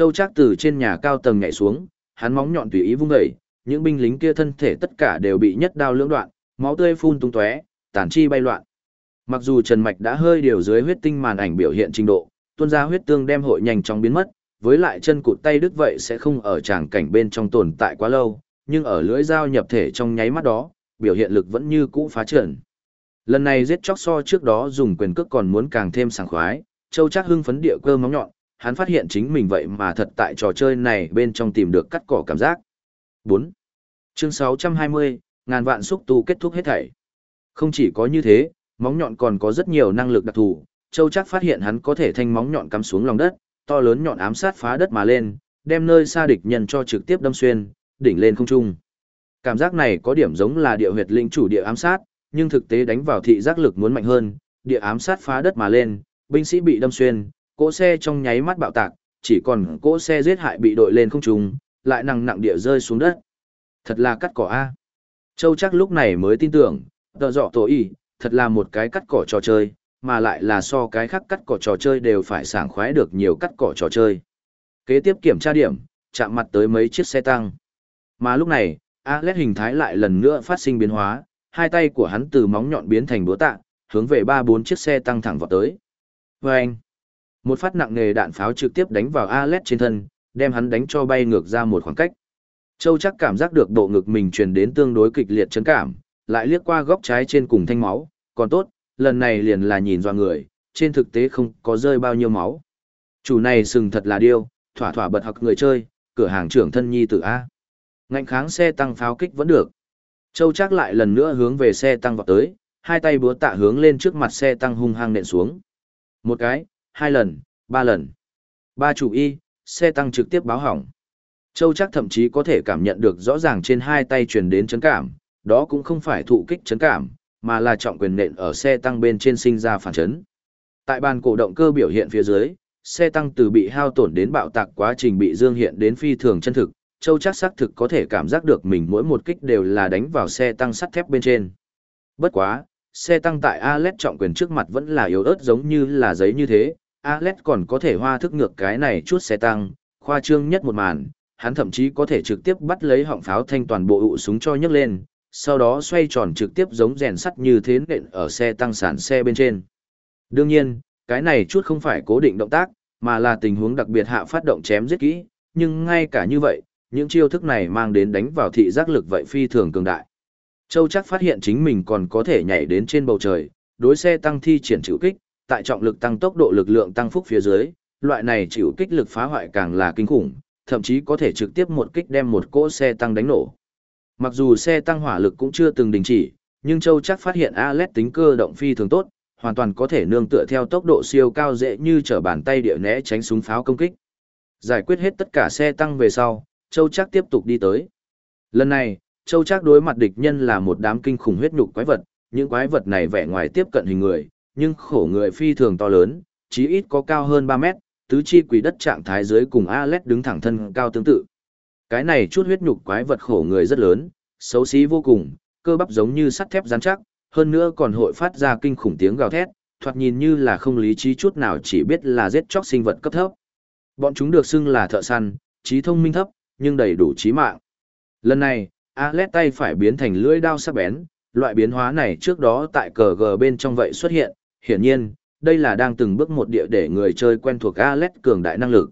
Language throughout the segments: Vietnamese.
Châu Trác từ trên nhà cao tầng nhảy xuống, hắn móng nhọn tùy ý vung dậy, những binh lính kia thân thể tất cả đều bị nhất đao lưỡng đoạn, máu tươi phun tung tóe, tàn chi bay loạn. Mặc dù Trần Mạch đã hơi điều dưới huyết tinh màn ảnh biểu hiện trình độ, tuôn ra huyết tương đem hội nhanh chóng biến mất, với lại chân cụt tay đứt vậy sẽ không ở tràng cảnh bên trong tồn tại quá lâu, nhưng ở lưỡi dao nhập thể trong nháy mắt đó, biểu hiện lực vẫn như cũ phá trận. Lần này giết chóc so trước đó dùng quyền cước còn muốn càng thêm sảng khoái, Châu Trác hưng phấn địa cơ móng nhọn, hắn phát hiện chính mình vậy mà thật tại trò chơi này bên trong tìm được cắt cỏ cảm giác. 4. Chương 620, ngàn vạn xúc tu kết thúc hết thảy. Không chỉ có như thế, móng nhọn còn có rất nhiều năng lực đặc thù, Châu chắc phát hiện hắn có thể thanh móng nhọn cắm xuống lòng đất, to lớn nhọn ám sát phá đất mà lên, đem nơi xa địch nhân cho trực tiếp đâm xuyên, đỉnh lên không trung. Cảm giác này có điểm giống là địa huyệt linh chủ địa ám sát, nhưng thực tế đánh vào thị giác lực muốn mạnh hơn, địa ám sát phá đất mà lên, binh sĩ bị đâm xuyên, cỗ xe trong nháy mắt bạo tạc, chỉ còn cỗ xe giết hại bị đội lên không trung, lại nặng nặng địa rơi xuống đất. Thật là cắt cỏ a. Châu chắc lúc này mới tin tưởng, tờ dọ tổ y, thật là một cái cắt cỏ trò chơi, mà lại là so cái khác cắt cỏ trò chơi đều phải sảng khoái được nhiều cắt cỏ trò chơi. Kế tiếp kiểm tra điểm, chạm mặt tới mấy chiếc xe tăng. Mà lúc này, Alex hình thái lại lần nữa phát sinh biến hóa, hai tay của hắn từ móng nhọn biến thành búa tạ, hướng về ba bốn chiếc xe tăng thẳng vào tới. Vâng! anh, một phát nặng nghề đạn pháo trực tiếp đánh vào Alex trên thân, đem hắn đánh cho bay ngược ra một khoảng cách. Châu chắc cảm giác được bộ ngực mình truyền đến tương đối kịch liệt chấn cảm, lại liếc qua góc trái trên cùng thanh máu, còn tốt, lần này liền là nhìn doa người, trên thực tế không có rơi bao nhiêu máu. Chủ này sừng thật là điêu, thỏa thỏa bật học người chơi, cửa hàng trưởng thân nhi tử A. Ngạnh kháng xe tăng pháo kích vẫn được. Châu chắc lại lần nữa hướng về xe tăng vọt tới, hai tay búa tạ hướng lên trước mặt xe tăng hung hăng nện xuống. Một cái, hai lần, ba lần. Ba chủ y, xe tăng trực tiếp báo hỏng. Châu chắc thậm chí có thể cảm nhận được rõ ràng trên hai tay truyền đến chấn cảm, đó cũng không phải thụ kích chấn cảm, mà là trọng quyền nện ở xe tăng bên trên sinh ra phản chấn. Tại bàn cổ động cơ biểu hiện phía dưới, xe tăng từ bị hao tổn đến bạo tạc quá trình bị dương hiện đến phi thường chân thực, Châu chắc xác thực có thể cảm giác được mình mỗi một kích đều là đánh vào xe tăng sắt thép bên trên. Bất quá, xe tăng tại Alet trọng quyền trước mặt vẫn là yếu ớt giống như là giấy như thế, Alex còn có thể hoa thức ngược cái này chút xe tăng, khoa trương nhất một màn, hắn thậm chí có thể trực tiếp bắt lấy họng pháo thanh toàn bộ ụ súng cho nhấc lên, sau đó xoay tròn trực tiếp giống rèn sắt như thế nện ở xe tăng sản xe bên trên. Đương nhiên, cái này chút không phải cố định động tác, mà là tình huống đặc biệt hạ phát động chém giết kỹ, nhưng ngay cả như vậy, những chiêu thức này mang đến đánh vào thị giác lực vậy phi thường cường đại. Châu chắc phát hiện chính mình còn có thể nhảy đến trên bầu trời, đối xe tăng thi triển chịu kích, tại trọng lực tăng tốc độ lực lượng tăng phúc phía dưới, loại này chịu kích lực phá hoại càng là kinh khủng, thậm chí có thể trực tiếp một kích đem một cỗ xe tăng đánh nổ. Mặc dù xe tăng hỏa lực cũng chưa từng đình chỉ, nhưng Châu chắc phát hiện Alet tính cơ động phi thường tốt, hoàn toàn có thể nương tựa theo tốc độ siêu cao dễ như trở bàn tay địa né tránh súng pháo công kích. Giải quyết hết tất cả xe tăng về sau, Châu chắc tiếp tục đi tới. Lần này, Châu chắc đối mặt địch nhân là một đám kinh khủng huyết nhục quái vật, những quái vật này vẻ ngoài tiếp cận hình người, nhưng khổ người phi thường to lớn, chí ít có cao hơn 3 mét, tứ chi quỷ đất trạng thái dưới cùng Alet đứng thẳng thân cao tương tự. Cái này chút huyết nhục quái vật khổ người rất lớn, xấu xí vô cùng, cơ bắp giống như sắt thép rắn chắc, hơn nữa còn hội phát ra kinh khủng tiếng gào thét, thoạt nhìn như là không lý trí chút nào chỉ biết là giết chóc sinh vật cấp thấp. Bọn chúng được xưng là thợ săn, trí thông minh thấp, nhưng đầy đủ trí mạng. Lần này, Alet tay phải biến thành lưỡi đao sắc bén, loại biến hóa này trước đó tại cờ gờ bên trong vậy xuất hiện, hiển nhiên, đây là đang từng bước một địa để người chơi quen thuộc Alet cường đại năng lực.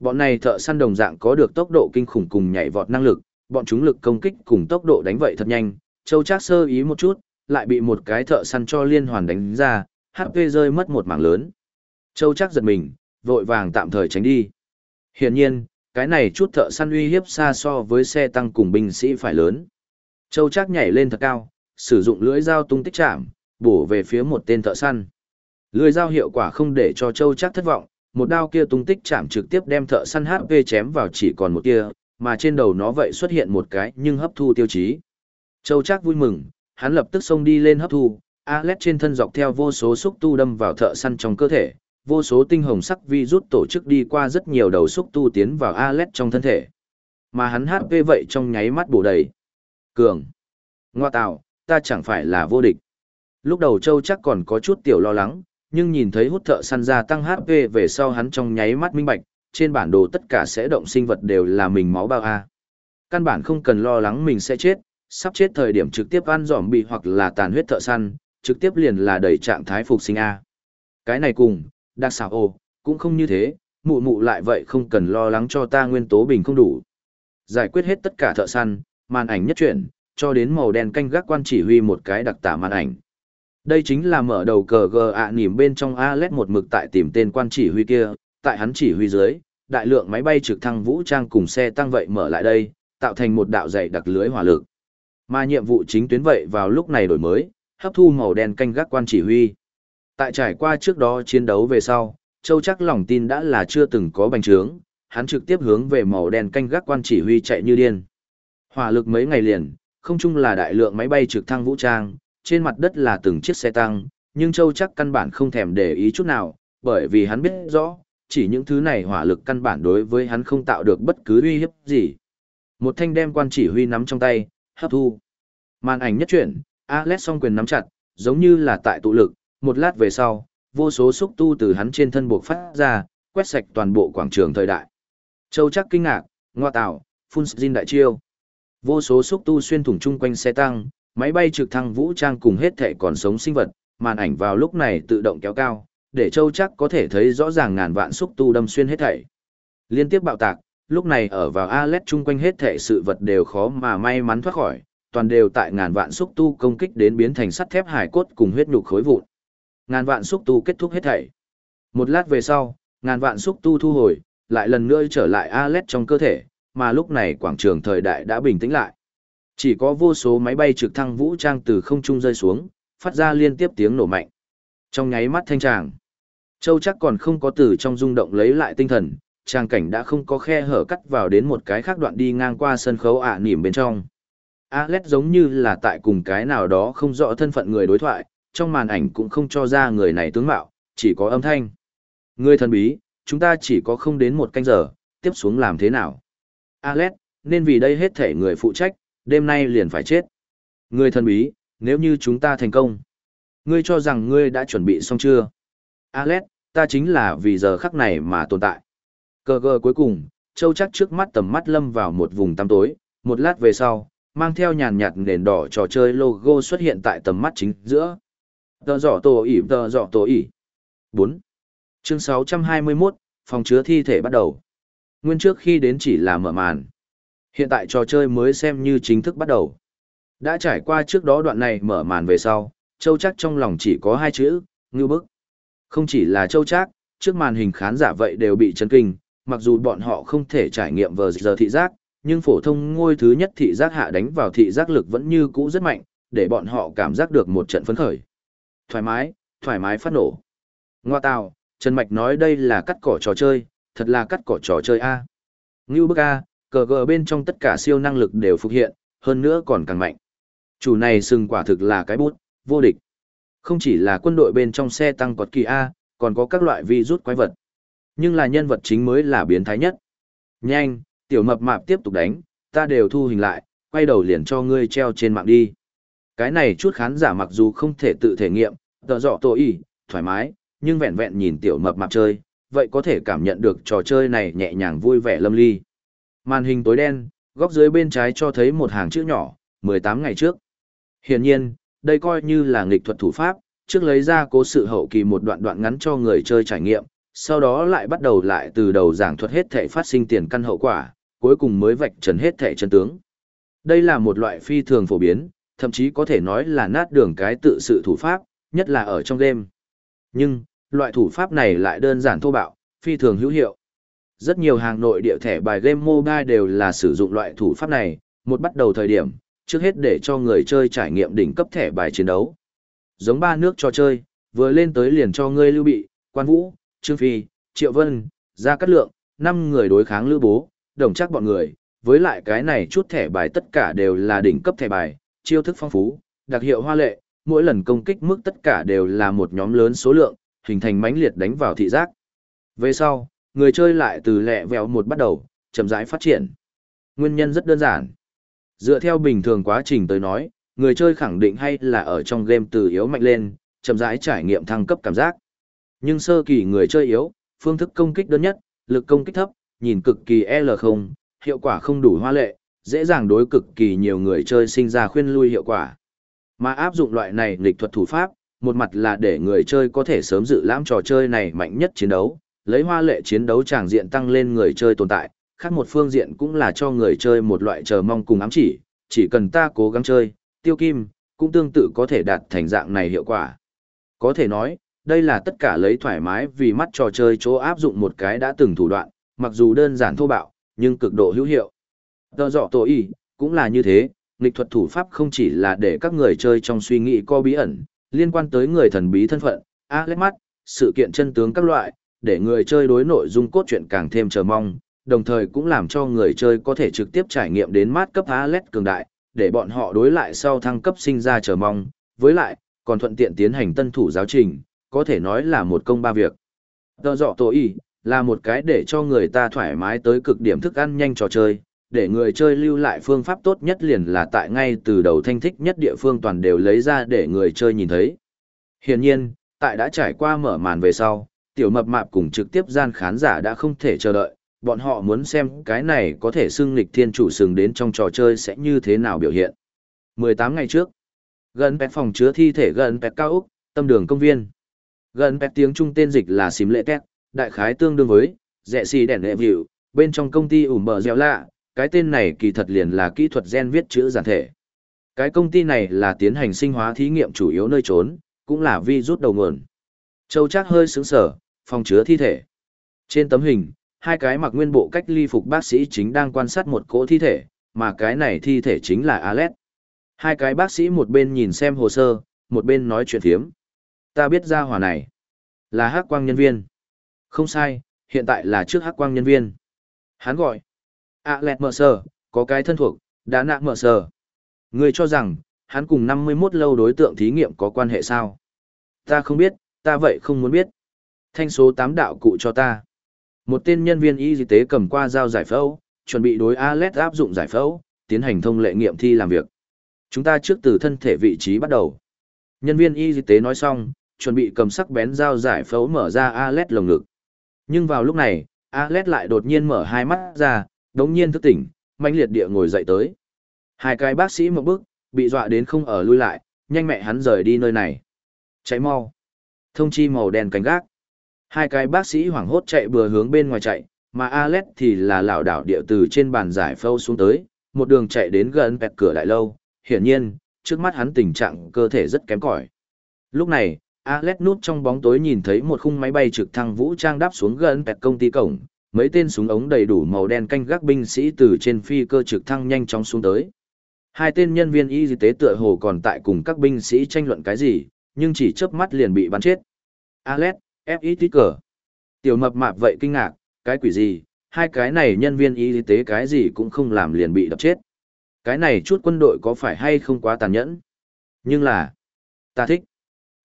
Bọn này thợ săn đồng dạng có được tốc độ kinh khủng cùng nhảy vọt năng lực, bọn chúng lực công kích cùng tốc độ đánh vậy thật nhanh, Châu Trác sơ ý một chút, lại bị một cái thợ săn cho liên hoàn đánh ra, HP rơi mất một mảng lớn. Châu Trác giật mình, vội vàng tạm thời tránh đi. Hiển nhiên, cái này chút thợ săn uy hiếp xa so với xe tăng cùng binh sĩ phải lớn. Châu Trác nhảy lên thật cao, sử dụng lưỡi dao tung tích chạm, bổ về phía một tên thợ săn. Lưỡi dao hiệu quả không để cho Châu Trác thất vọng, một đao kia tung tích chạm trực tiếp đem thợ săn HP chém vào chỉ còn một kia, mà trên đầu nó vậy xuất hiện một cái nhưng hấp thu tiêu chí. Châu Trác vui mừng, hắn lập tức xông đi lên hấp thu, Alet trên thân dọc theo vô số xúc tu đâm vào thợ săn trong cơ thể, vô số tinh hồng sắc vi rút tổ chức đi qua rất nhiều đầu xúc tu tiến vào Alet trong thân thể. Mà hắn HP vậy trong nháy mắt bổ đầy. Cường. Ngoa tạo, ta chẳng phải là vô địch. Lúc đầu Châu chắc còn có chút tiểu lo lắng, nhưng nhìn thấy hút thợ săn ra tăng HP về sau hắn trong nháy mắt minh bạch, trên bản đồ tất cả sẽ động sinh vật đều là mình máu bao A. Căn bản không cần lo lắng mình sẽ chết, sắp chết thời điểm trực tiếp ăn giỏm bị hoặc là tàn huyết thợ săn, trực tiếp liền là đầy trạng thái phục sinh A. Cái này cùng, đặc xảo ồ, cũng không như thế, mụ mụ lại vậy không cần lo lắng cho ta nguyên tố bình không đủ. Giải quyết hết tất cả thợ săn, màn ảnh nhất chuyển, cho đến màu đen canh gác quan chỉ huy một cái đặc tả màn ảnh. Đây chính là mở đầu cờ gờ ạ nỉm bên trong Alet một mực tại tìm tên quan chỉ huy kia, tại hắn chỉ huy dưới, đại lượng máy bay trực thăng vũ trang cùng xe tăng vậy mở lại đây, tạo thành một đạo dày đặc lưới hỏa lực. Mà nhiệm vụ chính tuyến vậy vào lúc này đổi mới, hấp thu màu đen canh gác quan chỉ huy. Tại trải qua trước đó chiến đấu về sau, Châu chắc lòng tin đã là chưa từng có bành trướng, hắn trực tiếp hướng về màu đen canh gác quan chỉ huy chạy như điên. Hỏa lực mấy ngày liền, không chung là đại lượng máy bay trực thăng vũ trang, trên mặt đất là từng chiếc xe tăng, nhưng Châu chắc căn bản không thèm để ý chút nào, bởi vì hắn biết rõ, chỉ những thứ này hỏa lực căn bản đối với hắn không tạo được bất cứ uy hiếp gì. Một thanh đem quan chỉ huy nắm trong tay, hấp thu. Màn ảnh nhất chuyển, Alex song quyền nắm chặt, giống như là tại tụ lực, một lát về sau, vô số xúc tu từ hắn trên thân buộc phát ra, quét sạch toàn bộ quảng trường thời đại. Châu chắc kinh ngạc, ngoa tạo, phun xin đại chiêu. Vô số xúc tu xuyên thủng chung quanh xe tăng, máy bay trực thăng vũ trang cùng hết thể còn sống sinh vật, màn ảnh vào lúc này tự động kéo cao, để châu chắc có thể thấy rõ ràng ngàn vạn xúc tu đâm xuyên hết thảy. Liên tiếp bạo tạc, lúc này ở vào Alet chung quanh hết thảy sự vật đều khó mà may mắn thoát khỏi, toàn đều tại ngàn vạn xúc tu công kích đến biến thành sắt thép hải cốt cùng huyết nhục khối vụn. Ngàn vạn xúc tu kết thúc hết thảy. Một lát về sau, ngàn vạn xúc tu thu hồi, lại lần nữa trở lại Alet trong cơ thể, mà lúc này quảng trường thời đại đã bình tĩnh lại. Chỉ có vô số máy bay trực thăng vũ trang từ không trung rơi xuống, phát ra liên tiếp tiếng nổ mạnh. Trong nháy mắt thanh tràng, Châu chắc còn không có từ trong rung động lấy lại tinh thần, trang cảnh đã không có khe hở cắt vào đến một cái khác đoạn đi ngang qua sân khấu ả nỉm bên trong. Alex giống như là tại cùng cái nào đó không rõ thân phận người đối thoại, trong màn ảnh cũng không cho ra người này tướng mạo, chỉ có âm thanh. Người thần bí, chúng ta chỉ có không đến một canh giờ, tiếp xuống làm thế nào? Alex, nên vì đây hết thể người phụ trách, đêm nay liền phải chết. ngươi thần bí, nếu như chúng ta thành công, ngươi cho rằng ngươi đã chuẩn bị xong chưa? Alex, ta chính là vì giờ khắc này mà tồn tại. Cờ gờ cuối cùng, châu chắc trước mắt tầm mắt lâm vào một vùng tăm tối, một lát về sau, mang theo nhàn nhạt nền đỏ trò chơi logo xuất hiện tại tầm mắt chính giữa. Tờ dọ tổ ỉ tờ giỏ tổ ỉ. 4. Chương 621, phòng chứa thi thể bắt đầu. Nguyên trước khi đến chỉ là mở màn. Hiện tại trò chơi mới xem như chính thức bắt đầu. Đã trải qua trước đó đoạn này mở màn về sau, châu chắc trong lòng chỉ có hai chữ, ngư bức. Không chỉ là châu chắc, trước màn hình khán giả vậy đều bị chấn kinh, mặc dù bọn họ không thể trải nghiệm vờ giờ thị giác, nhưng phổ thông ngôi thứ nhất thị giác hạ đánh vào thị giác lực vẫn như cũ rất mạnh, để bọn họ cảm giác được một trận phấn khởi. Thoải mái, thoải mái phát nổ. Ngoa tào, Trần Mạch nói đây là cắt cỏ trò chơi, thật là cắt cỏ trò chơi A. Ngưu bức A, cờ gờ bên trong tất cả siêu năng lực đều phục hiện, hơn nữa còn càng mạnh. Chủ này sừng quả thực là cái bút, vô địch. Không chỉ là quân đội bên trong xe tăng quật kỳ A, còn có các loại vi rút quái vật. Nhưng là nhân vật chính mới là biến thái nhất. Nhanh, tiểu mập mạp tiếp tục đánh, ta đều thu hình lại, quay đầu liền cho ngươi treo trên mạng đi. Cái này chút khán giả mặc dù không thể tự thể nghiệm, tờ dọ tội ý, thoải mái, nhưng vẹn vẹn nhìn tiểu mập mạp chơi, vậy có thể cảm nhận được trò chơi này nhẹ nhàng vui vẻ lâm ly. Màn hình tối đen, góc dưới bên trái cho thấy một hàng chữ nhỏ, 18 ngày trước. Hiển nhiên, đây coi như là nghịch thuật thủ pháp, trước lấy ra cố sự hậu kỳ một đoạn đoạn ngắn cho người chơi trải nghiệm, sau đó lại bắt đầu lại từ đầu giảng thuật hết thể phát sinh tiền căn hậu quả, cuối cùng mới vạch trần hết thể chân tướng. Đây là một loại phi thường phổ biến, thậm chí có thể nói là nát đường cái tự sự thủ pháp, nhất là ở trong game. Nhưng, loại thủ pháp này lại đơn giản thô bạo, phi thường hữu hiệu. Rất nhiều hàng nội địa thẻ bài game mobile đều là sử dụng loại thủ pháp này, một bắt đầu thời điểm, trước hết để cho người chơi trải nghiệm đỉnh cấp thẻ bài chiến đấu. Giống ba nước trò chơi, vừa lên tới liền cho ngươi lưu bị, quan vũ, trương phi, triệu vân, gia cát lượng, năm người đối kháng lữ bố, đồng chắc bọn người, với lại cái này chút thẻ bài tất cả đều là đỉnh cấp thẻ bài, chiêu thức phong phú, đặc hiệu hoa lệ, mỗi lần công kích mức tất cả đều là một nhóm lớn số lượng, hình thành mãnh liệt đánh vào thị giác. Về sau, người chơi lại từ lẹ vẹo một bắt đầu, chậm rãi phát triển. Nguyên nhân rất đơn giản. Dựa theo bình thường quá trình tới nói, người chơi khẳng định hay là ở trong game từ yếu mạnh lên, chậm rãi trải nghiệm thăng cấp cảm giác. Nhưng sơ kỳ người chơi yếu, phương thức công kích đơn nhất, lực công kích thấp, nhìn cực kỳ L0, hiệu quả không đủ hoa lệ, dễ dàng đối cực kỳ nhiều người chơi sinh ra khuyên lui hiệu quả. Mà áp dụng loại này nghịch thuật thủ pháp, một mặt là để người chơi có thể sớm dự lãm trò chơi này mạnh nhất chiến đấu, lấy hoa lệ chiến đấu tràng diện tăng lên người chơi tồn tại, khác một phương diện cũng là cho người chơi một loại chờ mong cùng ám chỉ, chỉ cần ta cố gắng chơi, tiêu kim, cũng tương tự có thể đạt thành dạng này hiệu quả. Có thể nói, đây là tất cả lấy thoải mái vì mắt trò chơi chỗ áp dụng một cái đã từng thủ đoạn, mặc dù đơn giản thô bạo, nhưng cực độ hữu hiệu. Tờ dọ tổ y, cũng là như thế, nghịch thuật thủ pháp không chỉ là để các người chơi trong suy nghĩ có bí ẩn, liên quan tới người thần bí thân phận, ác mắt, sự kiện chân tướng các loại, để người chơi đối nội dung cốt truyện càng thêm chờ mong, đồng thời cũng làm cho người chơi có thể trực tiếp trải nghiệm đến mát cấp Alet cường đại, để bọn họ đối lại sau thăng cấp sinh ra chờ mong, với lại, còn thuận tiện tiến hành tân thủ giáo trình, có thể nói là một công ba việc. Tờ dọ tổ y, là một cái để cho người ta thoải mái tới cực điểm thức ăn nhanh trò chơi, để người chơi lưu lại phương pháp tốt nhất liền là tại ngay từ đầu thanh thích nhất địa phương toàn đều lấy ra để người chơi nhìn thấy. Hiển nhiên, tại đã trải qua mở màn về sau, tiểu mập mạp cùng trực tiếp gian khán giả đã không thể chờ đợi, bọn họ muốn xem cái này có thể xưng lịch thiên chủ sừng đến trong trò chơi sẽ như thế nào biểu hiện. 18 ngày trước, gần pet phòng chứa thi thể gần pet cao Úc, tâm đường công viên. Gần pet tiếng trung tên dịch là xím lệ tét, đại khái tương đương với, dẹ xì đèn lệ vịu, bên trong công ty ủ mở dẻo lạ, cái tên này kỳ thật liền là kỹ thuật gen viết chữ giản thể. Cái công ty này là tiến hành sinh hóa thí nghiệm chủ yếu nơi trốn, cũng là vi rút đầu nguồn. Châu chắc hơi sướng sở, phòng chứa thi thể. Trên tấm hình, hai cái mặc nguyên bộ cách ly phục bác sĩ chính đang quan sát một cỗ thi thể, mà cái này thi thể chính là Alex. Hai cái bác sĩ một bên nhìn xem hồ sơ, một bên nói chuyện thiếm. Ta biết ra hỏa này là hắc quang nhân viên. Không sai, hiện tại là trước hắc quang nhân viên. Hắn gọi. Alex mở sơ, có cái thân thuộc, đã nạ mở sơ. Người cho rằng, hắn cùng 51 lâu đối tượng thí nghiệm có quan hệ sao? Ta không biết, ta vậy không muốn biết. Thanh số 8 đạo cụ cho ta. Một tên nhân viên y tế cầm qua dao giải phẫu, chuẩn bị đối alet áp dụng giải phẫu, tiến hành thông lệ nghiệm thi làm việc. Chúng ta trước từ thân thể vị trí bắt đầu. Nhân viên y tế nói xong, chuẩn bị cầm sắc bén dao giải phẫu mở ra alet lồng ngực. Nhưng vào lúc này, alet lại đột nhiên mở hai mắt ra, đống nhiên thức tỉnh, manh liệt địa ngồi dậy tới. Hai cái bác sĩ một bước, bị dọa đến không ở lui lại, nhanh mẹ hắn rời đi nơi này. Cháy mau. Thông chi màu đen cánh gác. Hai cái bác sĩ hoảng hốt chạy bừa hướng bên ngoài chạy, mà Alex thì là lảo đảo địa từ trên bàn giải phâu xuống tới, một đường chạy đến gần bẹt cửa đại lâu, hiển nhiên, trước mắt hắn tình trạng cơ thể rất kém cỏi. Lúc này, Alex núp trong bóng tối nhìn thấy một khung máy bay trực thăng vũ trang đáp xuống gần bẹt công ty cổng, mấy tên súng ống đầy đủ màu đen canh gác binh sĩ từ trên phi cơ trực thăng nhanh chóng xuống tới. Hai tên nhân viên y tế tựa hồ còn tại cùng các binh sĩ tranh luận cái gì, nhưng chỉ chớp mắt liền bị bắn chết. Alex, FXT cờ. Tiểu mập mạp vậy kinh ngạc, cái quỷ gì, hai cái này nhân viên y tế cái gì cũng không làm liền bị đập chết. Cái này chút quân đội có phải hay không quá tàn nhẫn? Nhưng là, ta thích.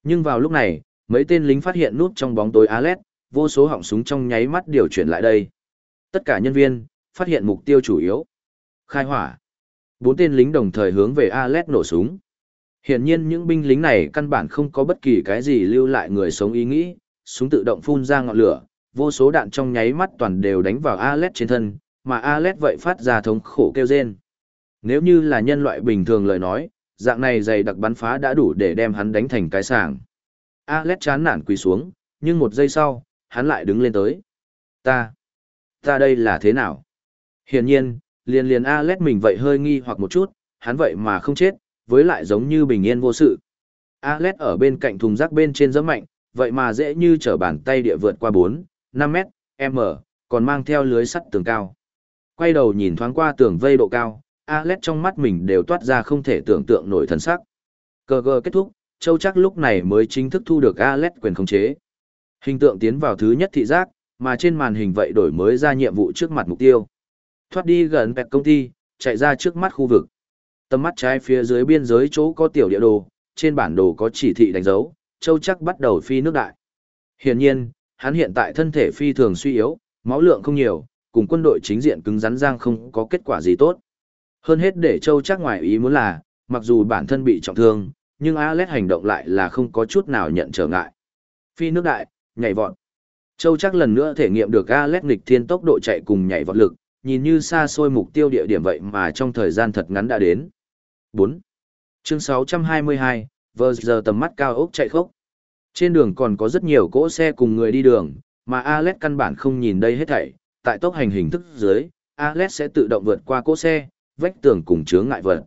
Nhưng vào lúc này, mấy tên lính phát hiện nút trong bóng tối Alex, vô số họng súng trong nháy mắt điều chuyển lại đây. Tất cả nhân viên, phát hiện mục tiêu chủ yếu. Khai hỏa. Bốn tên lính đồng thời hướng về Alex nổ súng. Hiển nhiên những binh lính này căn bản không có bất kỳ cái gì lưu lại người sống ý nghĩ, súng tự động phun ra ngọn lửa, vô số đạn trong nháy mắt toàn đều đánh vào Alet trên thân, mà Alet vậy phát ra thống khổ kêu rên. Nếu như là nhân loại bình thường lời nói, dạng này dày đặc bắn phá đã đủ để đem hắn đánh thành cái sàng. Alet chán nản quỳ xuống, nhưng một giây sau, hắn lại đứng lên tới. Ta, ta đây là thế nào? Hiển nhiên, liền liền Alet mình vậy hơi nghi hoặc một chút, hắn vậy mà không chết, với lại giống như bình yên vô sự. Alet ở bên cạnh thùng rác bên trên giẫm mạnh, vậy mà dễ như trở bàn tay địa vượt qua 4, 5 mét, m, còn mang theo lưới sắt tường cao. Quay đầu nhìn thoáng qua tường vây độ cao, Alex trong mắt mình đều toát ra không thể tưởng tượng nổi thần sắc. Cờ gờ kết thúc, Châu chắc lúc này mới chính thức thu được Alex quyền khống chế. Hình tượng tiến vào thứ nhất thị giác, mà trên màn hình vậy đổi mới ra nhiệm vụ trước mặt mục tiêu. Thoát đi gần pẹt công ty, chạy ra trước mắt khu vực. Tầm mắt trái phía dưới biên giới chỗ có tiểu địa đồ, trên bản đồ có chỉ thị đánh dấu, Châu chắc bắt đầu phi nước đại. Hiển nhiên, hắn hiện tại thân thể phi thường suy yếu, máu lượng không nhiều, cùng quân đội chính diện cứng rắn giang không có kết quả gì tốt. Hơn hết để Châu chắc ngoài ý muốn là, mặc dù bản thân bị trọng thương, nhưng Alex hành động lại là không có chút nào nhận trở ngại. Phi nước đại, nhảy vọt. Châu chắc lần nữa thể nghiệm được Alex nghịch thiên tốc độ chạy cùng nhảy vọt lực, nhìn như xa xôi mục tiêu địa điểm vậy mà trong thời gian thật ngắn đã đến. 4. Chương 622, vờ giờ tầm mắt cao ốc chạy khốc. Trên đường còn có rất nhiều cỗ xe cùng người đi đường, mà Alex căn bản không nhìn đây hết thảy, tại tốc hành hình thức dưới, Alex sẽ tự động vượt qua cỗ xe, vách tường cùng chướng ngại vật.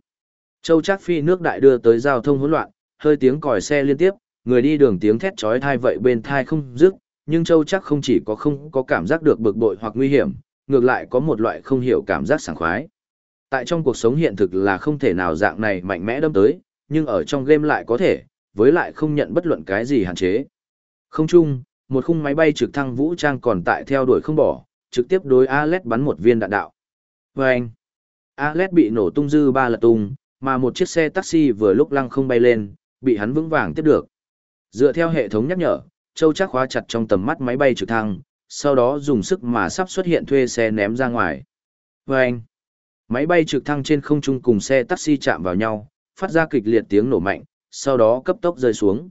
Châu Trác phi nước đại đưa tới giao thông hỗn loạn, hơi tiếng còi xe liên tiếp, người đi đường tiếng thét chói tai vậy bên thai không dứt, nhưng Châu Trác không chỉ có không có cảm giác được bực bội hoặc nguy hiểm, ngược lại có một loại không hiểu cảm giác sảng khoái. Tại trong cuộc sống hiện thực là không thể nào dạng này mạnh mẽ đâm tới, nhưng ở trong game lại có thể, với lại không nhận bất luận cái gì hạn chế. Không chung, một khung máy bay trực thăng vũ trang còn tại theo đuổi không bỏ, trực tiếp đối Alet bắn một viên đạn đạo. Vâng! Alet bị nổ tung dư ba lật tung, mà một chiếc xe taxi vừa lúc lăng không bay lên, bị hắn vững vàng tiếp được. Dựa theo hệ thống nhắc nhở, Châu chắc khóa chặt trong tầm mắt máy bay trực thăng, sau đó dùng sức mà sắp xuất hiện thuê xe ném ra ngoài. Vâng! Máy bay trực thăng trên không trung cùng xe taxi chạm vào nhau, phát ra kịch liệt tiếng nổ mạnh, sau đó cấp tốc rơi xuống.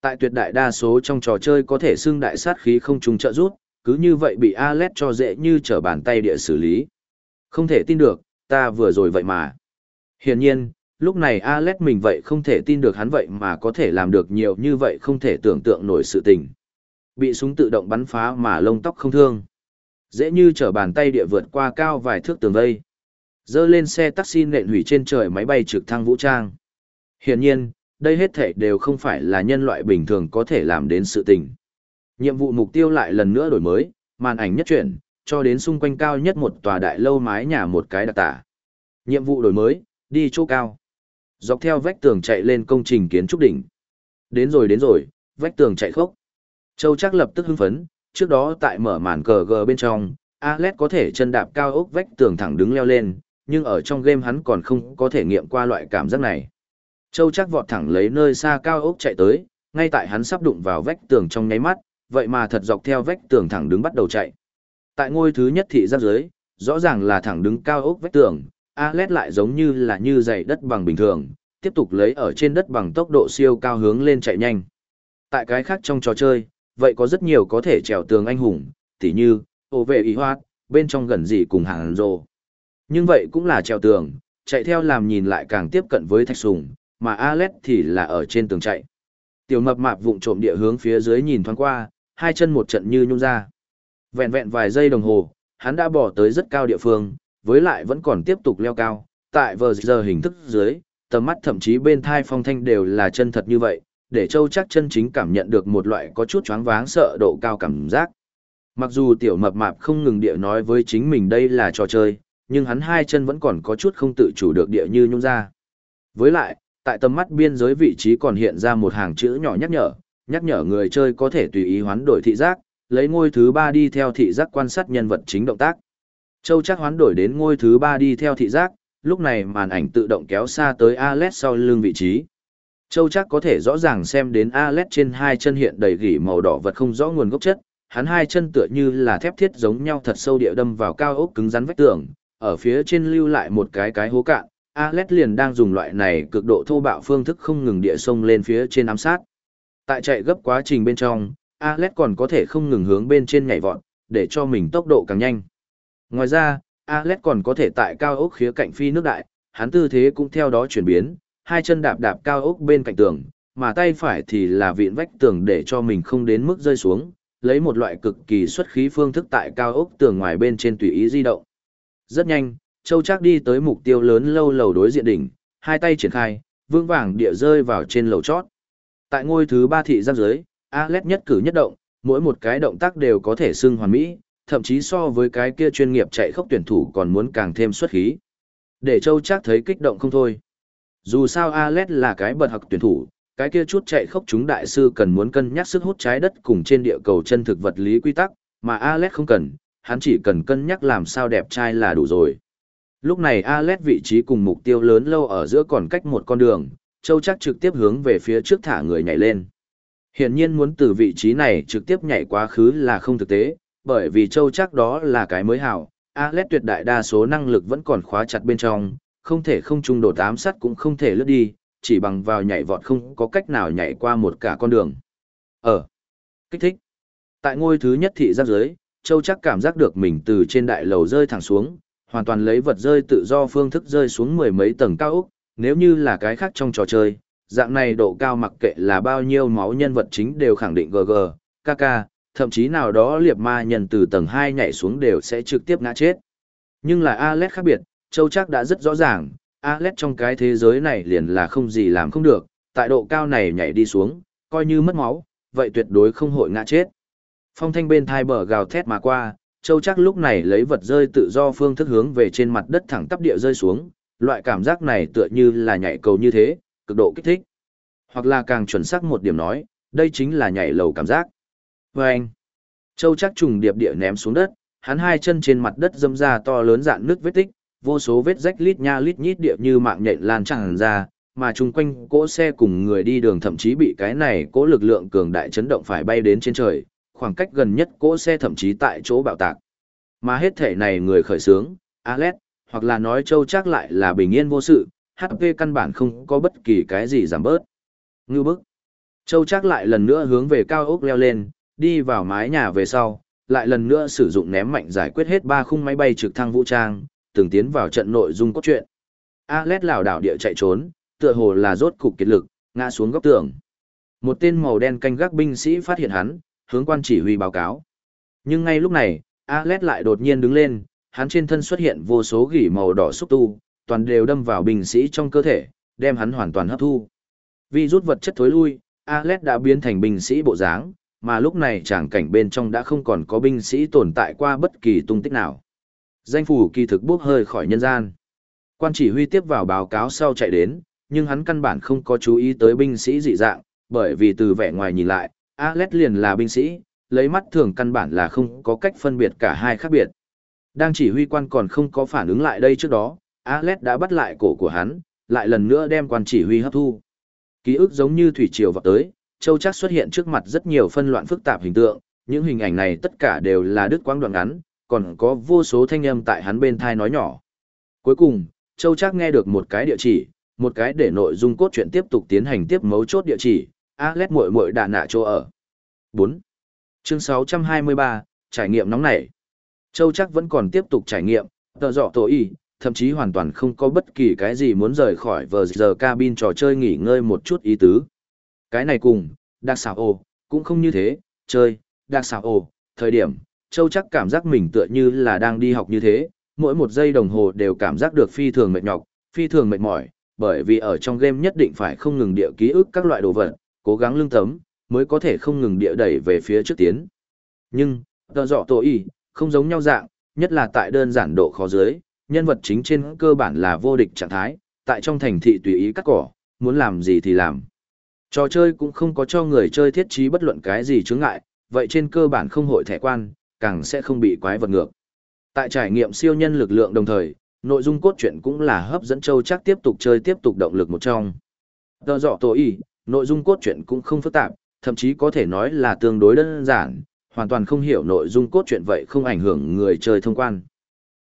Tại tuyệt đại đa số trong trò chơi có thể xưng đại sát khí không trùng trợ rút, cứ như vậy bị Alet cho dễ như trở bàn tay địa xử lý. Không thể tin được, ta vừa rồi vậy mà. Hiển nhiên, lúc này Alet mình vậy không thể tin được hắn vậy mà có thể làm được nhiều như vậy không thể tưởng tượng nổi sự tình. Bị súng tự động bắn phá mà lông tóc không thương. Dễ như trở bàn tay địa vượt qua cao vài thước tường vây. Dơ lên xe taxi nện hủy trên trời máy bay trực thăng vũ trang. Hiển nhiên, đây hết thể đều không phải là nhân loại bình thường có thể làm đến sự tình. Nhiệm vụ mục tiêu lại lần nữa đổi mới, màn ảnh nhất chuyển, cho đến xung quanh cao nhất một tòa đại lâu mái nhà một cái đặc tả. Nhiệm vụ đổi mới, đi chỗ cao. Dọc theo vách tường chạy lên công trình kiến trúc đỉnh. Đến rồi đến rồi, vách tường chạy khốc. Châu chắc lập tức hưng phấn, trước đó tại mở màn cờ gờ bên trong, Alet có thể chân đạp cao ốc vách tường thẳng đứng leo lên, nhưng ở trong game hắn còn không có thể nghiệm qua loại cảm giác này. Châu chắc vọt thẳng lấy nơi xa cao ốc chạy tới, ngay tại hắn sắp đụng vào vách tường trong nháy mắt, vậy mà thật dọc theo vách tường thẳng đứng bắt đầu chạy. Tại ngôi thứ nhất thị giáp dưới, rõ ràng là thẳng đứng cao ốc vách tường, Alet lại giống như là như dày đất bằng bình thường, tiếp tục lấy ở trên đất bằng tốc độ siêu cao hướng lên chạy nhanh. Tại cái khác trong trò chơi, vậy có rất nhiều có thể trèo tường anh hùng, tỉ như, ô vệ ý hoạt, bên trong gần gì cùng hàng rồ. Nhưng vậy cũng là trèo tường, chạy theo làm nhìn lại càng tiếp cận với thạch sùng, mà Alex thì là ở trên tường chạy. Tiểu mập mạp vụng trộm địa hướng phía dưới nhìn thoáng qua, hai chân một trận như nhung ra. Vẹn vẹn vài giây đồng hồ, hắn đã bỏ tới rất cao địa phương, với lại vẫn còn tiếp tục leo cao. Tại vờ giờ hình thức dưới, tầm mắt thậm chí bên thai phong thanh đều là chân thật như vậy, để Châu chắc chân chính cảm nhận được một loại có chút choáng váng sợ độ cao cảm giác. Mặc dù tiểu mập mạp không ngừng địa nói với chính mình đây là trò chơi, nhưng hắn hai chân vẫn còn có chút không tự chủ được địa như nhung ra. Với lại, tại tầm mắt biên giới vị trí còn hiện ra một hàng chữ nhỏ nhắc nhở, nhắc nhở người chơi có thể tùy ý hoán đổi thị giác, lấy ngôi thứ ba đi theo thị giác quan sát nhân vật chính động tác. Châu chắc hoán đổi đến ngôi thứ ba đi theo thị giác, lúc này màn ảnh tự động kéo xa tới Alet sau lưng vị trí. Châu chắc có thể rõ ràng xem đến Alet trên hai chân hiện đầy gỉ màu đỏ vật không rõ nguồn gốc chất, hắn hai chân tựa như là thép thiết giống nhau thật sâu địa đâm vào cao ốc cứng rắn vách tường, ở phía trên lưu lại một cái cái hố cạn, Alet liền đang dùng loại này cực độ thô bạo phương thức không ngừng địa sông lên phía trên ám sát. Tại chạy gấp quá trình bên trong, Alet còn có thể không ngừng hướng bên trên nhảy vọt, để cho mình tốc độ càng nhanh. Ngoài ra, Alet còn có thể tại cao ốc khía cạnh phi nước đại, hắn tư thế cũng theo đó chuyển biến, hai chân đạp đạp cao ốc bên cạnh tường, mà tay phải thì là vịn vách tường để cho mình không đến mức rơi xuống, lấy một loại cực kỳ xuất khí phương thức tại cao ốc tường ngoài bên trên tùy ý di động. Rất nhanh, Châu Trác đi tới mục tiêu lớn lâu lầu đối diện đỉnh, hai tay triển khai, vương vàng địa rơi vào trên lầu chót. Tại ngôi thứ ba thị giáp dưới, Alet nhất cử nhất động, mỗi một cái động tác đều có thể xưng hoàn mỹ, thậm chí so với cái kia chuyên nghiệp chạy khốc tuyển thủ còn muốn càng thêm xuất khí. Để Châu Trác thấy kích động không thôi. Dù sao Alet là cái bật học tuyển thủ, cái kia chút chạy khốc chúng đại sư cần muốn cân nhắc sức hút trái đất cùng trên địa cầu chân thực vật lý quy tắc, mà Alet không cần, hắn chỉ cần cân nhắc làm sao đẹp trai là đủ rồi. Lúc này Alet vị trí cùng mục tiêu lớn lâu ở giữa còn cách một con đường, Châu chắc trực tiếp hướng về phía trước thả người nhảy lên. Hiển nhiên muốn từ vị trí này trực tiếp nhảy quá khứ là không thực tế, bởi vì Châu chắc đó là cái mới hảo, Alet tuyệt đại đa số năng lực vẫn còn khóa chặt bên trong, không thể không trung đột ám sát cũng không thể lướt đi, chỉ bằng vào nhảy vọt không có cách nào nhảy qua một cả con đường. Ở. Kích thích. Tại ngôi thứ nhất thị giác dưới, Châu chắc cảm giác được mình từ trên đại lầu rơi thẳng xuống, hoàn toàn lấy vật rơi tự do phương thức rơi xuống mười mấy tầng cao ốc, nếu như là cái khác trong trò chơi, dạng này độ cao mặc kệ là bao nhiêu máu nhân vật chính đều khẳng định GG, KK, thậm chí nào đó liệp ma nhân từ tầng 2 nhảy xuống đều sẽ trực tiếp ngã chết. Nhưng là Alex khác biệt, Châu chắc đã rất rõ ràng, Alex trong cái thế giới này liền là không gì làm không được, tại độ cao này nhảy đi xuống, coi như mất máu, vậy tuyệt đối không hội ngã chết. Phong thanh bên thai bờ gào thét mà qua, Châu chắc lúc này lấy vật rơi tự do phương thức hướng về trên mặt đất thẳng tắp địa rơi xuống, loại cảm giác này tựa như là nhảy cầu như thế, cực độ kích thích. Hoặc là càng chuẩn xác một điểm nói, đây chính là nhảy lầu cảm giác. Và anh, Châu chắc trùng điệp địa ném xuống đất, hắn hai chân trên mặt đất dâm ra to lớn dạn nước vết tích, vô số vết rách lít nha lít nhít địa như mạng nhện lan tràn ra, mà chung quanh cỗ xe cùng người đi đường thậm chí bị cái này cỗ lực lượng cường đại chấn động phải bay đến trên trời, khoảng cách gần nhất cỗ xe thậm chí tại chỗ bạo tạc. Mà hết thể này người khởi sướng, Alex, hoặc là nói châu chắc lại là bình yên vô sự, HP căn bản không có bất kỳ cái gì giảm bớt. Ngư bức. Châu chắc lại lần nữa hướng về cao ốc leo lên, đi vào mái nhà về sau, lại lần nữa sử dụng ném mạnh giải quyết hết ba khung máy bay trực thăng vũ trang, từng tiến vào trận nội dung cốt truyện. Alet lảo đảo địa chạy trốn, tựa hồ là rốt cục kiệt lực, ngã xuống góc tường. Một tên màu đen canh gác binh sĩ phát hiện hắn, hướng quan chỉ huy báo cáo. Nhưng ngay lúc này, Alet lại đột nhiên đứng lên, hắn trên thân xuất hiện vô số gỉ màu đỏ xúc tu, toàn đều đâm vào binh sĩ trong cơ thể, đem hắn hoàn toàn hấp thu. Vì rút vật chất thối lui, Alet đã biến thành binh sĩ bộ dáng, mà lúc này tràng cảnh bên trong đã không còn có binh sĩ tồn tại qua bất kỳ tung tích nào. Danh phủ kỳ thực bước hơi khỏi nhân gian. Quan chỉ huy tiếp vào báo cáo sau chạy đến, nhưng hắn căn bản không có chú ý tới binh sĩ dị dạng, bởi vì từ vẻ ngoài nhìn lại, Alex liền là binh sĩ, lấy mắt thường căn bản là không có cách phân biệt cả hai khác biệt. Đang chỉ huy quan còn không có phản ứng lại đây trước đó, Alex đã bắt lại cổ của hắn, lại lần nữa đem quan chỉ huy hấp thu. Ký ức giống như thủy triều vào tới, Châu chắc xuất hiện trước mặt rất nhiều phân loạn phức tạp hình tượng, những hình ảnh này tất cả đều là đứt quãng đoạn ngắn, còn có vô số thanh âm tại hắn bên thai nói nhỏ. Cuối cùng, Châu chắc nghe được một cái địa chỉ, một cái để nội dung cốt truyện tiếp tục tiến hành tiếp mấu chốt địa chỉ, Alex muội muội đạn nạ chỗ ở. 4. Chương 623, trải nghiệm nóng nảy. Châu chắc vẫn còn tiếp tục trải nghiệm, tờ dọ tổ y, thậm chí hoàn toàn không có bất kỳ cái gì muốn rời khỏi vờ giờ cabin trò chơi nghỉ ngơi một chút ý tứ. Cái này cùng, đặc xảo ồ, cũng không như thế, chơi, đặc xảo ồ, thời điểm, Châu chắc cảm giác mình tựa như là đang đi học như thế, mỗi một giây đồng hồ đều cảm giác được phi thường mệt nhọc, phi thường mệt mỏi, bởi vì ở trong game nhất định phải không ngừng địa ký ức các loại đồ vật, cố gắng lương tấm, mới có thể không ngừng địa đẩy về phía trước tiến. Nhưng, tờ dọ tổ y, không giống nhau dạng, nhất là tại đơn giản độ khó dưới, nhân vật chính trên cơ bản là vô địch trạng thái, tại trong thành thị tùy ý cắt cỏ, muốn làm gì thì làm. Trò chơi cũng không có cho người chơi thiết trí bất luận cái gì chướng ngại, vậy trên cơ bản không hội thẻ quan, càng sẽ không bị quái vật ngược. Tại trải nghiệm siêu nhân lực lượng đồng thời, nội dung cốt truyện cũng là hấp dẫn châu chắc tiếp tục chơi tiếp tục động lực một trong. Tờ dọ tổ y, nội dung cốt truyện cũng không phức tạp, thậm chí có thể nói là tương đối đơn giản, hoàn toàn không hiểu nội dung cốt truyện vậy không ảnh hưởng người chơi thông quan.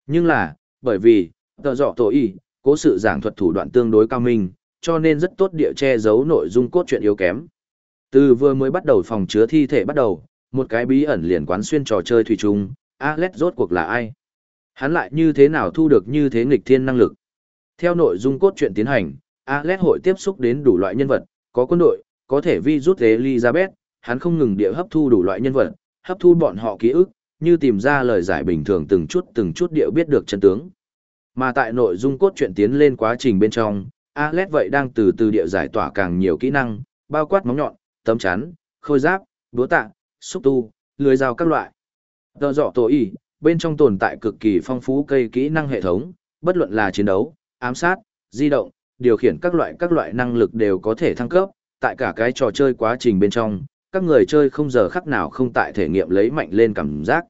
Nhưng là, bởi vì, tờ dọ tổ y, cố sự giảng thuật thủ đoạn tương đối cao minh, cho nên rất tốt địa che giấu nội dung cốt truyện yếu kém. Từ vừa mới bắt đầu phòng chứa thi thể bắt đầu, một cái bí ẩn liền quán xuyên trò chơi thủy chung, Alex rốt cuộc là ai? Hắn lại như thế nào thu được như thế nghịch thiên năng lực? Theo nội dung cốt truyện tiến hành, Alex hội tiếp xúc đến đủ loại nhân vật, có quân đội, có thể vi rút Elizabeth, hắn không ngừng địa hấp thu đủ loại nhân vật, hấp thu bọn họ ký ức, như tìm ra lời giải bình thường từng chút từng chút địa biết được chân tướng. Mà tại nội dung cốt truyện tiến lên quá trình bên trong, Alex vậy đang từ từ địa giải tỏa càng nhiều kỹ năng, bao quát móng nhọn, tấm chắn, khôi giáp, đúa tạ, xúc tu, lưới dao các loại. Tờ dọ tổ y, bên trong tồn tại cực kỳ phong phú cây kỹ năng hệ thống, bất luận là chiến đấu, ám sát, di động, điều khiển các loại các loại năng lực đều có thể thăng cấp, tại cả cái trò chơi quá trình bên trong, các người chơi không giờ khắc nào không tại thể nghiệm lấy mạnh lên cảm giác.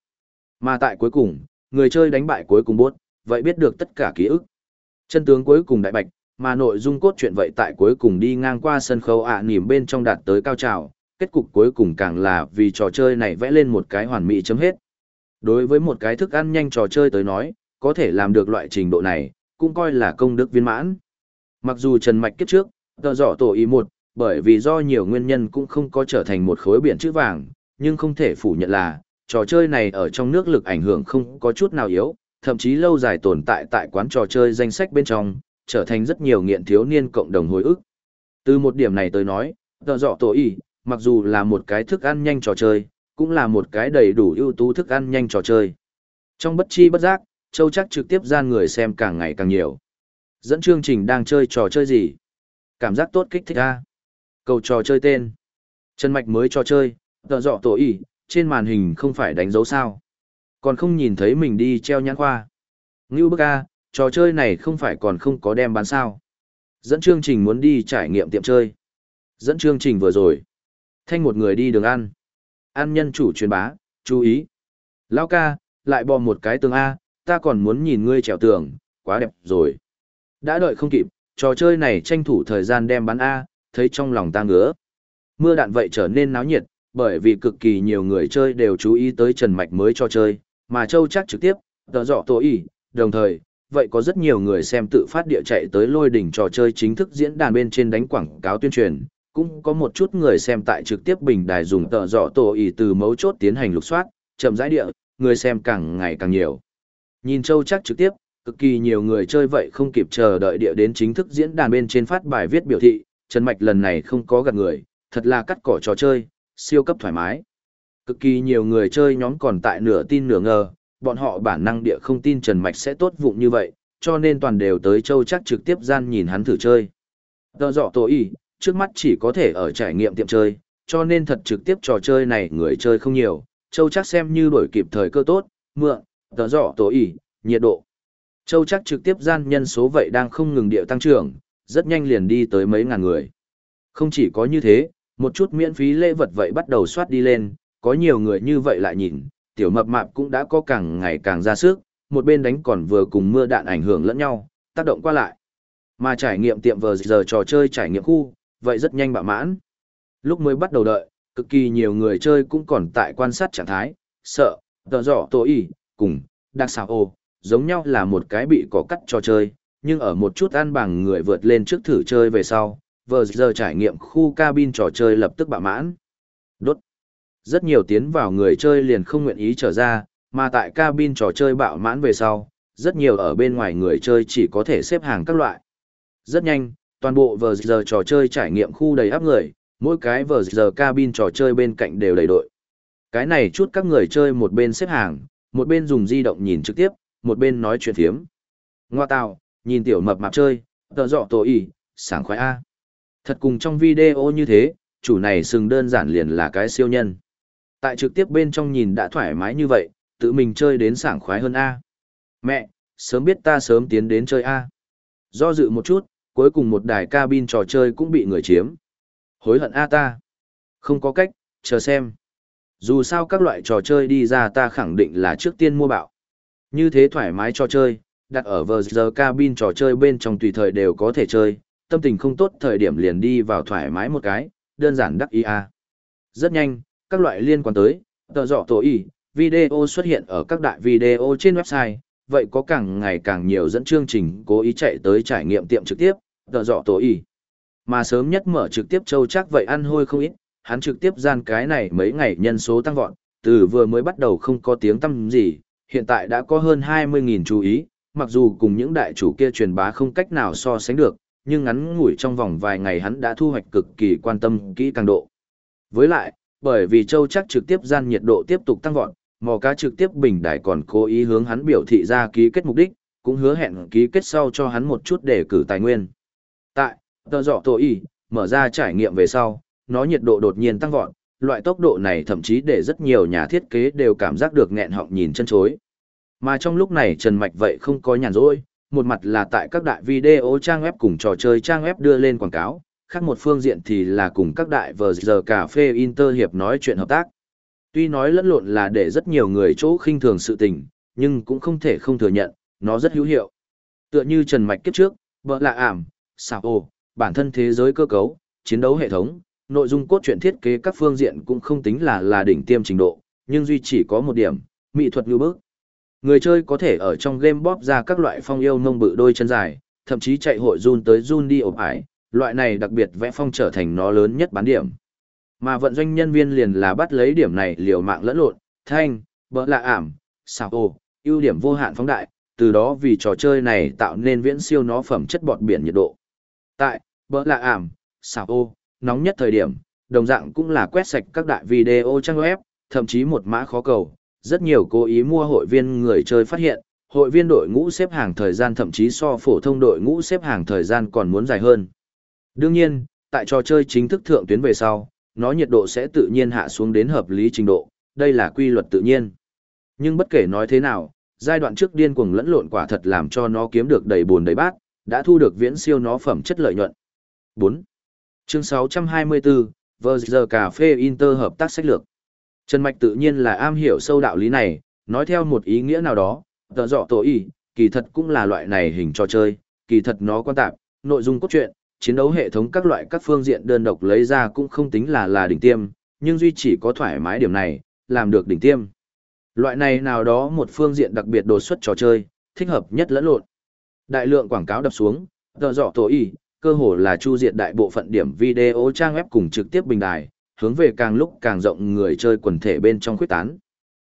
Mà tại cuối cùng, người chơi đánh bại cuối cùng bốt, vậy biết được tất cả ký ức. Chân tướng cuối cùng đại bạch, mà nội dung cốt truyện vậy tại cuối cùng đi ngang qua sân khấu ạ à nỉm bên trong đạt tới cao trào, kết cục cuối cùng càng là vì trò chơi này vẽ lên một cái hoàn mỹ chấm hết. Đối với một cái thức ăn nhanh trò chơi tới nói, có thể làm được loại trình độ này, cũng coi là công đức viên mãn. Mặc dù Trần Mạch kiếp trước, tờ dọ tổ ý một, bởi vì do nhiều nguyên nhân cũng không có trở thành một khối biển chữ vàng, nhưng không thể phủ nhận là, trò chơi này ở trong nước lực ảnh hưởng không có chút nào yếu, thậm chí lâu dài tồn tại tại quán trò chơi danh sách bên trong, trở thành rất nhiều nghiện thiếu niên cộng đồng hồi ức. Từ một điểm này tới nói, tờ dọ tổ y, mặc dù là một cái thức ăn nhanh trò chơi, cũng là một cái đầy đủ ưu tú thức ăn nhanh trò chơi. Trong bất chi bất giác, Châu chắc trực tiếp gian người xem càng ngày càng nhiều. Dẫn chương trình đang chơi trò chơi gì? Cảm giác tốt kích thích a. Cầu trò chơi tên. Chân mạch mới trò chơi, tờ dọ tổ ỉ trên màn hình không phải đánh dấu sao. Còn không nhìn thấy mình đi treo nhãn khoa. Ngưu bức a, trò chơi này không phải còn không có đem bán sao. Dẫn chương trình muốn đi trải nghiệm tiệm chơi. Dẫn chương trình vừa rồi. Thanh một người đi đường ăn. Ăn nhân chủ truyền bá, chú ý. Lao ca, lại bò một cái tường A, ta còn muốn nhìn ngươi trèo tường, quá đẹp rồi. Đã đợi không kịp, trò chơi này tranh thủ thời gian đem bán A, thấy trong lòng ta ngứa. Mưa đạn vậy trở nên náo nhiệt, bởi vì cực kỳ nhiều người chơi đều chú ý tới Trần Mạch mới cho chơi, mà Châu chắc trực tiếp, tờ dọ tổ ý, đồng thời, vậy có rất nhiều người xem tự phát địa chạy tới lôi đỉnh trò chơi chính thức diễn đàn bên trên đánh quảng cáo tuyên truyền, cũng có một chút người xem tại trực tiếp bình đài dùng tờ dọ tổ ý từ mấu chốt tiến hành lục soát, chậm rãi địa, người xem càng ngày càng nhiều. Nhìn Châu chắc trực tiếp, cực kỳ nhiều người chơi vậy không kịp chờ đợi địa đến chính thức diễn đàn bên trên phát bài viết biểu thị, Trần Mạch lần này không có gạt người, thật là cắt cỏ trò chơi, siêu cấp thoải mái. Cực kỳ nhiều người chơi nhóm còn tại nửa tin nửa ngờ, bọn họ bản năng địa không tin Trần Mạch sẽ tốt vụng như vậy, cho nên toàn đều tới châu chắc trực tiếp gian nhìn hắn thử chơi. Tờ dọ tổ y, trước mắt chỉ có thể ở trải nghiệm tiệm chơi, cho nên thật trực tiếp trò chơi này người chơi không nhiều, châu chắc xem như đổi kịp thời cơ tốt, mượn, tờ dọ tổ y, nhiệt độ. Châu chắc trực tiếp gian nhân số vậy đang không ngừng điệu tăng trưởng, rất nhanh liền đi tới mấy ngàn người. Không chỉ có như thế, một chút miễn phí lễ vật vậy bắt đầu soát đi lên, có nhiều người như vậy lại nhìn, tiểu mập mạp cũng đã có càng ngày càng ra sức, một bên đánh còn vừa cùng mưa đạn ảnh hưởng lẫn nhau, tác động qua lại. Mà trải nghiệm tiệm vờ giờ trò chơi trải nghiệm khu, vậy rất nhanh bạo mãn. Lúc mới bắt đầu đợi, cực kỳ nhiều người chơi cũng còn tại quan sát trạng thái, sợ, tờ dọ tổ ý, cùng, đặc xào ô, giống nhau là một cái bị cỏ cắt trò chơi, nhưng ở một chút ăn bằng người vượt lên trước thử chơi về sau, vờ giờ trải nghiệm khu cabin trò chơi lập tức bạo mãn. Đốt. Rất nhiều tiến vào người chơi liền không nguyện ý trở ra, mà tại cabin trò chơi bạo mãn về sau, rất nhiều ở bên ngoài người chơi chỉ có thể xếp hàng các loại. Rất nhanh, toàn bộ vờ giờ trò chơi trải nghiệm khu đầy áp người, mỗi cái vờ giờ cabin trò chơi bên cạnh đều đầy đội. Cái này chút các người chơi một bên xếp hàng, một bên dùng di động nhìn trực tiếp, một bên nói chuyện phiếm. Ngoa tạo, nhìn tiểu mập mạp chơi, tờ dọ tổ ý, sảng khoái A. Thật cùng trong video như thế, chủ này sừng đơn giản liền là cái siêu nhân. Tại trực tiếp bên trong nhìn đã thoải mái như vậy, tự mình chơi đến sảng khoái hơn A. Mẹ, sớm biết ta sớm tiến đến chơi A. Do dự một chút, cuối cùng một đài cabin trò chơi cũng bị người chiếm. Hối hận A ta. Không có cách, chờ xem. Dù sao các loại trò chơi đi ra ta khẳng định là trước tiên mua bạo. Như thế thoải mái cho chơi, đặt ở vờ giờ cabin trò chơi bên trong tùy thời đều có thể chơi, tâm tình không tốt thời điểm liền đi vào thoải mái một cái, đơn giản đắc ý a. Rất nhanh, các loại liên quan tới, tờ dọ tổ y, video xuất hiện ở các đại video trên website, vậy có càng ngày càng nhiều dẫn chương trình cố ý chạy tới trải nghiệm tiệm trực tiếp, tờ dọ tổ y. Mà sớm nhất mở trực tiếp châu chắc vậy ăn hôi không ít, hắn trực tiếp gian cái này mấy ngày nhân số tăng vọt, từ vừa mới bắt đầu không có tiếng tâm gì, hiện tại đã có hơn 20.000 chú ý, mặc dù cùng những đại chủ kia truyền bá không cách nào so sánh được, nhưng ngắn ngủi trong vòng vài ngày hắn đã thu hoạch cực kỳ quan tâm kỹ càng độ. Với lại, bởi vì châu chắc trực tiếp gian nhiệt độ tiếp tục tăng vọt, mò cá trực tiếp bình đại còn cố ý hướng hắn biểu thị ra ký kết mục đích, cũng hứa hẹn ký kết sau cho hắn một chút để cử tài nguyên. Tại, tờ dọ tổ y, mở ra trải nghiệm về sau, nó nhiệt độ đột nhiên tăng vọt, loại tốc độ này thậm chí để rất nhiều nhà thiết kế đều cảm giác được nghẹn họng nhìn chân chối. Mà trong lúc này Trần Mạch vậy không có nhàn rỗi, một mặt là tại các đại video trang web cùng trò chơi trang web đưa lên quảng cáo, khác một phương diện thì là cùng các đại vờ giờ cà phê Inter hiệp nói chuyện hợp tác. Tuy nói lẫn lộn là để rất nhiều người chỗ khinh thường sự tình, nhưng cũng không thể không thừa nhận, nó rất hữu hiệu. Tựa như Trần Mạch kiếp trước, vợ lạ ảm, xạo ồ, bản thân thế giới cơ cấu, chiến đấu hệ thống, nội dung cốt truyện thiết kế các phương diện cũng không tính là là đỉnh tiêm trình độ, nhưng duy chỉ có một điểm, mỹ thuật như bức. Người chơi có thể ở trong game bóp ra các loại phong yêu nông bự đôi chân dài, thậm chí chạy hội run tới run đi ổn ải, loại này đặc biệt vẽ phong trở thành nó lớn nhất bán điểm. Mà vận doanh nhân viên liền là bắt lấy điểm này liều mạng lẫn lộn, thanh, bỡ lạ ảm, xào ồ, ưu điểm vô hạn phóng đại, từ đó vì trò chơi này tạo nên viễn siêu nó phẩm chất bọt biển nhiệt độ. Tại, bỡ lạ ảm, xào ô, nóng nhất thời điểm, đồng dạng cũng là quét sạch các đại video trang web, thậm chí một mã khó cầu. Rất nhiều cố ý mua hội viên người chơi phát hiện, hội viên đội ngũ xếp hàng thời gian thậm chí so phổ thông đội ngũ xếp hàng thời gian còn muốn dài hơn. Đương nhiên, tại trò chơi chính thức thượng tuyến về sau, nó nhiệt độ sẽ tự nhiên hạ xuống đến hợp lý trình độ, đây là quy luật tự nhiên. Nhưng bất kể nói thế nào, giai đoạn trước điên cuồng lẫn lộn quả thật làm cho nó kiếm được đầy buồn đầy bát, đã thu được viễn siêu nó phẩm chất lợi nhuận. 4. Chương 624, Vờ giờ cà phê Inter hợp tác sách lược. Trần Mạch tự nhiên là am hiểu sâu đạo lý này, nói theo một ý nghĩa nào đó, tờ dọ tổ ý, kỳ thật cũng là loại này hình trò chơi, kỳ thật nó quan tạp, nội dung cốt truyện, chiến đấu hệ thống các loại các phương diện đơn độc lấy ra cũng không tính là là đỉnh tiêm, nhưng duy chỉ có thoải mái điểm này, làm được đỉnh tiêm. Loại này nào đó một phương diện đặc biệt đột xuất trò chơi, thích hợp nhất lẫn lộn. Đại lượng quảng cáo đập xuống, tờ dọ tổ ý, cơ hồ là chu diệt đại bộ phận điểm video trang web cùng trực tiếp bình đài, hướng về càng lúc càng rộng người chơi quần thể bên trong khuyết tán.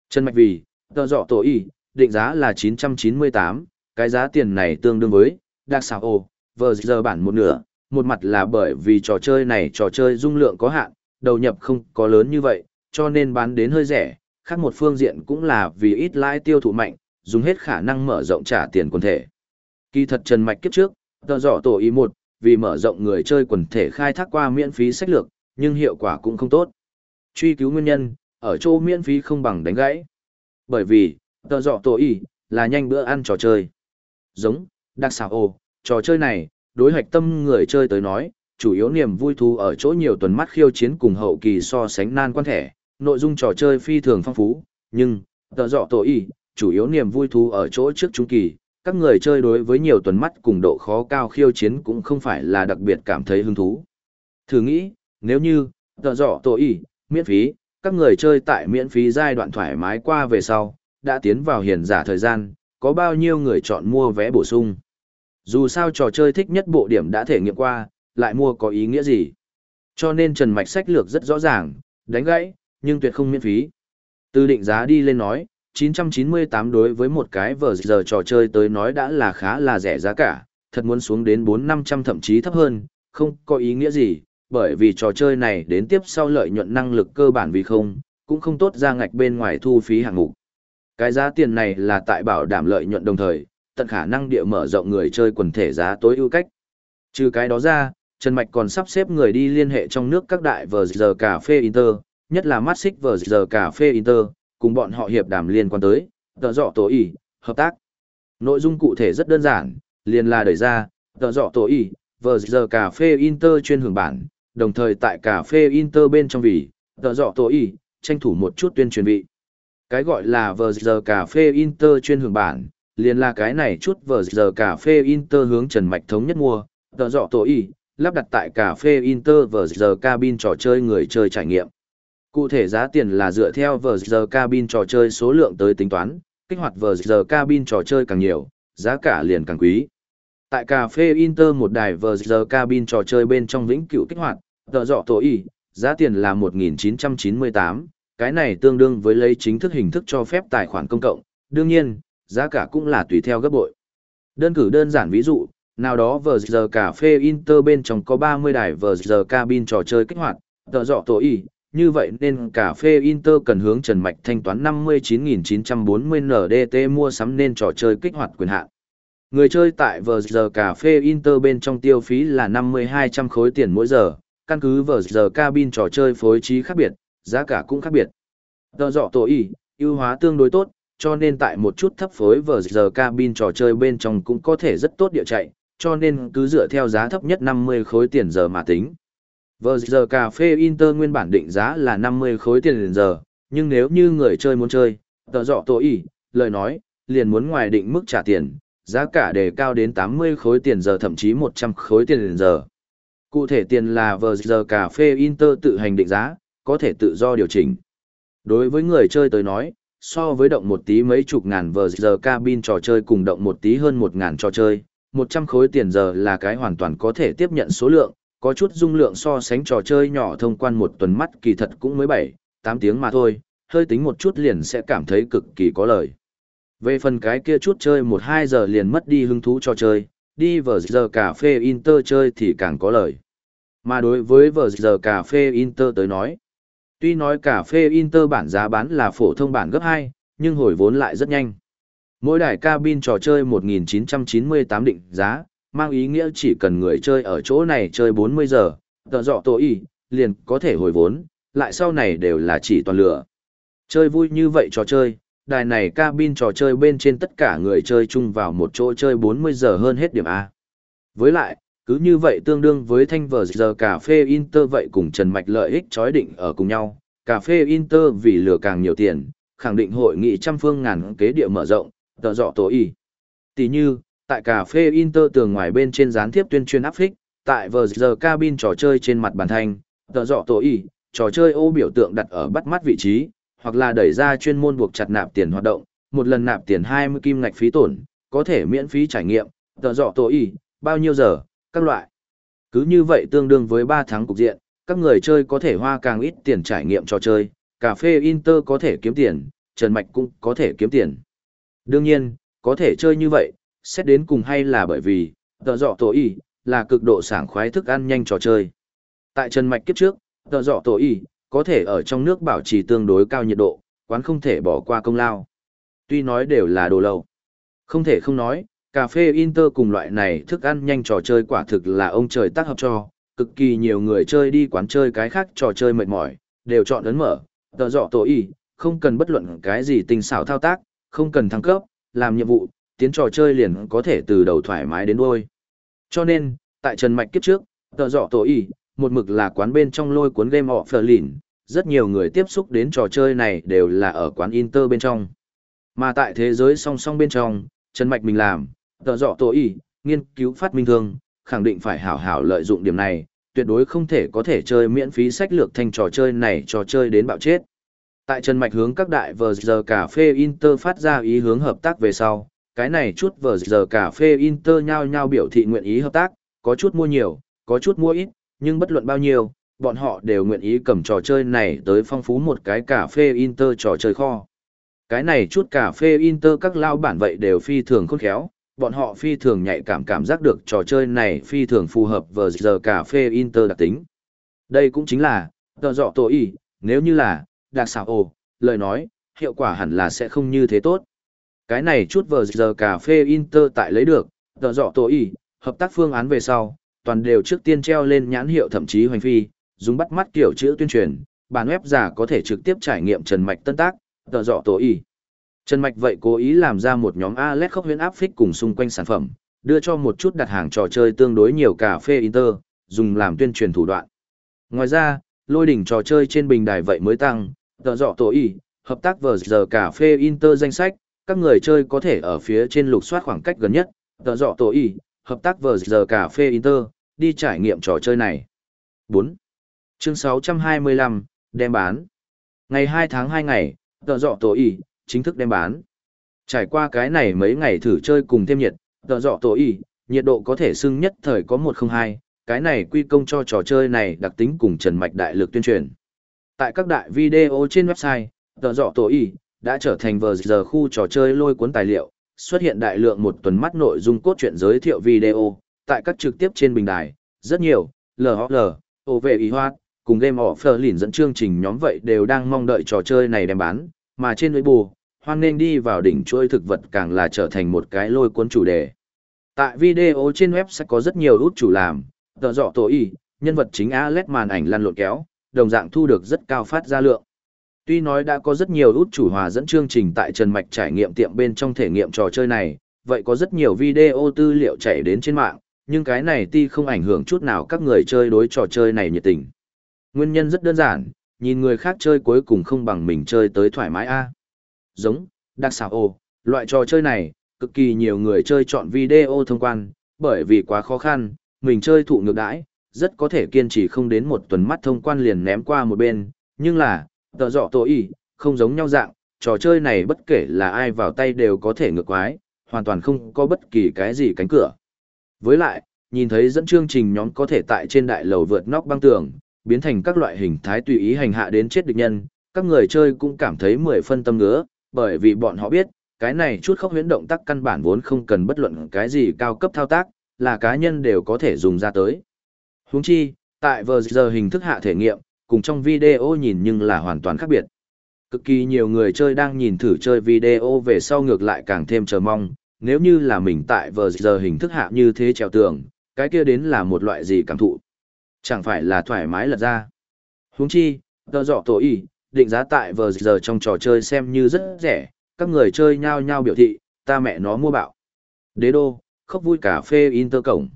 Chân mạch vì, tờ dọ tổ y, định giá là 998, cái giá tiền này tương đương với, đặc xào ồ, vờ giờ bản một nửa, một mặt là bởi vì trò chơi này trò chơi dung lượng có hạn, đầu nhập không có lớn như vậy, cho nên bán đến hơi rẻ, khác một phương diện cũng là vì ít lãi tiêu thụ mạnh, dùng hết khả năng mở rộng trả tiền quần thể. Kỳ thật Trần Mạch kiếp trước, tờ dọ tổ ý một, vì mở rộng người chơi quần thể khai thác qua miễn phí sách lược, nhưng hiệu quả cũng không tốt. Truy cứu nguyên nhân, ở chỗ miễn phí không bằng đánh gãy. Bởi vì, tờ dọ tổ ý, là nhanh bữa ăn trò chơi. Giống, đặc xảo ồ, trò chơi này, đối hoạch tâm người chơi tới nói, chủ yếu niềm vui thú ở chỗ nhiều tuần mắt khiêu chiến cùng hậu kỳ so sánh nan quan thẻ, nội dung trò chơi phi thường phong phú, nhưng, tờ dọ tổ ý, chủ yếu niềm vui thú ở chỗ trước trung kỳ, các người chơi đối với nhiều tuần mắt cùng độ khó cao khiêu chiến cũng không phải là đặc biệt cảm thấy hứng thú. Thử nghĩ, nếu như, tờ rõ tổ ý, miễn phí, các người chơi tại miễn phí giai đoạn thoải mái qua về sau, đã tiến vào hiền giả thời gian, có bao nhiêu người chọn mua vé bổ sung. Dù sao trò chơi thích nhất bộ điểm đã thể nghiệm qua, lại mua có ý nghĩa gì. Cho nên Trần Mạch sách lược rất rõ ràng, đánh gãy, nhưng tuyệt không miễn phí. Từ định giá đi lên nói, 998 đối với một cái vở giờ trò chơi tới nói đã là khá là rẻ giá cả, thật muốn xuống đến 4-500 thậm chí thấp hơn, không có ý nghĩa gì, bởi vì trò chơi này đến tiếp sau lợi nhuận năng lực cơ bản vì không, cũng không tốt ra ngạch bên ngoài thu phí hạng mục. Cái giá tiền này là tại bảo đảm lợi nhuận đồng thời, tận khả năng địa mở rộng người chơi quần thể giá tối ưu cách. Trừ cái đó ra, Trần Mạch còn sắp xếp người đi liên hệ trong nước các đại vờ giờ cà phê Inter, nhất là mắt xích vờ giờ cà phê Inter, cùng bọn họ hiệp đàm liên quan tới, tờ dọ tổ ý, hợp tác. Nội dung cụ thể rất đơn giản, liền là đẩy ra, tờ dọ tổ ý, vờ giờ cà phê Inter chuyên hưởng bản, đồng thời tại cà phê Inter bên trong vì, tờ dọ tổ ý, tranh thủ một chút tuyên truyền vị. Cái gọi là vờ giờ cà phê Inter chuyên hưởng bản, liền là cái này chút vờ giờ cà phê Inter hướng Trần Mạch thống nhất mua, tờ dọ tổ ý, lắp đặt tại cà phê Inter vờ giờ cabin trò chơi người chơi trải nghiệm. Cụ thể giá tiền là dựa theo vờ giờ cabin trò chơi số lượng tới tính toán, kích hoạt vờ giờ cabin trò chơi càng nhiều, giá cả liền càng quý. Tại cà phê Inter một đài vờ giờ cabin trò chơi bên trong vĩnh cửu kích hoạt, tờ dọ tổ y, giá tiền là 1.998, cái này tương đương với lấy chính thức hình thức cho phép tài khoản công cộng, đương nhiên, giá cả cũng là tùy theo gấp bội. Đơn cử đơn giản ví dụ, nào đó vờ giờ cà phê Inter bên trong có 30 đài vờ giờ cabin trò chơi kích hoạt, tờ dọ tổ y, như vậy nên cà phê Inter cần hướng Trần Mạch thanh toán 59.940 NDT mua sắm nên trò chơi kích hoạt quyền hạn. Người chơi tại vờ giờ cà phê Inter bên trong tiêu phí là 5200 khối tiền mỗi giờ, căn cứ vờ giờ cabin trò chơi phối trí khác biệt, giá cả cũng khác biệt. Tờ dọ tổ y, ưu hóa tương đối tốt, cho nên tại một chút thấp phối vờ giờ cabin trò chơi bên trong cũng có thể rất tốt địa chạy, cho nên cứ dựa theo giá thấp nhất 50 khối tiền giờ mà tính. Vờ giờ cà phê Inter nguyên bản định giá là 50 khối tiền liền giờ, nhưng nếu như người chơi muốn chơi, tờ dọ tổ ý, lời nói, liền muốn ngoài định mức trả tiền, giá cả đề cao đến 80 khối tiền giờ thậm chí 100 khối tiền liền giờ. Cụ thể tiền là vờ giờ cà phê Inter tự hành định giá, có thể tự do điều chỉnh. Đối với người chơi tới nói, so với động một tí mấy chục ngàn vờ giờ cabin trò chơi cùng động một tí hơn một ngàn trò chơi, 100 khối tiền giờ là cái hoàn toàn có thể tiếp nhận số lượng, có chút dung lượng so sánh trò chơi nhỏ thông quan một tuần mắt kỳ thật cũng mới 7, 8 tiếng mà thôi, hơi tính một chút liền sẽ cảm thấy cực kỳ có lời. Về phần cái kia chút chơi 1-2 giờ liền mất đi hứng thú cho chơi, đi vào giờ cà phê Inter chơi thì càng có lời. Mà đối với vở giờ cà phê Inter tới nói, tuy nói cà phê Inter bản giá bán là phổ thông bản gấp 2, nhưng hồi vốn lại rất nhanh. Mỗi đài cabin trò chơi 1998 định giá, mang ý nghĩa chỉ cần người chơi ở chỗ này chơi 40 giờ, tờ dọ tổ y, liền có thể hồi vốn, lại sau này đều là chỉ toàn lửa. Chơi vui như vậy trò chơi, đài này cabin trò chơi bên trên tất cả người chơi chung vào một chỗ chơi 40 giờ hơn hết điểm A. Với lại, cứ như vậy tương đương với thanh vờ giờ cà phê Inter vậy cùng Trần Mạch lợi ích chói định ở cùng nhau, cà phê Inter vì lừa càng nhiều tiền, khẳng định hội nghị trăm phương ngàn kế địa mở rộng, tờ dọ tổ y. Tỷ như, tại cà phê Inter tường ngoài bên trên gián tiếp tuyên truyền áp phích, tại vờ giờ cabin trò chơi trên mặt bàn thanh, tờ dọ tổ ý, trò chơi ô biểu tượng đặt ở bắt mắt vị trí, hoặc là đẩy ra chuyên môn buộc chặt nạp tiền hoạt động, một lần nạp tiền 20 kim ngạch phí tổn, có thể miễn phí trải nghiệm, tờ dọ tổ ý, bao nhiêu giờ, các loại. Cứ như vậy tương đương với 3 tháng cục diện, các người chơi có thể hoa càng ít tiền trải nghiệm trò chơi, cà phê Inter có thể kiếm tiền, Trần Mạch cũng có thể kiếm tiền. Đương nhiên, có thể chơi như vậy, xét đến cùng hay là bởi vì, tờ dọ tổ y, là cực độ sảng khoái thức ăn nhanh trò chơi. Tại Trần Mạch kiếp trước, tờ dọ tổ y, có thể ở trong nước bảo trì tương đối cao nhiệt độ, quán không thể bỏ qua công lao. Tuy nói đều là đồ lầu. Không thể không nói, cà phê Inter cùng loại này thức ăn nhanh trò chơi quả thực là ông trời tác hợp cho, cực kỳ nhiều người chơi đi quán chơi cái khác trò chơi mệt mỏi, đều chọn ấn mở, tờ dọ tổ y, không cần bất luận cái gì tinh xảo thao tác, không cần thăng cấp, làm nhiệm vụ, tiến trò chơi liền có thể từ đầu thoải mái đến đuôi. Cho nên, tại Trần Mạch kiếp trước, tờ dọ tổ y, một mực là quán bên trong lôi cuốn game of lìn, rất nhiều người tiếp xúc đến trò chơi này đều là ở quán Inter bên trong. Mà tại thế giới song song bên trong, Trần Mạch mình làm, tờ dọ tổ y, nghiên cứu phát minh thương, khẳng định phải hảo hảo lợi dụng điểm này, tuyệt đối không thể có thể chơi miễn phí sách lược thành trò chơi này trò chơi đến bạo chết. Tại Trần Mạch hướng các đại vờ giờ cà phê Inter phát ra ý hướng hợp tác về sau, cái này chút vờ giờ cà phê Inter nhau nhau biểu thị nguyện ý hợp tác, có chút mua nhiều, có chút mua ít, nhưng bất luận bao nhiêu, bọn họ đều nguyện ý cầm trò chơi này tới phong phú một cái cà phê Inter trò chơi kho. Cái này chút cà phê Inter các lao bản vậy đều phi thường khôn khéo, bọn họ phi thường nhạy cảm cảm giác được trò chơi này phi thường phù hợp vờ giờ cà phê Inter đặc tính. Đây cũng chính là, tờ dọ tổ ý, nếu như là, đặc xảo ồ, lời nói, hiệu quả hẳn là sẽ không như thế tốt. Cái này chút vờ giờ cà phê Inter tại lấy được, tờ dọ tổ ý, hợp tác phương án về sau, toàn đều trước tiên treo lên nhãn hiệu thậm chí hoành phi, dùng bắt mắt kiểu chữ tuyên truyền, bản web giả có thể trực tiếp trải nghiệm trần mạch tân tác, tờ dọ tổ ý. Trần Mạch vậy cố ý làm ra một nhóm Alex khốc huyễn áp phích cùng xung quanh sản phẩm, đưa cho một chút đặt hàng trò chơi tương đối nhiều cà phê Inter, dùng làm tuyên truyền thủ đoạn. Ngoài ra, lôi đỉnh trò chơi trên bình đài vậy mới tăng, tờ dọ tổ ý, hợp tác vờ giờ cà phê Inter danh sách, các người chơi có thể ở phía trên lục soát khoảng cách gần nhất, tờ dọ tổ y, hợp tác vờ giờ cà phê Inter, đi trải nghiệm trò chơi này. 4. Chương 625, đem bán. Ngày 2 tháng 2 ngày, tờ dọ tổ y, chính thức đem bán. Trải qua cái này mấy ngày thử chơi cùng thêm nhiệt, tờ dọ tổ y, nhiệt độ có thể xưng nhất thời có 102, cái này quy công cho trò chơi này đặc tính cùng Trần Mạch đại lực tuyên truyền. Tại các đại video trên website, tờ dọ tổ y, đã trở thành vờ giờ khu trò chơi lôi cuốn tài liệu, xuất hiện đại lượng một tuần mắt nội dung cốt truyện giới thiệu video, tại các trực tiếp trên bình đài, rất nhiều, LHL, OVI Hoạt, cùng Game of Berlin dẫn chương trình nhóm vậy đều đang mong đợi trò chơi này đem bán, mà trên Weibo, hoan nên đi vào đỉnh chuỗi thực vật càng là trở thành một cái lôi cuốn chủ đề. Tại video trên web sẽ có rất nhiều út chủ làm, tờ dọ tổ y, nhân vật chính Alex màn ảnh lăn lộn kéo, đồng dạng thu được rất cao phát ra lượng. Tuy nói đã có rất nhiều út chủ hòa dẫn chương trình tại Trần Mạch trải nghiệm tiệm bên trong thể nghiệm trò chơi này, vậy có rất nhiều video tư liệu chạy đến trên mạng, nhưng cái này ti không ảnh hưởng chút nào các người chơi đối trò chơi này nhiệt tình. Nguyên nhân rất đơn giản, nhìn người khác chơi cuối cùng không bằng mình chơi tới thoải mái a giống, đặc xảo ồ, loại trò chơi này, cực kỳ nhiều người chơi chọn video thông quan, bởi vì quá khó khăn, mình chơi thụ ngược đãi, rất có thể kiên trì không đến một tuần mắt thông quan liền ném qua một bên, nhưng là, tờ dọ tổ y, không giống nhau dạng, trò chơi này bất kể là ai vào tay đều có thể ngược quái, hoàn toàn không có bất kỳ cái gì cánh cửa. Với lại, nhìn thấy dẫn chương trình nhóm có thể tại trên đại lầu vượt nóc băng tường, biến thành các loại hình thái tùy ý hành hạ đến chết địch nhân, các người chơi cũng cảm thấy mười phân tâm ngứa, bởi vì bọn họ biết, cái này chút khốc huyễn động tác căn bản vốn không cần bất luận cái gì cao cấp thao tác, là cá nhân đều có thể dùng ra tới. Huống chi, tại vừa giờ hình thức hạ thể nghiệm, cùng trong video nhìn nhưng là hoàn toàn khác biệt. Cực kỳ nhiều người chơi đang nhìn thử chơi video về sau ngược lại càng thêm chờ mong, nếu như là mình tại vừa giờ hình thức hạ như thế trèo tường, cái kia đến là một loại gì cảm thụ. Chẳng phải là thoải mái lật ra. Huống chi, tờ dọ tổ ý, định giá tại vừa giờ trong trò chơi xem như rất rẻ, các người chơi nhao nhao biểu thị, ta mẹ nó mua bạo. Đế đô, khóc vui cà phê Inter cổng.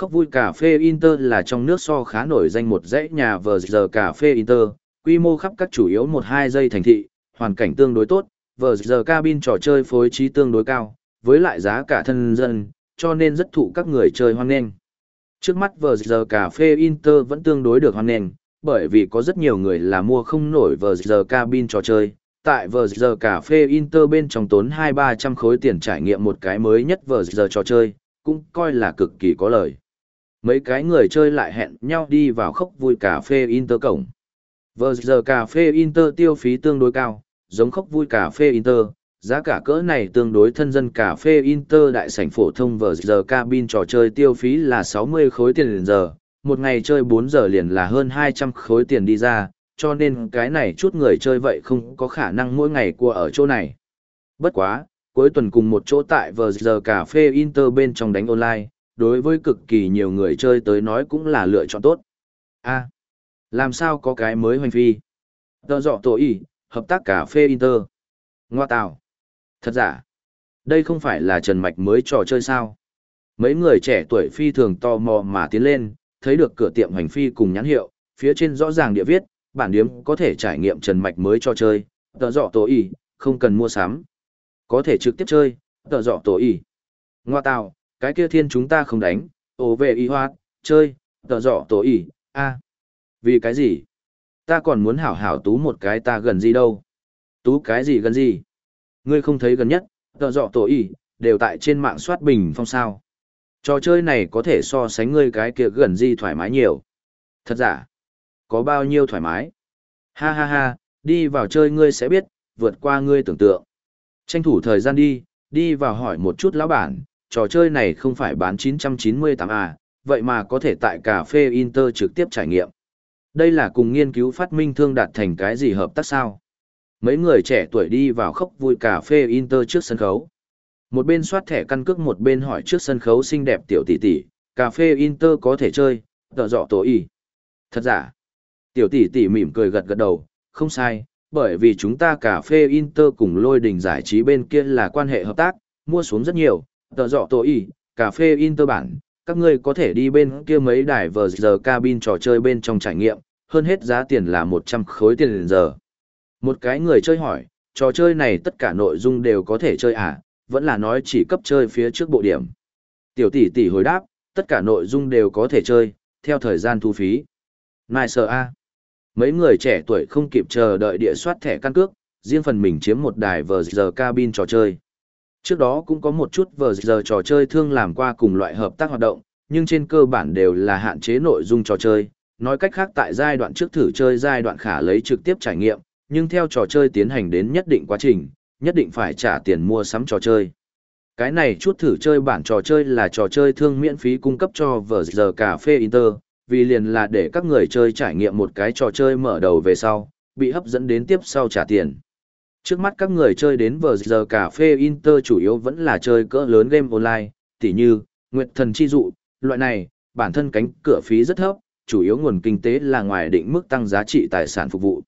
Khóc vui cà phê Inter là trong nước so khá nổi danh một dãy nhà vờ giờ cà phê Inter, quy mô khắp các chủ yếu 1-2 giây thành thị, hoàn cảnh tương đối tốt, vờ giờ cabin trò chơi phối trí tương đối cao, với lại giá cả thân dân, cho nên rất thụ các người chơi hoan nghênh. Trước mắt vờ giờ cà phê Inter vẫn tương đối được hoan nghênh, bởi vì có rất nhiều người là mua không nổi vờ giờ cabin trò chơi. Tại vờ giờ cà phê Inter bên trong tốn 2-300 khối tiền trải nghiệm một cái mới nhất vờ giờ trò chơi, cũng coi là cực kỳ có lời. Mấy cái người chơi lại hẹn nhau đi vào khốc vui cà phê Inter cổng. Vừa giờ cà phê Inter tiêu phí tương đối cao, giống khốc vui cà phê Inter, giá cả cỡ này tương đối thân dân cà phê Inter đại sảnh phổ thông vừa giờ cabin trò chơi tiêu phí là 60 khối tiền liền giờ, một ngày chơi 4 giờ liền là hơn 200 khối tiền đi ra, cho nên cái này chút người chơi vậy không có khả năng mỗi ngày qua ở chỗ này. Bất quá, cuối tuần cùng một chỗ tại vừa giờ cà phê Inter bên trong đánh online, đối với cực kỳ nhiều người chơi tới nói cũng là lựa chọn tốt. a làm sao có cái mới hoành phi? Tờ dọ tổ ý, hợp tác cà phê Inter. Ngoa tào. Thật giả. Đây không phải là Trần Mạch mới trò chơi sao? Mấy người trẻ tuổi phi thường tò mò mà tiến lên, thấy được cửa tiệm hoành phi cùng nhãn hiệu, phía trên rõ ràng địa viết, bản điếm có thể trải nghiệm Trần Mạch mới trò chơi, tờ dọ tổ ý, không cần mua sắm. Có thể trực tiếp chơi, tờ dọ tổ ý. Ngoa tào, cái kia thiên chúng ta không đánh, ồ về y hoa, chơi, tờ dọ tổ ỉ, a Vì cái gì? Ta còn muốn hảo hảo tú một cái ta gần gì đâu. Tú cái gì gần gì? Ngươi không thấy gần nhất, tờ dọ tổ ỉ, đều tại trên mạng soát bình phong sao. Trò chơi này có thể so sánh ngươi cái kia gần gì thoải mái nhiều. Thật giả, có bao nhiêu thoải mái? Ha ha ha, đi vào chơi ngươi sẽ biết, vượt qua ngươi tưởng tượng. Tranh thủ thời gian đi, đi vào hỏi một chút lão bản, trò chơi này không phải bán 998 à, vậy mà có thể tại cà phê Inter trực tiếp trải nghiệm. Đây là cùng nghiên cứu phát minh thương đạt thành cái gì hợp tác sao? Mấy người trẻ tuổi đi vào khốc vui cà phê Inter trước sân khấu. Một bên soát thẻ căn cước một bên hỏi trước sân khấu xinh đẹp tiểu tỷ tỷ, cà phê Inter có thể chơi, Tờ dọ tổ y. Thật giả. Tiểu tỷ tỷ mỉm cười gật gật đầu, không sai, bởi vì chúng ta cà phê Inter cùng lôi đình giải trí bên kia là quan hệ hợp tác, mua xuống rất nhiều, tờ dọ tổ y, cà phê Inter bản, các ngươi có thể đi bên kia mấy đài vờ giờ cabin trò chơi bên trong trải nghiệm, hơn hết giá tiền là 100 khối tiền giờ. Một cái người chơi hỏi, trò chơi này tất cả nội dung đều có thể chơi à, vẫn là nói chỉ cấp chơi phía trước bộ điểm. Tiểu tỷ tỷ hồi đáp, tất cả nội dung đều có thể chơi, theo thời gian thu phí. Nice A. Mấy người trẻ tuổi không kịp chờ đợi địa soát thẻ căn cước, riêng phần mình chiếm một đài vờ giờ cabin trò chơi. Trước đó cũng có một chút vờ giờ trò chơi thương làm qua cùng loại hợp tác hoạt động, nhưng trên cơ bản đều là hạn chế nội dung trò chơi. Nói cách khác tại giai đoạn trước thử chơi giai đoạn khả lấy trực tiếp trải nghiệm, nhưng theo trò chơi tiến hành đến nhất định quá trình, nhất định phải trả tiền mua sắm trò chơi. Cái này chút thử chơi bản trò chơi là trò chơi thương miễn phí cung cấp cho vờ giờ cà phê Inter, vì liền là để các người chơi trải nghiệm một cái trò chơi mở đầu về sau, bị hấp dẫn đến tiếp sau trả tiền. Trước mắt các người chơi đến vờ giờ cà phê Inter chủ yếu vẫn là chơi cỡ lớn game online, tỉ như, Nguyệt Thần Chi Dụ, loại này, bản thân cánh cửa phí rất thấp, chủ yếu nguồn kinh tế là ngoài định mức tăng giá trị tài sản phục vụ.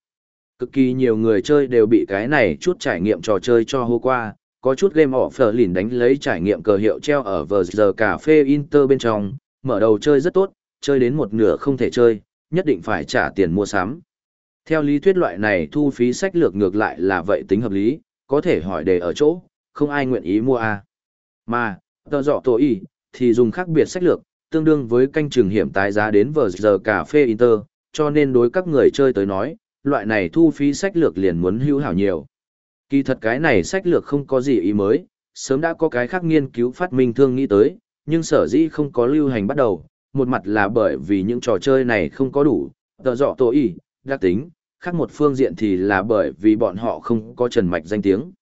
Cực kỳ nhiều người chơi đều bị cái này chút trải nghiệm trò chơi cho hô qua, có chút game offer lìn đánh lấy trải nghiệm cờ hiệu treo ở vờ giờ cà phê Inter bên trong, mở đầu chơi rất tốt, chơi đến một nửa không thể chơi, nhất định phải trả tiền mua sắm. Theo lý thuyết loại này thu phí sách lược ngược lại là vậy tính hợp lý, có thể hỏi đề ở chỗ, không ai nguyện ý mua a à. Mà, tờ dọ tổ ý, thì dùng khác biệt sách lược, tương đương với canh trường hiểm tái giá đến vờ giờ cà phê Inter, cho nên đối các người chơi tới nói, loại này thu phí sách lược liền muốn hữu hảo nhiều. Kỳ thật cái này sách lược không có gì ý mới, sớm đã có cái khác nghiên cứu phát minh thương nghĩ tới, nhưng sở dĩ không có lưu hành bắt đầu, một mặt là bởi vì những trò chơi này không có đủ, tờ dọ tổ y, đặc tính, khác một phương diện thì là bởi vì bọn họ không có Trần Mạch danh tiếng.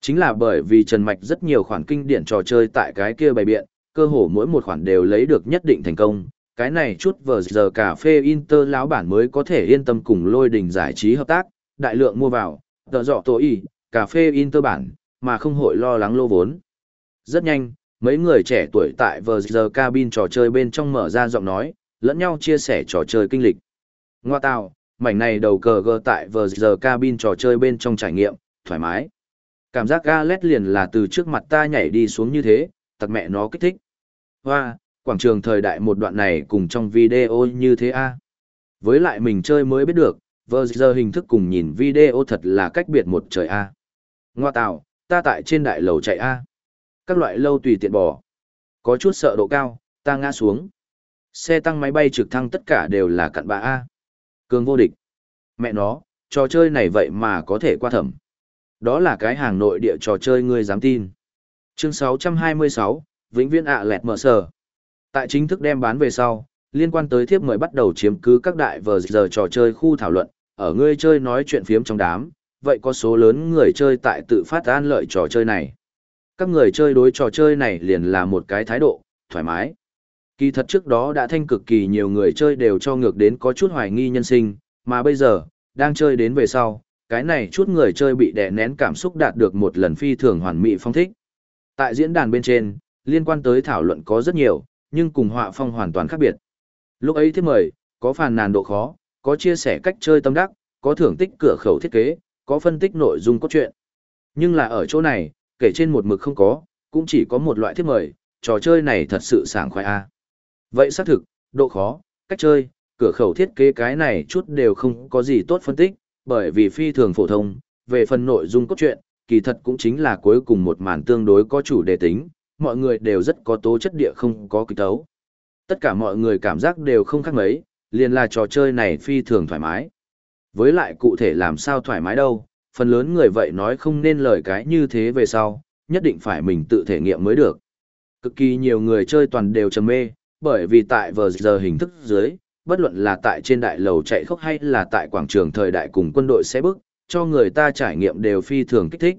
Chính là bởi vì Trần Mạch rất nhiều khoản kinh điển trò chơi tại cái kia bày biện, cơ hồ mỗi một khoản đều lấy được nhất định thành công. Cái này chút vờ giờ cà phê Inter lão bản mới có thể yên tâm cùng lôi đình giải trí hợp tác, đại lượng mua vào, tờ dọ tổ y, cà phê Inter bản, mà không hội lo lắng lô vốn. Rất nhanh, mấy người trẻ tuổi tại vờ giờ cabin trò chơi bên trong mở ra giọng nói, lẫn nhau chia sẻ trò chơi kinh lịch. Ngoa tào, mảnh này đầu cờ gờ tại vờ giờ cabin trò chơi bên trong trải nghiệm, thoải mái. Cảm giác Galet liền là từ trước mặt ta nhảy đi xuống như thế, tặc mẹ nó kích thích. Hoa, quảng trường thời đại một đoạn này cùng trong video như thế a Với lại mình chơi mới biết được, vờ giờ hình thức cùng nhìn video thật là cách biệt một trời a Ngoa tạo, ta tại trên đại lầu chạy a Các loại lâu tùy tiện bỏ. Có chút sợ độ cao, ta ngã xuống. Xe tăng máy bay trực thăng tất cả đều là cặn bã a Cường vô địch. Mẹ nó, trò chơi này vậy mà có thể qua thẩm. Đó là cái hàng nội địa trò chơi ngươi dám tin. Chương 626, Vĩnh viễn ạ lẹt mở sở. Tại chính thức đem bán về sau, liên quan tới thiếp mời bắt đầu chiếm cứ các đại vờ giờ trò chơi khu thảo luận, ở ngươi chơi nói chuyện phiếm trong đám, vậy có số lớn người chơi tại tự phát an lợi trò chơi này. Các người chơi đối trò chơi này liền là một cái thái độ, thoải mái. Kỳ thật trước đó đã thanh cực kỳ nhiều người chơi đều cho ngược đến có chút hoài nghi nhân sinh, mà bây giờ, đang chơi đến về sau, cái này chút người chơi bị đè nén cảm xúc đạt được một lần phi thường hoàn mỹ phong thích. Tại diễn đàn bên trên, liên quan tới thảo luận có rất nhiều, nhưng cùng họa phong hoàn toàn khác biệt. Lúc ấy thiết mời, có phàn nàn độ khó, có chia sẻ cách chơi tâm đắc, có thưởng tích cửa khẩu thiết kế, có phân tích nội dung cốt truyện. Nhưng là ở chỗ này, kể trên một mực không có, cũng chỉ có một loại thiết mời, trò chơi này thật sự sảng khoái a. Vậy xác thực, độ khó, cách chơi, cửa khẩu thiết kế cái này chút đều không có gì tốt phân tích, bởi vì phi thường phổ thông, về phần nội dung cốt truyện, kỳ thật cũng chính là cuối cùng một màn tương đối có chủ đề tính, mọi người đều rất có tố chất địa không có kịch tấu. Tất cả mọi người cảm giác đều không khác mấy, liền là trò chơi này phi thường thoải mái. Với lại cụ thể làm sao thoải mái đâu, phần lớn người vậy nói không nên lời cái như thế về sau, nhất định phải mình tự thể nghiệm mới được. Cực kỳ nhiều người chơi toàn đều trầm mê, bởi vì tại vờ giờ hình thức dưới, bất luận là tại trên đại lầu chạy khốc hay là tại quảng trường thời đại cùng quân đội xe bước, cho người ta trải nghiệm đều phi thường kích thích.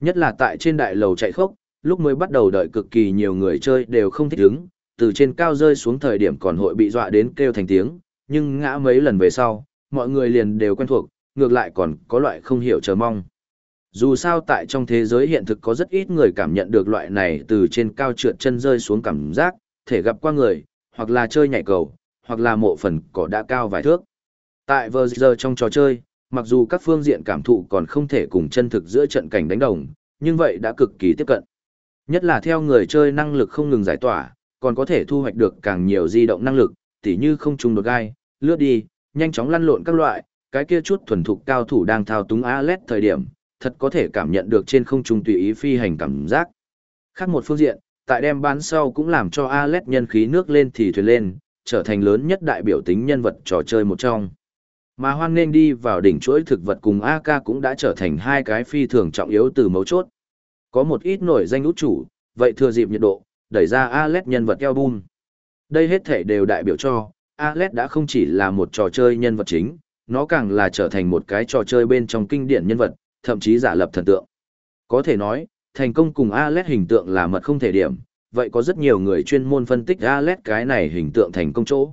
Nhất là tại trên đại lầu chạy khốc, lúc mới bắt đầu đợi cực kỳ nhiều người chơi đều không thích ứng, từ trên cao rơi xuống thời điểm còn hội bị dọa đến kêu thành tiếng, nhưng ngã mấy lần về sau, mọi người liền đều quen thuộc, ngược lại còn có loại không hiểu chờ mong. Dù sao tại trong thế giới hiện thực có rất ít người cảm nhận được loại này từ trên cao trượt chân rơi xuống cảm giác, thể gặp qua người, hoặc là chơi nhảy cầu, hoặc là mộ phần cỏ đã cao vài thước. Tại vừa giờ trong trò chơi, mặc dù các phương diện cảm thụ còn không thể cùng chân thực giữa trận cảnh đánh đồng, nhưng vậy đã cực kỳ tiếp cận. Nhất là theo người chơi năng lực không ngừng giải tỏa, còn có thể thu hoạch được càng nhiều di động năng lực, tỉ như không trùng đột gai, lướt đi, nhanh chóng lăn lộn các loại, cái kia chút thuần thục cao thủ đang thao túng Alet thời điểm, thật có thể cảm nhận được trên không trung tùy ý phi hành cảm giác. Khác một phương diện, tại đem bán sau cũng làm cho Alex nhân khí nước lên thì thuyền lên, trở thành lớn nhất đại biểu tính nhân vật trò chơi một trong. Mà hoan nên đi vào đỉnh chuỗi thực vật cùng AK cũng đã trở thành hai cái phi thường trọng yếu từ mấu chốt. Có một ít nổi danh út chủ, vậy thừa dịp nhiệt độ, đẩy ra Alex nhân vật album. Đây hết thể đều đại biểu cho, Alex đã không chỉ là một trò chơi nhân vật chính, nó càng là trở thành một cái trò chơi bên trong kinh điển nhân vật, thậm chí giả lập thần tượng. Có thể nói, thành công cùng Alet hình tượng là mật không thể điểm, vậy có rất nhiều người chuyên môn phân tích Alet cái này hình tượng thành công chỗ.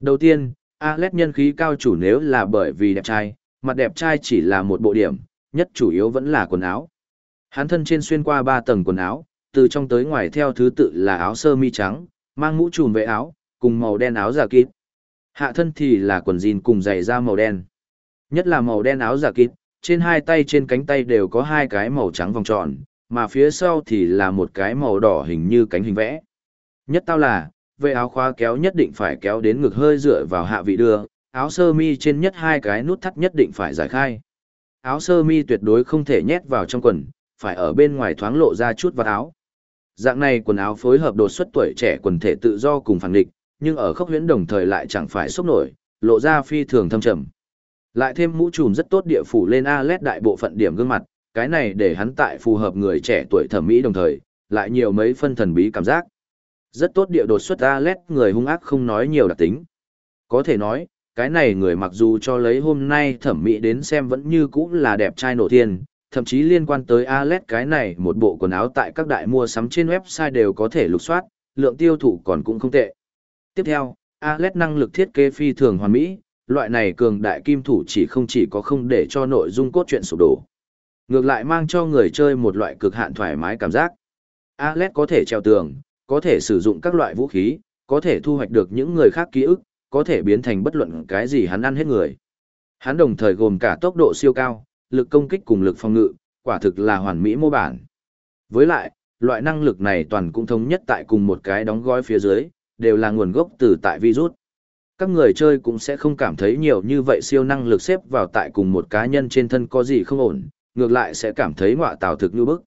Đầu tiên, Alet nhân khí cao chủ nếu là bởi vì đẹp trai, mặt đẹp trai chỉ là một bộ điểm, nhất chủ yếu vẫn là quần áo. Hắn thân trên xuyên qua ba tầng quần áo, từ trong tới ngoài theo thứ tự là áo sơ mi trắng, mang mũ trùm vệ áo, cùng màu đen áo giả kín. Hạ thân thì là quần jean cùng giày da màu đen. Nhất là màu đen áo giả kín, trên hai tay trên cánh tay đều có hai cái màu trắng vòng tròn, mà phía sau thì là một cái màu đỏ hình như cánh hình vẽ. Nhất tao là, về áo khóa kéo nhất định phải kéo đến ngực hơi dựa vào hạ vị đưa, áo sơ mi trên nhất hai cái nút thắt nhất định phải giải khai. Áo sơ mi tuyệt đối không thể nhét vào trong quần, phải ở bên ngoài thoáng lộ ra chút vào áo. Dạng này quần áo phối hợp đột xuất tuổi trẻ quần thể tự do cùng phản địch, nhưng ở khốc huyễn đồng thời lại chẳng phải sốc nổi, lộ ra phi thường thâm trầm. Lại thêm mũ trùm rất tốt địa phủ lên Alet đại bộ phận điểm gương mặt, cái này để hắn tại phù hợp người trẻ tuổi thẩm mỹ đồng thời, lại nhiều mấy phân thần bí cảm giác. Rất tốt địa đột xuất Alet người hung ác không nói nhiều đặc tính. Có thể nói, cái này người mặc dù cho lấy hôm nay thẩm mỹ đến xem vẫn như cũ là đẹp trai nổ thiên, thậm chí liên quan tới Alet cái này một bộ quần áo tại các đại mua sắm trên website đều có thể lục soát, lượng tiêu thụ còn cũng không tệ. Tiếp theo, Alet năng lực thiết kế phi thường hoàn mỹ, loại này cường đại kim thủ chỉ không chỉ có không để cho nội dung cốt truyện sụp đổ. Ngược lại mang cho người chơi một loại cực hạn thoải mái cảm giác. Alex có thể treo tường, có thể sử dụng các loại vũ khí, có thể thu hoạch được những người khác ký ức, có thể biến thành bất luận cái gì hắn ăn hết người. Hắn đồng thời gồm cả tốc độ siêu cao, lực công kích cùng lực phòng ngự, quả thực là hoàn mỹ mô bản. Với lại, loại năng lực này toàn cũng thống nhất tại cùng một cái đóng gói phía dưới, đều là nguồn gốc từ tại virus. Các người chơi cũng sẽ không cảm thấy nhiều như vậy siêu năng lực xếp vào tại cùng một cá nhân trên thân có gì không ổn, ngược lại sẽ cảm thấy ngọa tào thực như bức.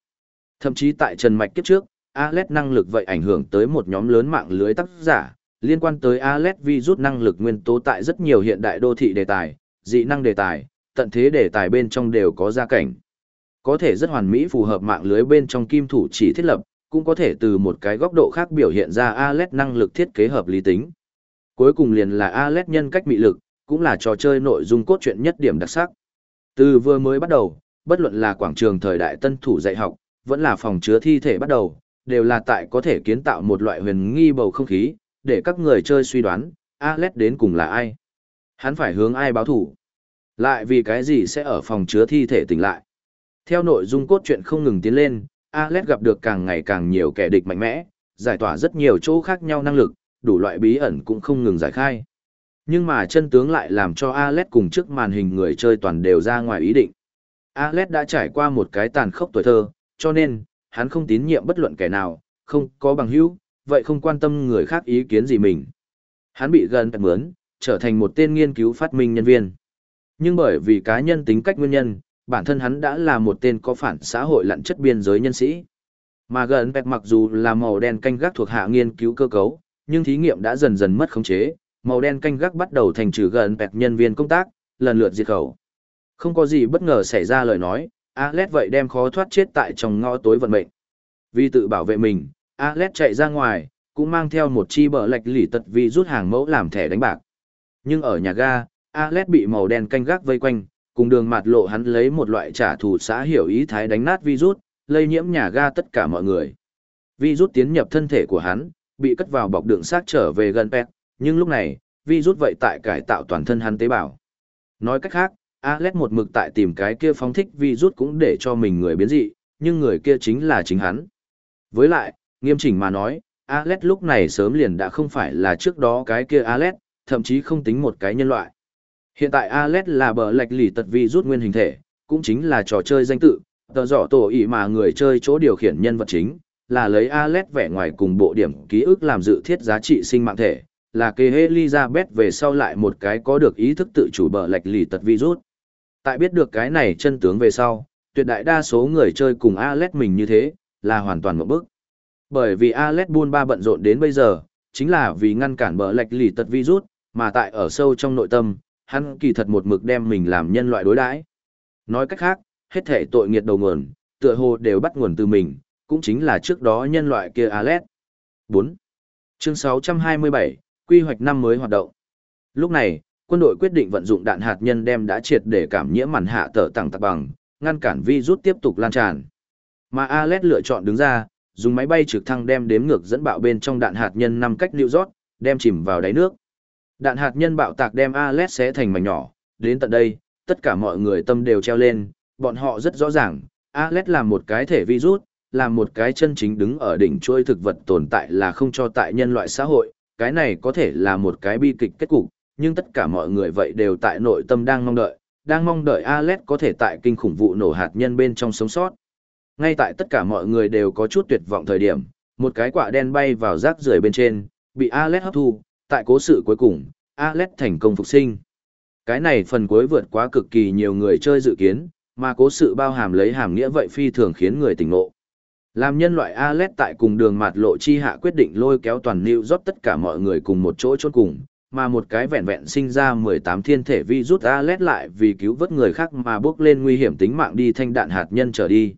Thậm chí tại Trần Mạch kiếp trước, Alet năng lực vậy ảnh hưởng tới một nhóm lớn mạng lưới tác giả, liên quan tới Alet virus năng lực nguyên tố tại rất nhiều hiện đại đô thị đề tài, dị năng đề tài, tận thế đề tài bên trong đều có gia cảnh. Có thể rất hoàn mỹ phù hợp mạng lưới bên trong kim thủ chỉ thiết lập, cũng có thể từ một cái góc độ khác biểu hiện ra Alet năng lực thiết kế hợp lý tính. Cuối cùng liền là Alet nhân cách mị lực, cũng là trò chơi nội dung cốt truyện nhất điểm đặc sắc. Từ vừa mới bắt đầu, bất luận là quảng trường thời đại tân thủ dạy học, vẫn là phòng chứa thi thể bắt đầu, đều là tại có thể kiến tạo một loại huyền nghi bầu không khí, để các người chơi suy đoán, Alet đến cùng là ai. Hắn phải hướng ai báo thủ. Lại vì cái gì sẽ ở phòng chứa thi thể tỉnh lại. Theo nội dung cốt truyện không ngừng tiến lên, Alet gặp được càng ngày càng nhiều kẻ địch mạnh mẽ, giải tỏa rất nhiều chỗ khác nhau năng lực, đủ loại bí ẩn cũng không ngừng giải khai. Nhưng mà chân tướng lại làm cho Alet cùng trước màn hình người chơi toàn đều ra ngoài ý định. Alex đã trải qua một cái tàn khốc tuổi thơ, cho nên, hắn không tín nhiệm bất luận kẻ nào, không có bằng hữu, vậy không quan tâm người khác ý kiến gì mình. Hắn bị gần mướn, trở thành một tên nghiên cứu phát minh nhân viên. Nhưng bởi vì cá nhân tính cách nguyên nhân, bản thân hắn đã là một tên có phản xã hội lặn chất biên giới nhân sĩ. Mà gần bẹt mặc dù là màu đen canh gác thuộc hạ nghiên cứu cơ cấu, nhưng thí nghiệm đã dần dần mất khống chế, màu đen canh gác bắt đầu thành trừ gần bẹt nhân viên công tác, lần lượt diệt khẩu. Không có gì bất ngờ xảy ra lời nói, Alex vậy đem khó thoát chết tại trong ngõ tối vận mệnh. Vì tự bảo vệ mình, Alex chạy ra ngoài, cũng mang theo một chi bờ lệch lỉ tật vì rút hàng mẫu làm thẻ đánh bạc. Nhưng ở nhà ga, Alex bị màu đen canh gác vây quanh, cùng đường mặt lộ hắn lấy một loại trả thù xã hiểu ý thái đánh nát virus, lây nhiễm nhà ga tất cả mọi người. Virus tiến nhập thân thể của hắn, bị cất vào bọc đựng xác trở về gần pet, nhưng lúc này, virus vậy tại cải tạo toàn thân hắn tế bào. Nói cách khác, Alex một mực tại tìm cái kia phóng thích virus cũng để cho mình người biến dị, nhưng người kia chính là chính hắn. Với lại, nghiêm chỉnh mà nói, Alex lúc này sớm liền đã không phải là trước đó cái kia Alex, thậm chí không tính một cái nhân loại. Hiện tại Alex là bờ lệch lì tật virus nguyên hình thể, cũng chính là trò chơi danh tự, tờ dọ tổ ý mà người chơi chỗ điều khiển nhân vật chính, là lấy Alex vẻ ngoài cùng bộ điểm ký ức làm dự thiết giá trị sinh mạng thể, là kê Elizabeth về sau lại một cái có được ý thức tự chủ bờ lệch lì tật virus. Tại biết được cái này chân tướng về sau, tuyệt đại đa số người chơi cùng Alex mình như thế, là hoàn toàn một bức. Bởi vì Alex buôn ba bận rộn đến bây giờ, chính là vì ngăn cản bờ lệch lì tật virus, mà tại ở sâu trong nội tâm, hắn kỳ thật một mực đem mình làm nhân loại đối đãi. Nói cách khác, hết thể tội nghiệt đầu nguồn, tựa hồ đều bắt nguồn từ mình, cũng chính là trước đó nhân loại kia Alex. 4. Chương 627, quy hoạch năm mới hoạt động. Lúc này, quân đội quyết định vận dụng đạn hạt nhân đem đã triệt để cảm nhiễm màn hạ tở tặng tạc bằng, ngăn cản virus tiếp tục lan tràn. Mà Alet lựa chọn đứng ra, dùng máy bay trực thăng đem đếm ngược dẫn bạo bên trong đạn hạt nhân năm cách lưu rót, đem chìm vào đáy nước. Đạn hạt nhân bạo tạc đem Alet xé thành mảnh nhỏ, đến tận đây, tất cả mọi người tâm đều treo lên, bọn họ rất rõ ràng, Alet là một cái thể virus, là một cái chân chính đứng ở đỉnh chuôi thực vật tồn tại là không cho tại nhân loại xã hội, cái này có thể là một cái bi kịch kết cục, nhưng tất cả mọi người vậy đều tại nội tâm đang mong đợi, đang mong đợi Alet có thể tại kinh khủng vụ nổ hạt nhân bên trong sống sót. Ngay tại tất cả mọi người đều có chút tuyệt vọng thời điểm, một cái quả đen bay vào rác rưởi bên trên, bị Alet hấp thu, tại cố sự cuối cùng, Alet thành công phục sinh. Cái này phần cuối vượt quá cực kỳ nhiều người chơi dự kiến, mà cố sự bao hàm lấy hàm nghĩa vậy phi thường khiến người tỉnh ngộ. Làm nhân loại Alet tại cùng đường mạt lộ chi hạ quyết định lôi kéo toàn New rót tất cả mọi người cùng một chỗ chốt cùng, mà một cái vẹn vẹn sinh ra 18 thiên thể vi rút Alet lại vì cứu vớt người khác mà bước lên nguy hiểm tính mạng đi thanh đạn hạt nhân trở đi.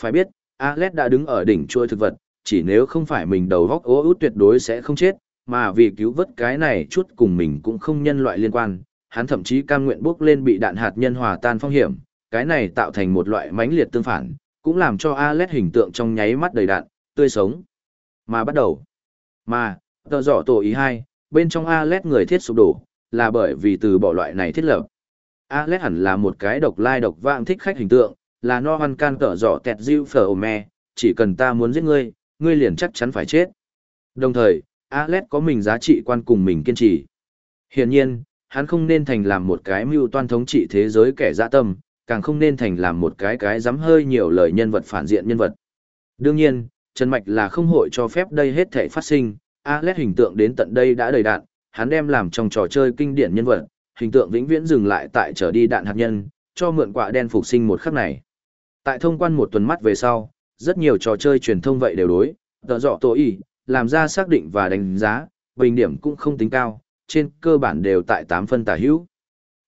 Phải biết, Alet đã đứng ở đỉnh chuôi thực vật, chỉ nếu không phải mình đầu góc ố út tuyệt đối sẽ không chết, mà vì cứu vớt cái này chút cùng mình cũng không nhân loại liên quan, hắn thậm chí cam nguyện bước lên bị đạn hạt nhân hòa tan phong hiểm, cái này tạo thành một loại mãnh liệt tương phản, cũng làm cho Alet hình tượng trong nháy mắt đầy đạn, tươi sống. Mà bắt đầu. Mà, tờ dọ tổ ý hai, bên trong Alet người thiết sụp đổ, là bởi vì từ bỏ loại này thiết lập. Alet hẳn là một cái độc lai độc vạng thích khách hình tượng, là no hoan can cỡ rõ tẹt diêu phở ồ me, chỉ cần ta muốn giết ngươi, ngươi liền chắc chắn phải chết. Đồng thời, Alet có mình giá trị quan cùng mình kiên trì. Hiển nhiên, hắn không nên thành làm một cái mưu toan thống trị thế giới kẻ dã tâm, càng không nên thành làm một cái cái dám hơi nhiều lời nhân vật phản diện nhân vật. Đương nhiên, Trần Mạch là không hội cho phép đây hết thể phát sinh, Alex hình tượng đến tận đây đã đầy đạn, hắn đem làm trong trò chơi kinh điển nhân vật, hình tượng vĩnh viễn dừng lại tại trở đi đạn hạt nhân, cho mượn quả đen phục sinh một khắc này. Tại thông quan một tuần mắt về sau, rất nhiều trò chơi truyền thông vậy đều đối, tờ dọ tổ y, làm ra xác định và đánh giá, bình điểm cũng không tính cao, trên cơ bản đều tại 8 phân tả hữu.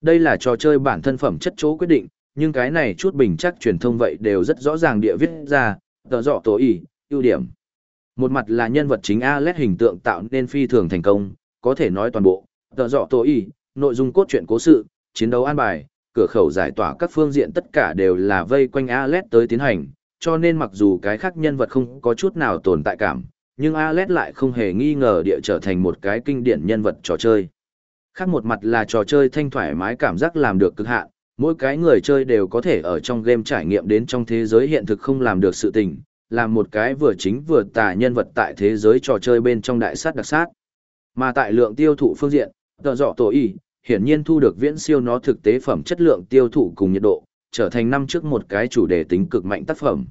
Đây là trò chơi bản thân phẩm chất chỗ quyết định, nhưng cái này chút bình chắc truyền thông vậy đều rất rõ ràng địa viết ra, tờ dọ tổ y, ưu điểm. Một mặt là nhân vật chính Alet hình tượng tạo nên phi thường thành công, có thể nói toàn bộ, tờ dọ tổ y, nội dung cốt truyện cố sự, chiến đấu an bài, cửa khẩu giải tỏa các phương diện tất cả đều là vây quanh Alet tới tiến hành, cho nên mặc dù cái khác nhân vật không có chút nào tồn tại cảm, nhưng Alet lại không hề nghi ngờ địa trở thành một cái kinh điển nhân vật trò chơi. Khác một mặt là trò chơi thanh thoải mái cảm giác làm được cực hạn, mỗi cái người chơi đều có thể ở trong game trải nghiệm đến trong thế giới hiện thực không làm được sự tình, là một cái vừa chính vừa tà nhân vật tại thế giới trò chơi bên trong đại sát đặc sát. Mà tại lượng tiêu thụ phương diện, tờ dọ tổ y, hiển nhiên thu được viễn siêu nó thực tế phẩm chất lượng tiêu thụ cùng nhiệt độ, trở thành năm trước một cái chủ đề tính cực mạnh tác phẩm.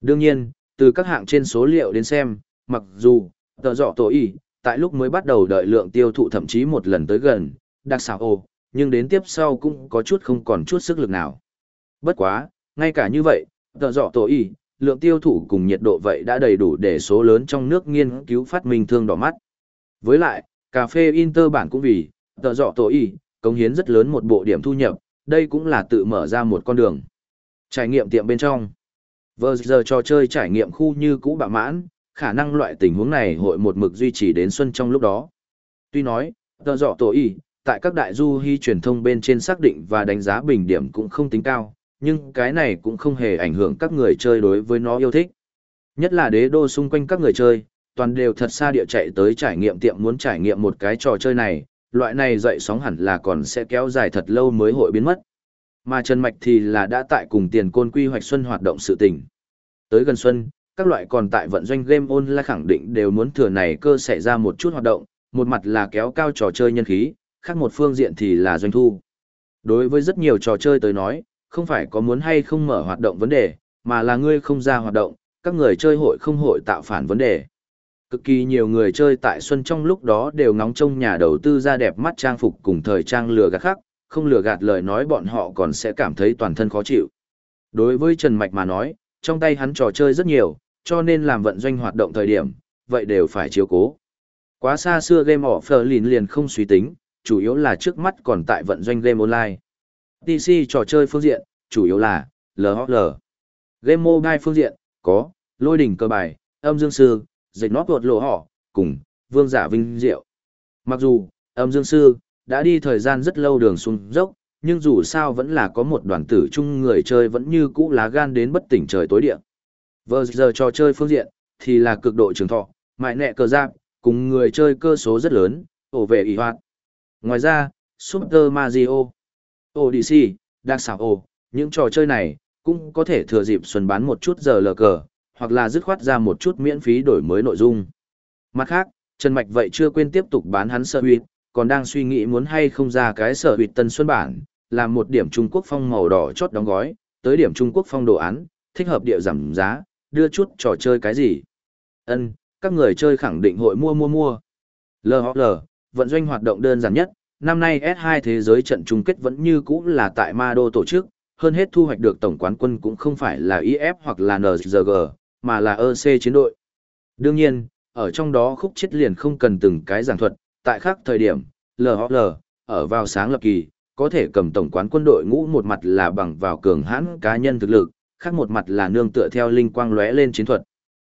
Đương nhiên, từ các hạng trên số liệu đến xem, mặc dù, tờ dọ tổ y, tại lúc mới bắt đầu đợi lượng tiêu thụ thậm chí một lần tới gần, đặc xảo ồ, nhưng đến tiếp sau cũng có chút không còn chút sức lực nào. Bất quá, ngay cả như vậy, tờ dọ tổ y, lượng tiêu thụ cùng nhiệt độ vậy đã đầy đủ để số lớn trong nước nghiên cứu phát minh thương đỏ mắt. Với lại, cà phê Inter bản cũng vì, tờ dọ tổ y, cống hiến rất lớn một bộ điểm thu nhập, đây cũng là tự mở ra một con đường. Trải nghiệm tiệm bên trong. Vừa giờ trò chơi trải nghiệm khu như cũ bạ mãn, khả năng loại tình huống này hội một mực duy trì đến xuân trong lúc đó. Tuy nói, tờ dọ tổ y, tại các đại du hy truyền thông bên trên xác định và đánh giá bình điểm cũng không tính cao, nhưng cái này cũng không hề ảnh hưởng các người chơi đối với nó yêu thích. Nhất là đế đô xung quanh các người chơi, toàn đều thật xa địa chạy tới trải nghiệm tiệm muốn trải nghiệm một cái trò chơi này, loại này dậy sóng hẳn là còn sẽ kéo dài thật lâu mới hội biến mất. Mà Trần Mạch thì là đã tại cùng tiền côn quy hoạch xuân hoạt động sự tình. Tới gần xuân, các loại còn tại vận doanh game online khẳng định đều muốn thừa này cơ xảy ra một chút hoạt động, một mặt là kéo cao trò chơi nhân khí, khác một phương diện thì là doanh thu. Đối với rất nhiều trò chơi tới nói, không phải có muốn hay không mở hoạt động vấn đề, mà là ngươi không ra hoạt động, các người chơi hội không hội tạo phản vấn đề. Cực kỳ nhiều người chơi tại xuân trong lúc đó đều ngóng trông nhà đầu tư ra đẹp mắt trang phục cùng thời trang lừa gạt khác, không lừa gạt lời nói bọn họ còn sẽ cảm thấy toàn thân khó chịu. Đối với Trần Mạch mà nói, trong tay hắn trò chơi rất nhiều, cho nên làm vận doanh hoạt động thời điểm, vậy đều phải chiếu cố. Quá xa xưa game offer liền liền không suy tính, chủ yếu là trước mắt còn tại vận doanh game online. PC trò chơi phương diện, chủ yếu là LHL. Game mobile phương diện, có lôi đỉnh cơ bài, âm dương sư, dịch nót tuột lộ họ, cùng vương giả vinh diệu. Mặc dù, âm dương sư, đã đi thời gian rất lâu đường xuống dốc, nhưng dù sao vẫn là có một đoàn tử chung người chơi vẫn như cũ lá gan đến bất tỉnh trời tối địa. Vừa giờ trò chơi phương diện, thì là cực độ trường thọ, mại nẹ cờ giáp, cùng người chơi cơ số rất lớn, ổ vệ ý hoạt. Ngoài ra, Super Mario, Odyssey, Dark Souls, những trò chơi này, cũng có thể thừa dịp xuân bán một chút giờ lờ cờ, hoặc là dứt khoát ra một chút miễn phí đổi mới nội dung. Mặt khác, Trần Mạch vậy chưa quên tiếp tục bán hắn sở huyệt, còn đang suy nghĩ muốn hay không ra cái sở huyệt tân xuân bản, làm một điểm Trung Quốc phong màu đỏ chốt đóng gói, tới điểm Trung Quốc phong đồ án, thích hợp địa giảm giá, đưa chút trò chơi cái gì. Ân, các người chơi khẳng định hội mua mua mua. LHL, vận doanh hoạt động đơn giản nhất, năm nay S2 thế giới trận chung kết vẫn như cũ là tại Ma Đô tổ chức, hơn hết thu hoạch được tổng quán quân cũng không phải là IF hoặc là NZG, mà là EC chiến đội. Đương nhiên, ở trong đó khúc chết liền không cần từng cái giảng thuật, tại khác thời điểm, LHL, ở vào sáng lập kỳ, có thể cầm tổng quán quân đội ngũ một mặt là bằng vào cường hãn cá nhân thực lực, khác một mặt là nương tựa theo linh quang lóe lên chiến thuật.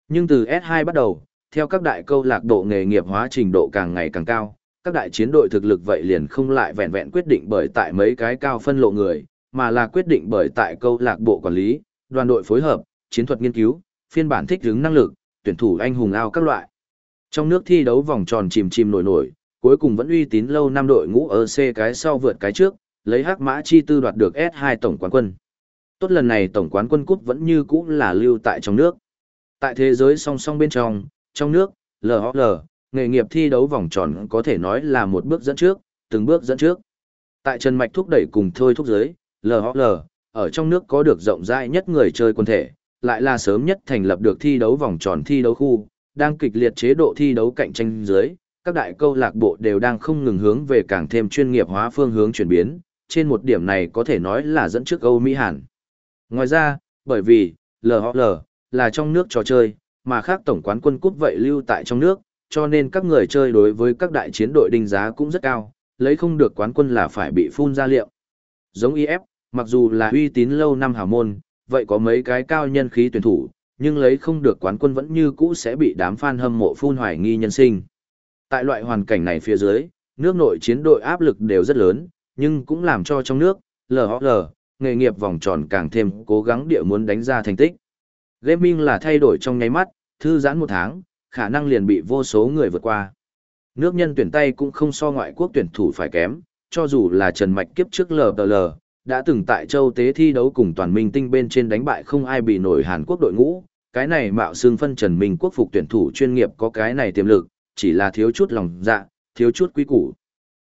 Nhưng từ S2 bắt đầu, theo các đại câu lạc bộ nghề nghiệp hóa trình độ càng ngày càng cao, các đại chiến đội thực lực vậy liền không lại vẹn vẹn quyết định bởi tại mấy cái cao phân lộ người, mà là quyết định bởi tại câu lạc bộ quản lý, đoàn đội phối hợp, chiến thuật nghiên cứu, phiên bản thích ứng năng lực, tuyển thủ anh hùng ao các loại. Trong nước thi đấu vòng tròn chìm chìm nổi nổi, cuối cùng vẫn uy tín lâu năm đội ngũ ở C cái sau vượt cái trước, lấy hắc mã chi tư đoạt được S2 tổng quán quân. Tốt lần này tổng quán quân cúp vẫn như cũ là lưu tại trong nước. Tại thế giới song song bên trong, trong nước, LHL, nghề nghiệp thi đấu vòng tròn có thể nói là một bước dẫn trước, từng bước dẫn trước. Tại Trần Mạch thúc đẩy cùng thôi thúc giới, LHL, ở trong nước có được rộng rãi nhất người chơi quân thể, lại là sớm nhất thành lập được thi đấu vòng tròn thi đấu khu, đang kịch liệt chế độ thi đấu cạnh tranh dưới, các đại câu lạc bộ đều đang không ngừng hướng về càng thêm chuyên nghiệp hóa phương hướng chuyển biến, trên một điểm này có thể nói là dẫn trước Âu Mỹ Hàn. Ngoài ra, bởi vì, LHL, là trong nước trò chơi, mà khác tổng quán quân cúp vậy lưu tại trong nước, cho nên các người chơi đối với các đại chiến đội đánh giá cũng rất cao, lấy không được quán quân là phải bị phun ra liệu. Giống IF, mặc dù là uy tín lâu năm hào môn, vậy có mấy cái cao nhân khí tuyển thủ, nhưng lấy không được quán quân vẫn như cũ sẽ bị đám fan hâm mộ phun hoài nghi nhân sinh. Tại loại hoàn cảnh này phía dưới, nước nội chiến đội áp lực đều rất lớn, nhưng cũng làm cho trong nước, LHL, nghề nghiệp vòng tròn càng thêm cố gắng địa muốn đánh ra thành tích. Gaming là thay đổi trong nháy mắt, thư giãn một tháng, khả năng liền bị vô số người vượt qua. Nước nhân tuyển tay cũng không so ngoại quốc tuyển thủ phải kém, cho dù là Trần Mạch kiếp trước LPL, đã từng tại châu tế thi đấu cùng toàn minh tinh bên trên đánh bại không ai bị nổi Hàn Quốc đội ngũ, cái này mạo xương phân Trần Minh quốc phục tuyển thủ chuyên nghiệp có cái này tiềm lực, chỉ là thiếu chút lòng dạ, thiếu chút quý củ.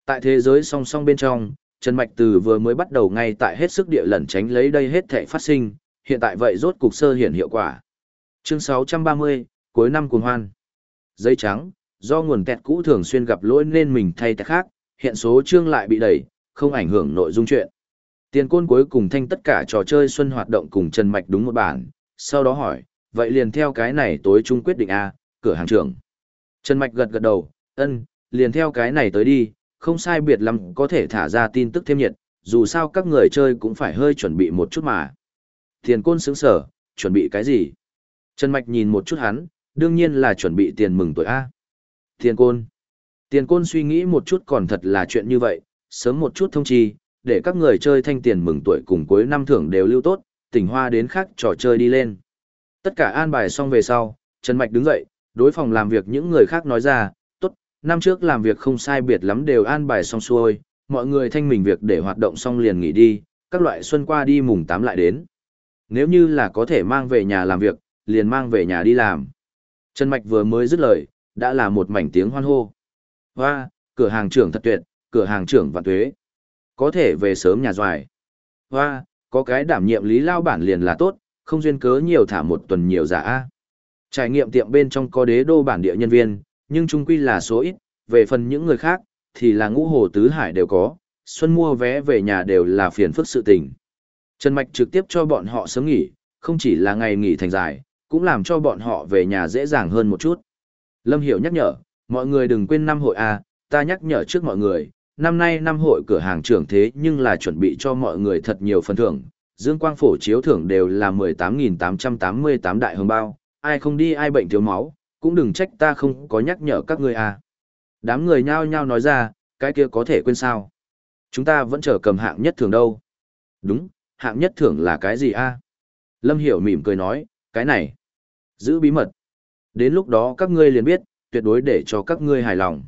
Tại thế giới song song bên trong, Trần Mạch Từ vừa mới bắt đầu ngay tại hết sức địa lẩn tránh lấy đây hết thể phát sinh, hiện tại vậy rốt cục sơ hiện hiệu quả. Chương 630, cuối năm cuồng hoan. Giấy trắng, do nguồn tẹt cũ thường xuyên gặp lỗi nên mình thay tẹt khác, hiện số chương lại bị đẩy, không ảnh hưởng nội dung chuyện. Tiền côn cuối cùng thanh tất cả trò chơi xuân hoạt động cùng Trần Mạch đúng một bản, sau đó hỏi, vậy liền theo cái này tối trung quyết định A, cửa hàng trưởng. Trần Mạch gật gật đầu, ân, liền theo cái này tới đi, không sai biệt lắm có thể thả ra tin tức thêm nhiệt, dù sao các người chơi cũng phải hơi chuẩn bị một chút mà. Tiền côn sướng sở, chuẩn bị cái gì? Trần Mạch nhìn một chút hắn, đương nhiên là chuẩn bị tiền mừng tuổi A. Tiền côn. Tiền côn suy nghĩ một chút còn thật là chuyện như vậy, sớm một chút thông chi, để các người chơi thanh tiền mừng tuổi cùng cuối năm thưởng đều lưu tốt, tỉnh hoa đến khác trò chơi đi lên. Tất cả an bài xong về sau, Trần Mạch đứng dậy, đối phòng làm việc những người khác nói ra, tốt, năm trước làm việc không sai biệt lắm đều an bài xong xuôi, mọi người thanh mình việc để hoạt động xong liền nghỉ đi, các loại xuân qua đi mùng 8 lại đến. Nếu như là có thể mang về nhà làm việc, liền mang về nhà đi làm. Trần Mạch vừa mới dứt lời, đã là một mảnh tiếng hoan hô. Hoa, cửa hàng trưởng thật tuyệt, cửa hàng trưởng vạn tuế. Có thể về sớm nhà doài. Hoa, có cái đảm nhiệm lý lao bản liền là tốt, không duyên cớ nhiều thả một tuần nhiều giả A. Trải nghiệm tiệm bên trong có đế đô bản địa nhân viên, nhưng chung quy là số ít, về phần những người khác, thì là ngũ hồ tứ hải đều có, xuân mua vé về nhà đều là phiền phức sự tình. Trần Mạch trực tiếp cho bọn họ sớm nghỉ, không chỉ là ngày nghỉ thành dài, cũng làm cho bọn họ về nhà dễ dàng hơn một chút. Lâm Hiểu nhắc nhở, mọi người đừng quên năm hội A, ta nhắc nhở trước mọi người, năm nay năm hội cửa hàng trưởng thế nhưng là chuẩn bị cho mọi người thật nhiều phần thưởng. Dương quang phổ chiếu thưởng đều là 18.888 đại hồng bao, ai không đi ai bệnh thiếu máu, cũng đừng trách ta không có nhắc nhở các người à. Đám người nhao nhao nói ra, cái kia có thể quên sao. Chúng ta vẫn chờ cầm hạng nhất thưởng đâu. Đúng, hạng nhất thưởng là cái gì a? Lâm Hiểu mỉm cười nói, cái này, giữ bí mật. Đến lúc đó các ngươi liền biết, tuyệt đối để cho các ngươi hài lòng.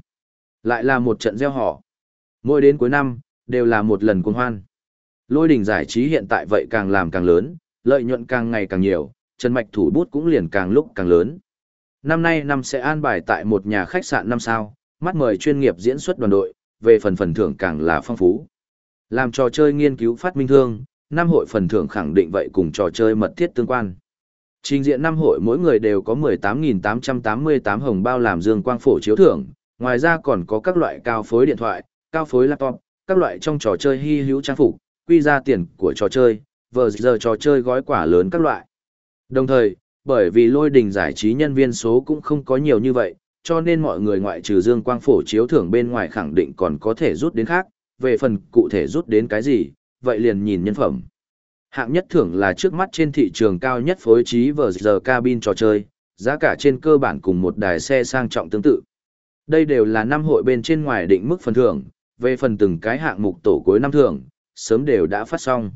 Lại là một trận gieo họ. Mỗi đến cuối năm, đều là một lần cuồng hoan. Lôi đỉnh giải trí hiện tại vậy càng làm càng lớn, lợi nhuận càng ngày càng nhiều, chân Mạch thủ bút cũng liền càng lúc càng lớn. Năm nay năm sẽ an bài tại một nhà khách sạn năm sao, mắt mời chuyên nghiệp diễn xuất đoàn đội, về phần phần thưởng càng là phong phú. Làm trò chơi nghiên cứu phát minh thương, năm hội phần thưởng khẳng định vậy cùng trò chơi mật thiết tương quan. Trình diện năm hội mỗi người đều có 18.888 hồng bao làm dương quang phổ chiếu thưởng, ngoài ra còn có các loại cao phối điện thoại, cao phối laptop, các loại trong trò chơi hy hữu trang phục, quy ra tiền của trò chơi, vờ giờ trò chơi gói quả lớn các loại. Đồng thời, bởi vì lôi đình giải trí nhân viên số cũng không có nhiều như vậy, cho nên mọi người ngoại trừ dương quang phổ chiếu thưởng bên ngoài khẳng định còn có thể rút đến khác, về phần cụ thể rút đến cái gì, vậy liền nhìn nhân phẩm. Hạng nhất thưởng là trước mắt trên thị trường cao nhất phối trí vờ giờ cabin trò chơi, giá cả trên cơ bản cùng một đài xe sang trọng tương tự. Đây đều là năm hội bên trên ngoài định mức phần thưởng, về phần từng cái hạng mục tổ cuối năm thưởng, sớm đều đã phát xong.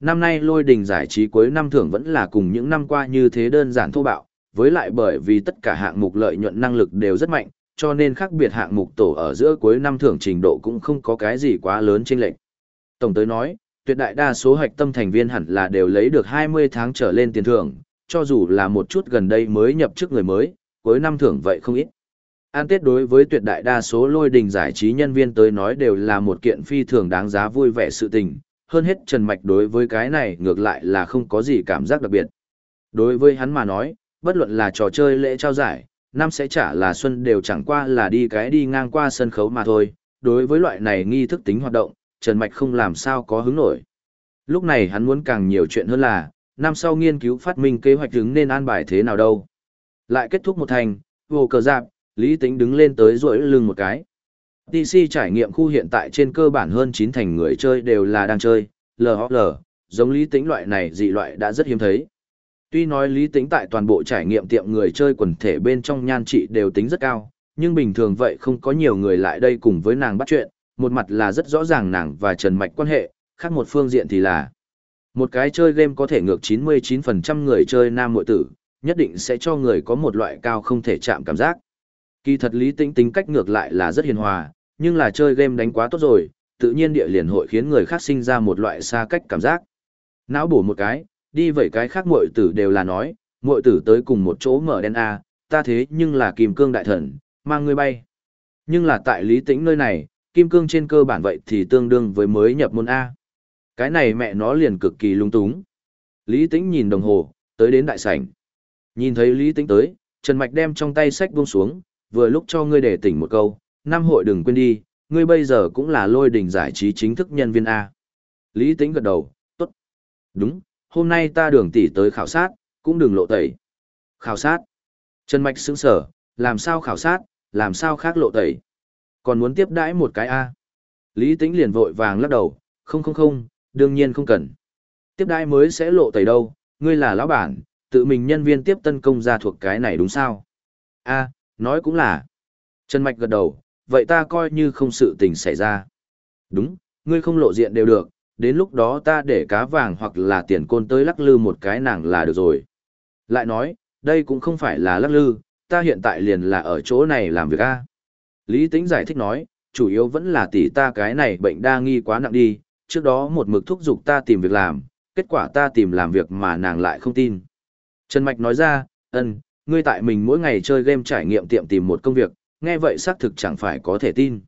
Năm nay lôi đình giải trí cuối năm thưởng vẫn là cùng những năm qua như thế đơn giản thô bạo, với lại bởi vì tất cả hạng mục lợi nhuận năng lực đều rất mạnh, cho nên khác biệt hạng mục tổ ở giữa cuối năm thưởng trình độ cũng không có cái gì quá lớn chênh lệch. Tổng tới nói, tuyệt đại đa số hạch tâm thành viên hẳn là đều lấy được 20 tháng trở lên tiền thưởng, cho dù là một chút gần đây mới nhập chức người mới, cuối năm thưởng vậy không ít. An Tết đối với tuyệt đại đa số lôi đình giải trí nhân viên tới nói đều là một kiện phi thường đáng giá vui vẻ sự tình, hơn hết Trần Mạch đối với cái này ngược lại là không có gì cảm giác đặc biệt. Đối với hắn mà nói, bất luận là trò chơi lễ trao giải, năm sẽ trả là xuân đều chẳng qua là đi cái đi ngang qua sân khấu mà thôi, đối với loại này nghi thức tính hoạt động, Trần Mạch không làm sao có hứng nổi. Lúc này hắn muốn càng nhiều chuyện hơn là, năm sau nghiên cứu phát minh kế hoạch đứng nên an bài thế nào đâu. Lại kết thúc một thành, vô cờ giạc, Lý Tính đứng lên tới rỗi lưng một cái. TC trải nghiệm khu hiện tại trên cơ bản hơn 9 thành người chơi đều là đang chơi, LHL, giống Lý Tính loại này dị loại đã rất hiếm thấy. Tuy nói Lý Tính tại toàn bộ trải nghiệm tiệm người chơi quần thể bên trong nhan trị đều tính rất cao, nhưng bình thường vậy không có nhiều người lại đây cùng với nàng bắt chuyện, một mặt là rất rõ ràng nàng và Trần Mạch quan hệ, khác một phương diện thì là một cái chơi game có thể ngược 99% người chơi nam muội tử, nhất định sẽ cho người có một loại cao không thể chạm cảm giác. Kỳ thật lý tính tính cách ngược lại là rất hiền hòa, nhưng là chơi game đánh quá tốt rồi, tự nhiên địa liền hội khiến người khác sinh ra một loại xa cách cảm giác. Não bổ một cái, đi vậy cái khác muội tử đều là nói, muội tử tới cùng một chỗ mở đen A, ta thế nhưng là kìm cương đại thần, mang ngươi bay. Nhưng là tại lý tĩnh nơi này, kim cương trên cơ bản vậy thì tương đương với mới nhập môn A. Cái này mẹ nó liền cực kỳ lung túng. Lý tĩnh nhìn đồng hồ, tới đến đại sảnh. Nhìn thấy Lý tĩnh tới, Trần Mạch đem trong tay sách buông xuống, vừa lúc cho ngươi để tỉnh một câu, Nam hội đừng quên đi, ngươi bây giờ cũng là lôi đỉnh giải trí chính thức nhân viên A. Lý tĩnh gật đầu, tốt. Đúng, hôm nay ta đường tỷ tới khảo sát, cũng đừng lộ tẩy. Khảo sát. Trần Mạch sững sở, làm sao khảo sát, làm sao khác lộ tẩy. Còn muốn tiếp đãi một cái A. Lý Tĩnh liền vội vàng lắc đầu, không không không, đương nhiên không cần. Tiếp đãi mới sẽ lộ tẩy đâu, ngươi là lão bản, tự mình nhân viên tiếp tân công ra thuộc cái này đúng sao? A, nói cũng là. Trần Mạch gật đầu, vậy ta coi như không sự tình xảy ra. Đúng, ngươi không lộ diện đều được, đến lúc đó ta để cá vàng hoặc là tiền côn tới lắc lư một cái nàng là được rồi. Lại nói, đây cũng không phải là lắc lư, ta hiện tại liền là ở chỗ này làm việc a. Lý Tĩnh giải thích nói, chủ yếu vẫn là tỷ ta cái này bệnh đa nghi quá nặng đi, trước đó một mực thúc giục ta tìm việc làm, kết quả ta tìm làm việc mà nàng lại không tin. Trần Mạch nói ra, ân, ngươi tại mình mỗi ngày chơi game trải nghiệm tiệm tìm một công việc, nghe vậy xác thực chẳng phải có thể tin.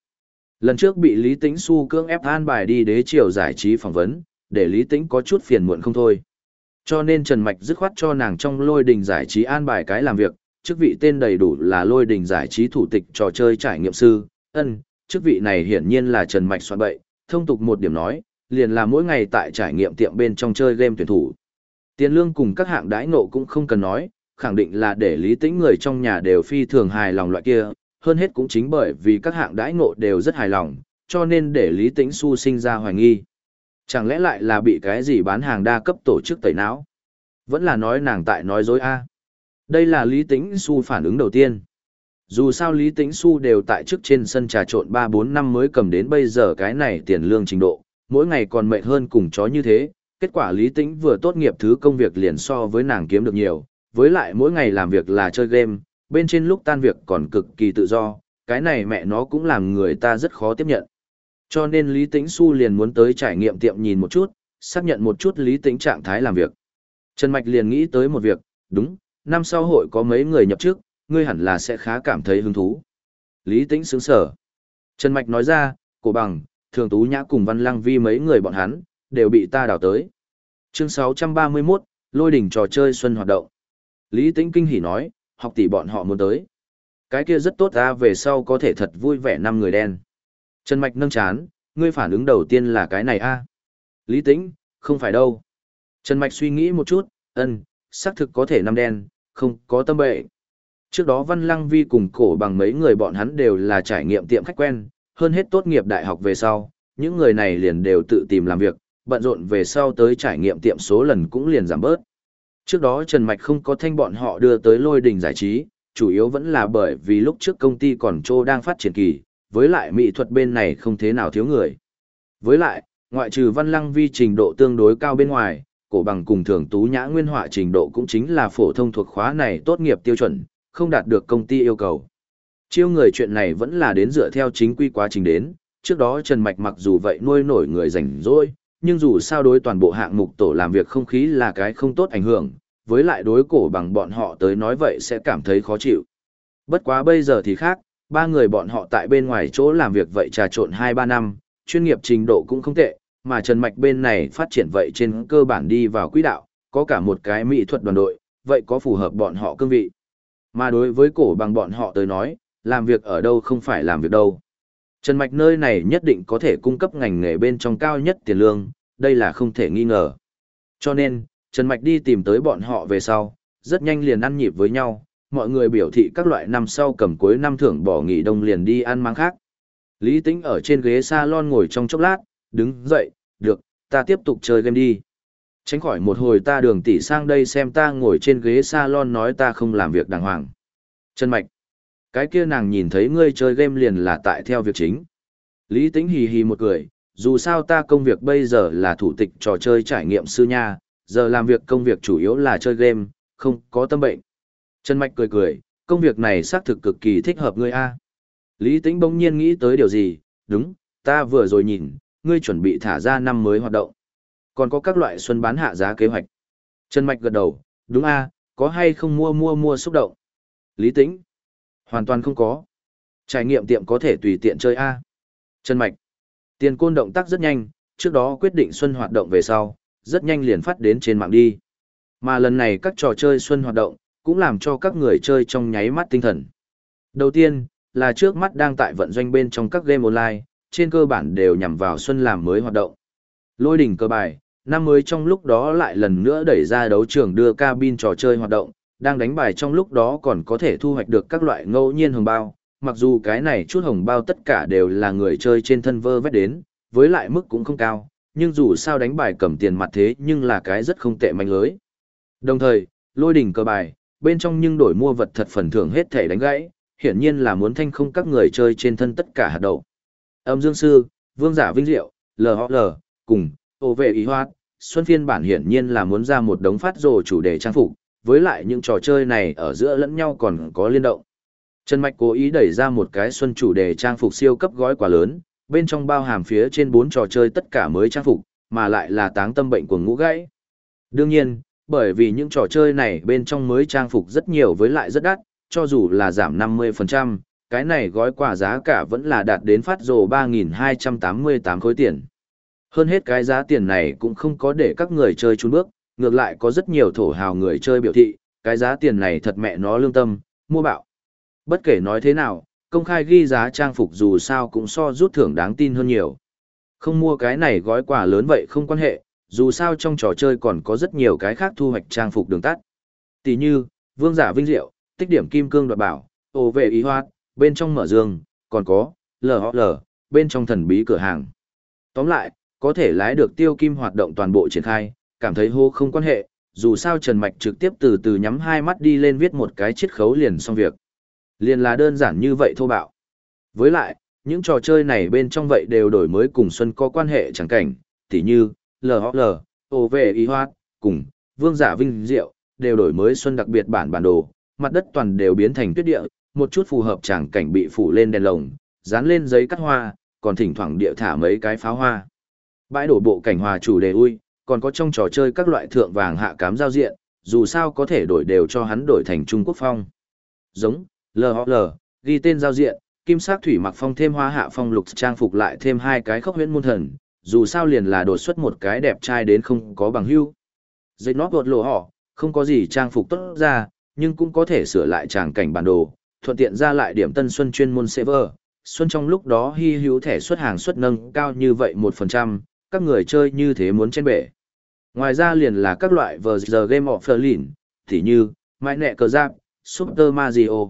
Lần trước bị Lý Tĩnh su cưỡng ép an bài đi đế triều giải trí phỏng vấn, để Lý Tĩnh có chút phiền muộn không thôi. Cho nên Trần Mạch dứt khoát cho nàng trong lôi đình giải trí an bài cái làm việc, chức vị tên đầy đủ là lôi đình giải trí thủ tịch trò chơi trải nghiệm sư, ân, chức vị này hiển nhiên là Trần Mạch soạn bậy, thông tục một điểm nói, liền là mỗi ngày tại trải nghiệm tiệm bên trong chơi game tuyển thủ. Tiền lương cùng các hạng đãi ngộ cũng không cần nói, khẳng định là để lý tĩnh người trong nhà đều phi thường hài lòng loại kia, hơn hết cũng chính bởi vì các hạng đãi ngộ đều rất hài lòng, cho nên để lý tĩnh su sinh ra hoài nghi. Chẳng lẽ lại là bị cái gì bán hàng đa cấp tổ chức tẩy não? Vẫn là nói nàng tại nói dối a. Đây là lý tĩnh su phản ứng đầu tiên. Dù sao Lý Tĩnh Xu đều tại trước trên sân trà trộn 3-4 năm mới cầm đến bây giờ cái này tiền lương trình độ, mỗi ngày còn mệt hơn cùng chó như thế, kết quả Lý Tĩnh vừa tốt nghiệp thứ công việc liền so với nàng kiếm được nhiều, với lại mỗi ngày làm việc là chơi game, bên trên lúc tan việc còn cực kỳ tự do, cái này mẹ nó cũng làm người ta rất khó tiếp nhận. Cho nên Lý Tĩnh Xu liền muốn tới trải nghiệm tiệm nhìn một chút, xác nhận một chút Lý Tĩnh trạng thái làm việc. Trần Mạch liền nghĩ tới một việc, đúng, năm sau hội có mấy người nhập chức, ngươi hẳn là sẽ khá cảm thấy hứng thú. Lý Tĩnh sướng sở. Trần Mạch nói ra, cổ bằng, thường tú nhã cùng văn lăng vi mấy người bọn hắn, đều bị ta đào tới. Chương 631, lôi đỉnh trò chơi xuân hoạt động. Lý Tĩnh kinh hỉ nói, học tỷ bọn họ muốn tới. Cái kia rất tốt ta về sau có thể thật vui vẻ năm người đen. Trần Mạch nâng chán, ngươi phản ứng đầu tiên là cái này a Lý Tĩnh, không phải đâu. Trần Mạch suy nghĩ một chút, ân, xác thực có thể năm đen, không có tâm bệ. Trước đó Văn Lăng Vi cùng cổ bằng mấy người bọn hắn đều là trải nghiệm tiệm khách quen, hơn hết tốt nghiệp đại học về sau, những người này liền đều tự tìm làm việc, bận rộn về sau tới trải nghiệm tiệm số lần cũng liền giảm bớt. Trước đó Trần Mạch không có thanh bọn họ đưa tới lôi đình giải trí, chủ yếu vẫn là bởi vì lúc trước công ty còn trô đang phát triển kỳ, với lại mỹ thuật bên này không thế nào thiếu người. Với lại, ngoại trừ văn lăng vi trình độ tương đối cao bên ngoài, cổ bằng cùng thường tú nhã nguyên họa trình độ cũng chính là phổ thông thuộc khóa này tốt nghiệp tiêu chuẩn, không đạt được công ty yêu cầu. Chiêu người chuyện này vẫn là đến dựa theo chính quy quá trình đến, trước đó Trần Mạch mặc dù vậy nuôi nổi người rảnh rỗi, nhưng dù sao đối toàn bộ hạng mục tổ làm việc không khí là cái không tốt ảnh hưởng, với lại đối cổ bằng bọn họ tới nói vậy sẽ cảm thấy khó chịu. Bất quá bây giờ thì khác, ba người bọn họ tại bên ngoài chỗ làm việc vậy trà trộn 2-3 năm, chuyên nghiệp trình độ cũng không tệ, mà Trần Mạch bên này phát triển vậy trên cơ bản đi vào quỹ đạo, có cả một cái mỹ thuật đoàn đội, vậy có phù hợp bọn họ cương vị. Mà đối với cổ bằng bọn họ tới nói, làm việc ở đâu không phải làm việc đâu. Trần Mạch nơi này nhất định có thể cung cấp ngành nghề bên trong cao nhất tiền lương, đây là không thể nghi ngờ. Cho nên, Trần Mạch đi tìm tới bọn họ về sau, rất nhanh liền ăn nhịp với nhau, mọi người biểu thị các loại năm sau cầm cuối năm thưởng bỏ nghỉ đông liền đi ăn mang khác. Lý Tĩnh ở trên ghế salon ngồi trong chốc lát, đứng dậy, được, ta tiếp tục chơi game đi. Tránh khỏi một hồi ta đường tỷ sang đây xem ta ngồi trên ghế salon nói ta không làm việc đàng hoàng. Trần Mạch. Cái kia nàng nhìn thấy ngươi chơi game liền là tại theo việc chính. Lý Tĩnh hì hì một cười, dù sao ta công việc bây giờ là thủ tịch trò chơi trải nghiệm sư nha, giờ làm việc công việc chủ yếu là chơi game, không có tâm bệnh. Trần Mạch cười cười, công việc này xác thực cực kỳ thích hợp ngươi a. Lý Tĩnh bỗng nhiên nghĩ tới điều gì, đúng, ta vừa rồi nhìn, ngươi chuẩn bị thả ra năm mới hoạt động. Còn có các loại xuân bán hạ giá kế hoạch. Trần Mạch gật đầu, đúng a, có hay không mua mua mua xúc động. Lý Tĩnh, hoàn toàn không có. Trải nghiệm tiệm có thể tùy tiện chơi a. Trần Mạch, tiền côn động tác rất nhanh, trước đó quyết định xuân hoạt động về sau, rất nhanh liền phát đến trên mạng đi. Mà lần này các trò chơi xuân hoạt động, cũng làm cho các người chơi trong nháy mắt tinh thần. Đầu tiên, là trước mắt đang tại vận doanh bên trong các game online, trên cơ bản đều nhằm vào xuân làm mới hoạt động. Lôi đỉnh cơ bài, năm mới trong lúc đó lại lần nữa đẩy ra đấu trường đưa cabin trò chơi hoạt động, đang đánh bài trong lúc đó còn có thể thu hoạch được các loại ngẫu nhiên hồng bao, mặc dù cái này chút hồng bao tất cả đều là người chơi trên thân vơ vét đến, với lại mức cũng không cao, nhưng dù sao đánh bài cầm tiền mặt thế nhưng là cái rất không tệ manh lưới. Đồng thời, lôi đỉnh cơ bài, bên trong nhưng đổi mua vật thật phần thưởng hết thể đánh gãy, hiển nhiên là muốn thanh không các người chơi trên thân tất cả hạt đậu. Âm Dương Sư, Vương Giả Vinh Diệu, LHL, cùng, ô vệ ý hoát Xuân phiên bản hiển nhiên là muốn ra một đống phát rồ chủ đề trang phục, với lại những trò chơi này ở giữa lẫn nhau còn có liên động. Trần Mạch cố ý đẩy ra một cái xuân chủ đề trang phục siêu cấp gói quá lớn, bên trong bao hàm phía trên bốn trò chơi tất cả mới trang phục, mà lại là táng tâm bệnh của ngũ gãy. Đương nhiên, bởi vì những trò chơi này bên trong mới trang phục rất nhiều với lại rất đắt, cho dù là giảm 50%, cái này gói quà giá cả vẫn là đạt đến phát rồ 3.288 khối tiền. Hơn hết cái giá tiền này cũng không có để các người chơi trốn bước, ngược lại có rất nhiều thổ hào người chơi biểu thị, cái giá tiền này thật mẹ nó lương tâm, mua bạo. Bất kể nói thế nào, công khai ghi giá trang phục dù sao cũng so rút thưởng đáng tin hơn nhiều. Không mua cái này gói quà lớn vậy không quan hệ, dù sao trong trò chơi còn có rất nhiều cái khác thu hoạch trang phục đường tắt. Tỷ như, vương giả vinh diệu, tích điểm kim cương đoạt bảo, ô vệ ý hoạt, bên trong mở dương, còn có, LHL, bên trong thần bí cửa hàng. Tóm lại, có thể lái được tiêu kim hoạt động toàn bộ triển khai, cảm thấy hô không quan hệ, dù sao Trần Mạch trực tiếp từ từ nhắm hai mắt đi lên viết một cái chiết khấu liền xong việc. Liền là đơn giản như vậy thô bạo. Với lại, những trò chơi này bên trong vậy đều đổi mới cùng Xuân có quan hệ chẳng cảnh, tỉ như, LHL, OV Y Hoạt, cùng, Vương Giả Vinh Diệu, đều đổi mới Xuân đặc biệt bản bản đồ, mặt đất toàn đều biến thành tuyết địa, một chút phù hợp chẳng cảnh bị phủ lên đèn lồng, dán lên giấy cắt hoa, còn thỉnh thoảng địa thả mấy cái pháo hoa. Bãi đổ bộ cảnh hòa chủ đề ui, còn có trong trò chơi các loại thượng vàng hạ cám giao diện, dù sao có thể đổi đều cho hắn đổi thành Trung Quốc phong. Giống, LHL, ghi tên giao diện, kim sắc thủy mặc phong thêm hoa hạ phong lục trang phục lại thêm hai cái khốc huyễn môn thần, dù sao liền là đột xuất một cái đẹp trai đến không có bằng hưu. Dây nót gột lộ họ, không có gì trang phục tốt ra, nhưng cũng có thể sửa lại tràng cảnh bản đồ, thuận tiện ra lại điểm tân xuân chuyên môn server. Xuân trong lúc đó hy hữu thẻ xuất hàng xuất nâng cao như vậy 1%, các người chơi như thế muốn trên bể. Ngoài ra liền là các loại vờ giờ game of Berlin, thì như, mãi nẹ cờ giáp, Super Mario,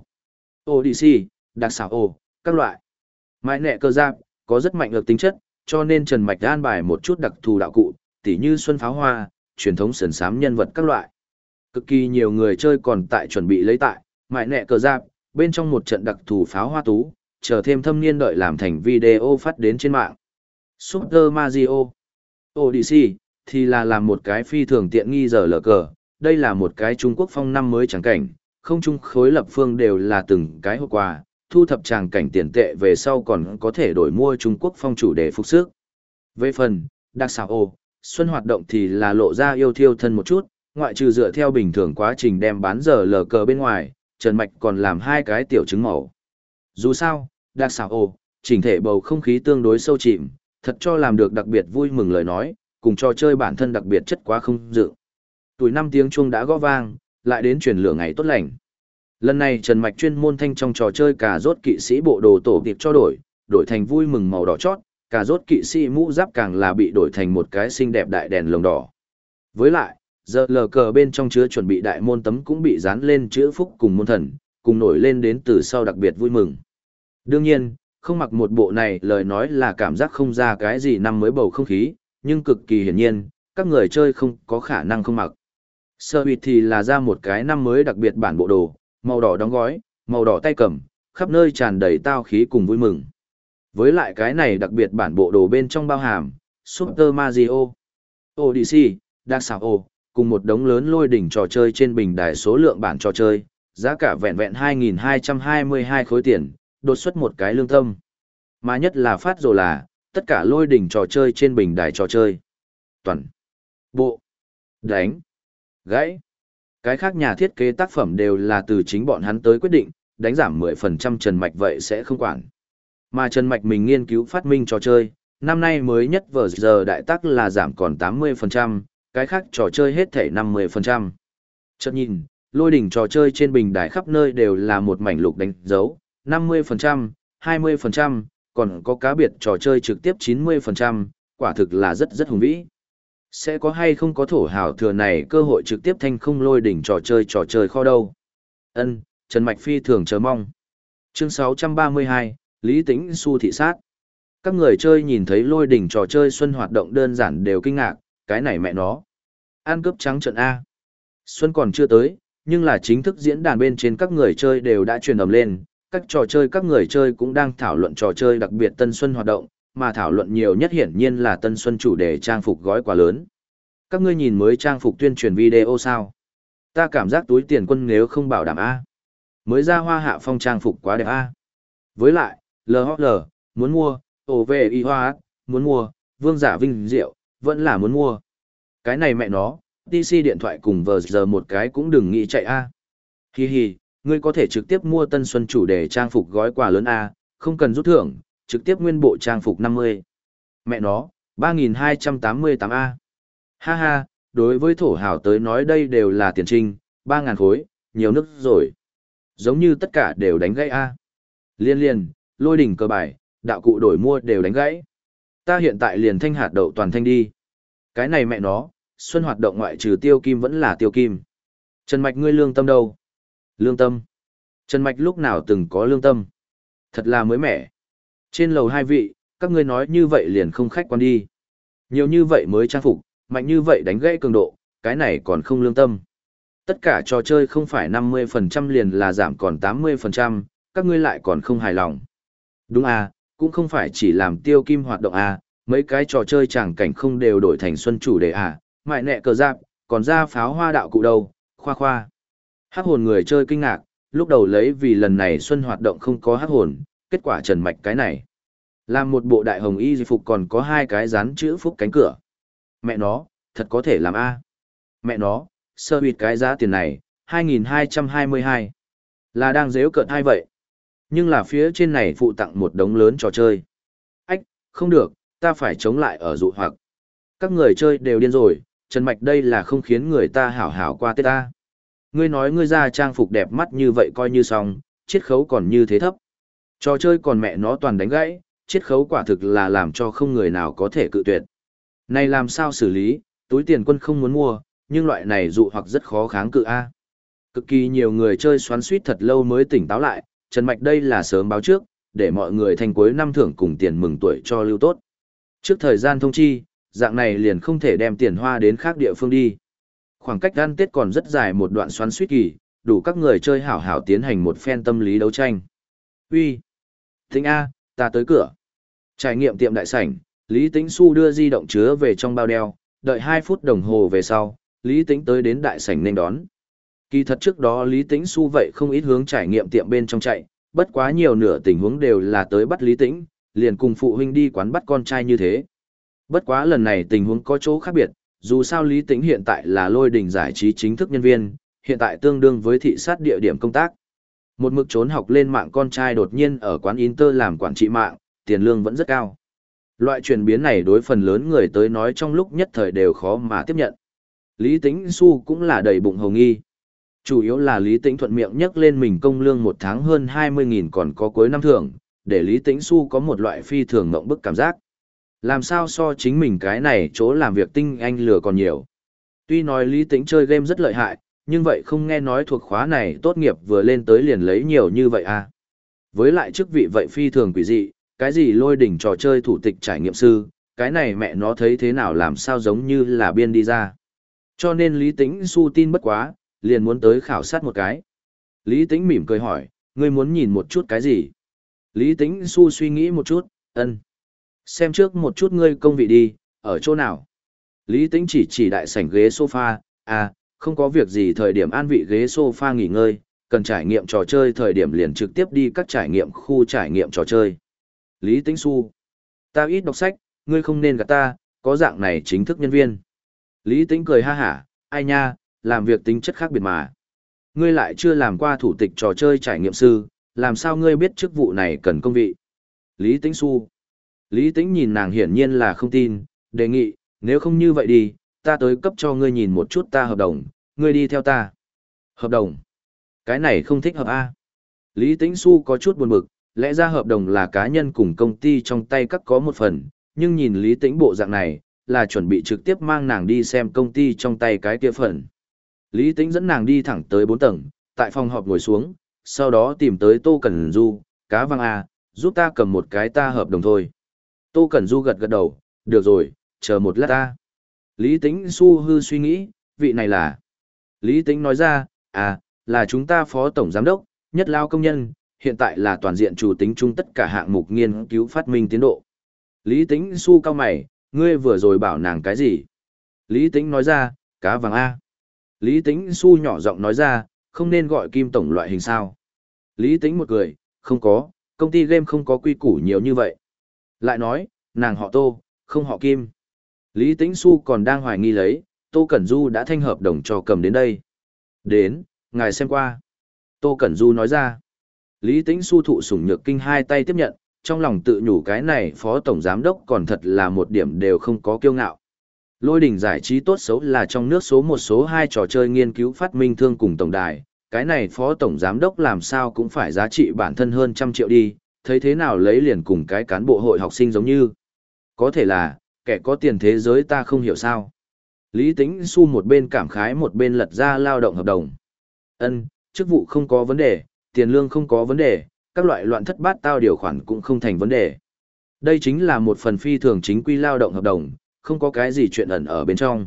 Odyssey, đặc xảo ồ, các loại. Mãi nẹ cờ giáp, có rất mạnh lực tính chất, cho nên Trần Mạch an bài một chút đặc thù đạo cụ, tỉ như xuân pháo hoa, truyền thống sườn sám nhân vật các loại. Cực kỳ nhiều người chơi còn tại chuẩn bị lấy tại, mại nẹ cờ giáp, bên trong một trận đặc thù pháo hoa tú, chờ thêm thâm niên đợi làm thành video phát đến trên mạng. Super Mario Odyssey thì là làm một cái phi thường tiện nghi giờ lờ cờ, đây là một cái Trung Quốc phong năm mới chẳng cảnh, không chung khối lập phương đều là từng cái hộp quà, thu thập tràng cảnh tiền tệ về sau còn có thể đổi mua Trung Quốc phong chủ để phục sức. Về phần, đặc xảo ô, xuân hoạt động thì là lộ ra yêu thiêu thân một chút, ngoại trừ dựa theo bình thường quá trình đem bán giờ lờ cờ bên ngoài, Trần Mạch còn làm hai cái tiểu trứng màu. Dù sao, đặc xảo ồ, chỉnh thể bầu không khí tương đối sâu chìm, thật cho làm được đặc biệt vui mừng lời nói, cùng cho chơi bản thân đặc biệt chất quá không dự. Tuổi năm tiếng chuông đã gõ vang, lại đến chuyển lửa ngày tốt lành. Lần này Trần Mạch chuyên môn thanh trong trò chơi cà rốt kỵ sĩ bộ đồ tổ tiệp cho đổi, đổi thành vui mừng màu đỏ chót, cà rốt kỵ sĩ mũ giáp càng là bị đổi thành một cái xinh đẹp đại đèn lồng đỏ. Với lại, giờ lờ cờ bên trong chứa chuẩn bị đại môn tấm cũng bị dán lên chữ phúc cùng môn thần, cùng nổi lên đến từ sau đặc biệt vui mừng. Đương nhiên, không mặc một bộ này lời nói là cảm giác không ra cái gì năm mới bầu không khí, nhưng cực kỳ hiển nhiên, các người chơi không có khả năng không mặc. Sơ huyệt thì là ra một cái năm mới đặc biệt bản bộ đồ, màu đỏ đóng gói, màu đỏ tay cầm, khắp nơi tràn đầy tao khí cùng vui mừng. Với lại cái này đặc biệt bản bộ đồ bên trong bao hàm, Super Mario, Odyssey, Dark Sao cùng một đống lớn lôi đỉnh trò chơi trên bình đài số lượng bản trò chơi, giá cả vẹn vẹn 2.222 khối tiền, đột xuất một cái lương tâm. Mà nhất là phát rồi là, tất cả lôi đỉnh trò chơi trên bình đài trò chơi. Toàn, bộ, đánh, gãy. Cái khác nhà thiết kế tác phẩm đều là từ chính bọn hắn tới quyết định, đánh giảm 10% Trần Mạch vậy sẽ không quản. Mà Trần Mạch mình nghiên cứu phát minh trò chơi, năm nay mới nhất vừa giờ đại tác là giảm còn 80%, cái khác trò chơi hết thể 50%. Chợt nhìn, lôi đỉnh trò chơi trên bình đài khắp nơi đều là một mảnh lục đánh dấu, 50%, 20%, còn có cá biệt trò chơi trực tiếp 90%, quả thực là rất rất hùng vĩ. Sẽ có hay không có thổ hào thừa này cơ hội trực tiếp thanh không lôi đỉnh trò chơi trò chơi kho đâu. Ân, Trần Mạch Phi thường chờ mong. Chương 632, Lý Tĩnh Su thị sát. Các người chơi nhìn thấy lôi đỉnh trò chơi xuân hoạt động đơn giản đều kinh ngạc, cái này mẹ nó. Ăn cướp trắng trận A. Xuân còn chưa tới, nhưng là chính thức diễn đàn bên trên các người chơi đều đã truyền ầm lên, các trò chơi các người chơi cũng đang thảo luận trò chơi đặc biệt tân xuân hoạt động, mà thảo luận nhiều nhất hiển nhiên là tân xuân chủ đề trang phục gói quà lớn. Các ngươi nhìn mới trang phục tuyên truyền video sao? Ta cảm giác túi tiền quân nếu không bảo đảm A. Mới ra hoa hạ phong trang phục quá đẹp A. Với lại, LHL, muốn mua, ổ về y hoa, muốn mua, vương giả vinh diệu, vẫn là muốn mua. Cái này mẹ nó, DC điện thoại cùng vờ giờ một cái cũng đừng nghĩ chạy A. Hi hi, ngươi có thể trực tiếp mua tân xuân chủ đề trang phục gói quà lớn A, không cần rút thưởng, trực tiếp nguyên bộ trang phục 50. Mẹ nó, 3288A. Ha ha, đối với thổ hào tới nói đây đều là tiền trinh, 3000 khối, nhiều nước rồi. Giống như tất cả đều đánh gãy A. Liên liên, lôi đỉnh cơ bài, đạo cụ đổi mua đều đánh gãy. Ta hiện tại liền thanh hạt đậu toàn thanh đi. Cái này mẹ nó, xuân hoạt động ngoại trừ tiêu kim vẫn là tiêu kim. Trần Mạch ngươi lương tâm đâu? Lương tâm. Trần Mạch lúc nào từng có lương tâm? Thật là mới mẻ. Trên lầu hai vị, các ngươi nói như vậy liền không khách quan đi. Nhiều như vậy mới trang phục, mạnh như vậy đánh gãy cường độ, cái này còn không lương tâm. Tất cả trò chơi không phải 50% liền là giảm còn 80%, các ngươi lại còn không hài lòng. Đúng à, cũng không phải chỉ làm tiêu kim hoạt động à, mấy cái trò chơi chẳng cảnh không đều đổi thành xuân chủ đề à, mại nẹ cờ giáp, còn ra pháo hoa đạo cụ đâu, khoa khoa. Hắc hồn người chơi kinh ngạc, lúc đầu lấy vì lần này xuân hoạt động không có hắc hồn, kết quả trần mạch cái này. Làm một bộ đại hồng y di phục còn có hai cái dán chữ phúc cánh cửa. Mẹ nó, thật có thể làm A. Mẹ nó, sơ huyệt cái giá tiền này, 2222. Là đang dễ cợt hay vậy? Nhưng là phía trên này phụ tặng một đống lớn trò chơi. Ách, không được, ta phải chống lại ở dụ hoặc. Các người chơi đều điên rồi, Trần Mạch đây là không khiến người ta hảo hảo qua tết ta. Ngươi nói ngươi ra trang phục đẹp mắt như vậy coi như xong, chiết khấu còn như thế thấp. Trò chơi còn mẹ nó toàn đánh gãy, chiết khấu quả thực là làm cho không người nào có thể cự tuyệt. Này làm sao xử lý, túi tiền quân không muốn mua, nhưng loại này dụ hoặc rất khó kháng cự A. Cực kỳ nhiều người chơi xoắn suýt thật lâu mới tỉnh táo lại, Trần Mạch đây là sớm báo trước, để mọi người thành cuối năm thưởng cùng tiền mừng tuổi cho lưu tốt. Trước thời gian thông chi, dạng này liền không thể đem tiền hoa đến khác địa phương đi. Khoảng cách ăn Tết còn rất dài một đoạn xoắn suýt kỳ, đủ các người chơi hảo hảo tiến hành một phen tâm lý đấu tranh. Uy, Tĩnh A, ta tới cửa. Trải nghiệm tiệm đại sảnh, Lý Tĩnh Xu đưa di động chứa về trong bao đeo, đợi 2 phút đồng hồ về sau, Lý Tĩnh tới đến đại sảnh nên đón. Kỳ thật trước đó Lý Tĩnh Xu vậy không ít hướng trải nghiệm tiệm bên trong chạy, bất quá nhiều nửa tình huống đều là tới bắt Lý Tĩnh, liền cùng phụ huynh đi quán bắt con trai như thế. Bất quá lần này tình huống có chỗ khác biệt, dù sao Lý Tĩnh hiện tại là lôi đình giải trí chính thức nhân viên, hiện tại tương đương với thị sát địa điểm công tác. Một mực trốn học lên mạng con trai đột nhiên ở quán Inter làm quản trị mạng, tiền lương vẫn rất cao. Loại chuyển biến này đối phần lớn người tới nói trong lúc nhất thời đều khó mà tiếp nhận. Lý Tĩnh Xu cũng là đầy bụng hồng nghi. Chủ yếu là Lý Tĩnh thuận miệng nhắc lên mình công lương một tháng hơn 20.000 còn có cuối năm thưởng, để Lý Tĩnh Xu có một loại phi thường ngộng bức cảm giác. Làm sao so chính mình cái này chỗ làm việc tinh anh lừa còn nhiều. Tuy nói Lý Tĩnh chơi game rất lợi hại, nhưng vậy không nghe nói thuộc khóa này tốt nghiệp vừa lên tới liền lấy nhiều như vậy à. Với lại chức vị vậy phi thường quỷ dị, cái gì lôi đỉnh trò chơi thủ tịch trải nghiệm sư, cái này mẹ nó thấy thế nào làm sao giống như là biên đi ra. Cho nên Lý Tĩnh su tin bất quá, liền muốn tới khảo sát một cái. Lý Tĩnh mỉm cười hỏi, ngươi muốn nhìn một chút cái gì? Lý Tĩnh su suy nghĩ một chút, ân. Xem trước một chút ngươi công vị đi, ở chỗ nào? Lý Tĩnh chỉ chỉ đại sảnh ghế sofa, à, không có việc gì thời điểm an vị ghế sofa nghỉ ngơi, cần trải nghiệm trò chơi thời điểm liền trực tiếp đi các trải nghiệm khu trải nghiệm trò chơi. Lý Tĩnh Xu. Ta ít đọc sách, ngươi không nên gặp ta, có dạng này chính thức nhân viên. Lý Tĩnh cười ha hả, ai nha, làm việc tính chất khác biệt mà. Ngươi lại chưa làm qua thủ tịch trò chơi trải nghiệm sư, làm sao ngươi biết chức vụ này cần công vị? Lý Tĩnh Xu. Lý Tĩnh nhìn nàng hiển nhiên là không tin, đề nghị, nếu không như vậy đi, ta tới cấp cho ngươi nhìn một chút ta hợp đồng, ngươi đi theo ta. Hợp đồng? Cái này không thích hợp a. Lý Tĩnh Xu có chút buồn bực, lẽ ra hợp đồng là cá nhân cùng công ty trong tay các có một phần, nhưng nhìn Lý Tĩnh bộ dạng này, là chuẩn bị trực tiếp mang nàng đi xem công ty trong tay cái kia phần. Lý Tĩnh dẫn nàng đi thẳng tới 4 tầng, tại phòng họp ngồi xuống, sau đó tìm tới Tô Cẩn Du, cá văng A, à, giúp ta cầm một cái ta hợp đồng thôi. Tô Cẩn Du gật gật đầu, được rồi, chờ một lát ta. Lý Tĩnh su hư suy nghĩ, vị này là. Lý Tĩnh nói ra, à, là chúng ta phó tổng giám đốc, nhất lao công nhân, hiện tại là toàn diện chủ tính chung tất cả hạng mục nghiên cứu phát minh tiến độ. Lý Tĩnh su cao mày, ngươi vừa rồi bảo nàng cái gì? Lý Tĩnh nói ra, cá vàng A. À. Lý Tĩnh su nhỏ giọng nói ra, không nên gọi kim tổng loại hình sao. Lý Tĩnh một cười, không có, công ty game không có quy củ nhiều như vậy. Lại nói, nàng họ tô, không họ kim. Lý Tĩnh su còn đang hoài nghi lấy, Tô Cẩn Du đã thanh hợp đồng cho cầm đến đây. Đến, ngài xem qua. Tô Cẩn Du nói ra. Lý Tĩnh su thụ sủng nhược kinh hai tay tiếp nhận, trong lòng tự nhủ cái này phó tổng giám đốc còn thật là một điểm đều không có kiêu ngạo. Lôi đỉnh giải trí tốt xấu là trong nước số một số hai trò chơi nghiên cứu phát minh thương cùng tổng đài, cái này phó tổng giám đốc làm sao cũng phải giá trị bản thân hơn trăm triệu đi, thấy thế nào lấy liền cùng cái cán bộ hội học sinh giống như. Có thể là, kẻ có tiền thế giới ta không hiểu sao. Lý tính su một bên cảm khái một bên lật ra lao động hợp đồng. Ân, chức vụ không có vấn đề, tiền lương không có vấn đề, các loại loạn thất bát tao điều khoản cũng không thành vấn đề. Đây chính là một phần phi thường chính quy lao động hợp đồng, không có cái gì chuyện ẩn ở bên trong.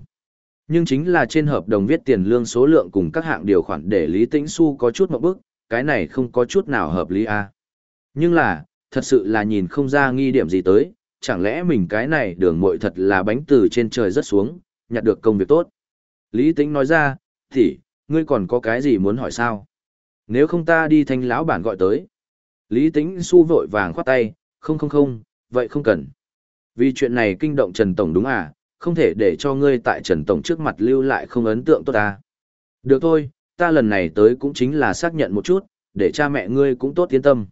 Nhưng chính là trên hợp đồng viết tiền lương số lượng cùng các hạng điều khoản để Lý Tĩnh Xu có chút một bức, cái này không có chút nào hợp lý. À. Nhưng là, thật sự là nhìn không ra nghi điểm gì tới, chẳng lẽ mình cái này đường muội thật là bánh từ trên trời rất xuống, nhặt được công việc tốt. Lý Tĩnh nói ra, thì, ngươi còn có cái gì muốn hỏi sao? Nếu không ta đi thanh lão bản gọi tới. Lý Tĩnh su vội vàng khoát tay, không không không, vậy không cần. Vì chuyện này kinh động Trần Tổng đúng à, không thể để cho ngươi tại Trần Tổng trước mặt lưu lại không ấn tượng tốt ta. Được thôi, ta lần này tới cũng chính là xác nhận một chút, để cha mẹ ngươi cũng tốt yên tâm.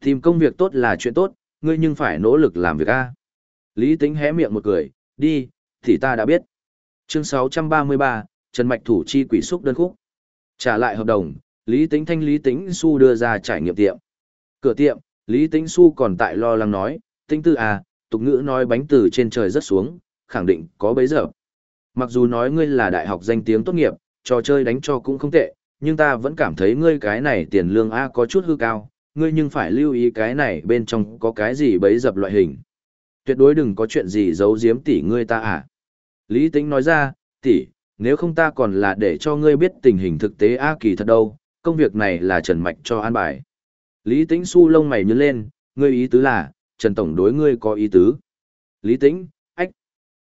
Tìm công việc tốt là chuyện tốt, ngươi nhưng phải nỗ lực làm việc a. Lý Tĩnh hé miệng một cười, đi, thì ta đã biết. Chương 633, Trần Mạch thủ chi quỷ xúc đơn khúc. Trả lại hợp đồng, Lý Tĩnh thanh Lý Tĩnh Xu đưa ra trải nghiệm tiệm. Cửa tiệm, Lý Tĩnh Xu còn tại lo lắng nói, Tĩnh tư à, tục ngữ nói bánh từ trên trời rất xuống, khẳng định có bấy giờ. Mặc dù nói ngươi là đại học danh tiếng tốt nghiệp, trò chơi đánh cho cũng không tệ, nhưng ta vẫn cảm thấy ngươi cái này tiền lương A có chút hư cao, ngươi nhưng phải lưu ý cái này bên trong có cái gì bấy dập loại hình. Tuyệt đối đừng có chuyện gì giấu giếm tỷ ngươi ta à. Lý Tĩnh nói ra, tỷ, nếu không ta còn là để cho ngươi biết tình hình thực tế A kỳ thật đâu, công việc này là Trần Mạch cho an bài. Lý Tĩnh su lông mày nhướng lên, ngươi ý tứ là, Trần Tổng đối ngươi có ý tứ. Lý Tĩnh, ách.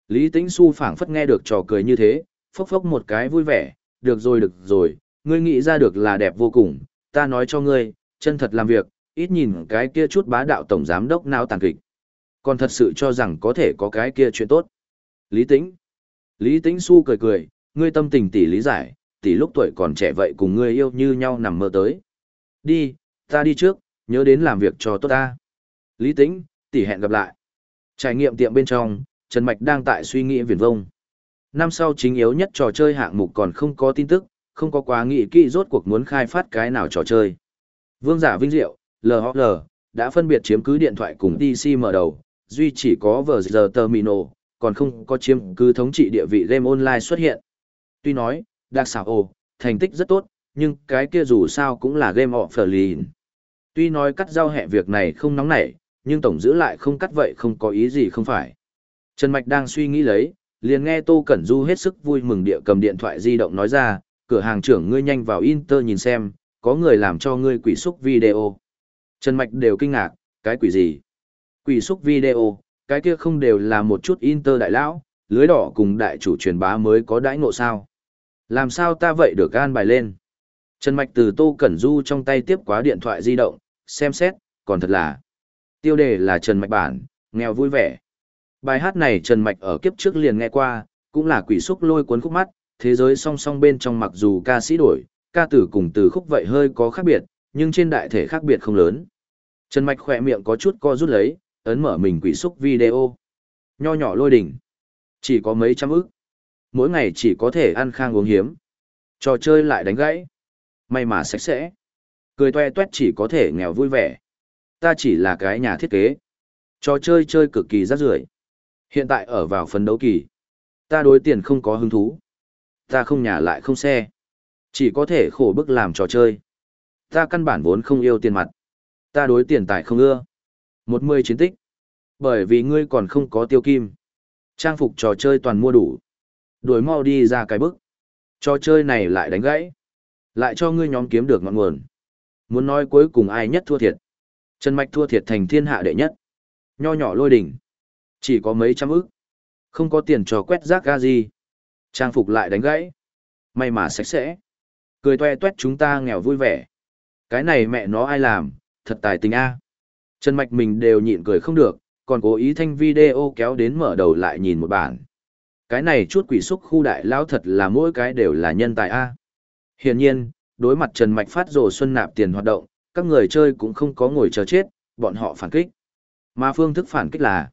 Lý Tĩnh su phảng phất nghe được trò cười như thế, phốc phốc một cái vui vẻ, được rồi được rồi, ngươi nghĩ ra được là đẹp vô cùng, ta nói cho ngươi, chân thật làm việc, ít nhìn cái kia chút bá đạo tổng giám đốc nào tàn kịch. Còn thật sự cho rằng có thể có cái kia chuyện tốt. Lý Tĩnh. Lý Tĩnh su cười cười, ngươi tâm tình tỷ lý giải, tỷ lúc tuổi còn trẻ vậy cùng ngươi yêu như nhau nằm mơ tới. Đi, ta đi trước, nhớ đến làm việc cho tốt ta. Lý Tĩnh, tỷ hẹn gặp lại. Trải nghiệm tiệm bên trong, Trần Mạch đang tại suy nghĩ viển vông. Năm sau chính yếu nhất trò chơi hạng mục còn không có tin tức, không có quá nghị kỹ rốt cuộc muốn khai phát cái nào trò chơi. Vương giả vinh diệu, LHL, đã phân biệt chiếm cứ điện thoại cùng DC mở đầu, duy chỉ có vờ giờ terminal, còn không có chiếm cứ thống trị địa vị game online xuất hiện. Tuy nói, đặc xảo ồ, thành tích rất tốt, nhưng cái kia dù sao cũng là game offline. Tuy nói cắt giao hẹ việc này không nóng nảy, nhưng tổng giữ lại không cắt vậy không có ý gì không phải. Trần Mạch đang suy nghĩ lấy, liền nghe Tô Cẩn Du hết sức vui mừng địa cầm điện thoại di động nói ra, cửa hàng trưởng ngươi nhanh vào Inter nhìn xem, có người làm cho ngươi quỷ xúc video. Trần Mạch đều kinh ngạc, cái quỷ gì? Quỷ xúc video, cái kia không đều là một chút Inter đại lão, lưới đỏ cùng đại chủ truyền bá mới có đãi ngộ sao? Làm sao ta vậy được gan bài lên? Trần Mạch từ Tô Cẩn Du trong tay tiếp quá điện thoại di động, xem xét, còn thật là. Tiêu đề là Trần Mạch bản, nghèo vui vẻ. Bài hát này Trần Mạch ở kiếp trước liền nghe qua, cũng là quỷ xúc lôi cuốn khúc mắt, thế giới song song bên trong mặc dù ca sĩ đổi, ca tử cùng từ khúc vậy hơi có khác biệt, nhưng trên đại thể khác biệt không lớn. Trần Mạch khỏe miệng có chút co rút lấy, ấn mở mình quỷ xúc video. Nho nhỏ lôi đỉnh. Chỉ có mấy trăm ức. Mỗi ngày chỉ có thể ăn khang uống hiếm. Trò chơi lại đánh gãy. May mà sạch sẽ. Cười toe toét chỉ có thể nghèo vui vẻ. Ta chỉ là cái nhà thiết kế. Trò chơi chơi cực kỳ rác rưởi. Hiện tại ở vào phấn đấu kỳ. Ta đối tiền không có hứng thú. Ta không nhà lại không xe. Chỉ có thể khổ bức làm trò chơi. Ta căn bản vốn không yêu tiền mặt. Ta đối tiền tài không ưa. Một mươi chiến tích. Bởi vì ngươi còn không có tiêu kim. Trang phục trò chơi toàn mua đủ. Đuổi mau đi ra cái bức. Trò chơi này lại đánh gãy. Lại cho ngươi nhóm kiếm được ngọn nguồn. Muốn nói cuối cùng ai nhất thua thiệt. Trần Mạch thua thiệt thành thiên hạ đệ nhất. Nho nhỏ lôi đỉnh. Chỉ có mấy trăm ức. Không có tiền cho quét rác ga gì. Trang phục lại đánh gãy. May mà sạch sẽ. Cười toe toét chúng ta nghèo vui vẻ. Cái này mẹ nó ai làm, thật tài tình a. Trần Mạch mình đều nhịn cười không được, còn cố ý thanh video kéo đến mở đầu lại nhìn một bản. Cái này chút quỷ xúc khu đại lão thật là mỗi cái đều là nhân tài A. Hiển nhiên, đối mặt Trần Mạch phát rồ xuân nạp tiền hoạt động, các người chơi cũng không có ngồi chờ chết, bọn họ phản kích. Mà phương thức phản kích là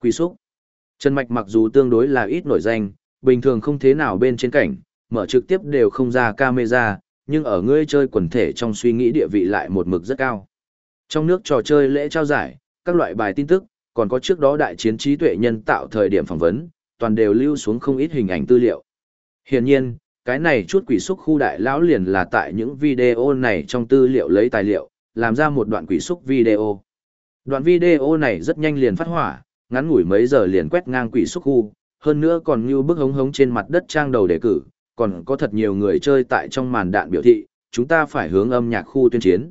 quỷ xúc. Trần Mạch mặc dù tương đối là ít nổi danh, bình thường không thế nào bên trên cảnh, mở trực tiếp đều không ra camera, nhưng ở ngươi chơi quần thể trong suy nghĩ địa vị lại một mực rất cao. Trong nước trò chơi lễ trao giải, các loại bài tin tức, còn có trước đó đại chiến trí tuệ nhân tạo thời điểm phỏng vấn, toàn đều lưu xuống không ít hình ảnh tư liệu. Hiển nhiên, cái này chút quỷ xúc khu đại lão liền là tại những video này trong tư liệu lấy tài liệu, làm ra một đoạn quỷ xúc video. Đoạn video này rất nhanh liền phát hỏa, ngắn ngủi mấy giờ liền quét ngang quỷ xúc khu, hơn nữa còn như bức hống hống trên mặt đất trang đầu đề cử, còn có thật nhiều người chơi tại trong màn đạn biểu thị, chúng ta phải hướng âm nhạc khu tuyên chiến.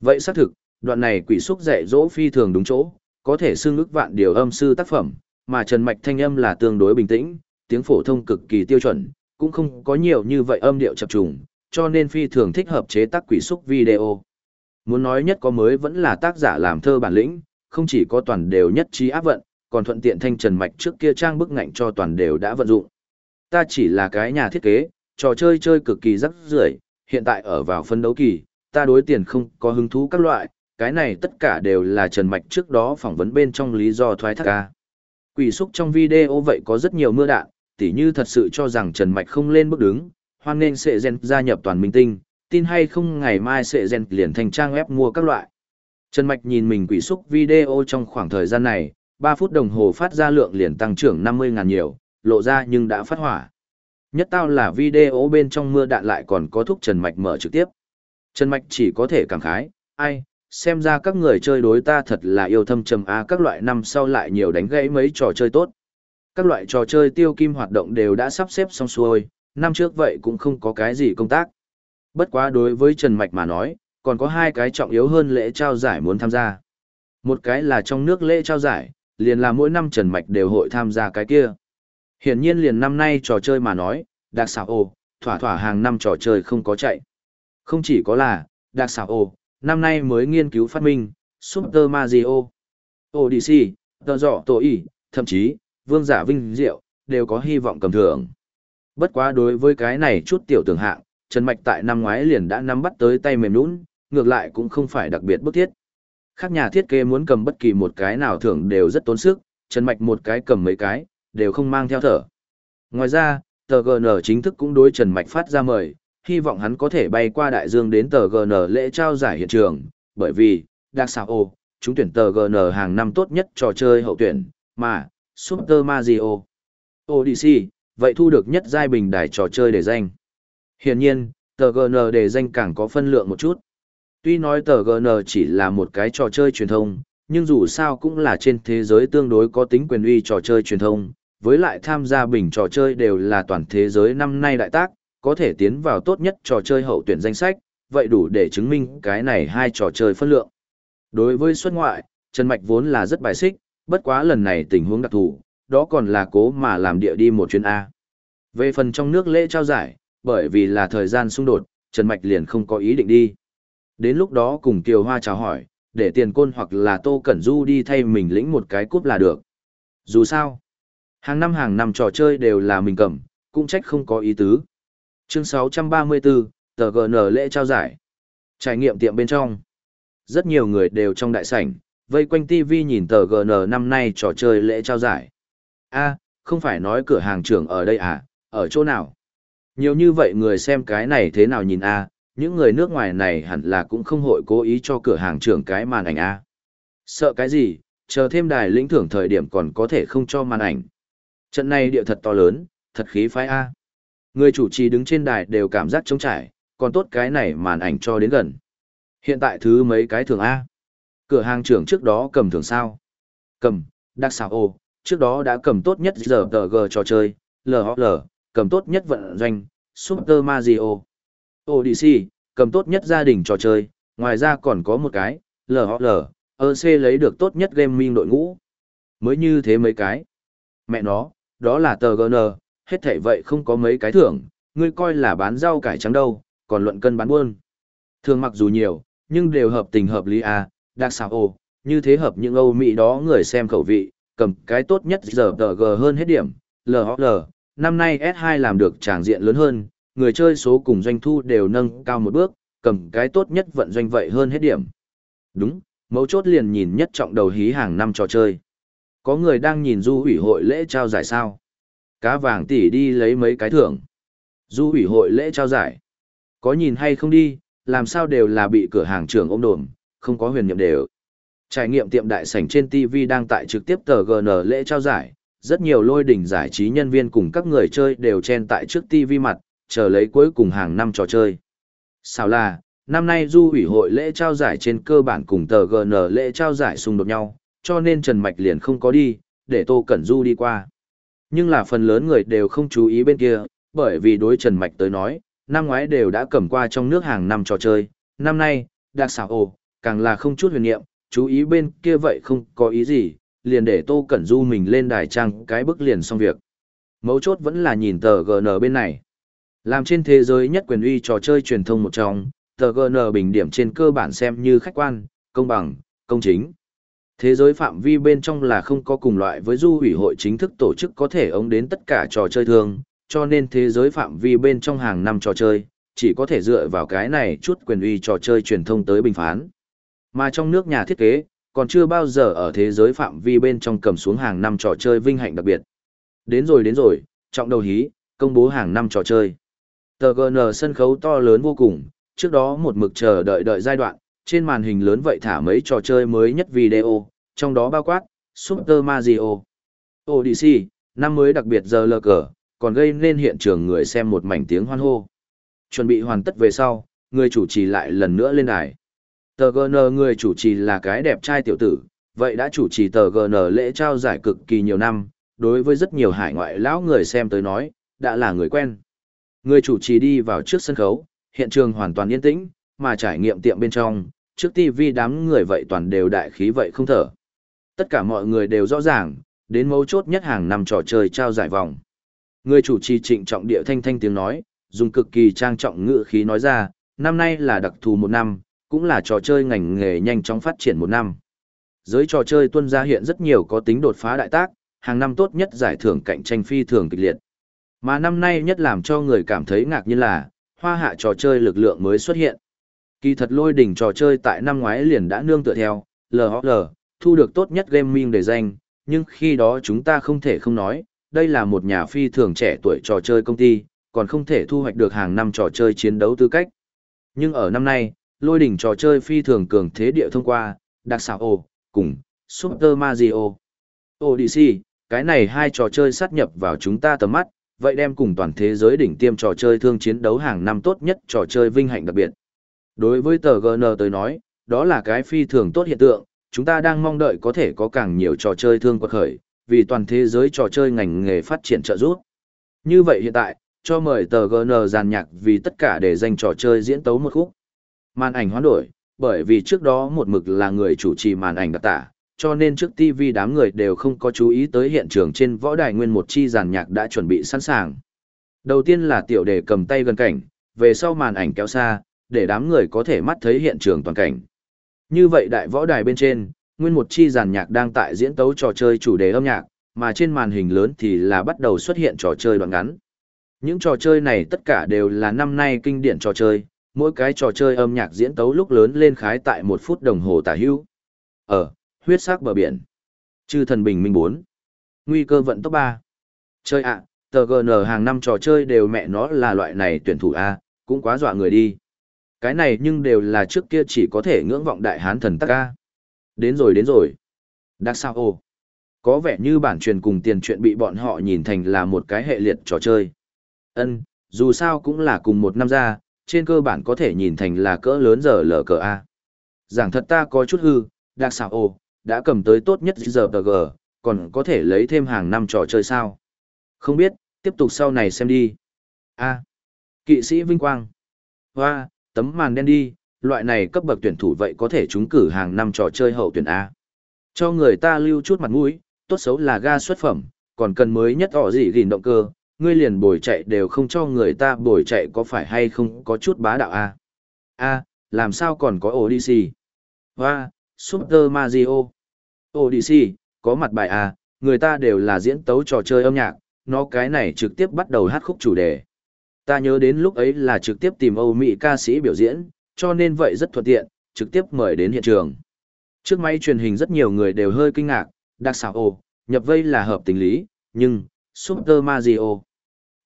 Vậy xác thực, đoạn này quỷ xúc dạy dỗ phi thường đúng chỗ, có thể xưng ức vạn điều âm sư tác phẩm, mà Trần Mạch thanh âm là tương đối bình tĩnh, tiếng phổ thông cực kỳ tiêu chuẩn, cũng không có nhiều như vậy âm điệu chập trùng, cho nên phi thường thích hợp chế tác quỷ xúc video. Muốn nói nhất có mới vẫn là tác giả làm thơ bản lĩnh, không chỉ có toàn đều nhất trí áp vận, còn thuận tiện thanh Trần Mạch trước kia trang bức ngạnh cho toàn đều đã vận dụng. Ta chỉ là cái nhà thiết kế, trò chơi chơi cực kỳ rắc rưởi, hiện tại ở vào phân đấu kỳ, ta đối tiền không có hứng thú các loại, cái này tất cả đều là Trần Mạch trước đó phỏng vấn bên trong lý do thoái thác ca. Quỷ xúc trong video vậy có rất nhiều mưa đạn, tỉ như thật sự cho rằng Trần Mạch không lên bước đứng, hoan nên sẽ gen gia nhập toàn minh tinh, tin hay không ngày mai sẽ gen liền thành trang web mua các loại. Trần Mạch nhìn mình quỷ xúc video trong khoảng thời gian này, 3 phút đồng hồ phát ra lượng liền tăng trưởng 50 ngàn nhiều, lộ ra nhưng đã phát hỏa. Nhất tao là video bên trong mưa đạn lại còn có thúc Trần Mạch mở trực tiếp. Trần Mạch chỉ có thể cảm khái, ai, xem ra các người chơi đối ta thật là yêu thâm trầm a các loại năm sau lại nhiều đánh gãy mấy trò chơi tốt. Các loại trò chơi tiêu kim hoạt động đều đã sắp xếp xong xuôi, năm trước vậy cũng không có cái gì công tác. Bất quá đối với Trần Mạch mà nói, còn có hai cái trọng yếu hơn lễ trao giải muốn tham gia. Một cái là trong nước lễ trao giải, liền là mỗi năm Trần Mạch đều hội tham gia cái kia. Hiển nhiên liền năm nay trò chơi mà nói, đặc xảo ồ, thỏa thỏa hàng năm trò chơi không có chạy. Không chỉ có là, đặc xảo ồ, năm nay mới nghiên cứu phát minh, Super Mario, Odyssey, tờ dọ tổ ỉ thậm chí, vương giả vinh diệu, đều có hy vọng cầm thưởng. Bất quá đối với cái này chút tiểu tưởng hạng, Trần Mạch tại năm ngoái liền đã nắm bắt tới tay mềm nũng, ngược lại cũng không phải đặc biệt bức thiết. Khác nhà thiết kế muốn cầm bất kỳ một cái nào thưởng đều rất tốn sức, Trần Mạch một cái cầm mấy cái, đều không mang theo thở. Ngoài ra, tờ GN chính thức cũng đối Trần Mạch phát ra mời, hy vọng hắn có thể bay qua đại dương đến tờ GN lễ trao giải hiện trường, bởi vì, đặc xảo Ô, chúng tuyển tờ GN hàng năm tốt nhất trò chơi hậu tuyển, mà, Super Mario, Odyssey, vậy thu được nhất giai bình đài trò chơi để danh. Hiển nhiên, tờ GN để danh càng có phân lượng một chút. Tuy nói tờ GN chỉ là một cái trò chơi truyền thông, nhưng dù sao cũng là trên thế giới tương đối có tính quyền uy trò chơi truyền thông, với lại tham gia bình trò chơi đều là toàn thế giới năm nay đại tác, có thể tiến vào tốt nhất trò chơi hậu tuyển danh sách, vậy đủ để chứng minh cái này hai trò chơi phân lượng. Đối với xuất ngoại, Trần Mạch vốn là rất bài xích, bất quá lần này tình huống đặc thù, đó còn là cố mà làm địa đi một chuyến A. Về phần trong nước lễ trao giải, bởi vì là thời gian xung đột, Trần Mạch liền không có ý định đi. Đến lúc đó cùng Kiều Hoa chào hỏi, để tiền côn hoặc là Tô Cẩn Du đi thay mình lĩnh một cái cúp là được. Dù sao, hàng năm hàng năm trò chơi đều là mình cầm, cũng trách không có ý tứ. Chương 634, tờ GN lễ trao giải. Trải nghiệm tiệm bên trong. Rất nhiều người đều trong đại sảnh, vây quanh TV nhìn tờ GN năm nay trò chơi lễ trao giải. a không phải nói cửa hàng trưởng ở đây à, ở chỗ nào? Nhiều như vậy người xem cái này thế nào nhìn a những người nước ngoài này hẳn là cũng không hội cố ý cho cửa hàng trưởng cái màn ảnh a Sợ cái gì, chờ thêm đài lĩnh thưởng thời điểm còn có thể không cho màn ảnh. Trận này địa thật to lớn, thật khí phái a Người chủ trì đứng trên đài đều cảm giác trống trải, còn tốt cái này màn ảnh cho đến gần. Hiện tại thứ mấy cái thưởng A. Cửa hàng trưởng trước đó cầm thưởng sao? Cầm, đặc xảo ô, trước đó đã cầm tốt nhất giờ tờ g trò chơi, LHL, cầm tốt nhất vận doanh, Super Mario. Odyssey, cầm tốt nhất gia đình trò chơi, ngoài ra còn có một cái, LHL, EC lấy được tốt nhất gaming đội ngũ. Mới như thế mấy cái. Mẹ nó, đó là tờ GN, hết thảy vậy không có mấy cái thưởng, ngươi coi là bán rau cải trắng đâu, còn luận cân bán buôn. Thường mặc dù nhiều, nhưng đều hợp tình hợp lý à, đặc xảo ồ, như thế hợp những Âu Mỹ đó người xem khẩu vị, cầm cái tốt nhất giờ tờ G hơn hết điểm, LHL, năm nay S2 làm được tràng diện lớn hơn, người chơi số cùng doanh thu đều nâng cao một bước, cầm cái tốt nhất vận doanh vậy hơn hết điểm. Đúng, mấu chốt liền nhìn nhất trọng đầu hí hàng năm trò chơi. Có người đang nhìn du ủy hội lễ trao giải sao. Cá vàng tỷ đi lấy mấy cái thưởng. Du ủy hội lễ trao giải. Có nhìn hay không đi, làm sao đều là bị cửa hàng trưởng ôm đồm, không có huyền nhiệm đều. Trải nghiệm tiệm đại sảnh trên TV đang tại trực tiếp tờ GN lễ trao giải, rất nhiều lôi đỉnh giải trí nhân viên cùng các người chơi đều chen tại trước TV mặt, chờ lấy cuối cùng hàng năm trò chơi. Sao là, năm nay du ủy hội lễ trao giải trên cơ bản cùng tờ GN lễ trao giải xung đột nhau, cho nên Trần Mạch liền không có đi, để Tô Cẩn Du đi qua. Nhưng là phần lớn người đều không chú ý bên kia, bởi vì đối Trần Mạch tới nói, năm ngoái đều đã cầm qua trong nước hàng năm trò chơi, năm nay, đặc xảo ồ, càng là không chút huyền niệm, chú ý bên kia vậy không có ý gì, liền để Tô Cẩn Du mình lên đài trang cái bức liền xong việc. Mấu chốt vẫn là nhìn tờ GN bên này. Làm trên thế giới nhất quyền uy trò chơi truyền thông một trong, tờ GN bình điểm trên cơ bản xem như khách quan, công bằng, công chính. Thế giới phạm vi bên trong là không có cùng loại với du ủy hội chính thức tổ chức có thể ống đến tất cả trò chơi thường, cho nên thế giới phạm vi bên trong hàng năm trò chơi, chỉ có thể dựa vào cái này chút quyền uy trò chơi truyền thông tới bình phán. Mà trong nước nhà thiết kế, còn chưa bao giờ ở thế giới phạm vi bên trong cầm xuống hàng năm trò chơi vinh hạnh đặc biệt. Đến rồi đến rồi, trọng đầu hí, công bố hàng năm trò chơi. Tờ GN sân khấu to lớn vô cùng, trước đó một mực chờ đợi đợi giai đoạn, trên màn hình lớn vậy thả mấy trò chơi mới nhất video, trong đó bao quát, Super Mario, Odyssey, năm mới đặc biệt giờ lờ cờ, còn gây nên hiện trường người xem một mảnh tiếng hoan hô. Chuẩn bị hoàn tất về sau, người chủ trì lại lần nữa lên đài. Tờ GN người chủ trì là cái đẹp trai tiểu tử, vậy đã chủ trì tờ GN lễ trao giải cực kỳ nhiều năm, đối với rất nhiều hải ngoại lão người xem tới nói, đã là người quen. Người chủ trì đi vào trước sân khấu, hiện trường hoàn toàn yên tĩnh, mà trải nghiệm tiệm bên trong, trước TV đám người vậy toàn đều đại khí vậy không thở. Tất cả mọi người đều rõ ràng, đến mấu chốt nhất hàng năm trò chơi trao giải vòng. Người chủ trì trịnh trọng địa thanh thanh tiếng nói, dùng cực kỳ trang trọng ngữ khí nói ra, năm nay là đặc thù một năm, cũng là trò chơi ngành nghề nhanh chóng phát triển một năm. Giới trò chơi tuân ra hiện rất nhiều có tính đột phá đại tác, hàng năm tốt nhất giải thưởng cạnh tranh phi thường kịch liệt. Mà năm nay nhất làm cho người cảm thấy ngạc nhiên là, hoa hạ trò chơi lực lượng mới xuất hiện. Kỳ thật lôi đỉnh trò chơi tại năm ngoái liền đã nương tựa theo, LHL, thu được tốt nhất gaming để danh, nhưng khi đó chúng ta không thể không nói, đây là một nhà phi thường trẻ tuổi trò chơi công ty, còn không thể thu hoạch được hàng năm trò chơi chiến đấu tư cách. Nhưng ở năm nay, lôi đỉnh trò chơi phi thường cường thế địa thông qua, đặc xảo ồ, cùng, Super Mario. Odyssey, cái này hai trò chơi sát nhập vào chúng ta tầm mắt, vậy đem cùng toàn thế giới đỉnh tiêm trò chơi thương chiến đấu hàng năm tốt nhất trò chơi vinh hạnh đặc biệt. Đối với tờ GN tới nói, đó là cái phi thường tốt hiện tượng, chúng ta đang mong đợi có thể có càng nhiều trò chơi thương quật khởi, vì toàn thế giới trò chơi ngành nghề phát triển trợ giúp. Như vậy hiện tại, cho mời tờ GN giàn nhạc vì tất cả để dành trò chơi diễn tấu một khúc. Màn ảnh hoán đổi, bởi vì trước đó một mực là người chủ trì màn ảnh đặc tả, cho nên trước TV đám người đều không có chú ý tới hiện trường trên võ đài nguyên một chi giàn nhạc đã chuẩn bị sẵn sàng. Đầu tiên là tiểu đề cầm tay gần cảnh, về sau màn ảnh kéo xa, để đám người có thể mắt thấy hiện trường toàn cảnh. Như vậy đại võ đài bên trên, nguyên một chi giàn nhạc đang tại diễn tấu trò chơi chủ đề âm nhạc, mà trên màn hình lớn thì là bắt đầu xuất hiện trò chơi đoạn ngắn. Những trò chơi này tất cả đều là năm nay kinh điển trò chơi, mỗi cái trò chơi âm nhạc diễn tấu lúc lớn lên khái tại một phút đồng hồ tả hữu. Ở, huyết sắc bờ biển. Chư thần bình minh bốn Nguy cơ vận tốc ba. Chơi ạ, tờ GN hàng năm trò chơi đều mẹ nó là loại này tuyển thủ A, cũng quá dọa người đi. Cái này nhưng đều là trước kia chỉ có thể ngưỡng vọng đại hán thần tắc A. Đến rồi đến rồi. Đặc sao ô Có vẻ như bản truyền cùng tiền chuyện bị bọn họ nhìn thành là một cái hệ liệt trò chơi. Ân, dù sao cũng là cùng một năm ra, trên cơ bản có thể nhìn thành là cỡ lớn giờ lờ cờ A. Giảng thật ta có chút hư, đặc sao ồ, đã cầm tới tốt nhất giờ tờ g còn có thể lấy thêm hàng năm trò chơi sao. Không biết, tiếp tục sau này xem đi. A. Kỵ sĩ Vinh Quang. Hoa, tấm màn đen đi, loại này cấp bậc tuyển thủ vậy có thể trúng cử hàng năm trò chơi hậu tuyển A. Cho người ta lưu chút mặt mũi, tốt xấu là ga xuất phẩm, còn cần mới nhất tỏ gì gìn động cơ, ngươi liền bồi chạy đều không cho người ta bồi chạy có phải hay không có chút bá đạo A. A, làm sao còn có Odyssey? Hoa, Super Mario. Odyssey, có mặt bài A, người ta đều là diễn tấu trò chơi âm nhạc, nó cái này trực tiếp bắt đầu hát khúc chủ đề. Ta nhớ đến lúc ấy là trực tiếp tìm Âu Mỹ ca sĩ biểu diễn, cho nên vậy rất thuận tiện, trực tiếp mời đến hiện trường. Trước máy truyền hình rất nhiều người đều hơi kinh ngạc, đặc xảo ồ, nhập vây là hợp tình lý, nhưng, Super Mario,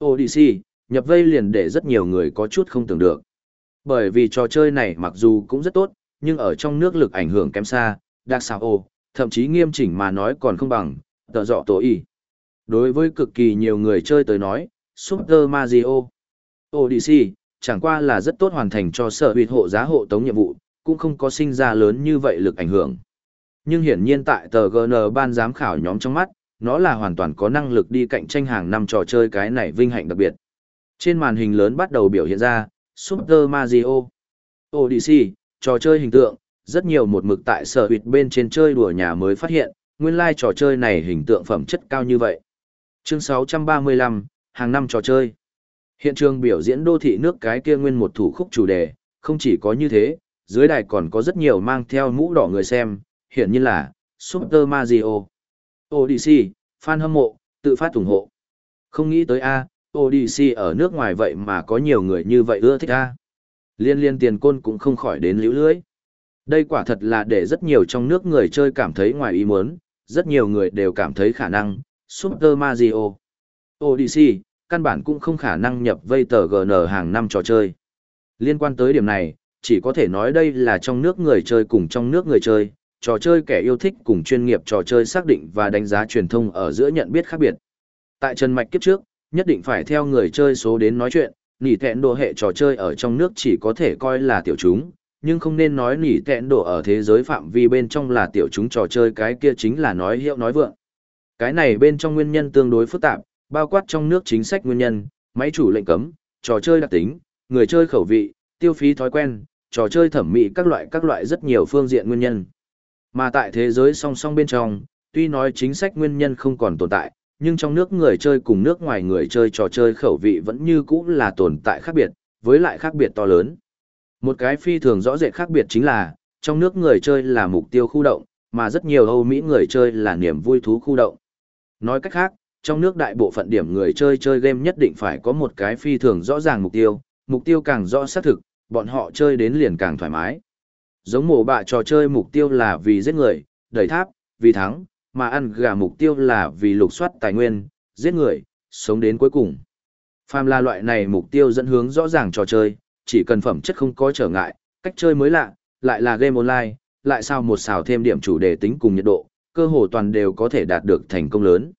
Odyssey, nhập vây liền để rất nhiều người có chút không tưởng được. Bởi vì trò chơi này mặc dù cũng rất tốt, nhưng ở trong nước lực ảnh hưởng kém xa, đặc sao thậm chí nghiêm chỉnh mà nói còn không bằng, tờ dọ tổ y. Đối với cực kỳ nhiều người chơi tới nói, Super Mario, Odyssey, chẳng qua là rất tốt hoàn thành cho sở huyệt hộ giá hộ tống nhiệm vụ, cũng không có sinh ra lớn như vậy lực ảnh hưởng. Nhưng hiển nhiên tại tờ GN ban giám khảo nhóm trong mắt, nó là hoàn toàn có năng lực đi cạnh tranh hàng năm trò chơi cái này vinh hạnh đặc biệt. Trên màn hình lớn bắt đầu biểu hiện ra, Super Mario, Odyssey, trò chơi hình tượng, rất nhiều một mực tại sở huyệt bên trên chơi đùa nhà mới phát hiện, nguyên lai trò chơi này hình tượng phẩm chất cao như vậy. Chương 635, hàng năm trò chơi. Hiện trường biểu diễn đô thị nước cái kia nguyên một thủ khúc chủ đề, không chỉ có như thế, dưới đài còn có rất nhiều mang theo mũ đỏ người xem, hiện như là Super Mario, Odyssey, fan hâm mộ, tự phát ủng hộ. Không nghĩ tới A, Odyssey ở nước ngoài vậy mà có nhiều người như vậy ưa thích A. Liên liên tiền côn cũng không khỏi đến liễu lưới. Đây quả thật là để rất nhiều trong nước người chơi cảm thấy ngoài ý muốn, rất nhiều người đều cảm thấy khả năng, Super Mario, Odyssey, căn bản cũng không khả năng nhập vây tờ GN hàng năm trò chơi. Liên quan tới điểm này, chỉ có thể nói đây là trong nước người chơi cùng trong nước người chơi, trò chơi kẻ yêu thích cùng chuyên nghiệp trò chơi xác định và đánh giá truyền thông ở giữa nhận biết khác biệt. Tại Trần Mạch kiếp trước, nhất định phải theo người chơi số đến nói chuyện, nỉ tẹn đồ hệ trò chơi ở trong nước chỉ có thể coi là tiểu chúng, nhưng không nên nói nỉ tẹn đồ ở thế giới phạm vi bên trong là tiểu chúng trò chơi cái kia chính là nói hiệu nói vượng. Cái này bên trong nguyên nhân tương đối phức tạp, bao quát trong nước chính sách nguyên nhân, máy chủ lệnh cấm, trò chơi đặc tính, người chơi khẩu vị, tiêu phí thói quen, trò chơi thẩm mỹ các loại các loại rất nhiều phương diện nguyên nhân. Mà tại thế giới song song bên trong, tuy nói chính sách nguyên nhân không còn tồn tại, nhưng trong nước người chơi cùng nước ngoài người chơi trò chơi khẩu vị vẫn như cũ là tồn tại khác biệt, với lại khác biệt to lớn. Một cái phi thường rõ rệt khác biệt chính là, trong nước người chơi là mục tiêu khu động, mà rất nhiều Âu Mỹ người chơi là niềm vui thú khu động. Nói cách khác, trong nước đại bộ phận điểm người chơi chơi game nhất định phải có một cái phi thường rõ ràng mục tiêu, mục tiêu càng rõ xác thực, bọn họ chơi đến liền càng thoải mái. Giống mổ bạ trò chơi mục tiêu là vì giết người, đẩy tháp, vì thắng, mà ăn gà mục tiêu là vì lục soát tài nguyên, giết người, sống đến cuối cùng. Phàm là loại này mục tiêu dẫn hướng rõ ràng trò chơi, chỉ cần phẩm chất không có trở ngại, cách chơi mới lạ, lại là game online, lại sao một xào thêm điểm chủ đề tính cùng nhiệt độ, cơ hồ toàn đều có thể đạt được thành công lớn.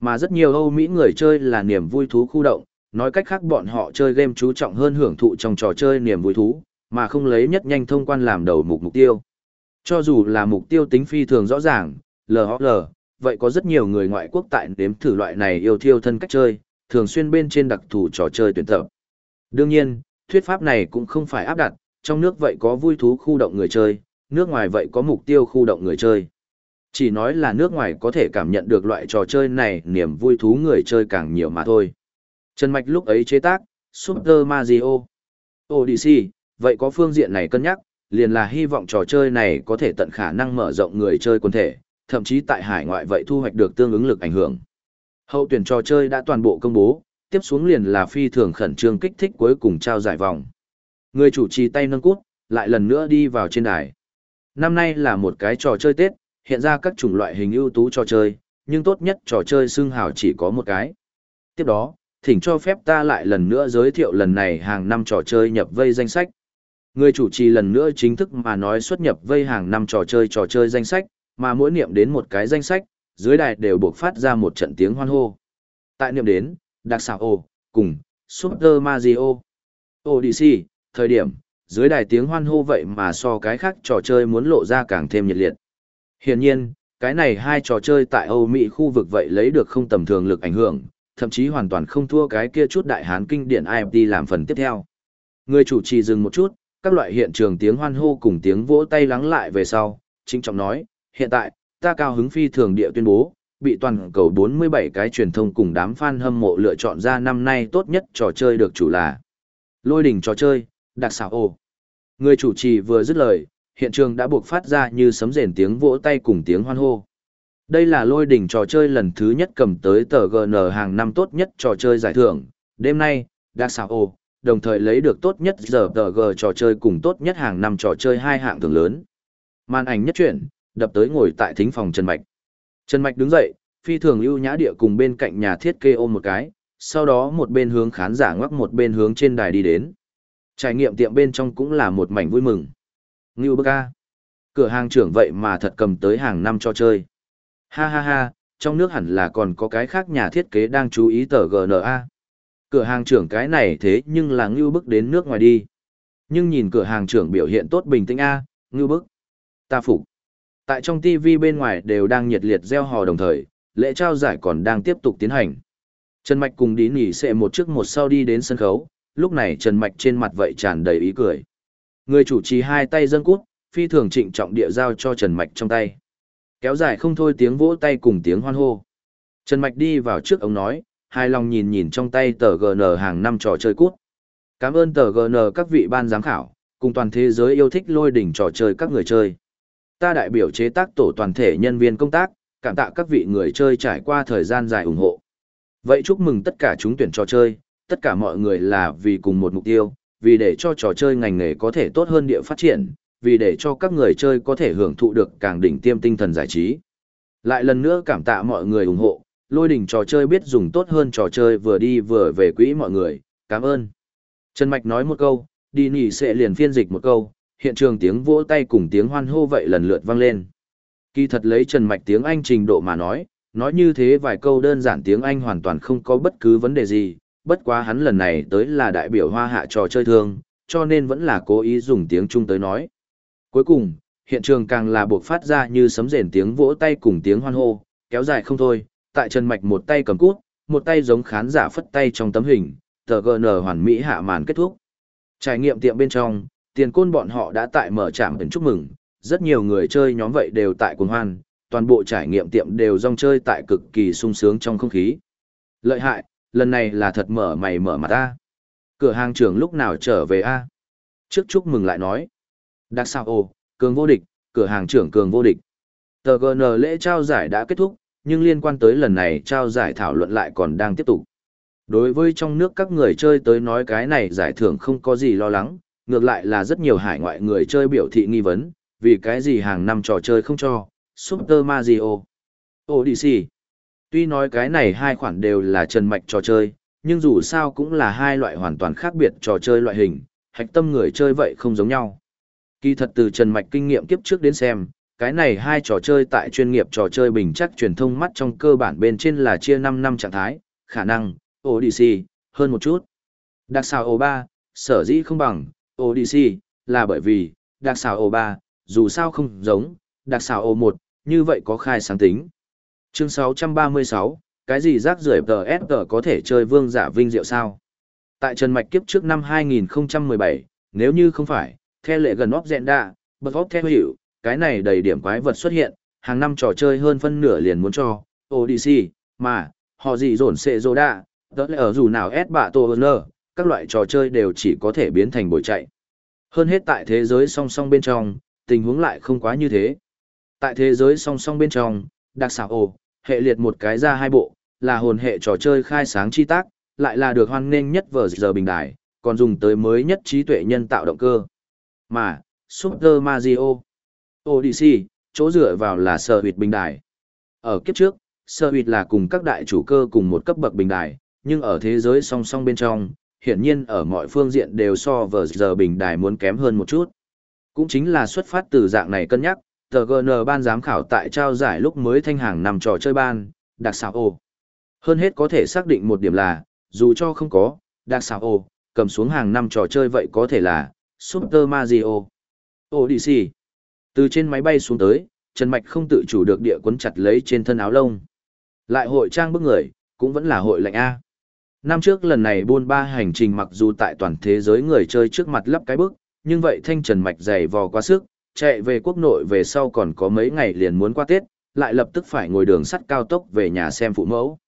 Mà rất nhiều Âu Mỹ người chơi là niềm vui thú khu động, nói cách khác bọn họ chơi game chú trọng hơn hưởng thụ trong trò chơi niềm vui thú, mà không lấy nhất nhanh thông quan làm đầu mục mục tiêu. Cho dù là mục tiêu tính phi thường rõ ràng, LHL, vậy có rất nhiều người ngoại quốc tại đếm thử loại này yêu thiêu thân cách chơi, thường xuyên bên trên đặc thù trò chơi tuyển tập. Đương nhiên, thuyết pháp này cũng không phải áp đặt, trong nước vậy có vui thú khu động người chơi, nước ngoài vậy có mục tiêu khu động người chơi. Chỉ nói là nước ngoài có thể cảm nhận được loại trò chơi này niềm vui thú người chơi càng nhiều mà thôi. Trần Mạch lúc ấy chế tác, Super Mario Odyssey, vậy có phương diện này cân nhắc, liền là hy vọng trò chơi này có thể tận khả năng mở rộng người chơi quần thể, thậm chí tại hải ngoại vậy thu hoạch được tương ứng lực ảnh hưởng. Hậu tuyển trò chơi đã toàn bộ công bố, tiếp xuống liền là phi thường khẩn trương kích thích cuối cùng trao giải vòng. Người chủ trì tay nâng cút, lại lần nữa đi vào trên đài. Năm nay là một cái trò chơi Tết, hiện ra các chủng loại hình ưu tú trò chơi, nhưng tốt nhất trò chơi xương hào chỉ có một cái. Tiếp đó, thỉnh cho phép ta lại lần nữa giới thiệu lần này hàng năm trò chơi nhập vây danh sách. Người chủ trì lần nữa chính thức mà nói xuất nhập vây hàng năm trò chơi trò chơi danh sách, mà mỗi niệm đến một cái danh sách, dưới đài đều buộc phát ra một trận tiếng hoan hô. Tại niệm đến, đặc xảo ồ, cùng, Super Mario, Odyssey, thời điểm, dưới đài tiếng hoan hô vậy mà so cái khác trò chơi muốn lộ ra càng thêm nhiệt liệt. Hiển nhiên, cái này hai trò chơi tại Âu Mỹ khu vực vậy lấy được không tầm thường lực ảnh hưởng, thậm chí hoàn toàn không thua cái kia chút đại hán kinh điển IMT làm phần tiếp theo. Người chủ trì dừng một chút, các loại hiện trường tiếng hoan hô cùng tiếng vỗ tay lắng lại về sau, chính trọng nói, hiện tại, ta cao hứng phi thường địa tuyên bố, bị toàn cầu 47 cái truyền thông cùng đám fan hâm mộ lựa chọn ra năm nay tốt nhất trò chơi được chủ là Lôi đỉnh trò chơi, đặc xảo ồ. Người chủ trì vừa dứt lời, hiện trường đã buộc phát ra như sấm rền tiếng vỗ tay cùng tiếng hoan hô. Đây là lôi đỉnh trò chơi lần thứ nhất cầm tới tờ GN hàng năm tốt nhất trò chơi giải thưởng. Đêm nay, đặc xảo ồ, đồng thời lấy được tốt nhất giờ tờ G trò chơi cùng tốt nhất hàng năm trò chơi hai hạng thưởng lớn. Màn ảnh nhất chuyển, đập tới ngồi tại thính phòng Trần Mạch. Trần Mạch đứng dậy, phi thường ưu nhã địa cùng bên cạnh nhà thiết kế ôm một cái, sau đó một bên hướng khán giả ngoắc một bên hướng trên đài đi đến. Trải nghiệm tiệm bên trong cũng là một mảnh vui mừng. Ngưu bức ca. Cửa hàng trưởng vậy mà thật cầm tới hàng năm cho chơi. Ha ha ha, trong nước hẳn là còn có cái khác nhà thiết kế đang chú ý tờ GNA. Cửa hàng trưởng cái này thế nhưng là ngưu bức đến nước ngoài đi. Nhưng nhìn cửa hàng trưởng biểu hiện tốt bình tĩnh A, ngưu bức. Ta phục tại trong TV bên ngoài đều đang nhiệt liệt gieo hò đồng thời, lễ trao giải còn đang tiếp tục tiến hành. Trần Mạch cùng đi nghỉ sẽ một trước một sau đi đến sân khấu, lúc này Trần Mạch trên mặt vậy tràn đầy ý cười. Người chủ trì hai tay dâng cút, phi thường trịnh trọng địa giao cho Trần Mạch trong tay. Kéo dài không thôi tiếng vỗ tay cùng tiếng hoan hô. Trần Mạch đi vào trước ông nói, hai lòng nhìn nhìn trong tay tờ GN hàng năm trò chơi cút. Cảm ơn tờ GN các vị ban giám khảo, cùng toàn thế giới yêu thích lôi đỉnh trò chơi các người chơi. Ta đại biểu chế tác tổ toàn thể nhân viên công tác, cảm tạ các vị người chơi trải qua thời gian dài ủng hộ. Vậy chúc mừng tất cả chúng tuyển trò chơi, tất cả mọi người là vì cùng một mục tiêu, vì để cho trò chơi ngành nghề có thể tốt hơn địa phát triển, vì để cho các người chơi có thể hưởng thụ được càng đỉnh tiêm tinh thần giải trí. Lại lần nữa cảm tạ mọi người ủng hộ, lôi đỉnh trò chơi biết dùng tốt hơn trò chơi vừa đi vừa về quỹ mọi người, cảm ơn. Trần Mạch nói một câu, đi nỉ sẽ liền phiên dịch một câu, hiện trường tiếng vỗ tay cùng tiếng hoan hô vậy lần lượt vang lên. Kỳ thật lấy Trần Mạch tiếng Anh trình độ mà nói, nói như thế vài câu đơn giản tiếng Anh hoàn toàn không có bất cứ vấn đề gì, bất quá hắn lần này tới là đại biểu hoa hạ trò chơi thương, cho nên vẫn là cố ý dùng tiếng Trung tới nói. Cuối cùng, hiện trường càng là buộc phát ra như sấm rền tiếng vỗ tay cùng tiếng hoan hô, kéo dài không thôi, tại Trần Mạch một tay cầm cút, một tay giống khán giả phất tay trong tấm hình, tờ GN hoàn mỹ hạ màn kết thúc. Trải nghiệm tiệm bên trong, tiền côn bọn họ đã tại mở trạm đến chúc mừng, rất nhiều người chơi nhóm vậy đều tại cuồng hoan, toàn bộ trải nghiệm tiệm đều rong chơi tại cực kỳ sung sướng trong không khí. Lợi hại, lần này là thật mở mày mở mặt ta. Cửa hàng trưởng lúc nào trở về a? Trước chúc mừng lại nói. Đặc sao ồ, cường vô địch, cửa hàng trưởng cường vô địch. Tờ GN lễ trao giải đã kết thúc, nhưng liên quan tới lần này trao giải thảo luận lại còn đang tiếp tục. Đối với trong nước các người chơi tới nói cái này giải thưởng không có gì lo lắng, ngược lại là rất nhiều hải ngoại người chơi biểu thị nghi vấn, vì cái gì hàng năm trò chơi không cho, Super Mario, Odyssey. Tuy nói cái này hai khoản đều là trần mạch trò chơi, nhưng dù sao cũng là hai loại hoàn toàn khác biệt trò chơi loại hình, hạch tâm người chơi vậy không giống nhau. Kỳ thật từ trần mạch kinh nghiệm kiếp trước đến xem, cái này hai trò chơi tại chuyên nghiệp trò chơi bình chắc truyền thông mắt trong cơ bản bên trên là chia 5 năm trạng thái, khả năng, Odyssey, hơn một chút. Đặc xào O3, sở dĩ không bằng, Odyssey, là bởi vì, đặc xào O3, dù sao không giống, đặc xào O1, như vậy có khai sáng tính. Chương 636, cái gì rác rưởi TSG có thể chơi vương giả vinh diệu sao? Tại Trần Mạch kiếp trước năm 2017, nếu như không phải, theo lệ gần óc dẹn đạ, bật óc theo hiệu, cái này đầy điểm quái vật xuất hiện, hàng năm trò chơi hơn phân nửa liền muốn cho, Odyssey, mà, họ gì dồn xệ dô đạ, đó là ở dù nào S bạ tổ hơn các loại trò chơi đều chỉ có thể biến thành bồi chạy. Hơn hết tại thế giới song song bên trong, tình huống lại không quá như thế. Tại thế giới song song bên trong, đặc xảo ồ, hệ liệt một cái ra hai bộ, là hồn hệ trò chơi khai sáng chi tác, lại là được hoan nghênh nhất vở giờ bình đài, còn dùng tới mới nhất trí tuệ nhân tạo động cơ. Mà, Super Mario, Odyssey, chỗ dựa vào là sở huyệt bình đài. Ở kiếp trước, sở huyệt là cùng các đại chủ cơ cùng một cấp bậc bình đài, nhưng ở thế giới song song bên trong, hiển nhiên ở mọi phương diện đều so với giờ bình đài muốn kém hơn một chút. Cũng chính là xuất phát từ dạng này cân nhắc, tờ GN ban giám khảo tại trao giải lúc mới thanh hàng nằm trò chơi ban, đặc xảo ồ. Hơn hết có thể xác định một điểm là, dù cho không có, đặc xảo ồ, cầm xuống hàng năm trò chơi vậy có thể là, Super Mario, Odyssey. Từ trên máy bay xuống tới, Trần Mạch không tự chủ được địa quấn chặt lấy trên thân áo lông. Lại hội trang bức người, cũng vẫn là hội lạnh A. Năm trước lần này buôn ba hành trình mặc dù tại toàn thế giới người chơi trước mặt lắp cái bức, nhưng vậy thanh Trần Mạch dày vò quá sức, chạy về quốc nội về sau còn có mấy ngày liền muốn qua Tết, lại lập tức phải ngồi đường sắt cao tốc về nhà xem phụ mẫu.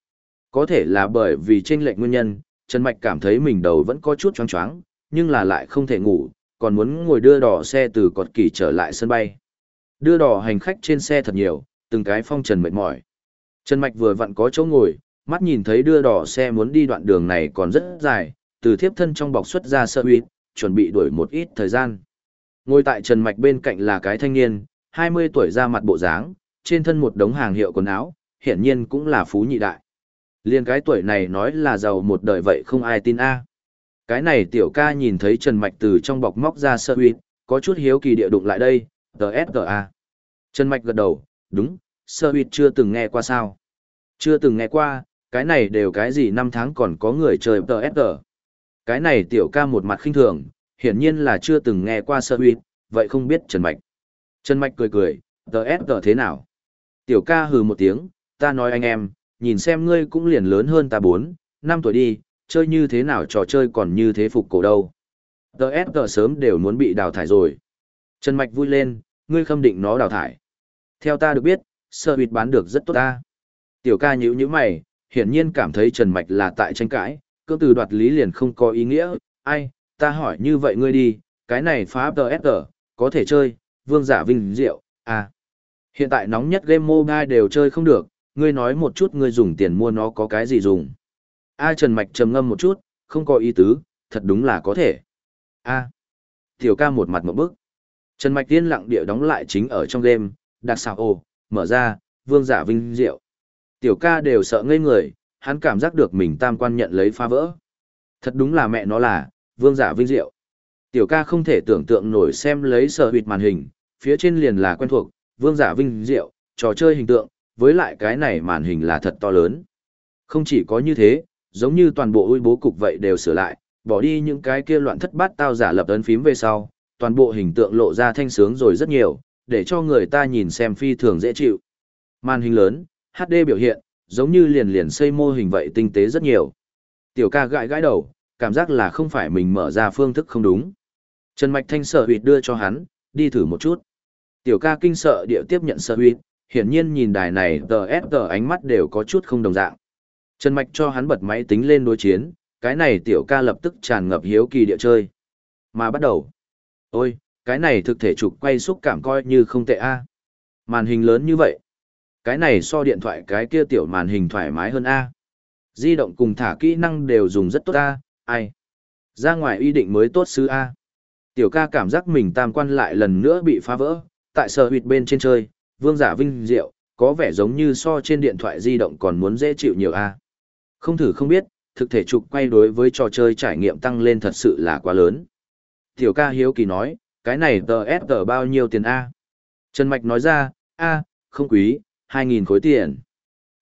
Có thể là bởi vì trên lệch nguyên nhân, Trần Mạch cảm thấy mình đầu vẫn có chút choáng choáng, nhưng là lại không thể ngủ, còn muốn ngồi đưa đỏ xe từ cọt kỳ trở lại sân bay. Đưa đỏ hành khách trên xe thật nhiều, từng cái phong trần mệt mỏi. Trần Mạch vừa vặn có chỗ ngồi, mắt nhìn thấy đưa đỏ xe muốn đi đoạn đường này còn rất dài, từ thiếp thân trong bọc xuất ra sợ huyết, chuẩn bị đuổi một ít thời gian. Ngồi tại Trần Mạch bên cạnh là cái thanh niên, 20 tuổi ra mặt bộ dáng, trên thân một đống hàng hiệu quần áo, hiển nhiên cũng là phú nhị đại. Liên cái tuổi này nói là giàu một đời vậy không ai tin a. Cái này tiểu ca nhìn thấy Trần Mạch từ trong bọc móc ra sơ huyết, có chút hiếu kỳ địa đụng lại đây, TSGA. Trần Mạch gật đầu, đúng, sơ huyết chưa từng nghe qua sao. Chưa từng nghe qua, cái này đều cái gì năm tháng còn có người chơi TSG. Cái này tiểu ca một mặt khinh thường, hiển nhiên là chưa từng nghe qua sơ huyết, vậy không biết Trần Mạch. Trần Mạch cười cười, TSG thế nào? Tiểu ca hừ một tiếng, ta nói anh em, nhìn xem ngươi cũng liền lớn hơn ta 4, 5 tuổi đi, chơi như thế nào trò chơi còn như thế phục cổ đâu. TSG sớm đều muốn bị đào thải rồi. Trần Mạch vui lên, ngươi khâm định nó đào thải. Theo ta được biết, sơ huyệt bán được rất tốt ta. Tiểu ca nhữ như mày, hiển nhiên cảm thấy Trần Mạch là tại tranh cãi, cơ từ đoạt lý liền không có ý nghĩa, ai, ta hỏi như vậy ngươi đi, cái này phá TSG, có thể chơi, vương giả vinh diệu, à. Hiện tại nóng nhất game mobile đều chơi không được, ngươi nói một chút ngươi dùng tiền mua nó có cái gì dùng. A Trần Mạch trầm ngâm một chút, không có ý tứ, thật đúng là có thể. A. Tiểu ca một mặt một bức. Trần Mạch tiên lặng địa đóng lại chính ở trong game, đặt xào ồ, mở ra, vương giả vinh diệu. Tiểu ca đều sợ ngây người, hắn cảm giác được mình tam quan nhận lấy phá vỡ. Thật đúng là mẹ nó là, vương giả vinh diệu. Tiểu ca không thể tưởng tượng nổi xem lấy sở huyệt màn hình, phía trên liền là quen thuộc, vương giả vinh diệu, trò chơi hình tượng, với lại cái này màn hình là thật to lớn. Không chỉ có như thế, giống như toàn bộ ui bố cục vậy đều sửa lại, bỏ đi những cái kia loạn thất bát tao giả lập ấn phím về sau, toàn bộ hình tượng lộ ra thanh sướng rồi rất nhiều, để cho người ta nhìn xem phi thường dễ chịu. Màn hình lớn, HD biểu hiện, giống như liền liền xây mô hình vậy tinh tế rất nhiều. Tiểu ca gãi gãi đầu, cảm giác là không phải mình mở ra phương thức không đúng. Trần Mạch Thanh sợ huyệt đưa cho hắn, đi thử một chút. Tiểu ca kinh sợ địa tiếp nhận sợ huyệt, hiển nhiên nhìn đài này tờ ép tờ ánh mắt đều có chút không đồng dạng. Trần Mạch cho hắn bật máy tính lên đối chiến, cái này tiểu ca lập tức tràn ngập hiếu kỳ địa chơi. Mà bắt đầu. Ôi, cái này thực thể chụp quay xúc cảm coi như không tệ a Màn hình lớn như vậy. Cái này so điện thoại cái kia tiểu màn hình thoải mái hơn a Di động cùng thả kỹ năng đều dùng rất tốt a ai. Ra ngoài uy định mới tốt sư a Tiểu ca cảm giác mình tam quan lại lần nữa bị phá vỡ, tại sở huyệt bên trên chơi, vương giả vinh diệu, có vẻ giống như so trên điện thoại di động còn muốn dễ chịu nhiều a. Không thử không biết, thực thể trục quay đối với trò chơi trải nghiệm tăng lên thật sự là quá lớn. Tiểu ca hiếu kỳ nói, cái này tờ S tờ bao nhiêu tiền a? Trần Mạch nói ra, a, không quý, 2.000 khối tiền.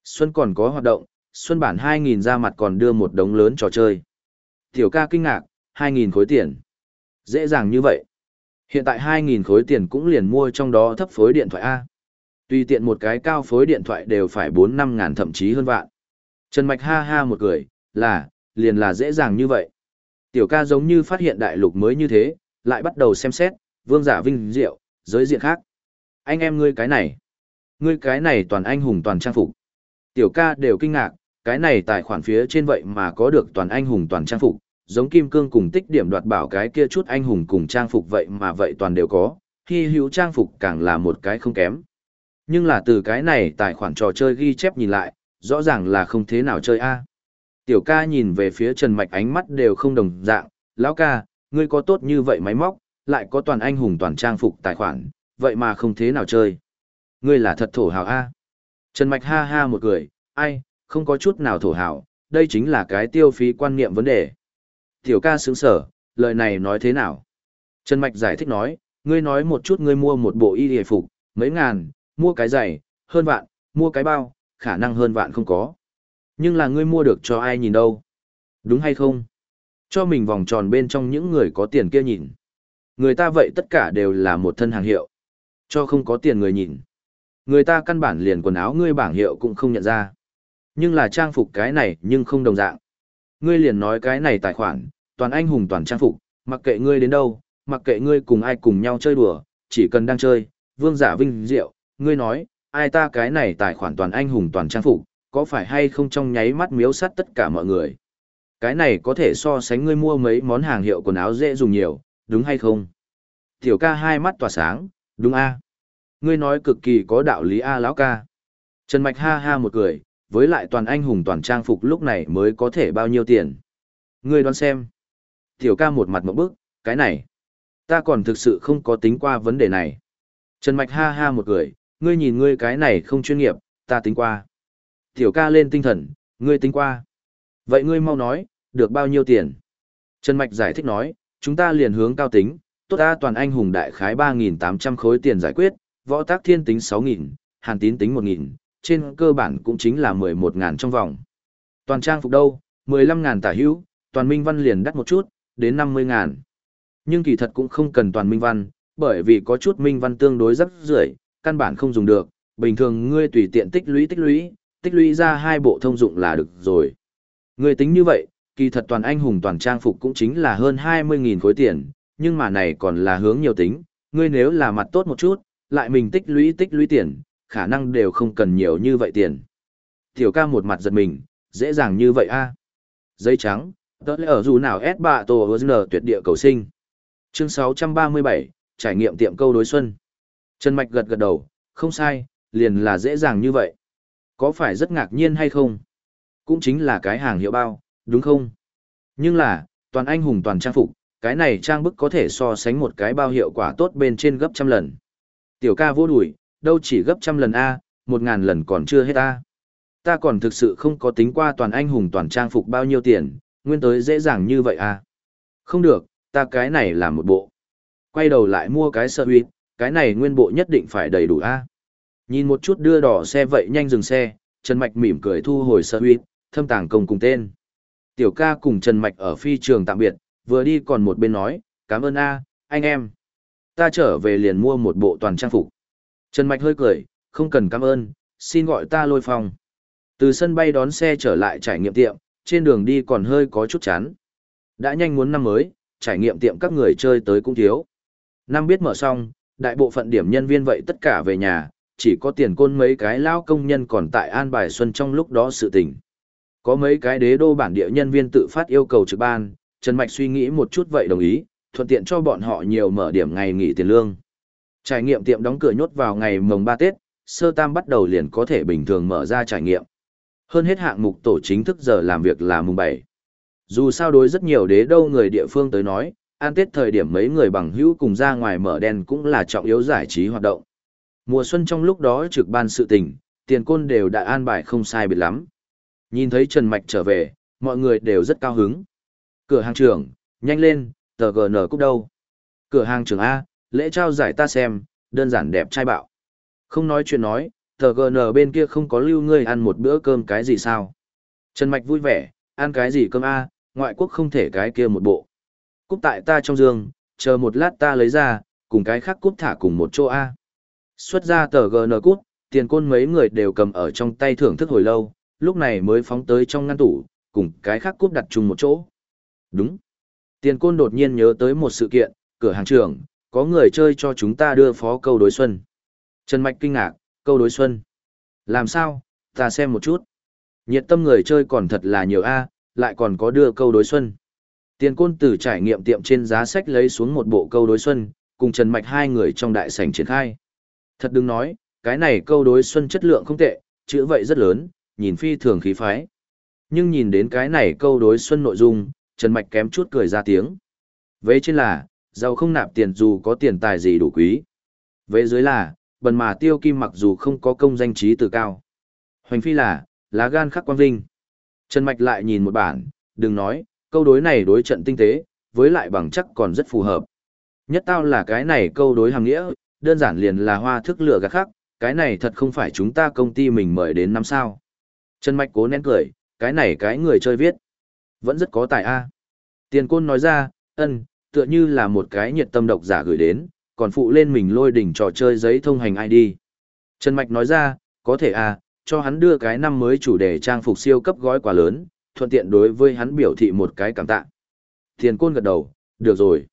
Xuân còn có hoạt động, Xuân bản 2.000 ra mặt còn đưa một đống lớn trò chơi. Tiểu ca kinh ngạc, 2.000 khối tiền. Dễ dàng như vậy. Hiện tại 2.000 khối tiền cũng liền mua trong đó thấp phối điện thoại A. Tùy tiện một cái cao phối điện thoại đều phải 4-5 ngàn thậm chí hơn vạn. Trần Mạch ha ha một cười, là, liền là dễ dàng như vậy. Tiểu ca giống như phát hiện đại lục mới như thế, lại bắt đầu xem xét, vương giả vinh diệu, giới diện khác. Anh em ngươi cái này, ngươi cái này toàn anh hùng toàn trang phục. Tiểu ca đều kinh ngạc, cái này tài khoản phía trên vậy mà có được toàn anh hùng toàn trang phục, giống kim cương cùng tích điểm đoạt bảo cái kia chút anh hùng cùng trang phục vậy mà vậy toàn đều có, hy hữu trang phục càng là một cái không kém. Nhưng là từ cái này tài khoản trò chơi ghi chép nhìn lại, rõ ràng là không thế nào chơi a. Tiểu ca nhìn về phía Trần Mạch ánh mắt đều không đồng dạng, lão ca, ngươi có tốt như vậy máy móc, lại có toàn anh hùng toàn trang phục tài khoản, vậy mà không thế nào chơi. Ngươi là thật thổ hào a. Trần Mạch ha ha một cười, ai, không có chút nào thổ hào, đây chính là cái tiêu phí quan niệm vấn đề. Tiểu ca sướng sở, lời này nói thế nào? Trần Mạch giải thích nói, ngươi nói một chút ngươi mua một bộ y hề phục, mấy ngàn, mua cái giày, hơn vạn, mua cái bao, khả năng hơn vạn không có. Nhưng là ngươi mua được cho ai nhìn đâu? Đúng hay không? Cho mình vòng tròn bên trong những người có tiền kia nhìn. Người ta vậy tất cả đều là một thân hàng hiệu. Cho không có tiền người nhìn. Người ta căn bản liền quần áo ngươi bảng hiệu cũng không nhận ra. Nhưng là trang phục cái này nhưng không đồng dạng. Ngươi liền nói cái này tài khoản, toàn anh hùng toàn trang phục, mặc kệ ngươi đến đâu, mặc kệ ngươi cùng ai cùng nhau chơi đùa, chỉ cần đang chơi, vương giả vinh diệu, ngươi nói, ai ta cái này tài khoản toàn anh hùng toàn trang phục, có phải hay không trong nháy mắt miếu sắt tất cả mọi người. Cái này có thể so sánh ngươi mua mấy món hàng hiệu quần áo dễ dùng nhiều, đúng hay không? Tiểu ca hai mắt tỏa sáng, đúng a Ngươi nói cực kỳ có đạo lý a lão ca. Trần Mạch ha ha một cười, với lại toàn anh hùng toàn trang phục lúc này mới có thể bao nhiêu tiền. Ngươi đoán xem. Tiểu ca một mặt một bức, cái này. Ta còn thực sự không có tính qua vấn đề này. Trần Mạch ha ha một cười, ngươi nhìn ngươi cái này không chuyên nghiệp, ta tính qua. Tiểu ca lên tinh thần, ngươi tính qua. Vậy ngươi mau nói, được bao nhiêu tiền? Trần Mạch giải thích nói, chúng ta liền hướng cao tính, tốt ta toàn anh hùng đại khái 3.800 khối tiền giải quyết, võ tác thiên tính 6.000, hàn tín tính 1.000, trên cơ bản cũng chính là 11.000 trong vòng. Toàn trang phục đâu, 15.000 tả hữu, toàn minh văn liền đắt một chút, đến 50.000. Nhưng kỳ thật cũng không cần toàn minh văn, bởi vì có chút minh văn tương đối rất rưỡi, căn bản không dùng được, bình thường ngươi tùy tiện tích lũy tích lũy, tích lũy ra hai bộ thông dụng là được rồi. Ngươi tính như vậy, kỳ thật toàn anh hùng toàn trang phục cũng chính là hơn 20.000 khối tiền, nhưng mà này còn là hướng nhiều tính, ngươi nếu là mặt tốt một chút, lại mình tích lũy tích lũy tiền, khả năng đều không cần nhiều như vậy tiền. Tiểu ca một mặt giật mình, dễ dàng như vậy a Giấy trắng, tớ lẽ ở dù nào S bạ tổ tuyệt địa cầu sinh. Chương 637, trải nghiệm tiệm câu đối xuân. Trần Mạch gật gật đầu, không sai, liền là dễ dàng như vậy. Có phải rất ngạc nhiên hay không? Cũng chính là cái hàng hiệu bao, đúng không? Nhưng là, toàn anh hùng toàn trang phục, cái này trang bức có thể so sánh một cái bao hiệu quả tốt bên trên gấp trăm lần. Tiểu ca vô đuổi, đâu chỉ gấp trăm lần A, một ngàn lần còn chưa hết A. Ta còn thực sự không có tính qua toàn anh hùng toàn trang phục bao nhiêu tiền, nguyên tới dễ dàng như vậy A. Không được, ta cái này là một bộ. Quay đầu lại mua cái sơ huyết, cái này nguyên bộ nhất định phải đầy đủ A. Nhìn một chút đưa đỏ xe vậy nhanh dừng xe, Trần Mạch mỉm cười thu hồi sơ huyết, thâm tàng công cùng tên. Tiểu ca cùng Trần Mạch ở phi trường tạm biệt, vừa đi còn một bên nói, cảm ơn A, anh em. Ta trở về liền mua một bộ toàn trang phục. Trần Mạch hơi cười, không cần cảm ơn, xin gọi ta lôi phong. Từ sân bay đón xe trở lại trải nghiệm tiệm, trên đường đi còn hơi có chút chán. Đã nhanh muốn năm mới, trải nghiệm tiệm các người chơi tới cũng thiếu. Năm biết mở xong, đại bộ phận điểm nhân viên vậy tất cả về nhà, chỉ có tiền côn mấy cái lao công nhân còn tại an bài xuân trong lúc đó sự tình. Có mấy cái đế đô bản địa nhân viên tự phát yêu cầu trực ban, Trần Mạch suy nghĩ một chút vậy đồng ý, thuận tiện cho bọn họ nhiều mở điểm ngày nghỉ tiền lương. Trải nghiệm tiệm đóng cửa nhốt vào ngày mồng 3 Tết, sơ tam bắt đầu liền có thể bình thường mở ra trải nghiệm. Hơn hết hạng mục tổ chính thức giờ làm việc là mùng 7. Dù sao đối rất nhiều đế đô người địa phương tới nói, an tết thời điểm mấy người bằng hữu cùng ra ngoài mở đèn cũng là trọng yếu giải trí hoạt động. Mùa xuân trong lúc đó trực ban sự tình, tiền côn đều đã an bài không sai biệt lắm. Nhìn thấy Trần Mạch trở về, mọi người đều rất cao hứng. Cửa hàng trưởng, nhanh lên, tờ GN cúc đâu. Cửa hàng trưởng A, lễ trao giải ta xem, đơn giản đẹp trai bạo. Không nói chuyện nói, tờ GN bên kia không có lưu ngươi ăn một bữa cơm cái gì sao. Trần Mạch vui vẻ, ăn cái gì cơm A, ngoại quốc không thể cái kia một bộ cúp tại ta trong giường, chờ một lát ta lấy ra, cùng cái khác cúp thả cùng một chỗ A. Xuất ra tờ GN cút, tiền côn mấy người đều cầm ở trong tay thưởng thức hồi lâu, lúc này mới phóng tới trong ngăn tủ, cùng cái khác cút đặt chung một chỗ. Đúng. Tiền côn đột nhiên nhớ tới một sự kiện, cửa hàng trưởng, có người chơi cho chúng ta đưa phó câu đối xuân. Trần Mạch kinh ngạc, câu đối xuân. Làm sao, ta xem một chút. Nhiệt tâm người chơi còn thật là nhiều A, lại còn có đưa câu đối xuân. Tiền côn từ trải nghiệm tiệm trên giá sách lấy xuống một bộ câu đối xuân, cùng Trần Mạch hai người trong đại sảnh triển khai. Thật đừng nói, cái này câu đối xuân chất lượng không tệ, chữ vậy rất lớn, nhìn phi thường khí phái. Nhưng nhìn đến cái này câu đối xuân nội dung, Trần Mạch kém chút cười ra tiếng. Vế trên là, giàu không nạp tiền dù có tiền tài gì đủ quý. Vế dưới là, bần mà tiêu kim mặc dù không có công danh trí từ cao. Hoành phi là, lá gan khắc quan vinh. Trần Mạch lại nhìn một bản, đừng nói, câu đối này đối trận tinh tế, với lại bằng chắc còn rất phù hợp. Nhất tao là cái này câu đối hàng nghĩa, đơn giản liền là hoa thức lửa gạt khác, cái này thật không phải chúng ta công ty mình mời đến năm sao. Trần Mạch cố nén cười, cái này cái người chơi viết. Vẫn rất có tài a Tiền côn nói ra, ân, tựa như là một cái nhiệt tâm độc giả gửi đến, còn phụ lên mình lôi đỉnh trò chơi giấy thông hành ID. Trần Mạch nói ra, có thể a cho hắn đưa cái năm mới chủ đề trang phục siêu cấp gói quà lớn, thuận tiện đối với hắn biểu thị một cái cảm tạ. Thiền côn gật đầu, được rồi.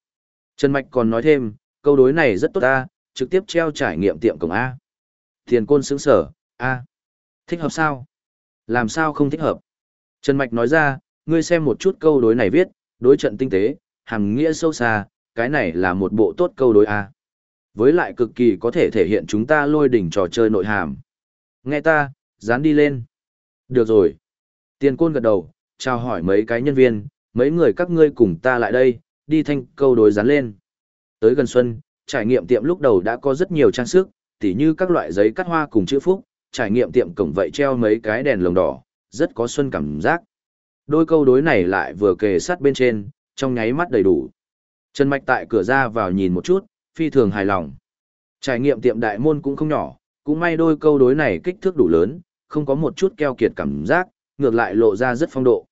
Trần Mạch còn nói thêm, câu đối này rất tốt ta, trực tiếp treo trải nghiệm tiệm cổng A. Thiền côn sững sở, A. Thích hợp sao? Làm sao không thích hợp? Trần Mạch nói ra, ngươi xem một chút câu đối này viết, đối trận tinh tế, hàm nghĩa sâu xa, cái này là một bộ tốt câu đối A. Với lại cực kỳ có thể thể hiện chúng ta lôi đỉnh trò chơi nội hàm. Nghe ta, dán đi lên. Được rồi. Tiền côn gật đầu, chào hỏi mấy cái nhân viên, mấy người các ngươi cùng ta lại đây, đi thanh câu đối dán lên. Tới gần xuân, trải nghiệm tiệm lúc đầu đã có rất nhiều trang sức, tỉ như các loại giấy cắt hoa cùng chữ phúc, trải nghiệm tiệm cổng vậy treo mấy cái đèn lồng đỏ, rất có xuân cảm giác. Đôi câu đối này lại vừa kề sát bên trên, trong nháy mắt đầy đủ. Trần Mạch tại cửa ra vào nhìn một chút, phi thường hài lòng. Trải nghiệm tiệm đại môn cũng không nhỏ, cũng may đôi câu đối này kích thước đủ lớn, không có một chút keo kiệt cảm giác, ngược lại lộ ra rất phong độ.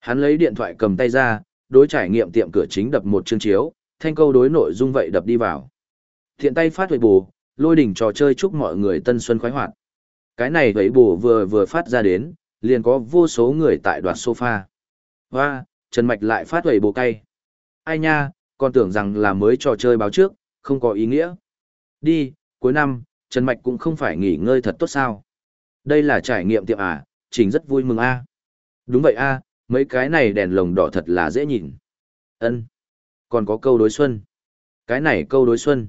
Hắn lấy điện thoại cầm tay ra, đối trải nghiệm tiệm cửa chính đập một chương chiếu, thanh câu đối nội dung vậy đập đi vào. Thiện tay phát huệ bù, lôi đỉnh trò chơi chúc mọi người tân xuân khoái hoạt. Cái này huệ bù vừa vừa phát ra đến, liền có vô số người tại đoạt sofa. Hoa, Trần Mạch lại phát huệ bù cay. Ai nha, còn tưởng rằng là mới trò chơi báo trước, không có ý nghĩa. Đi, cuối năm, Trần Mạch cũng không phải nghỉ ngơi thật tốt sao. Đây là trải nghiệm tiệm à, chỉnh rất vui mừng a Đúng vậy a mấy cái này đèn lồng đỏ thật là dễ nhìn. ân Còn có câu đối xuân. Cái này câu đối xuân.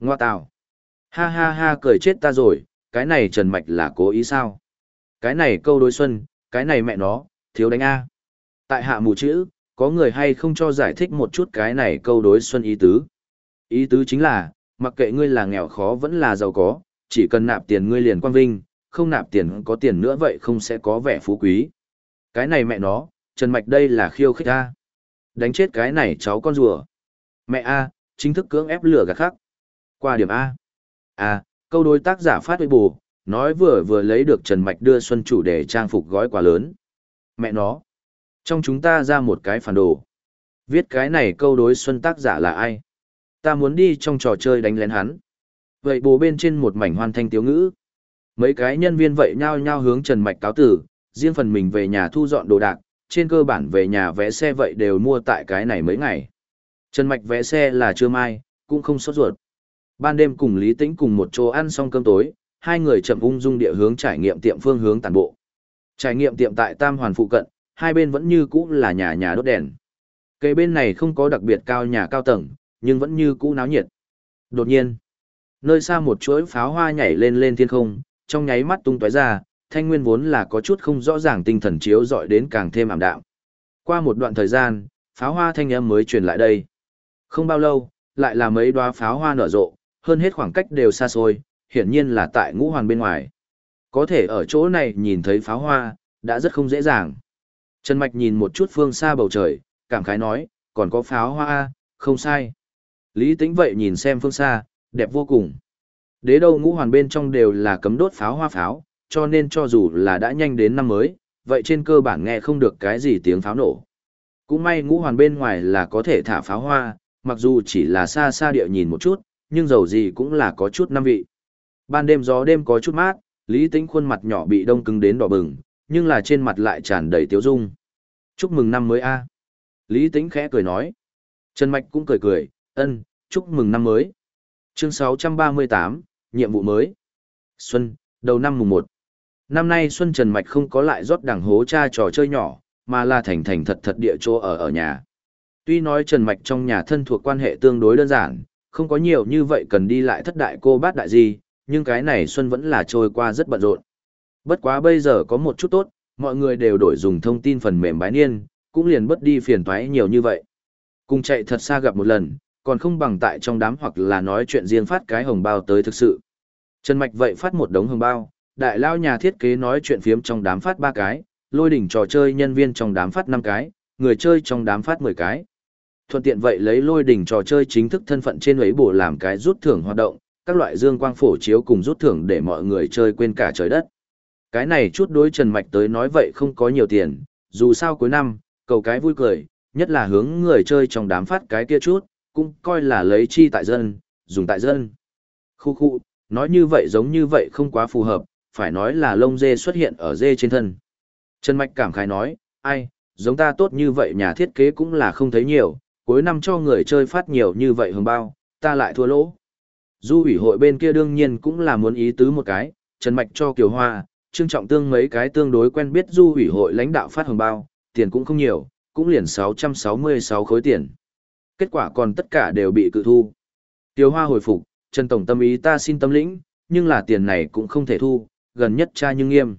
Ngoa tào. Ha ha ha cười chết ta rồi, cái này Trần Mạch là cố ý sao? Cái này câu đối xuân, cái này mẹ nó, thiếu đánh A. Tại hạ mù chữ, có người hay không cho giải thích một chút cái này câu đối xuân ý tứ? Ý tứ chính là, mặc kệ ngươi là nghèo khó vẫn là giàu có, chỉ cần nạp tiền ngươi liền quang vinh, không nạp tiền có tiền nữa vậy không sẽ có vẻ phú quý. Cái này mẹ nó, Trần Mạch đây là khiêu khích A. Đánh chết cái này cháu con rùa. Mẹ A, chính thức cưỡng ép lửa gạt khắc. Qua điểm A. A, câu đối tác giả phát huy bù, nói vừa vừa lấy được Trần Mạch đưa Xuân chủ để trang phục gói quà lớn. Mẹ nó. Trong chúng ta ra một cái phản đồ. Viết cái này câu đối Xuân tác giả là ai? Ta muốn đi trong trò chơi đánh lén hắn. Vậy bố bên trên một mảnh hoàn thanh tiếu ngữ. Mấy cái nhân viên vậy nhao nhao hướng Trần Mạch cáo tử, riêng phần mình về nhà thu dọn đồ đạc, trên cơ bản về nhà vé xe vậy đều mua tại cái này mấy ngày. Trần Mạch vé xe là chưa mai, cũng không sốt ruột. Ban đêm cùng Lý Tĩnh cùng một chỗ ăn xong cơm tối, hai người chậm ung dung địa hướng trải nghiệm tiệm phương hướng tàn bộ. Trải nghiệm tiệm tại Tam Hoàn phụ cận, hai bên vẫn như cũ là nhà nhà đốt đèn. Cây bên này không có đặc biệt cao nhà cao tầng, nhưng vẫn như cũ náo nhiệt. Đột nhiên, nơi xa một chuỗi pháo hoa nhảy lên lên thiên không, trong nháy mắt tung tóe ra, thanh nguyên vốn là có chút không rõ ràng tinh thần chiếu dọi đến càng thêm ảm đạm. Qua một đoạn thời gian, pháo hoa thanh âm mới truyền lại đây. Không bao lâu, lại là mấy đóa pháo hoa nở rộ, hơn hết khoảng cách đều xa xôi, hiển nhiên là tại ngũ hoàn bên ngoài. Có thể ở chỗ này nhìn thấy pháo hoa, đã rất không dễ dàng. Trần Mạch nhìn một chút phương xa bầu trời, cảm khái nói, còn có pháo hoa, không sai. Lý Tĩnh vậy nhìn xem phương xa, đẹp vô cùng. Đế đâu ngũ hoàn bên trong đều là cấm đốt pháo hoa pháo, cho nên cho dù là đã nhanh đến năm mới, vậy trên cơ bản nghe không được cái gì tiếng pháo nổ. Cũng may ngũ hoàn bên ngoài là có thể thả pháo hoa, mặc dù chỉ là xa xa địa nhìn một chút, nhưng dầu gì cũng là có chút năm vị. Ban đêm gió đêm có chút mát, Lý Tĩnh khuôn mặt nhỏ bị đông cứng đến đỏ bừng, nhưng là trên mặt lại tràn đầy tiếu dung. Chúc mừng năm mới a. Lý Tĩnh khẽ cười nói. Trần Mạch cũng cười cười, ân, chúc mừng năm mới. Chương 638, nhiệm vụ mới. Xuân, đầu năm mùng 1. Năm nay Xuân Trần Mạch không có lại rót đẳng hố cha trò chơi nhỏ, mà là thành thành thật thật địa chỗ ở ở nhà. Tuy nói Trần Mạch trong nhà thân thuộc quan hệ tương đối đơn giản, không có nhiều như vậy cần đi lại thất đại cô bát đại gì, nhưng cái này Xuân vẫn là trôi qua rất bận rộn. Bất quá bây giờ có một chút tốt, mọi người đều đổi dùng thông tin phần mềm bái niên, cũng liền bất đi phiền toái nhiều như vậy. Cùng chạy thật xa gặp một lần, còn không bằng tại trong đám hoặc là nói chuyện riêng phát cái hồng bao tới thực sự. Trần Mạch vậy phát một đống hồng bao, đại lao nhà thiết kế nói chuyện phiếm trong đám phát ba cái, lôi đỉnh trò chơi nhân viên trong đám phát năm cái, người chơi trong đám phát 10 cái. Thuận tiện vậy lấy lôi đỉnh trò chơi chính thức thân phận trên ấy bổ làm cái rút thưởng hoạt động, các loại dương quang phổ chiếu cùng rút thưởng để mọi người chơi quên cả trời đất. Cái này chút đối Trần Mạch tới nói vậy không có nhiều tiền, dù sao cuối năm, cầu cái vui cười, nhất là hướng người chơi trong đám phát cái kia chút, cũng coi là lấy chi tại dân, dùng tại dân. Khu khu, nói như vậy giống như vậy không quá phù hợp, phải nói là lông dê xuất hiện ở dê trên thân. Trần Mạch cảm khái nói, ai, giống ta tốt như vậy nhà thiết kế cũng là không thấy nhiều, cuối năm cho người chơi phát nhiều như vậy hương bao, ta lại thua lỗ. Du ủy hội bên kia đương nhiên cũng là muốn ý tứ một cái, Trần Mạch cho Kiều Hoa, Trương Trọng Tương mấy cái tương đối quen biết du ủy hội lãnh đạo phát hồng bao, tiền cũng không nhiều, cũng liền 666 khối tiền. Kết quả còn tất cả đều bị cự thu. Tiêu Hoa hồi phục, Trần Tổng tâm ý ta xin tâm lĩnh, nhưng là tiền này cũng không thể thu, gần nhất cha nhưng nghiêm.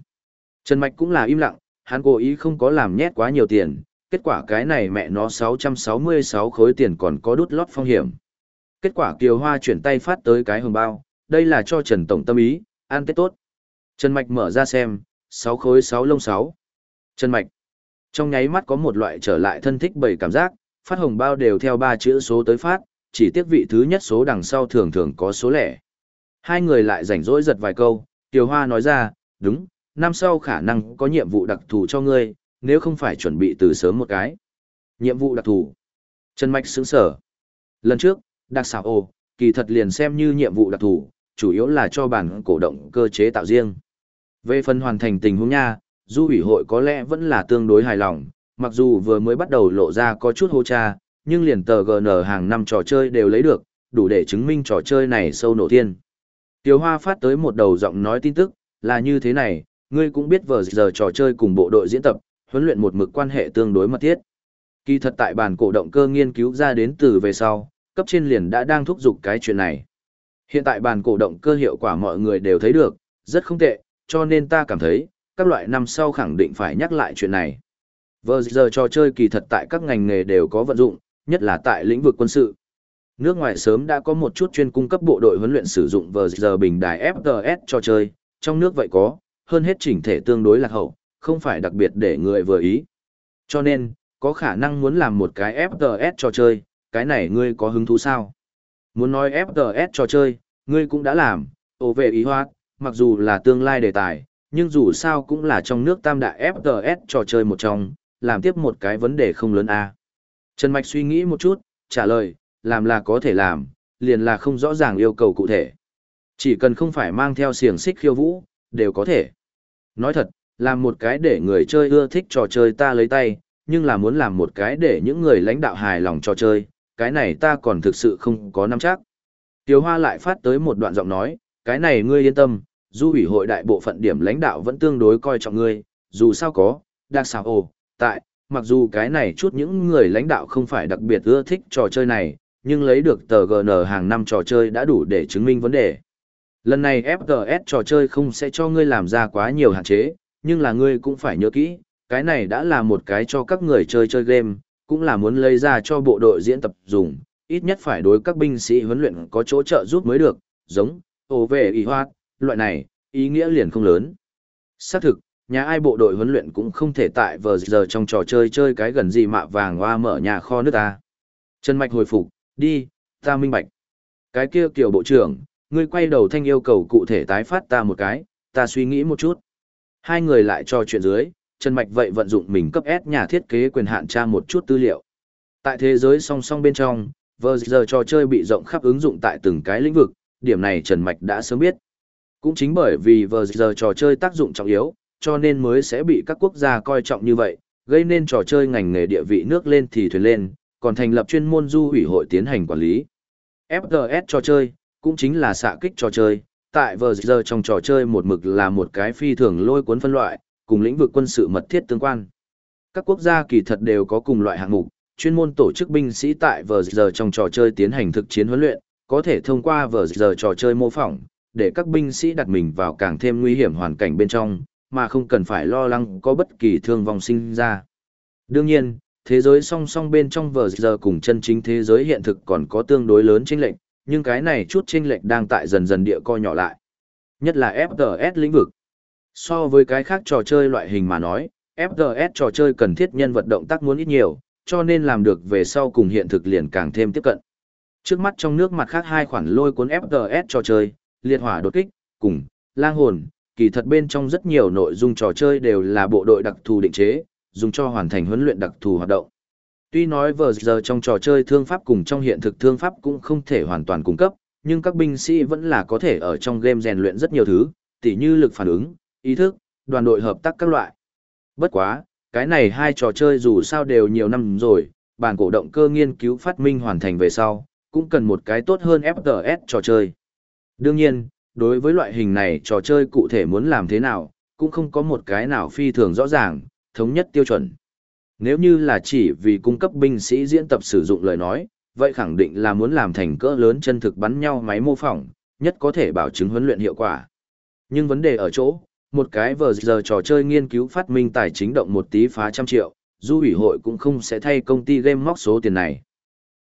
Trần Mạch cũng là im lặng, hắn cố ý không có làm nhét quá nhiều tiền, kết quả cái này mẹ nó 666 khối tiền còn có đút lót phong hiểm. Kết quả Kiều Hoa chuyển tay phát tới cái hồng bao, đây là cho Trần Tổng tâm ý, an tết tốt. Trần Mạch mở ra xem, 6 khối 6 lông 6. Trần Mạch. Trong nháy mắt có một loại trở lại thân thích bầy cảm giác, phát hồng bao đều theo ba chữ số tới phát, chỉ tiếc vị thứ nhất số đằng sau thường thường có số lẻ. Hai người lại rảnh rỗi giật vài câu, Tiểu Hoa nói ra, đúng, năm sau khả năng có nhiệm vụ đặc thù cho ngươi, nếu không phải chuẩn bị từ sớm một cái. Nhiệm vụ đặc thù. Trần Mạch sững sở. Lần trước, đặc xảo ồ, kỳ thật liền xem như nhiệm vụ đặc thù, chủ yếu là cho bản cổ động cơ chế tạo riêng. Về phần hoàn thành tình huống nha, du ủy hội có lẽ vẫn là tương đối hài lòng, mặc dù vừa mới bắt đầu lộ ra có chút hô cha, nhưng liền tờ GN hàng năm trò chơi đều lấy được, đủ để chứng minh trò chơi này sâu nổ thiên. Tiểu Hoa phát tới một đầu giọng nói tin tức, là như thế này, ngươi cũng biết vờ giờ trò chơi cùng bộ đội diễn tập, huấn luyện một mực quan hệ tương đối mật thiết. Kỳ thật tại bản cổ động cơ nghiên cứu ra đến từ về sau, cấp trên liền đã đang thúc giục cái chuyện này. Hiện tại bản cổ động cơ hiệu quả mọi người đều thấy được, rất không tệ, cho nên ta cảm thấy, các loại năm sau khẳng định phải nhắc lại chuyện này. Vờ giờ trò chơi kỳ thật tại các ngành nghề đều có vận dụng, nhất là tại lĩnh vực quân sự. Nước ngoài sớm đã có một chút chuyên cung cấp bộ đội huấn luyện sử dụng vờ giờ bình đài FTS trò chơi, trong nước vậy có, hơn hết chỉnh thể tương đối lạc hậu, không phải đặc biệt để người vừa ý. Cho nên, có khả năng muốn làm một cái FTS trò chơi, cái này ngươi có hứng thú sao? Muốn nói FTS trò chơi, ngươi cũng đã làm, ổ về ý hoa, mặc dù là tương lai đề tài, nhưng dù sao cũng là trong nước tam đại FTS trò chơi một trong, làm tiếp một cái vấn đề không lớn a. Trần Mạch suy nghĩ một chút, trả lời, làm là có thể làm, liền là không rõ ràng yêu cầu cụ thể. Chỉ cần không phải mang theo xiềng xích khiêu vũ, đều có thể. Nói thật, làm một cái để người chơi ưa thích trò chơi ta lấy tay, nhưng là muốn làm một cái để những người lãnh đạo hài lòng trò chơi, cái này ta còn thực sự không có nắm chắc. Tiêu Hoa lại phát tới một đoạn giọng nói, cái này ngươi yên tâm, du ủy hội đại bộ phận điểm lãnh đạo vẫn tương đối coi trọng ngươi, dù sao có, đặc sao ồ, tại, mặc dù cái này chút những người lãnh đạo không phải đặc biệt ưa thích trò chơi này, nhưng lấy được tờ GN hàng năm trò chơi đã đủ để chứng minh vấn đề. Lần này FGS trò chơi không sẽ cho ngươi làm ra quá nhiều hạn chế, nhưng là ngươi cũng phải nhớ kỹ, cái này đã là một cái cho các người chơi chơi game, cũng là muốn lấy ra cho bộ đội diễn tập dùng, ít nhất phải đối các binh sĩ huấn luyện có chỗ trợ giúp mới được, giống, ồ về y hoạt, loại này, ý nghĩa liền không lớn. Xác thực, nhà ai bộ đội huấn luyện cũng không thể tại vờ giờ trong trò chơi chơi cái gần gì mạ vàng hoa mở nhà kho nước ta. Trần Mạch hồi phục, đi, ta minh bạch. Cái kia kiểu bộ trưởng, ngươi quay đầu thanh yêu cầu cụ thể tái phát ta một cái, ta suy nghĩ một chút. Hai người lại trò chuyện dưới, Trần Mạch vậy vận dụng mình cấp S nhà thiết kế quyền hạn tra một chút tư liệu. Tại thế giới song song bên trong, vờ giờ trò chơi bị rộng khắp ứng dụng tại từng cái lĩnh vực, điểm này Trần Mạch đã sớm biết. Cũng chính bởi vì vờ giờ trò chơi tác dụng trọng yếu, cho nên mới sẽ bị các quốc gia coi trọng như vậy, gây nên trò chơi ngành nghề địa vị nước lên thì thuyền lên, còn thành lập chuyên môn du ủy hội tiến hành quản lý. FGS trò chơi, cũng chính là xạ kích trò chơi, tại vờ giờ trong trò chơi một mực là một cái phi thường lôi cuốn phân loại, cùng lĩnh vực quân sự mật thiết tương quan. Các quốc gia kỳ thật đều có cùng loại hạng mục, chuyên môn tổ chức binh sĩ tại vờ giờ trong trò chơi tiến hành thực chiến huấn luyện, có thể thông qua vờ giờ trò chơi mô phỏng, để các binh sĩ đặt mình vào càng thêm nguy hiểm hoàn cảnh bên trong, mà không cần phải lo lắng có bất kỳ thương vong sinh ra. Đương nhiên, thế giới song song bên trong vờ giờ cùng chân chính thế giới hiện thực còn có tương đối lớn chênh lệch, nhưng cái này chút chênh lệch đang tại dần dần địa co nhỏ lại. Nhất là FTS lĩnh vực. So với cái khác trò chơi loại hình mà nói, FTS trò chơi cần thiết nhân vật động tác muốn ít nhiều, cho nên làm được về sau cùng hiện thực liền càng thêm tiếp cận. Trước mắt trong nước mặt khác hai khoản lôi cuốn FTS trò chơi, liệt hỏa đột kích, cùng, lang hồn, kỳ thật bên trong rất nhiều nội dung trò chơi đều là bộ đội đặc thù định chế, dùng cho hoàn thành huấn luyện đặc thù hoạt động. Tuy nói vừa giờ trong trò chơi thương pháp cùng trong hiện thực thương pháp cũng không thể hoàn toàn cung cấp, nhưng các binh sĩ vẫn là có thể ở trong game rèn luyện rất nhiều thứ, tỉ như lực phản ứng, ý thức, đoàn đội hợp tác các loại. Bất quá, cái này hai trò chơi dù sao đều nhiều năm rồi, bản cổ động cơ nghiên cứu phát minh hoàn thành về sau, cũng cần một cái tốt hơn FPS trò chơi. Đương nhiên, đối với loại hình này trò chơi cụ thể muốn làm thế nào, cũng không có một cái nào phi thường rõ ràng, thống nhất tiêu chuẩn. Nếu như là chỉ vì cung cấp binh sĩ diễn tập sử dụng lời nói, vậy khẳng định là muốn làm thành cỡ lớn chân thực bắn nhau máy mô phỏng, nhất có thể bảo chứng huấn luyện hiệu quả. Nhưng vấn đề ở chỗ, một cái vờ giờ trò chơi nghiên cứu phát minh tài chính động một tí phá trăm triệu, du ủy hội cũng không sẽ thay công ty game móc số tiền này.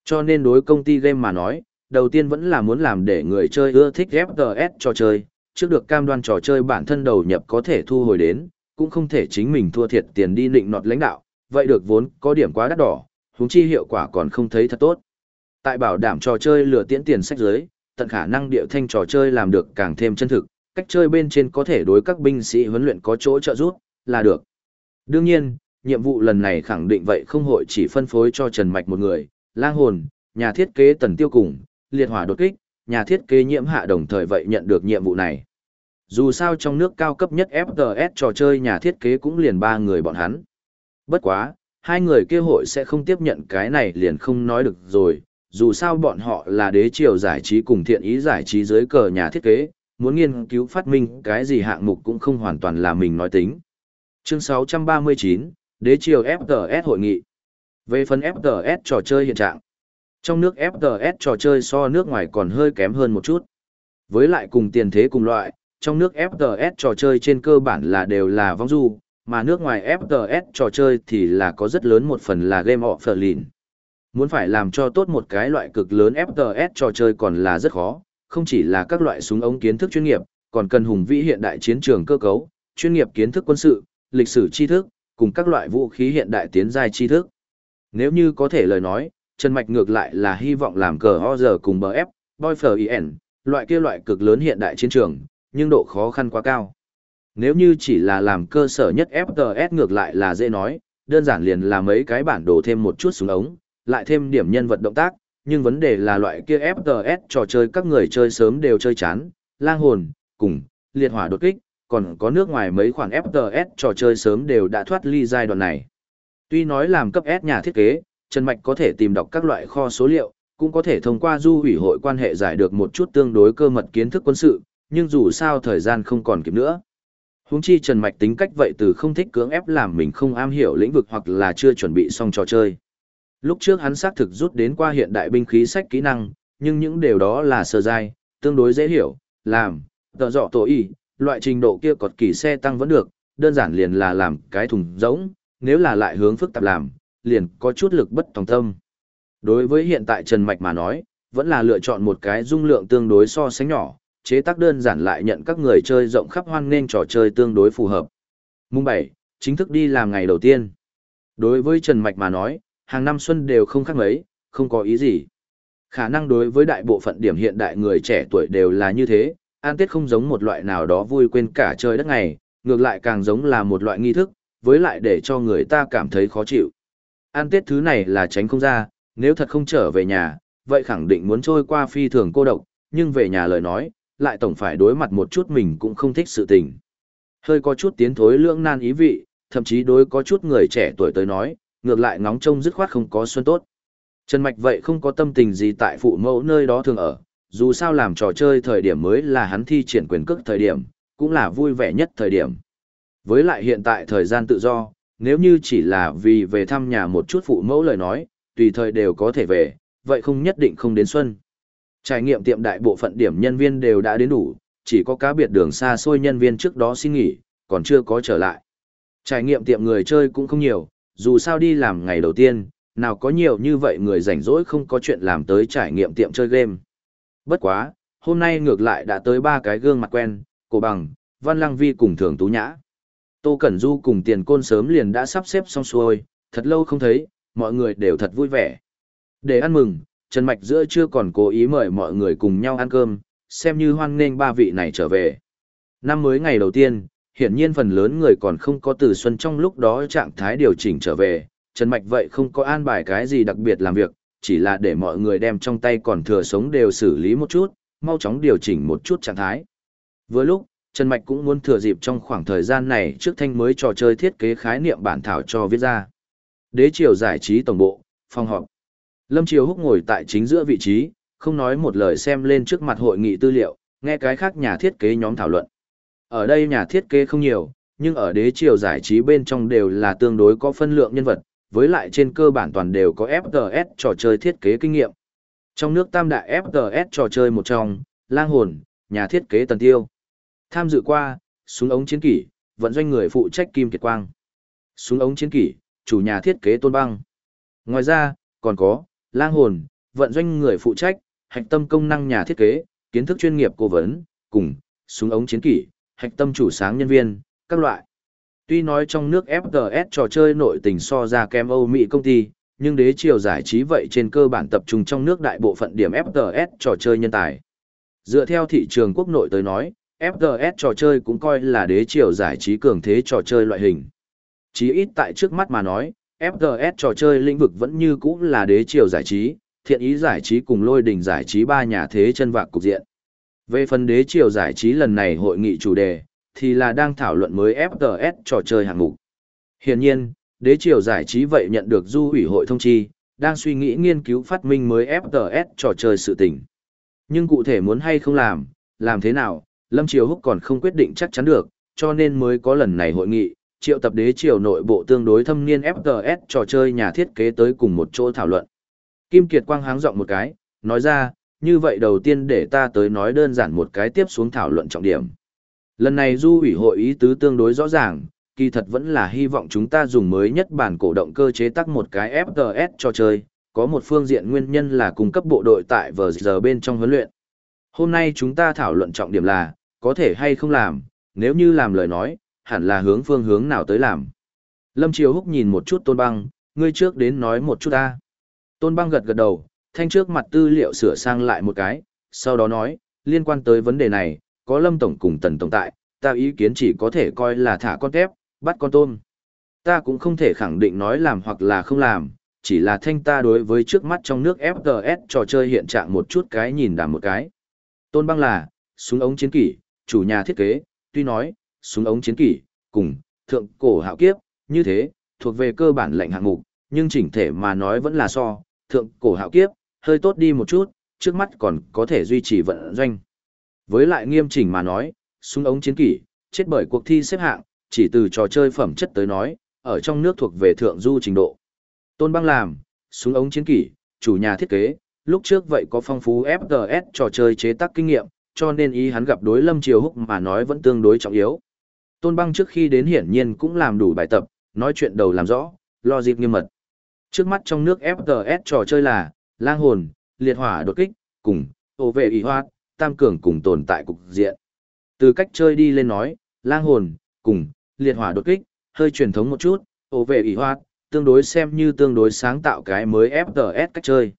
Cho nên đối công ty game mà nói, đầu tiên vẫn là muốn làm để người chơi ưa thích FPS trò chơi, trước được cam đoan trò chơi bản thân đầu nhập có thể thu hồi đến, cũng không thể chính mình thua thiệt tiền đi định nọt lãnh đạo, vậy được vốn có điểm quá đắt đỏ, huống chi hiệu quả còn không thấy thật tốt. Tại bảo đảm trò chơi lừa tiễn tiền sách giới, tận khả năng điệu thanh trò chơi làm được càng thêm chân thực, cách chơi bên trên có thể đối các binh sĩ huấn luyện có chỗ trợ giúp, là được. Đương nhiên, nhiệm vụ lần này khẳng định vậy không hội chỉ phân phối cho Trần Mạch một người, lang hồn, nhà thiết kế tần tiêu cùng, liệt hỏa đột kích, nhà thiết kế nhiễm hạ đồng thời vậy nhận được nhiệm vụ này. Dù sao trong nước cao cấp nhất FTS trò chơi nhà thiết kế cũng liền ba người bọn hắn. Bất quá, hai người kia hội sẽ không tiếp nhận cái này liền không nói được rồi, dù sao bọn họ là đế triều giải trí cùng thiện ý giải trí dưới cờ nhà thiết kế, muốn nghiên cứu phát minh cái gì hạng mục cũng không hoàn toàn là mình nói tính. Chương 639, Đế triều FTS hội nghị. Về phần FTS trò chơi hiện trạng, trong nước FPS trò chơi so nước ngoài còn hơi kém hơn một chút. Với lại cùng tiền thế cùng loại, trong nước FPS trò chơi trên cơ bản là đều là vong du, mà nước ngoài FPS trò chơi thì là có rất lớn một phần là game offline. Muốn phải làm cho tốt một cái loại cực lớn FPS trò chơi còn là rất khó, không chỉ là các loại súng ống kiến thức chuyên nghiệp, còn cần hùng vĩ hiện đại chiến trường cơ cấu, chuyên nghiệp kiến thức quân sự, lịch sử tri thức, cùng các loại vũ khí hiện đại tiến giai tri thức. Nếu như có thể lời nói, Trần Mạch ngược lại là hy vọng làm cờ ho giờ cùng BF, Boyfer IN, loại kia loại cực lớn hiện đại chiến trường, nhưng độ khó khăn quá cao. Nếu như chỉ là làm cơ sở nhất FPS ngược lại là dễ nói, đơn giản liền là mấy cái bản đồ thêm một chút xuống ống, lại thêm điểm nhân vật động tác, nhưng vấn đề là loại kia FPS trò chơi các người chơi sớm đều chơi chán, lang hồn, cùng, liệt hỏa đột kích, còn có nước ngoài mấy khoản FPS trò chơi sớm đều đã thoát ly giai đoạn này. Tuy nói làm cấp S nhà thiết kế, Trần Mạch có thể tìm đọc các loại kho số liệu, cũng có thể thông qua du ủy hội quan hệ giải được một chút tương đối cơ mật kiến thức quân sự, nhưng dù sao thời gian không còn kịp nữa. Huống chi Trần Mạch tính cách vậy từ không thích cưỡng ép làm mình không am hiểu lĩnh vực hoặc là chưa chuẩn bị xong trò chơi. Lúc trước hắn xác thực rút đến qua hiện đại binh khí sách kỹ năng, nhưng những điều đó là sơ dai, tương đối dễ hiểu, làm, tờ dọ tổ y, loại trình độ kia cọt kỳ xe tăng vẫn được, đơn giản liền là làm cái thùng rỗng, nếu là lại hướng phức tạp làm, liền có chút lực bất tòng tâm. Đối với hiện tại Trần Mạch mà nói, vẫn là lựa chọn một cái dung lượng tương đối so sánh nhỏ, chế tác đơn giản lại nhận các người chơi rộng khắp hoan nên trò chơi tương đối phù hợp. Mùng 7, chính thức đi làm ngày đầu tiên. Đối với Trần Mạch mà nói, hàng năm xuân đều không khác mấy, không có ý gì. Khả năng đối với đại bộ phận điểm hiện đại người trẻ tuổi đều là như thế, an tết không giống một loại nào đó vui quên cả trời đất ngày, ngược lại càng giống là một loại nghi thức, với lại để cho người ta cảm thấy khó chịu. An tết thứ này là tránh không ra, nếu thật không trở về nhà, vậy khẳng định muốn trôi qua phi thường cô độc, nhưng về nhà lời nói, lại tổng phải đối mặt một chút mình cũng không thích sự tình. Hơi có chút tiến thối lưỡng nan ý vị, thậm chí đối có chút người trẻ tuổi tới nói, ngược lại ngóng trông dứt khoát không có xuân tốt. Trần Mạch vậy không có tâm tình gì tại phụ mẫu nơi đó thường ở, dù sao làm trò chơi thời điểm mới là hắn thi triển quyền cước thời điểm, cũng là vui vẻ nhất thời điểm. Với lại hiện tại thời gian tự do, nếu như chỉ là vì về thăm nhà một chút phụ mẫu lời nói, tùy thời đều có thể về, vậy không nhất định không đến xuân. Trải nghiệm tiệm đại bộ phận điểm nhân viên đều đã đến đủ, chỉ có cá biệt đường xa xôi nhân viên trước đó xin nghỉ, còn chưa có trở lại. Trải nghiệm tiệm người chơi cũng không nhiều, dù sao đi làm ngày đầu tiên, nào có nhiều như vậy người rảnh rỗi không có chuyện làm tới trải nghiệm tiệm chơi game. Bất quá, hôm nay ngược lại đã tới ba cái gương mặt quen, cổ bằng, văn lăng vi cùng thường tú nhã. Tô Cẩn Du cùng tiền côn sớm liền đã sắp xếp xong xuôi, thật lâu không thấy, mọi người đều thật vui vẻ. Để ăn mừng, Trần Mạch giữa chưa còn cố ý mời mọi người cùng nhau ăn cơm, xem như hoan nghênh ba vị này trở về. Năm mới ngày đầu tiên, hiển nhiên phần lớn người còn không có từ xuân trong lúc đó trạng thái điều chỉnh trở về, Trần Mạch vậy không có an bài cái gì đặc biệt làm việc, chỉ là để mọi người đem trong tay còn thừa sống đều xử lý một chút, mau chóng điều chỉnh một chút trạng thái. Vừa lúc, Trần Mạch cũng muốn thừa dịp trong khoảng thời gian này trước thanh mới trò chơi thiết kế khái niệm bản thảo cho viết ra. Đế triều giải trí tổng bộ, phòng họp. Lâm Triều Húc ngồi tại chính giữa vị trí, không nói một lời xem lên trước mặt hội nghị tư liệu, nghe cái khác nhà thiết kế nhóm thảo luận. Ở đây nhà thiết kế không nhiều, nhưng ở đế triều giải trí bên trong đều là tương đối có phân lượng nhân vật, với lại trên cơ bản toàn đều có FTS trò chơi thiết kế kinh nghiệm. Trong nước tam đại FTS trò chơi một trong, lang hồn, nhà thiết kế tần tiêu. Tham dự qua, súng ống chiến kỷ, vận doanh người phụ trách Kim Kiệt Quang. Súng ống chiến kỷ, chủ nhà thiết kế Tôn Băng. Ngoài ra, còn có, lang hồn, vận doanh người phụ trách, hạch tâm công năng nhà thiết kế, kiến thức chuyên nghiệp cố vấn, cùng, súng ống chiến kỷ, hạch tâm chủ sáng nhân viên, các loại. Tuy nói trong nước fts trò chơi nội tình so ra kém Âu Mỹ công ty, nhưng đế triều giải trí vậy trên cơ bản tập trung trong nước đại bộ phận điểm fts trò chơi nhân tài. Dựa theo thị trường quốc nội tới nói, FPS trò chơi cũng coi là đế triều giải trí cường thế trò chơi loại hình. Chí ít tại trước mắt mà nói, FPS trò chơi lĩnh vực vẫn như cũ là đế triều giải trí, thiện ý giải trí cùng lôi đỉnh giải trí ba nhà thế chân vạc cục diện. Về phần đế triều giải trí lần này hội nghị chủ đề, thì là đang thảo luận mới FPS trò chơi hạng mục. Hiển nhiên, đế triều giải trí vậy nhận được du ủy hội thông chi, đang suy nghĩ nghiên cứu phát minh mới FPS trò chơi sự tình. Nhưng cụ thể muốn hay không làm, làm thế nào, Lâm Triều Húc còn không quyết định chắc chắn được, cho nên mới có lần này hội nghị, triệu tập đế triều nội bộ tương đối thâm niên FPS trò chơi nhà thiết kế tới cùng một chỗ thảo luận. Kim Kiệt Quang háng giọng một cái, nói ra, như vậy đầu tiên để ta tới nói đơn giản một cái tiếp xuống thảo luận trọng điểm. Lần này du ủy hội ý tứ tương đối rõ ràng, kỳ thật vẫn là hy vọng chúng ta dùng mới nhất bản cổ động cơ chế tác một cái FPS cho chơi, có một phương diện nguyên nhân là cung cấp bộ đội tại vờ giờ bên trong huấn luyện. Hôm nay chúng ta thảo luận trọng điểm là, có thể hay không làm, nếu như làm lời nói, hẳn là hướng phương hướng nào tới làm. Lâm Triều Húc nhìn một chút Tôn Băng, ngươi trước đến nói một chút ta. Tôn Băng gật gật đầu, thanh trước mặt tư liệu sửa sang lại một cái, sau đó nói, liên quan tới vấn đề này, có Lâm Tổng cùng Tần Tổng tại, ta ý kiến chỉ có thể coi là thả con tép, bắt con tôm. Ta cũng không thể khẳng định nói làm hoặc là không làm, chỉ là thanh ta đối với trước mắt trong nước FTS trò chơi hiện trạng một chút cái nhìn đàm một cái. Tôn băng là, súng ống chiến kỷ, chủ nhà thiết kế, tuy nói, súng ống chiến kỷ, cùng, thượng cổ hạo kiếp, như thế, thuộc về cơ bản lệnh hạng mục, nhưng chỉnh thể mà nói vẫn là so, thượng cổ hạo kiếp, hơi tốt đi một chút, trước mắt còn có thể duy trì vận doanh. Với lại nghiêm chỉnh mà nói, súng ống chiến kỷ, chết bởi cuộc thi xếp hạng, chỉ từ trò chơi phẩm chất tới nói, ở trong nước thuộc về thượng du trình độ. Tôn băng làm, súng ống chiến kỷ, chủ nhà thiết kế, lúc trước vậy có phong phú FTS trò chơi chế tác kinh nghiệm, cho nên ý hắn gặp đối Lâm Triều Húc mà nói vẫn tương đối trọng yếu. Tôn băng trước khi đến hiển nhiên cũng làm đủ bài tập, nói chuyện đầu làm rõ, lo dịp nghiêm mật. Trước mắt trong nước FTS trò chơi là, lang hồn, liệt hỏa đột kích, cùng, tổ vệ ý hoa, tam cường cùng tồn tại cục diện. Từ cách chơi đi lên nói, lang hồn, cùng, liệt hỏa đột kích, hơi truyền thống một chút, tổ vệ ý hoa, tương đối xem như tương đối sáng tạo cái mới FTS cách chơi.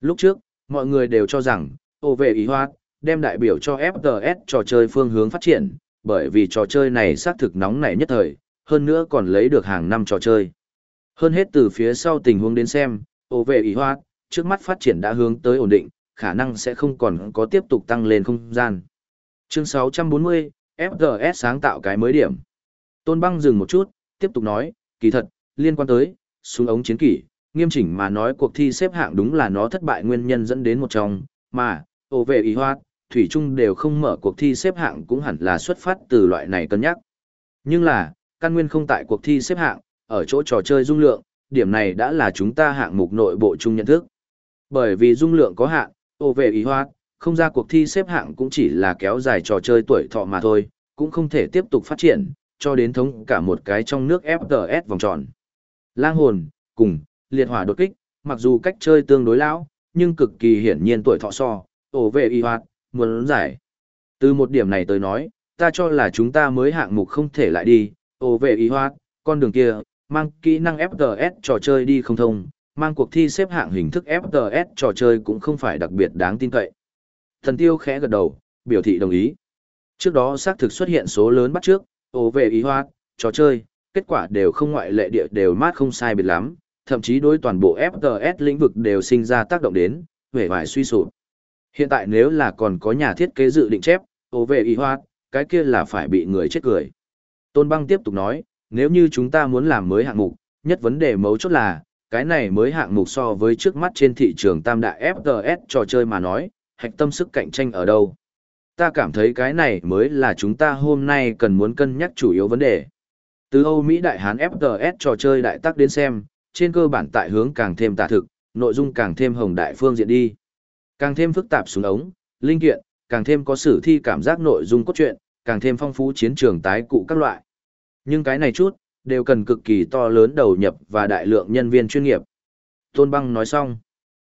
Lúc trước, mọi người đều cho rằng, tổ vệ ý hoa, đem đại biểu cho FTS trò chơi phương hướng phát triển, bởi vì trò chơi này xác thực nóng nảy nhất thời, hơn nữa còn lấy được hàng năm trò chơi. Hơn hết từ phía sau tình huống đến xem, ô vệ ý hoa, trước mắt phát triển đã hướng tới ổn định, khả năng sẽ không còn có tiếp tục tăng lên không gian. Chương 640, FGS sáng tạo cái mới điểm. Tôn băng dừng một chút, tiếp tục nói, kỳ thật, liên quan tới, xuống ống chiến kỷ, nghiêm chỉnh mà nói cuộc thi xếp hạng đúng là nó thất bại nguyên nhân dẫn đến một trong, mà, ô vệ ý hoa, thủy trung đều không mở cuộc thi xếp hạng cũng hẳn là xuất phát từ loại này cân nhắc. Nhưng là, căn nguyên không tại cuộc thi xếp hạng, ở chỗ trò chơi dung lượng, điểm này đã là chúng ta hạng mục nội bộ chung nhận thức. Bởi vì dung lượng có hạn, ô về ý hoa, không ra cuộc thi xếp hạng cũng chỉ là kéo dài trò chơi tuổi thọ mà thôi, cũng không thể tiếp tục phát triển, cho đến thống cả một cái trong nước FTS vòng tròn. Lang hồn, cùng, liệt hỏa đột kích, mặc dù cách chơi tương đối lão, nhưng cực kỳ hiển nhiên tuổi thọ so, ổ về y hoạt, muốn giải. Từ một điểm này tới nói, ta cho là chúng ta mới hạng mục không thể lại đi, ổ về y hoạt, con đường kia, mang kỹ năng FTS trò chơi đi không thông, mang cuộc thi xếp hạng hình thức FTS trò chơi cũng không phải đặc biệt đáng tin cậy. Thần tiêu khẽ gật đầu, biểu thị đồng ý. Trước đó xác thực xuất hiện số lớn bắt trước, ổ về ý hoạt, trò chơi, kết quả đều không ngoại lệ địa đều mát không sai biệt lắm, thậm chí đối toàn bộ FTS lĩnh vực đều sinh ra tác động đến, vẻ vải suy sụp. Hiện tại nếu là còn có nhà thiết kế dự định chép, ô về ý hoa, cái kia là phải bị người chết cười. Tôn băng tiếp tục nói, nếu như chúng ta muốn làm mới hạng mục, nhất vấn đề mấu chốt là, cái này mới hạng mục so với trước mắt trên thị trường tam đại FTS trò chơi mà nói, hạch tâm sức cạnh tranh ở đâu. Ta cảm thấy cái này mới là chúng ta hôm nay cần muốn cân nhắc chủ yếu vấn đề. Từ Âu Mỹ Đại Hán FTS trò chơi đại tác đến xem, trên cơ bản tại hướng càng thêm tả thực, nội dung càng thêm hồng đại phương diện đi. Càng thêm phức tạp xuống ống, linh kiện, càng thêm có sử thi cảm giác nội dung cốt truyện, càng thêm phong phú chiến trường tái cụ các loại. Nhưng cái này chút, đều cần cực kỳ to lớn đầu nhập và đại lượng nhân viên chuyên nghiệp. Tôn Băng nói xong.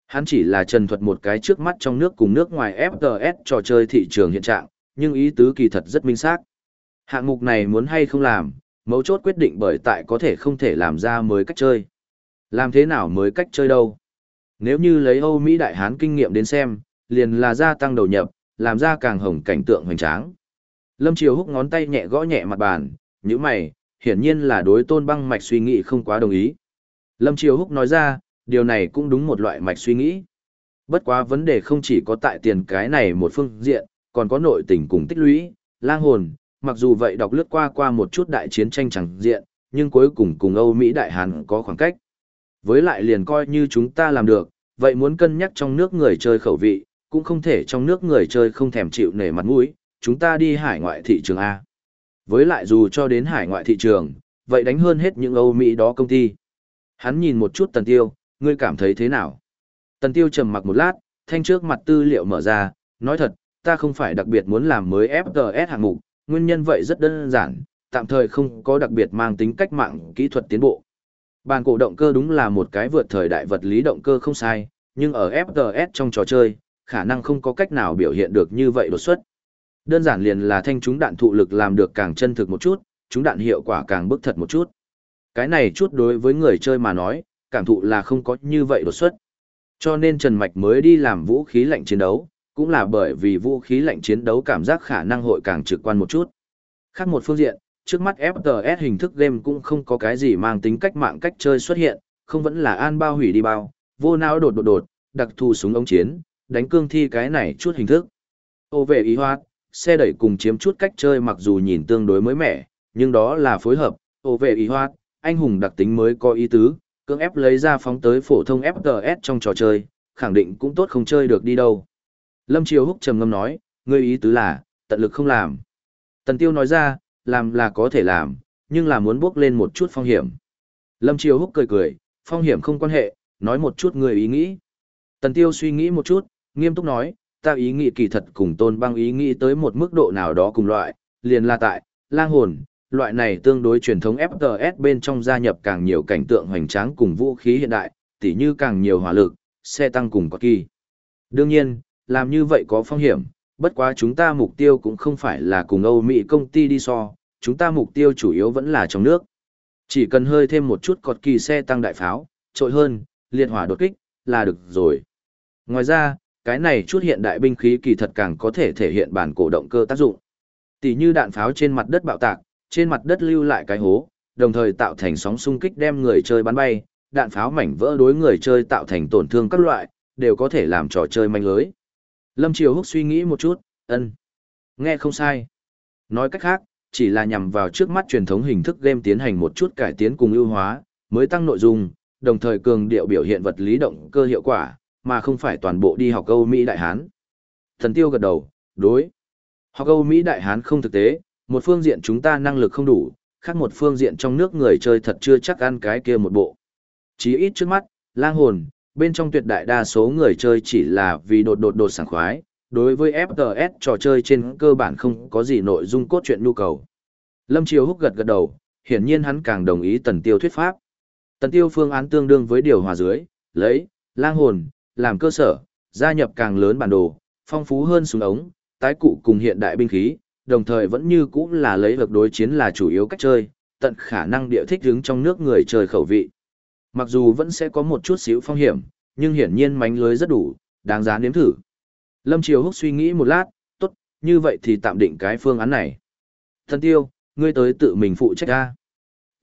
Hắn chỉ là trần thuật một cái trước mắt trong nước cùng nước ngoài FTS trò chơi thị trường hiện trạng, nhưng ý tứ kỳ thật rất minh xác. Hạng mục này muốn hay không làm, mấu chốt quyết định bởi tại có thể không thể làm ra mới cách chơi. Làm thế nào mới cách chơi đâu? Nếu như lấy Âu Mỹ Đại Hán kinh nghiệm đến xem, liền là gia tăng đầu nhập, làm ra càng hồng cảnh tượng hoành tráng. Lâm Triều húc ngón tay nhẹ gõ nhẹ mặt bàn, như mày, hiển nhiên là đối tôn băng mạch suy nghĩ không quá đồng ý. Lâm Triều Húc nói ra, điều này cũng đúng một loại mạch suy nghĩ. Bất quá vấn đề không chỉ có tại tiền cái này một phương diện, còn có nội tình cùng tích lũy, lang hồn, mặc dù vậy đọc lướt qua qua một chút đại chiến tranh chẳng diện, nhưng cuối cùng cùng Âu Mỹ Đại Hàn có khoảng cách. Với lại liền coi như chúng ta làm được, vậy muốn cân nhắc trong nước người chơi khẩu vị, cũng không thể trong nước người chơi không thèm chịu nể mặt mũi, chúng ta đi hải ngoại thị trường A. Với lại dù cho đến hải ngoại thị trường, vậy đánh hơn hết những Âu Mỹ đó công ty. Hắn nhìn một chút Tần Tiêu, ngươi cảm thấy thế nào? Tần Tiêu trầm mặc một lát, thanh trước mặt tư liệu mở ra, nói thật, ta không phải đặc biệt muốn làm mới FTS hạng mục, nguyên nhân vậy rất đơn giản, tạm thời không có đặc biệt mang tính cách mạng kỹ thuật tiến bộ. Bàn cổ động cơ đúng là một cái vượt thời đại vật lý động cơ không sai, nhưng ở FTS trong trò chơi, khả năng không có cách nào biểu hiện được như vậy đột xuất. Đơn giản liền là thanh chúng đạn thụ lực làm được càng chân thực một chút, chúng đạn hiệu quả càng bức thật một chút. Cái này chút đối với người chơi mà nói, cảm thụ là không có như vậy đột xuất. Cho nên Trần Mạch mới đi làm vũ khí lạnh chiến đấu, cũng là bởi vì vũ khí lạnh chiến đấu cảm giác khả năng hội càng trực quan một chút. Khác một phương diện, trước mắt FTS hình thức game cũng không có cái gì mang tính cách mạng cách chơi xuất hiện, không vẫn là an bao hủy đi bao, vô não đột đột đột, đặc thù súng ống chiến, đánh cương thi cái này chút hình thức. Ô vệ ý hoạt, xe đẩy cùng chiếm chút cách chơi mặc dù nhìn tương đối mới mẻ, nhưng đó là phối hợp, ô vệ ý hoạt, anh hùng đặc tính mới có ý tứ, cưỡng ép lấy ra phóng tới phổ thông FPS trong trò chơi, khẳng định cũng tốt không chơi được đi đâu. Lâm Triều Húc trầm ngâm nói, ngươi ý tứ là, tận lực không làm. Tần Tiêu nói ra, làm là có thể làm, nhưng là muốn bước lên một chút phong hiểm. Lâm Triều Húc cười cười, phong hiểm không quan hệ, nói một chút người ý nghĩ. Tần Tiêu suy nghĩ một chút, nghiêm túc nói, ta ý nghĩ kỳ thật cùng tôn băng ý nghĩ tới một mức độ nào đó cùng loại, liền là tại, lang hồn, loại này tương đối truyền thống FTS bên trong gia nhập càng nhiều cảnh tượng hoành tráng cùng vũ khí hiện đại, tỉ như càng nhiều hỏa lực, xe tăng cùng quạt kỳ. Đương nhiên, làm như vậy có phong hiểm, bất quá chúng ta mục tiêu cũng không phải là cùng Âu Mỹ công ty đi so, chúng ta mục tiêu chủ yếu vẫn là trong nước. Chỉ cần hơi thêm một chút cọt kỳ xe tăng đại pháo, trội hơn, liệt hỏa đột kích, là được rồi. Ngoài ra, cái này chút hiện đại binh khí kỳ thật càng có thể thể hiện bản cổ động cơ tác dụng. Tỷ như đạn pháo trên mặt đất bạo tạc, trên mặt đất lưu lại cái hố, đồng thời tạo thành sóng xung kích đem người chơi bắn bay, đạn pháo mảnh vỡ đối người chơi tạo thành tổn thương các loại, đều có thể làm trò chơi manh lưới. Lâm Triều Húc suy nghĩ một chút, ân. Nghe không sai. Nói cách khác, chỉ là nhằm vào trước mắt truyền thống hình thức game tiến hành một chút cải tiến cùng ưu hóa, mới tăng nội dung, đồng thời cường điệu biểu hiện vật lý động cơ hiệu quả, mà không phải toàn bộ đi học Âu Mỹ Đại Hán. Thần Tiêu gật đầu, đối. Học Âu Mỹ Đại Hán không thực tế, một phương diện chúng ta năng lực không đủ, khác một phương diện trong nước người chơi thật chưa chắc ăn cái kia một bộ. Chí ít trước mắt, lang hồn, bên trong tuyệt đại đa số người chơi chỉ là vì đột đột đột sảng khoái, đối với FPS trò chơi trên cơ bản không có gì nội dung cốt truyện nhu cầu. Lâm Triều Húc gật gật đầu, hiển nhiên hắn càng đồng ý tần tiêu thuyết pháp. Tần tiêu phương án tương đương với điều hòa dưới, lấy, lang hồn, làm cơ sở, gia nhập càng lớn bản đồ, phong phú hơn súng ống, tái cụ cùng hiện đại binh khí, đồng thời vẫn như cũ là lấy vực đối chiến là chủ yếu cách chơi, tận khả năng địa thích đứng trong nước người chơi khẩu vị. Mặc dù vẫn sẽ có một chút xíu phong hiểm, nhưng hiển nhiên mánh lưới rất đủ, đáng giá nếm thử. Lâm Triều Húc suy nghĩ một lát, tốt, như vậy thì tạm định cái phương án này. Thần Tiêu, ngươi tới tự mình phụ trách ra.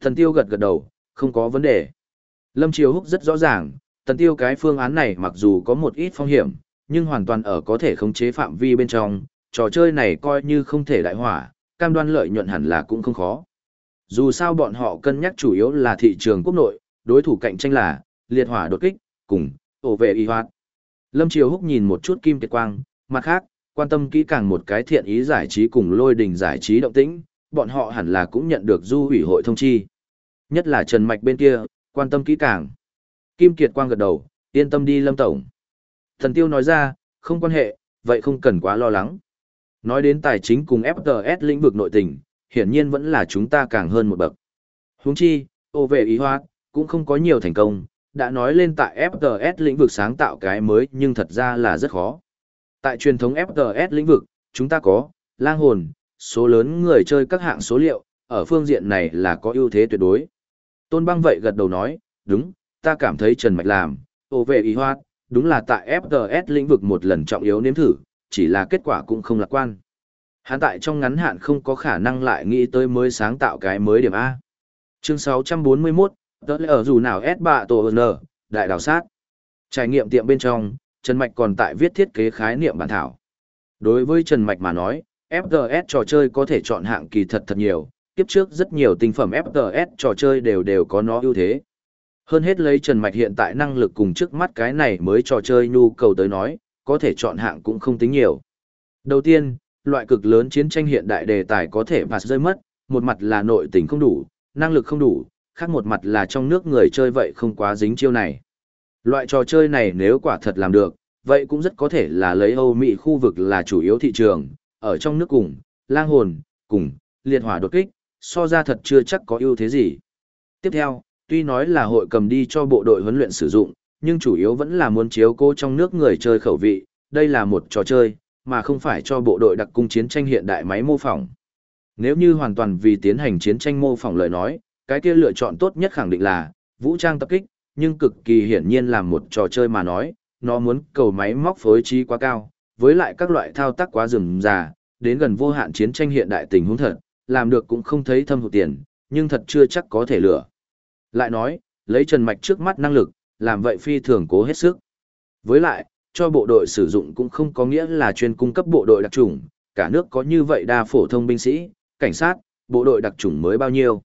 Thần Tiêu gật gật đầu, không có vấn đề. Lâm Triều Húc rất rõ ràng, Thần Tiêu cái phương án này mặc dù có một ít phong hiểm, nhưng hoàn toàn ở có thể khống chế phạm vi bên trong, trò chơi này coi như không thể đại hỏa, cam đoan lợi nhuận hẳn là cũng không khó. Dù sao bọn họ cân nhắc chủ yếu là thị trường quốc nội, đối thủ cạnh tranh là liệt hỏa đột kích, cùng ổ vệ y hoạt. Lâm Triều Húc nhìn một chút Kim Kiệt Quang, mặt khác, quan tâm kỹ càng một cái thiện ý giải trí cùng lôi đình giải trí động tĩnh, bọn họ hẳn là cũng nhận được du ủy hội thông chi. Nhất là Trần Mạch bên kia, quan tâm kỹ càng. Kim Kiệt Quang gật đầu, yên tâm đi Lâm Tổng. Thần Tiêu nói ra, không quan hệ, vậy không cần quá lo lắng. Nói đến tài chính cùng FTS lĩnh vực nội tình, hiển nhiên vẫn là chúng ta càng hơn một bậc. Huống chi, ô vệ ý hoa, cũng không có nhiều thành công, đã nói lên tại FTS lĩnh vực sáng tạo cái mới nhưng thật ra là rất khó. Tại truyền thống FTS lĩnh vực, chúng ta có, lang hồn, số lớn người chơi các hạng số liệu, ở phương diện này là có ưu thế tuyệt đối. Tôn băng vậy gật đầu nói, đúng, ta cảm thấy Trần Mạch làm, ô vệ ý hoát, đúng là tại FTS lĩnh vực một lần trọng yếu nếm thử, chỉ là kết quả cũng không lạc quan. Hắn tại trong ngắn hạn không có khả năng lại nghĩ tới mới sáng tạo cái mới điểm A. Chương 641, tớ lẽ ở dù nào S bạ tổ N, đại đào sát. Trải nghiệm tiệm bên trong, Trần Mạch còn tại viết thiết kế khái niệm bản thảo. Đối với Trần Mạch mà nói, FTS trò chơi có thể chọn hạng kỳ thật thật nhiều, kiếp trước rất nhiều tinh phẩm FTS trò chơi đều đều có nó ưu thế. Hơn hết lấy Trần Mạch hiện tại năng lực cùng trước mắt cái này mới trò chơi nhu cầu tới nói, có thể chọn hạng cũng không tính nhiều. Đầu tiên, loại cực lớn chiến tranh hiện đại đề tài có thể pass rơi mất, một mặt là nội tình không đủ, năng lực không đủ, khác một mặt là trong nước người chơi vậy không quá dính chiêu này. Loại trò chơi này nếu quả thật làm được, vậy cũng rất có thể là lấy Âu Mỹ khu vực là chủ yếu thị trường, ở trong nước cùng, lang hồn, cùng, liệt hỏa đột kích, so ra thật chưa chắc có ưu thế gì. Tiếp theo, tuy nói là hội cầm đi cho bộ đội huấn luyện sử dụng, nhưng chủ yếu vẫn là muốn chiếu cố trong nước người chơi khẩu vị, đây là một trò chơi, mà không phải cho bộ đội đặc cung chiến tranh hiện đại máy mô phỏng. Nếu như hoàn toàn vì tiến hành chiến tranh mô phỏng lời nói, cái kia lựa chọn tốt nhất khẳng định là vũ trang tập kích, nhưng cực kỳ hiển nhiên là một trò chơi mà nói, nó muốn cầu máy móc phối trí quá cao, với lại các loại thao tác quá rườm rà, đến gần vô hạn chiến tranh hiện đại tình huống thật, làm được cũng không thấy thâm hụt tiền, nhưng thật chưa chắc có thể lựa. Lại nói, lấy Trần Mạch trước mắt năng lực, làm vậy phi thường cố hết sức. Với lại, cho bộ đội sử dụng cũng không có nghĩa là chuyên cung cấp bộ đội đặc trùng, cả nước có như vậy đa phổ thông binh sĩ, cảnh sát, bộ đội đặc chủng mới bao nhiêu.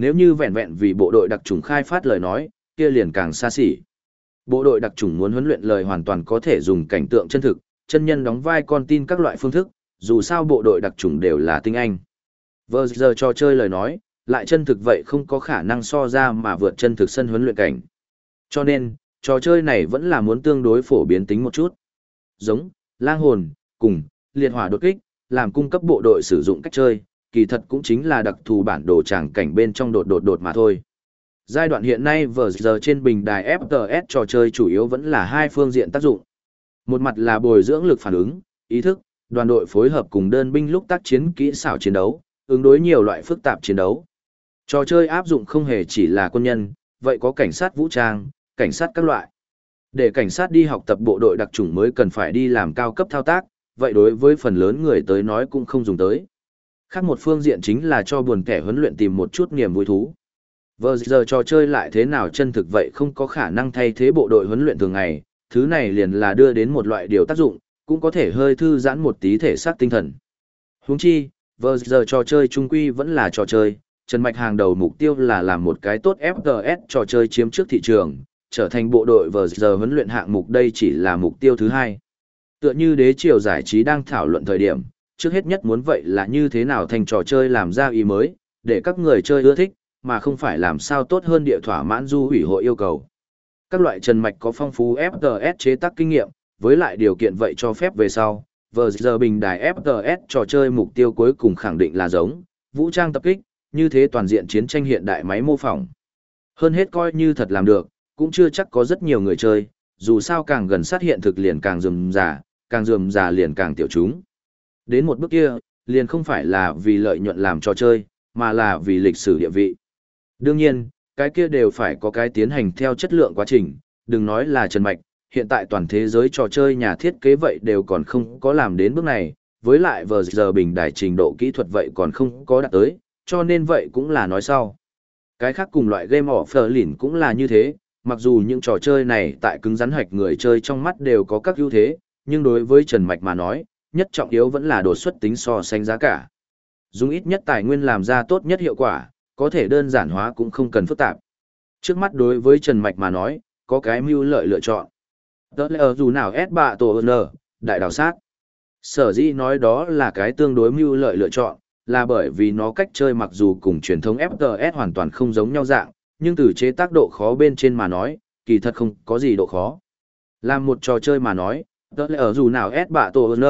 Nếu như vẹn vẹn vì bộ đội đặc trùng khai phát lời nói, kia liền càng xa xỉ. Bộ đội đặc trùng muốn huấn luyện lời hoàn toàn có thể dùng cảnh tượng chân thực, chân nhân đóng vai con tin các loại phương thức, dù sao bộ đội đặc trùng đều là tinh anh. Vừa giờ trò chơi lời nói, lại chân thực vậy không có khả năng so ra mà vượt chân thực sân huấn luyện cảnh. Cho nên, trò chơi này vẫn là muốn tương đối phổ biến tính một chút. Giống, lang hồn, cùng, liệt hỏa đột kích, làm cung cấp bộ đội sử dụng cách chơi, kỳ thật cũng chính là đặc thù bản đồ tràng cảnh bên trong đột đột đột mà thôi. Giai đoạn hiện nay vở giờ trên bình đài FPS trò chơi chủ yếu vẫn là hai phương diện tác dụng. Một mặt là bồi dưỡng lực phản ứng, ý thức, đoàn đội phối hợp cùng đơn binh lúc tác chiến kỹ xảo chiến đấu, ứng đối nhiều loại phức tạp chiến đấu. Trò chơi áp dụng không hề chỉ là quân nhân, vậy có cảnh sát vũ trang, cảnh sát các loại. Để cảnh sát đi học tập bộ đội đặc chủng mới cần phải đi làm cao cấp thao tác, vậy đối với phần lớn người tới nói cũng không dùng tới. Khác một phương diện chính là cho buồn kẻ huấn luyện tìm một chút niềm vui thú. Vừa giờ trò chơi lại thế nào chân thực vậy không có khả năng thay thế bộ đội huấn luyện thường ngày, thứ này liền là đưa đến một loại điều tác dụng, cũng có thể hơi thư giãn một tí thể xác tinh thần. Huống chi, vừa giờ trò chơi trung quy vẫn là trò chơi, Trần Mạch hàng đầu mục tiêu là làm một cái tốt FPS trò chơi chiếm trước thị trường, trở thành bộ đội vừa giờ huấn luyện hạng mục đây chỉ là mục tiêu thứ hai. Tựa như đế triều giải trí đang thảo luận thời điểm, trước hết nhất muốn vậy là như thế nào thành trò chơi làm ra ý mới, để các người chơi ưa thích, mà không phải làm sao tốt hơn địa thỏa mãn du hủy hội yêu cầu. Các loại trần mạch có phong phú FPS chế tác kinh nghiệm, với lại điều kiện vậy cho phép về sau, vừa giờ bình đài FPS trò chơi mục tiêu cuối cùng khẳng định là giống, vũ trang tập kích, như thế toàn diện chiến tranh hiện đại máy mô phỏng. Hơn hết coi như thật làm được, cũng chưa chắc có rất nhiều người chơi, dù sao càng gần sát hiện thực liền càng dườm rà, càng dườm rà liền càng tiểu chúng. Đến một bước kia, liền không phải là vì lợi nhuận làm trò chơi, mà là vì lịch sử địa vị. Đương nhiên, cái kia đều phải có cái tiến hành theo chất lượng quá trình, đừng nói là Trần Mạch, hiện tại toàn thế giới trò chơi nhà thiết kế vậy đều còn không có làm đến bước này, với lại vừa giờ bình đài trình độ kỹ thuật vậy còn không có đạt tới, cho nên vậy cũng là nói sau. Cái khác cùng loại game of lìn cũng là như thế, mặc dù những trò chơi này tại cứng rắn hạch người chơi trong mắt đều có các ưu thế, nhưng đối với Trần Mạch mà nói, nhất trọng yếu vẫn là đột xuất tính so sánh giá cả. Dùng ít nhất tài nguyên làm ra tốt nhất hiệu quả, có thể đơn giản hóa cũng không cần phức tạp. Trước mắt đối với Trần Mạch mà nói, có cái mưu lợi lựa chọn. Đó là dù nào S3 tổ N, đại đào sát. Sở dĩ nói đó là cái tương đối mưu lợi lựa chọn, là bởi vì nó cách chơi mặc dù cùng truyền thống FPS hoàn toàn không giống nhau dạng, nhưng từ chế tác độ khó bên trên mà nói, kỳ thật không có gì độ khó. Làm một trò chơi mà nói, đó là ở dù nào S bạ tổ N,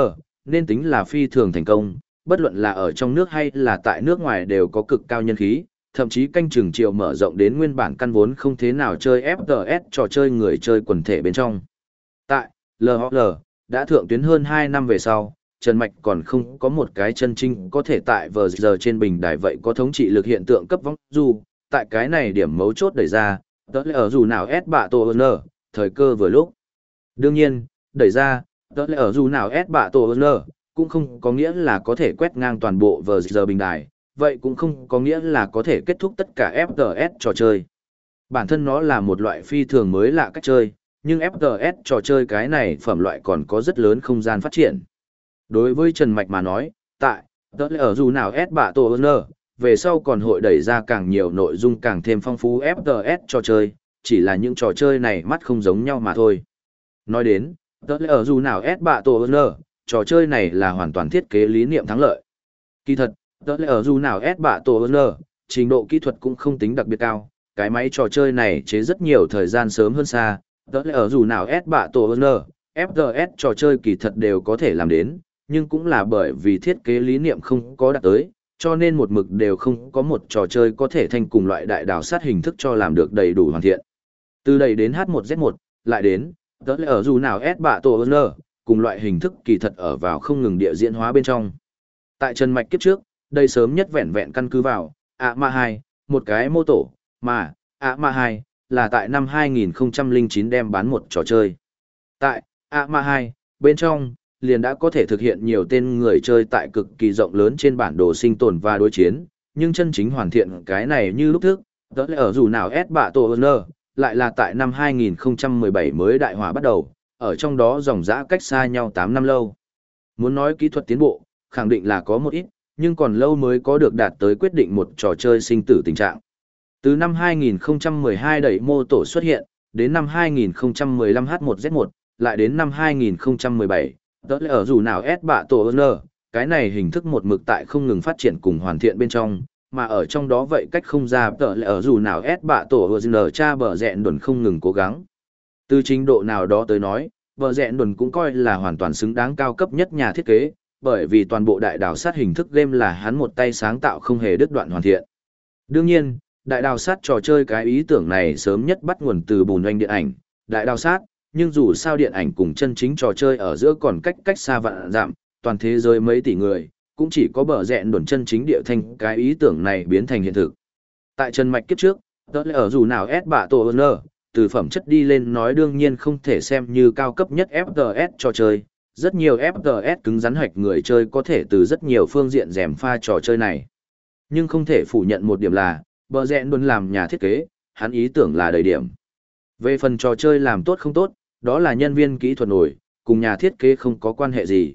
nên tính là phi thường thành công, bất luận là ở trong nước hay là tại nước ngoài đều có cực cao nhân khí, thậm chí canh chừng chiều mở rộng đến nguyên bản căn vốn không thế nào chơi FPS trò chơi người chơi quần thể bên trong. Tại LHL, đã thượng tuyến hơn 2 năm về sau, Trần Mạch còn không có một cái chân trinh có thể tại vờ giờ trên bình đài vậy có thống trị lực hiện tượng cấp vong dù, tại cái này điểm mấu chốt đẩy ra, tớ lẽ ở dù nào S bạ tổ N, thời cơ vừa lúc. Đương nhiên, đẩy ra, tớ lẽ ở dù nào S bạ tổ N, cũng không có nghĩa là có thể quét ngang toàn bộ vờ giờ bình đài, vậy cũng không có nghĩa là có thể kết thúc tất cả FPS trò chơi. Bản thân nó là một loại phi thường mới lạ cách chơi, nhưng FPS trò chơi cái này phẩm loại còn có rất lớn không gian phát triển. Đối với Trần Mạch mà nói, tại, tớ ở dù nào S bạ tổ ơn về sau còn hội đẩy ra càng nhiều nội dung càng thêm phong phú FPS trò chơi, chỉ là những trò chơi này mắt không giống nhau mà thôi. Nói đến, tớ ở dù nào S bạ tổ ơn trò chơi này là hoàn toàn thiết kế lý niệm thắng lợi. Kỳ thật, tớ ở dù nào S bạ tổ ơn trình độ kỹ thuật cũng không tính đặc biệt cao, cái máy trò chơi này chế rất nhiều thời gian sớm hơn xa, tớ ở dù nào S bạ tổ ơn FGS trò chơi kỳ thật đều có thể làm đến, nhưng cũng là bởi vì thiết kế lý niệm không có đạt tới, cho nên một mực đều không có một trò chơi có thể thành cùng loại đại đào sát hình thức cho làm được đầy đủ hoàn thiện. Từ đây đến H1Z1, lại đến, tớ lẽ ở dù nào S bạ tổ N, cùng loại hình thức kỳ thật ở vào không ngừng địa diễn hóa bên trong. Tại Trần Mạch kiếp trước, đây sớm nhất vẹn vẹn căn cứ vào, ạ ma 2, một cái mô tổ, mà, ạ ma 2, là tại năm 2009 đem bán một trò chơi. Tại, ạ ma 2, bên trong, liền đã có thể thực hiện nhiều tên người chơi tại cực kỳ rộng lớn trên bản đồ sinh tồn và đối chiến, nhưng chân chính hoàn thiện cái này như lúc trước, đó là ở dù nào S bạ tổ ơn lại là tại năm 2017 mới đại hỏa bắt đầu, ở trong đó dòng dã cách xa nhau 8 năm lâu. Muốn nói kỹ thuật tiến bộ, khẳng định là có một ít, nhưng còn lâu mới có được đạt tới quyết định một trò chơi sinh tử tình trạng. Từ năm 2012 đẩy mô tổ xuất hiện, đến năm 2015 H1Z1, lại đến năm 2017, đó là ở dù nào S bạ tổ ơn cái này hình thức một mực tại không ngừng phát triển cùng hoàn thiện bên trong, mà ở trong đó vậy cách không ra tợ lệ ở dù nào ép bạ tổ N cha bờ rẹn đồn không ngừng cố gắng. Từ trình độ nào đó tới nói, bờ rẹn đồn cũng coi là hoàn toàn xứng đáng cao cấp nhất nhà thiết kế, bởi vì toàn bộ đại đào sát hình thức game là hắn một tay sáng tạo không hề đứt đoạn hoàn thiện. Đương nhiên, đại đào sát trò chơi cái ý tưởng này sớm nhất bắt nguồn từ bùn doanh điện ảnh, đại đào sát, nhưng dù sao điện ảnh cùng chân chính trò chơi ở giữa còn cách cách xa vạn giảm, toàn thế giới mấy tỷ người, cũng chỉ có bờ rẹn đồn chân chính địa thành cái ý tưởng này biến thành hiện thực. Tại chân mạch kiếp trước, tớ lẽ ở dù nào S bạ tổ ơn từ phẩm chất đi lên nói đương nhiên không thể xem như cao cấp nhất FTS trò chơi. Rất nhiều FTS cứng rắn hạch người chơi có thể từ rất nhiều phương diện rèm pha trò chơi này. Nhưng không thể phủ nhận một điểm là, bờ rẽ luôn làm nhà thiết kế, hắn ý tưởng là đầy điểm. Về phần trò chơi làm tốt không tốt, đó là nhân viên kỹ thuật nổi, cùng nhà thiết kế không có quan hệ gì.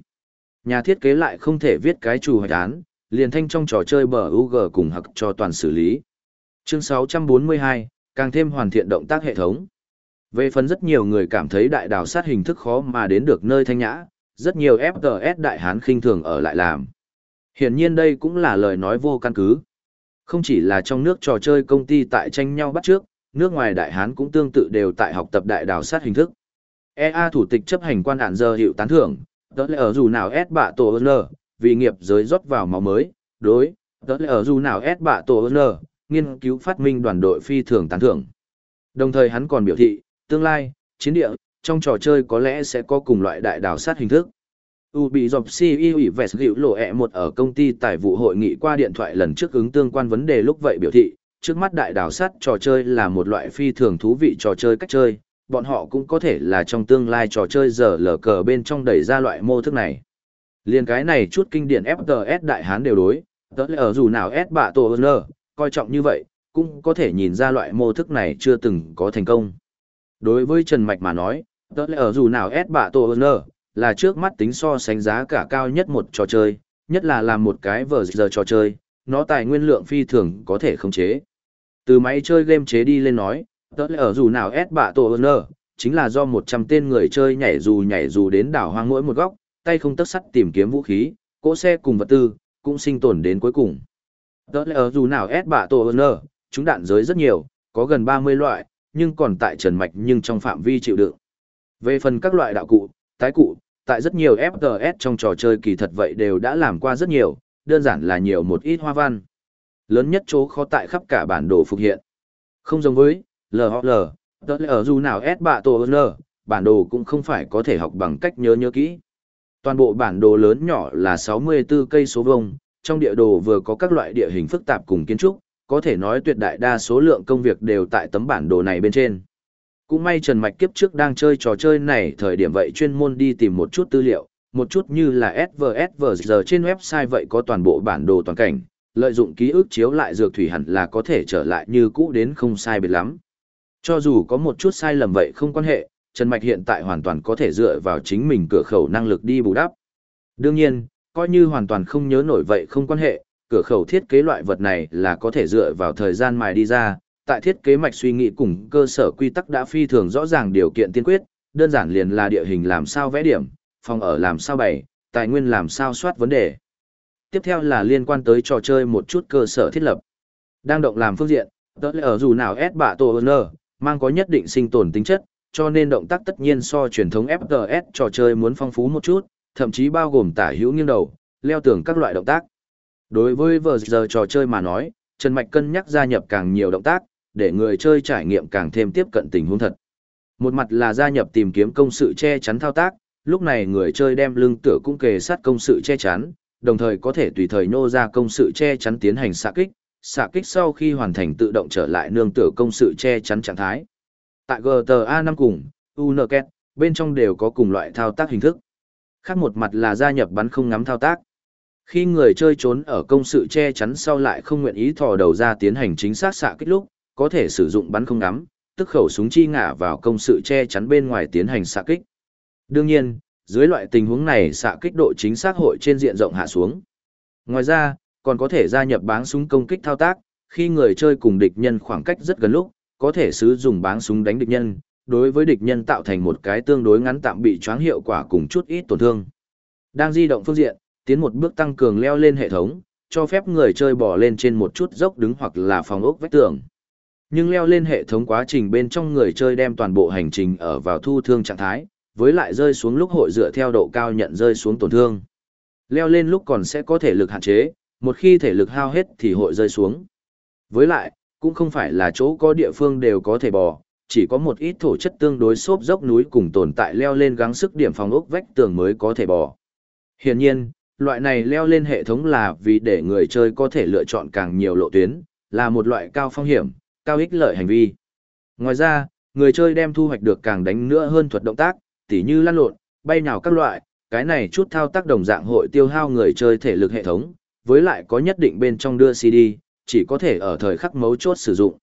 Nhà thiết kế lại không thể viết cái chủ hoạch án, liền thanh trong trò chơi bờ UG cùng hặc cho toàn xử lý. Chương 642, càng thêm hoàn thiện động tác hệ thống. Về phần rất nhiều người cảm thấy đại đào sát hình thức khó mà đến được nơi thanh nhã, rất nhiều FTS đại hán khinh thường ở lại làm. Hiển nhiên đây cũng là lời nói vô căn cứ. Không chỉ là trong nước trò chơi công ty tại tranh nhau bắt trước, nước ngoài đại hán cũng tương tự đều tại học tập đại đào sát hình thức. EA thủ tịch chấp hành quan hạn giờ hiệu tán thưởng, đó là ở dù nào ép bạ tổ N, vì nghiệp giới rót vào máu mới, đối, đó là ở dù nào ép bạ tổ N, nghiên cứu phát minh đoàn đội phi thường tán thưởng. Đồng thời hắn còn biểu thị, tương lai, chiến địa, trong trò chơi có lẽ sẽ có cùng loại đại đào sát hình thức. Ubisoft CEO ủy vẹt lộ ẹ một ở công ty tài vụ hội nghị qua điện thoại lần trước ứng tương quan vấn đề lúc vậy biểu thị, trước mắt đại đào sát trò chơi là một loại phi thường thú vị trò chơi cách chơi, bọn họ cũng có thể là trong tương lai trò chơi giờ lờ cờ bên trong đẩy ra loại mô thức này. Liên cái này chút kinh điển FTS đại hán đều đối, tớ ở dù nào S bạ tổ hơn coi trọng như vậy, cũng có thể nhìn ra loại mô thức này chưa từng có thành công. Đối với Trần Mạch mà nói, tớ ở dù nào S bạ tổ hơn là trước mắt tính so sánh giá cả cao nhất một trò chơi, nhất là làm một cái vở giờ trò chơi, nó tài nguyên lượng phi thường có thể khống chế. Từ máy chơi game chế đi lên nói, tớ ở dù nào S bạ tổ ơn chính là do 100 tên người chơi nhảy dù nhảy dù đến đảo hoang mỗi một góc, tay không tất sắt tìm kiếm vũ khí, cỗ xe cùng vật tư, cũng sinh tồn đến cuối cùng. Tớ ở dù nào S bạ tổ ơn chúng đạn giới rất nhiều, có gần 30 loại, nhưng còn tại trần mạch nhưng trong phạm vi chịu đựng. Về phần các loại đạo cụ, tái cụ, tại rất nhiều FTS trong trò chơi kỳ thật vậy đều đã làm qua rất nhiều, đơn giản là nhiều một ít hoa văn. Lớn nhất chỗ khó tại khắp cả bản đồ phục hiện. Không giống với LHL, tớ ở dù nào S bạ tổ L, bản đồ cũng không phải có thể học bằng cách nhớ nhớ kỹ. Toàn bộ bản đồ lớn nhỏ là 64 cây số vuông, trong địa đồ vừa có các loại địa hình phức tạp cùng kiến trúc, có thể nói tuyệt đại đa số lượng công việc đều tại tấm bản đồ này bên trên. Cũng may Trần Mạch kiếp trước đang chơi trò chơi này thời điểm vậy chuyên môn đi tìm một chút tư liệu, một chút như là svsvg giờ trên website vậy có toàn bộ bản đồ toàn cảnh, lợi dụng ký ức chiếu lại dược thủy hẳn là có thể trở lại như cũ đến không sai biệt lắm. Cho dù có một chút sai lầm vậy không quan hệ, Trần Mạch hiện tại hoàn toàn có thể dựa vào chính mình cửa khẩu năng lực đi bù đắp. Đương nhiên, coi như hoàn toàn không nhớ nổi vậy không quan hệ, cửa khẩu thiết kế loại vật này là có thể dựa vào thời gian mài đi ra, tại thiết kế mạch suy nghĩ cùng cơ sở quy tắc đã phi thường rõ ràng điều kiện tiên quyết, đơn giản liền là địa hình làm sao vẽ điểm, phòng ở làm sao bày, tài nguyên làm sao soát vấn đề. Tiếp theo là liên quan tới trò chơi một chút cơ sở thiết lập. Đang động làm phương diện, tớ ở dù nào S bạ tổ N, mang có nhất định sinh tồn tính chất, cho nên động tác tất nhiên so truyền thống FPS trò chơi muốn phong phú một chút, thậm chí bao gồm tả hữu nghiêng đầu, leo tường các loại động tác. Đối với vờ giờ trò chơi mà nói, Trần Mạch cân nhắc gia nhập càng nhiều động tác, để người chơi trải nghiệm càng thêm tiếp cận tình huống thật. Một mặt là gia nhập tìm kiếm công sự che chắn thao tác, lúc này người chơi đem lưng tựa cũng kề sát công sự che chắn, đồng thời có thể tùy thời nô ra công sự che chắn tiến hành xạ kích, xạ kích sau khi hoàn thành tự động trở lại nương tựa công sự che chắn trạng thái. Tại GTA 5 cùng, UNKET, bên trong đều có cùng loại thao tác hình thức. Khác một mặt là gia nhập bắn không ngắm thao tác. Khi người chơi trốn ở công sự che chắn sau lại không nguyện ý thò đầu ra tiến hành chính xác xạ kích lúc, có thể sử dụng bắn không ngắm, tức khẩu súng chi ngả vào công sự che chắn bên ngoài tiến hành xạ kích. Đương nhiên, dưới loại tình huống này xạ kích độ chính xác hội trên diện rộng hạ xuống. Ngoài ra, còn có thể gia nhập báng súng công kích thao tác, khi người chơi cùng địch nhân khoảng cách rất gần lúc, có thể sử dụng báng súng đánh địch nhân, đối với địch nhân tạo thành một cái tương đối ngắn tạm bị choáng hiệu quả cùng chút ít tổn thương. Đang di động phương diện, tiến một bước tăng cường leo lên hệ thống, cho phép người chơi bỏ lên trên một chút dốc đứng hoặc là phòng ốc vách tường. Nhưng leo lên hệ thống quá trình bên trong người chơi đem toàn bộ hành trình ở vào thu thương trạng thái, với lại rơi xuống lúc hội dựa theo độ cao nhận rơi xuống tổn thương. Leo lên lúc còn sẽ có thể lực hạn chế, một khi thể lực hao hết thì hội rơi xuống. Với lại, cũng không phải là chỗ có địa phương đều có thể bò, chỉ có một ít thổ chất tương đối xốp dốc núi cùng tồn tại leo lên gắng sức điểm phòng ốc vách tường mới có thể bò. Hiển nhiên, loại này leo lên hệ thống là vì để người chơi có thể lựa chọn càng nhiều lộ tuyến, là một loại cao phong hiểm, cao ích lợi hành vi. Ngoài ra, người chơi đem thu hoạch được càng đánh nữa hơn thuật động tác, tỉ như lăn lộn, bay nhào các loại, cái này chút thao tác đồng dạng hội tiêu hao người chơi thể lực hệ thống, với lại có nhất định bên trong đưa CD, chỉ có thể ở thời khắc mấu chốt sử dụng.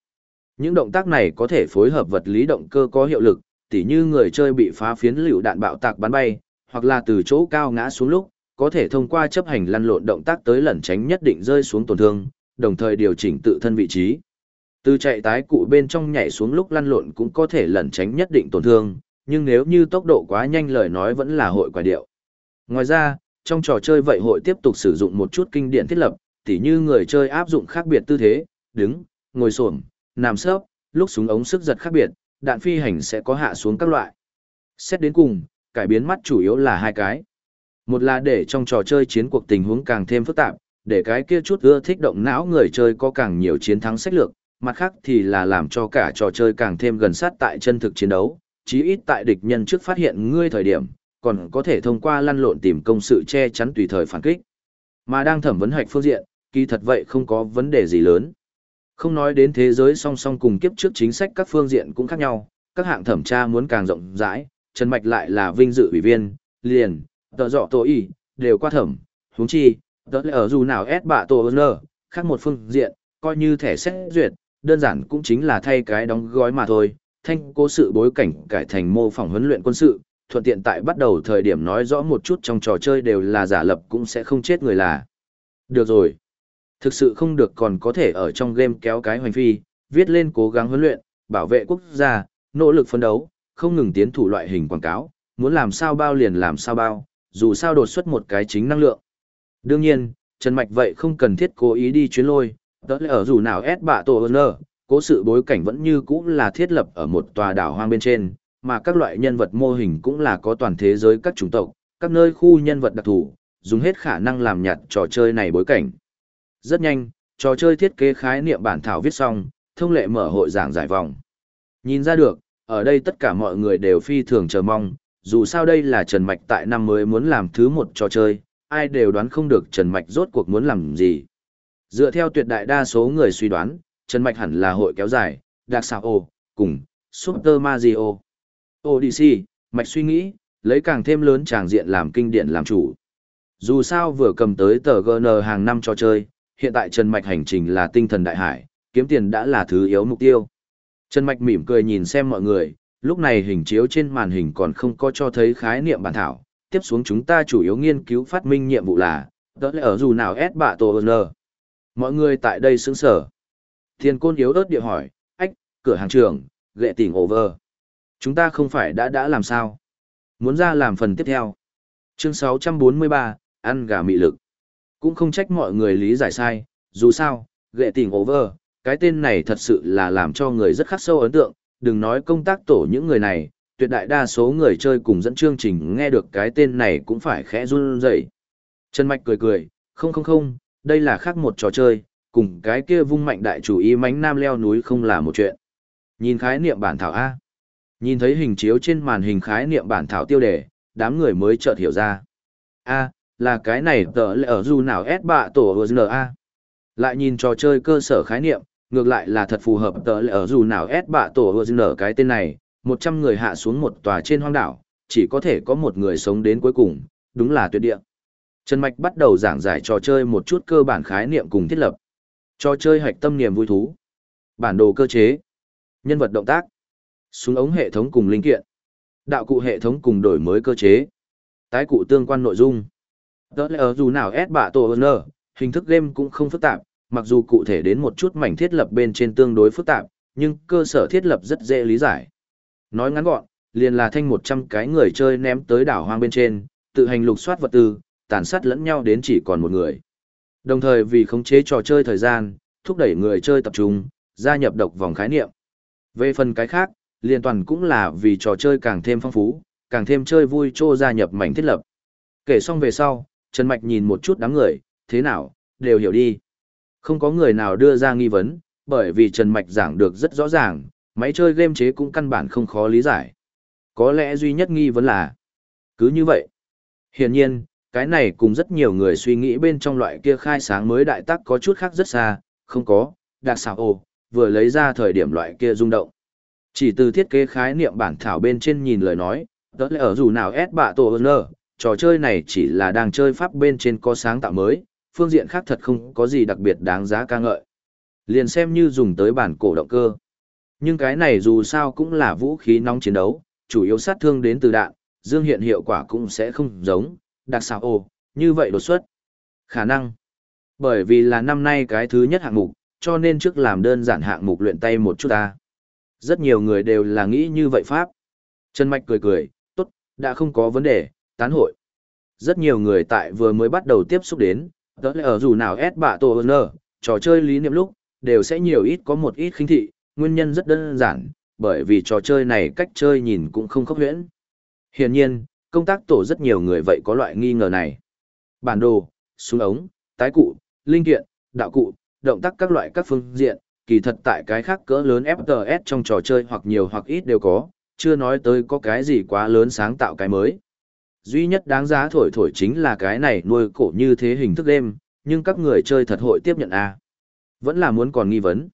Những động tác này có thể phối hợp vật lý động cơ có hiệu lực, tỉ như người chơi bị phá phiến lựu đạn bạo tạc bắn bay, hoặc là từ chỗ cao ngã xuống lúc, có thể thông qua chấp hành lăn lộn động tác tới lẩn tránh nhất định rơi xuống tổn thương, đồng thời điều chỉnh tự thân vị trí. Từ chạy tái cụ bên trong nhảy xuống lúc lăn lộn cũng có thể lẩn tránh nhất định tổn thương, nhưng nếu như tốc độ quá nhanh lời nói vẫn là hội quả điệu. Ngoài ra, trong trò chơi vậy hội tiếp tục sử dụng một chút kinh điển thiết lập, tỉ như người chơi áp dụng khác biệt tư thế, đứng, ngồi xổm, nằm sấp, lúc súng ống sức giật khác biệt, đạn phi hành sẽ có hạ xuống các loại. Xét đến cùng, cải biến mắt chủ yếu là hai cái. Một là để trong trò chơi chiến cuộc tình huống càng thêm phức tạp, để cái kia chút ưa thích động não người chơi có càng nhiều chiến thắng sách lược, mặt khác thì là làm cho cả trò chơi càng thêm gần sát tại chân thực chiến đấu, chí ít tại địch nhân trước phát hiện ngươi thời điểm, còn có thể thông qua lăn lộn tìm công sự che chắn tùy thời phản kích. Mà đang thẩm vấn hạch phương diện, kỳ thật vậy không có vấn đề gì lớn. Không nói đến thế giới song song cùng kiếp trước chính sách các phương diện cũng khác nhau, các hạng thẩm tra muốn càng rộng rãi, Trần Mạch lại là vinh dự ủy viên, liền, tờ dọ tổ y, đều qua thẩm, huống chi, tờ lẽ ở dù nào ép bạ tổ ơn khác một phương diện, coi như thẻ xét duyệt, đơn giản cũng chính là thay cái đóng gói mà thôi, thanh cố sự bối cảnh cải thành mô phỏng huấn luyện quân sự, thuận tiện tại bắt đầu thời điểm nói rõ một chút trong trò chơi đều là giả lập cũng sẽ không chết người là. Được rồi. Thực sự không được còn có thể ở trong game kéo cái hoành phi, viết lên cố gắng huấn luyện, bảo vệ quốc gia, nỗ lực phấn đấu, không ngừng tiến thủ loại hình quảng cáo, muốn làm sao bao liền làm sao bao, dù sao đột xuất một cái chính năng lượng. Đương nhiên, Trần Mạch vậy không cần thiết cố ý đi chuyến lôi, đó là ở dù nào ép bạ tổ ơn cố sự bối cảnh vẫn như cũ là thiết lập ở một tòa đảo hoang bên trên, mà các loại nhân vật mô hình cũng là có toàn thế giới các chủng tộc, các nơi khu nhân vật đặc thù, dùng hết khả năng làm nhạt trò chơi này bối cảnh. Rất nhanh, trò chơi thiết kế khái niệm bản thảo viết xong, thông lệ mở hội giảng giải vòng. Nhìn ra được, ở đây tất cả mọi người đều phi thường chờ mong, dù sao đây là Trần Mạch tại năm mới muốn làm thứ một trò chơi, ai đều đoán không được Trần Mạch rốt cuộc muốn làm gì. Dựa theo tuyệt đại đa số người suy đoán, Trần Mạch hẳn là hội kéo dài, Đặc Sạo ồ, cùng Super Mario. Odyssey, Mạch suy nghĩ, lấy càng thêm lớn tràng diện làm kinh điển làm chủ. Dù sao vừa cầm tới tờ GN hàng năm cho chơi, hiện tại Trần Mạch hành trình là tinh thần đại hải, kiếm tiền đã là thứ yếu mục tiêu. Trần Mạch mỉm cười nhìn xem mọi người, lúc này hình chiếu trên màn hình còn không có cho thấy khái niệm bản thảo. Tiếp xuống chúng ta chủ yếu nghiên cứu phát minh nhiệm vụ là, đó là ở dù nào S bạ tổ N. Mọi người tại đây sướng sở. Thiên côn yếu ớt địa hỏi, ách, cửa hàng trưởng, ghệ tỉnh over. Chúng ta không phải đã đã làm sao? Muốn ra làm phần tiếp theo. Chương 643, ăn gà mị lực. Cũng không trách mọi người lý giải sai, dù sao, ghệ tình over, cái tên này thật sự là làm cho người rất khắc sâu ấn tượng, đừng nói công tác tổ những người này, tuyệt đại đa số người chơi cùng dẫn chương trình nghe được cái tên này cũng phải khẽ run rẩy. Trần Mạch cười cười, không không không, đây là khác một trò chơi, cùng cái kia vung mạnh đại chủ ý mánh nam leo núi không là một chuyện. Nhìn khái niệm bản thảo A. Nhìn thấy hình chiếu trên màn hình khái niệm bản thảo tiêu đề, đám người mới chợt hiểu ra. A, là cái này tờ lệ ở dù nào S bạ tổ A. Lại nhìn trò chơi cơ sở khái niệm, ngược lại là thật phù hợp tờ lệ ở dù nào S bạ tổ cái tên này, 100 người hạ xuống một tòa trên hoang đảo, chỉ có thể có một người sống đến cuối cùng, đúng là tuyệt địa. Trần Mạch bắt đầu giảng giải trò chơi một chút cơ bản khái niệm cùng thiết lập. Trò chơi hạch tâm niềm vui thú. Bản đồ cơ chế. Nhân vật động tác. Súng ống hệ thống cùng linh kiện. Đạo cụ hệ thống cùng đổi mới cơ chế. Tái cụ tương quan nội dung. Tớ lẽ dù nào ép bạ tổ ơn hình thức game cũng không phức tạp, mặc dù cụ thể đến một chút mảnh thiết lập bên trên tương đối phức tạp, nhưng cơ sở thiết lập rất dễ lý giải. Nói ngắn gọn, liền là thanh 100 cái người chơi ném tới đảo hoang bên trên, tự hành lục soát vật tư, tàn sát lẫn nhau đến chỉ còn một người. Đồng thời vì khống chế trò chơi thời gian, thúc đẩy người chơi tập trung, gia nhập độc vòng khái niệm. Về phần cái khác, liên toàn cũng là vì trò chơi càng thêm phong phú, càng thêm chơi vui trô gia nhập mảnh thiết lập. Kể xong về sau, Trần Mạch nhìn một chút đám người, thế nào, đều hiểu đi. Không có người nào đưa ra nghi vấn, bởi vì Trần Mạch giảng được rất rõ ràng, máy chơi game chế cũng căn bản không khó lý giải. Có lẽ duy nhất nghi vấn là, cứ như vậy. Hiển nhiên, cái này cùng rất nhiều người suy nghĩ bên trong loại kia khai sáng mới đại tắc có chút khác rất xa, không có, đặc xảo ồ, vừa lấy ra thời điểm loại kia rung động. Chỉ từ thiết kế khái niệm bản thảo bên trên nhìn lời nói, đó là ở dù nào ép bạ tổ ơn trò chơi này chỉ là đang chơi pháp bên trên có sáng tạo mới, phương diện khác thật không có gì đặc biệt đáng giá ca ngợi. Liền xem như dùng tới bản cổ động cơ. Nhưng cái này dù sao cũng là vũ khí nóng chiến đấu, chủ yếu sát thương đến từ đạn, dương hiện hiệu quả cũng sẽ không giống, đặc xào ồ, như vậy đột xuất. Khả năng. Bởi vì là năm nay cái thứ nhất hạng mục, cho nên trước làm đơn giản hạng mục luyện tay một chút ta. Rất nhiều người đều là nghĩ như vậy Pháp. Trần Mạch cười cười, tốt, đã không có vấn đề, tán hội. Rất nhiều người tại vừa mới bắt đầu tiếp xúc đến, đó là ở dù nào S bạ tổ nơ, trò chơi lý niệm lúc, đều sẽ nhiều ít có một ít khinh thị, nguyên nhân rất đơn giản, bởi vì trò chơi này cách chơi nhìn cũng không khốc huyễn. Hiển nhiên, công tác tổ rất nhiều người vậy có loại nghi ngờ này. Bản đồ, súng ống, tái cụ, linh kiện, đạo cụ, động tác các loại các phương diện, kỳ thật tại cái khác cỡ lớn FPS trong trò chơi hoặc nhiều hoặc ít đều có, chưa nói tới có cái gì quá lớn sáng tạo cái mới. Duy nhất đáng giá thổi thổi chính là cái này nuôi cổ như thế hình thức đêm, nhưng các người chơi thật hội tiếp nhận à. Vẫn là muốn còn nghi vấn.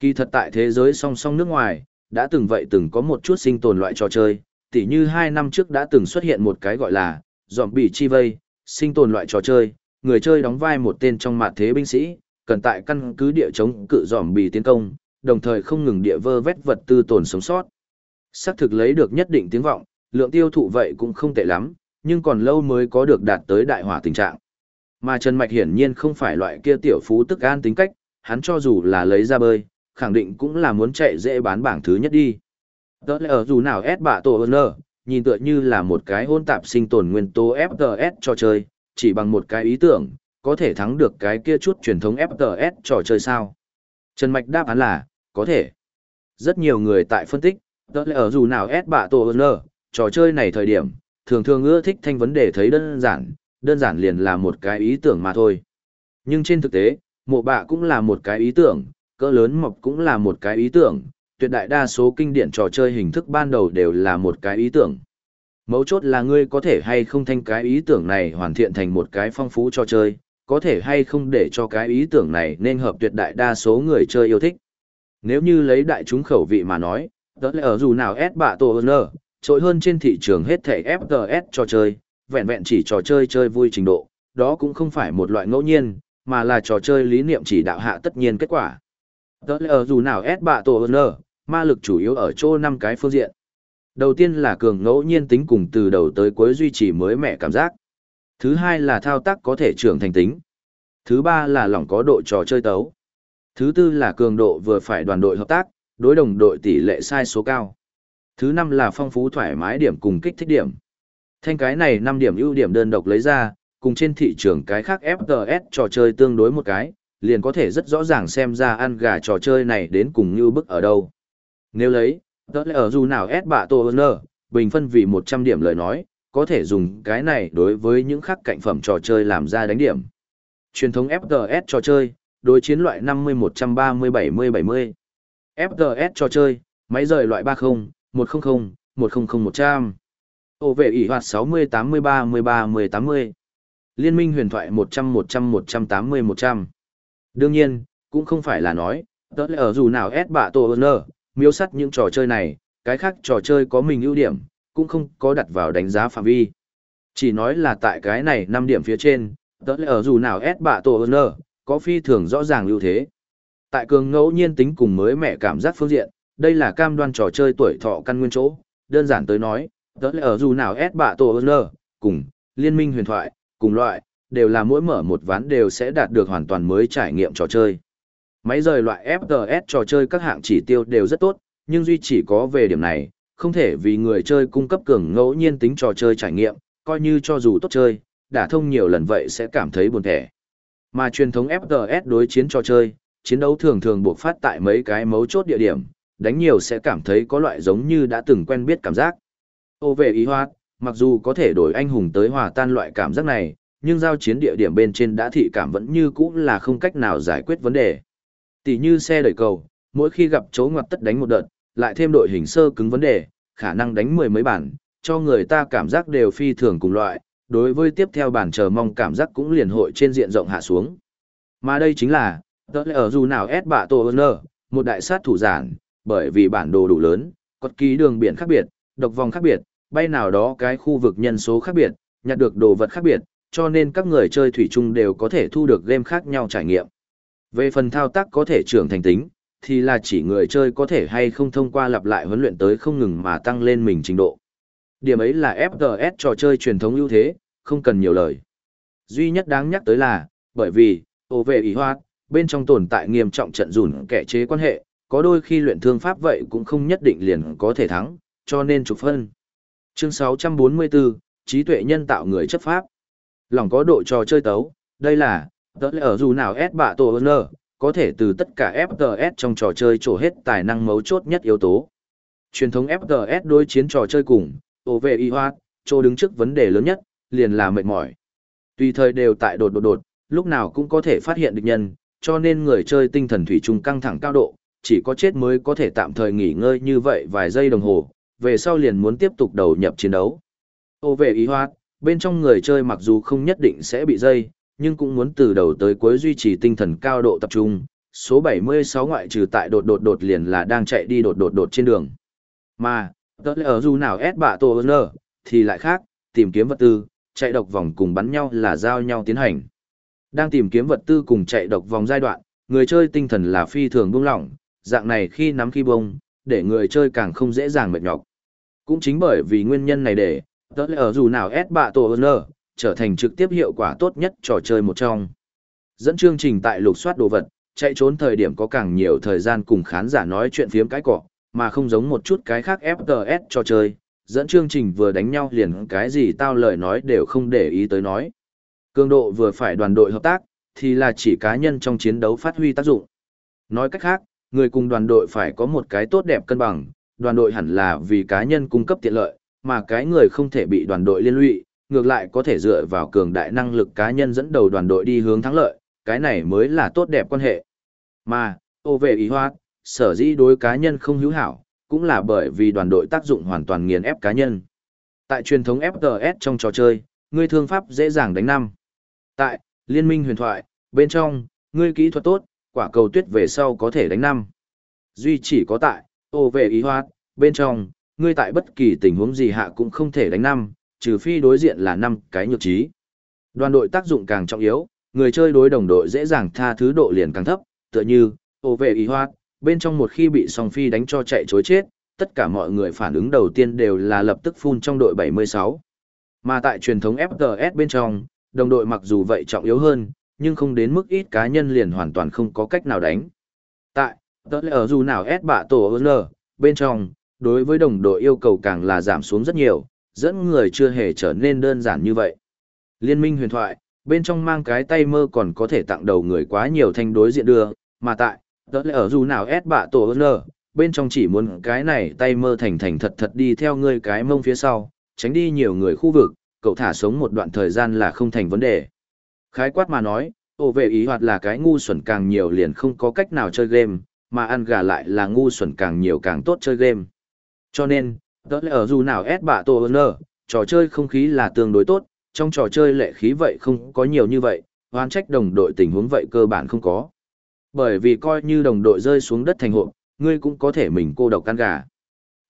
Kỳ thật tại thế giới song song nước ngoài, đã từng vậy từng có một chút sinh tồn loại trò chơi, tỉ như hai năm trước đã từng xuất hiện một cái gọi là dòm chi vây, sinh tồn loại trò chơi, người chơi đóng vai một tên trong mặt thế binh sĩ, cần tại căn cứ địa chống cự dòm bì tiến công, đồng thời không ngừng địa vơ vét vật tư tồn sống sót. Xác thực lấy được nhất định tiếng vọng, lượng tiêu thụ vậy cũng không tệ lắm, nhưng còn lâu mới có được đạt tới đại hỏa tình trạng. Mà Trần Mạch hiển nhiên không phải loại kia tiểu phú tức an tính cách, hắn cho dù là lấy ra bơi, khẳng định cũng là muốn chạy dễ bán bảng thứ nhất đi. Đó là ở dù nào S bạ tổ ơn nhìn tựa như là một cái hôn tạp sinh tồn nguyên tố FTS cho chơi, chỉ bằng một cái ý tưởng, có thể thắng được cái kia chút truyền thống FTS trò chơi sao? Trần Mạch đáp án là, có thể. Rất nhiều người tại phân tích, đó là ở dù nào S bạ tổ ơn trò chơi này thời điểm, thường thường ưa thích thanh vấn đề thấy đơn giản, đơn giản liền là một cái ý tưởng mà thôi. Nhưng trên thực tế, mộ bạ cũng là một cái ý tưởng, cỡ lớn mộc cũng là một cái ý tưởng, tuyệt đại đa số kinh điển trò chơi hình thức ban đầu đều là một cái ý tưởng. Mấu chốt là ngươi có thể hay không thanh cái ý tưởng này hoàn thiện thành một cái phong phú trò chơi, có thể hay không để cho cái ý tưởng này nên hợp tuyệt đại đa số người chơi yêu thích. Nếu như lấy đại chúng khẩu vị mà nói, đó là ở dù nào S bạ tổ hơn trội hơn trên thị trường hết thể FPS trò chơi, vẹn vẹn chỉ trò chơi chơi vui trình độ, đó cũng không phải một loại ngẫu nhiên, mà là trò chơi lý niệm chỉ đạo hạ tất nhiên kết quả. Đó là ở dù nào S bạ tổ hơn ma lực chủ yếu ở chỗ năm cái phương diện. Đầu tiên là cường ngẫu nhiên tính cùng từ đầu tới cuối duy trì mới mẻ cảm giác. Thứ hai là thao tác có thể trưởng thành tính. Thứ ba là lỏng có độ trò chơi tấu. Thứ tư là cường độ vừa phải đoàn đội hợp tác, đối đồng đội tỷ lệ sai số cao. Thứ năm là phong phú thoải mái điểm cùng kích thích điểm. Thanh cái này 5 điểm ưu điểm đơn độc lấy ra, cùng trên thị trường cái khác FTS trò chơi tương đối một cái, liền có thể rất rõ ràng xem ra ăn gà trò chơi này đến cùng như bức ở đâu. Nếu lấy, tớ lẽ ở dù nào S bạ tổ nơ, bình phân vì 100 điểm lời nói, có thể dùng cái này đối với những khác cạnh phẩm trò chơi làm ra đánh điểm. Truyền thống FPS trò chơi, đối chiến loại 50 130 70 70. FPS trò chơi, máy rời loại 30, 100, 100 100. Ổ vệ ỉ hoạt 60 80 30 30 80. Liên minh huyền thoại 100 100 180 100. Đương nhiên, cũng không phải là nói, tớ lẽ ở dù nào S bạ tổ ơn miêu sắt những trò chơi này, cái khác trò chơi có mình ưu điểm, cũng không có đặt vào đánh giá phạm vi. Chỉ nói là tại cái này 5 điểm phía trên, tớ lẽ ở dù nào S bạ tổ ơn có phi thường rõ ràng ưu thế. Tại cường ngẫu nhiên tính cùng mới mẹ cảm giác phương diện, đây là cam đoan trò chơi tuổi thọ căn nguyên chỗ, đơn giản tới nói, tớ lẽ ở dù nào S bạ tổ ơn cùng, liên minh huyền thoại, cùng loại, đều là mỗi mở một ván đều sẽ đạt được hoàn toàn mới trải nghiệm trò chơi. Máy rời loại FPS trò chơi các hạng chỉ tiêu đều rất tốt, nhưng duy chỉ có về điểm này, không thể vì người chơi cung cấp cường ngẫu nhiên tính trò chơi trải nghiệm, coi như cho dù tốt chơi, đã thông nhiều lần vậy sẽ cảm thấy buồn thẻ. Mà truyền thống FPS đối chiến trò chơi, chiến đấu thường thường buộc phát tại mấy cái mấu chốt địa điểm, đánh nhiều sẽ cảm thấy có loại giống như đã từng quen biết cảm giác. Ô về ý hoạt, mặc dù có thể đổi anh hùng tới hòa tan loại cảm giác này, nhưng giao chiến địa điểm bên trên đã thị cảm vẫn như cũ là không cách nào giải quyết vấn đề. Tỷ như xe đẩy cầu, mỗi khi gặp chỗ ngoặt tất đánh một đợt, lại thêm đội hình sơ cứng vấn đề, khả năng đánh mười mấy bản, cho người ta cảm giác đều phi thường cùng loại, đối với tiếp theo bản chờ mong cảm giác cũng liền hội trên diện rộng hạ xuống. Mà đây chính là, tớ lẽ ở dù nào S bạ tổ ơn một đại sát thủ giản, bởi vì bản đồ đủ lớn, cột ký đường biển khác biệt, độc vòng khác biệt, bay nào đó cái khu vực nhân số khác biệt, nhặt được đồ vật khác biệt, cho nên các người chơi thủy chung đều có thể thu được game khác nhau trải nghiệm. Về phần thao tác có thể trưởng thành tính, thì là chỉ người chơi có thể hay không thông qua lặp lại huấn luyện tới không ngừng mà tăng lên mình trình độ. Điểm ấy là FGS trò chơi truyền thống ưu thế, không cần nhiều lời. Duy nhất đáng nhắc tới là, bởi vì, ô về ý hoa, bên trong tồn tại nghiêm trọng trận rủn kẻ chế quan hệ, có đôi khi luyện thương pháp vậy cũng không nhất định liền có thể thắng, cho nên trục phân. Chương 644, trí tuệ nhân tạo người chấp pháp. Lòng có độ trò chơi tấu, đây là, tớ ở dù nào S bạ tổ ơn có thể từ tất cả FPS trong trò chơi trổ hết tài năng mấu chốt nhất yếu tố. Truyền thống FPS đối chiến trò chơi cùng, OVI hoa, chỗ đứng trước vấn đề lớn nhất, liền là mệt mỏi. Tùy thời đều tại đột đột đột, lúc nào cũng có thể phát hiện địch nhân, cho nên người chơi tinh thần thủy chung căng thẳng cao độ, chỉ có chết mới có thể tạm thời nghỉ ngơi như vậy vài giây đồng hồ, về sau liền muốn tiếp tục đầu nhập chiến đấu. OVI hoa, bên trong người chơi mặc dù không nhất định sẽ bị dây, nhưng cũng muốn từ đầu tới cuối duy trì tinh thần cao độ tập trung. Số 76 ngoại trừ tại đột đột đột liền là đang chạy đi đột đột đột trên đường. Mà, tớ lẽ ở dù nào S bạ tổ ơn thì lại khác, tìm kiếm vật tư, chạy độc vòng cùng bắn nhau là giao nhau tiến hành. Đang tìm kiếm vật tư cùng chạy độc vòng giai đoạn, người chơi tinh thần là phi thường buông lỏng, dạng này khi nắm khi bông, để người chơi càng không dễ dàng mệt nhọc. Cũng chính bởi vì nguyên nhân này để, tớ lẽ ở dù nào S bạ tổ ơn trở thành trực tiếp hiệu quả tốt nhất trò chơi một trong. Dẫn chương trình tại lục soát đồ vật, chạy trốn thời điểm có càng nhiều thời gian cùng khán giả nói chuyện phiếm cái cỏ, mà không giống một chút cái khác FTS trò chơi, dẫn chương trình vừa đánh nhau liền cái gì tao lời nói đều không để ý tới nói. Cường độ vừa phải đoàn đội hợp tác, thì là chỉ cá nhân trong chiến đấu phát huy tác dụng. Nói cách khác, người cùng đoàn đội phải có một cái tốt đẹp cân bằng, đoàn đội hẳn là vì cá nhân cung cấp tiện lợi, mà cái người không thể bị đoàn đội liên lụy, ngược lại có thể dựa vào cường đại năng lực cá nhân dẫn đầu đoàn đội đi hướng thắng lợi, cái này mới là tốt đẹp quan hệ. Mà, ô về ý hoát, sở dĩ đối cá nhân không hữu hảo, cũng là bởi vì đoàn đội tác dụng hoàn toàn nghiền ép cá nhân. Tại truyền thống FPS trong trò chơi, ngươi thương pháp dễ dàng đánh năm. Tại, liên minh huyền thoại, bên trong, ngươi kỹ thuật tốt, quả cầu tuyết về sau có thể đánh năm. Duy chỉ có tại, ô về ý hoát, bên trong, ngươi tại bất kỳ tình huống gì hạ cũng không thể đánh năm, trừ phi đối diện là năm cái nhược trí. Đoàn đội tác dụng càng trọng yếu, người chơi đối đồng đội dễ dàng tha thứ độ liền càng thấp, tựa như, ô vệ ý hoạt, bên trong một khi bị song phi đánh cho chạy chối chết, tất cả mọi người phản ứng đầu tiên đều là lập tức phun trong đội 76. Mà tại truyền thống FTS bên trong, đồng đội mặc dù vậy trọng yếu hơn, nhưng không đến mức ít cá nhân liền hoàn toàn không có cách nào đánh. Tại, tớ ở dù nào S bạ tổ L, bên trong, đối với đồng đội yêu cầu càng là giảm xuống rất nhiều, dẫn người chưa hề trở nên đơn giản như vậy. Liên minh huyền thoại, bên trong mang cái tay mơ còn có thể tặng đầu người quá nhiều thanh đối diện đưa, mà tại, đó là ở dù nào ép bạ tổ L, bên trong chỉ muốn cái này tay mơ thành thành thật thật đi theo ngươi cái mông phía sau, tránh đi nhiều người khu vực, cậu thả sống một đoạn thời gian là không thành vấn đề. Khái quát mà nói, ổ vệ ý hoạt là cái ngu xuẩn càng nhiều liền không có cách nào chơi game, mà ăn gà lại là ngu xuẩn càng nhiều càng tốt chơi game. Cho nên, đó là ở dù nào S bạ tổ N, trò chơi không khí là tương đối tốt, trong trò chơi lệ khí vậy không có nhiều như vậy, hoán trách đồng đội tình huống vậy cơ bản không có. Bởi vì coi như đồng đội rơi xuống đất thành hộp, ngươi cũng có thể mình cô độc căn gà.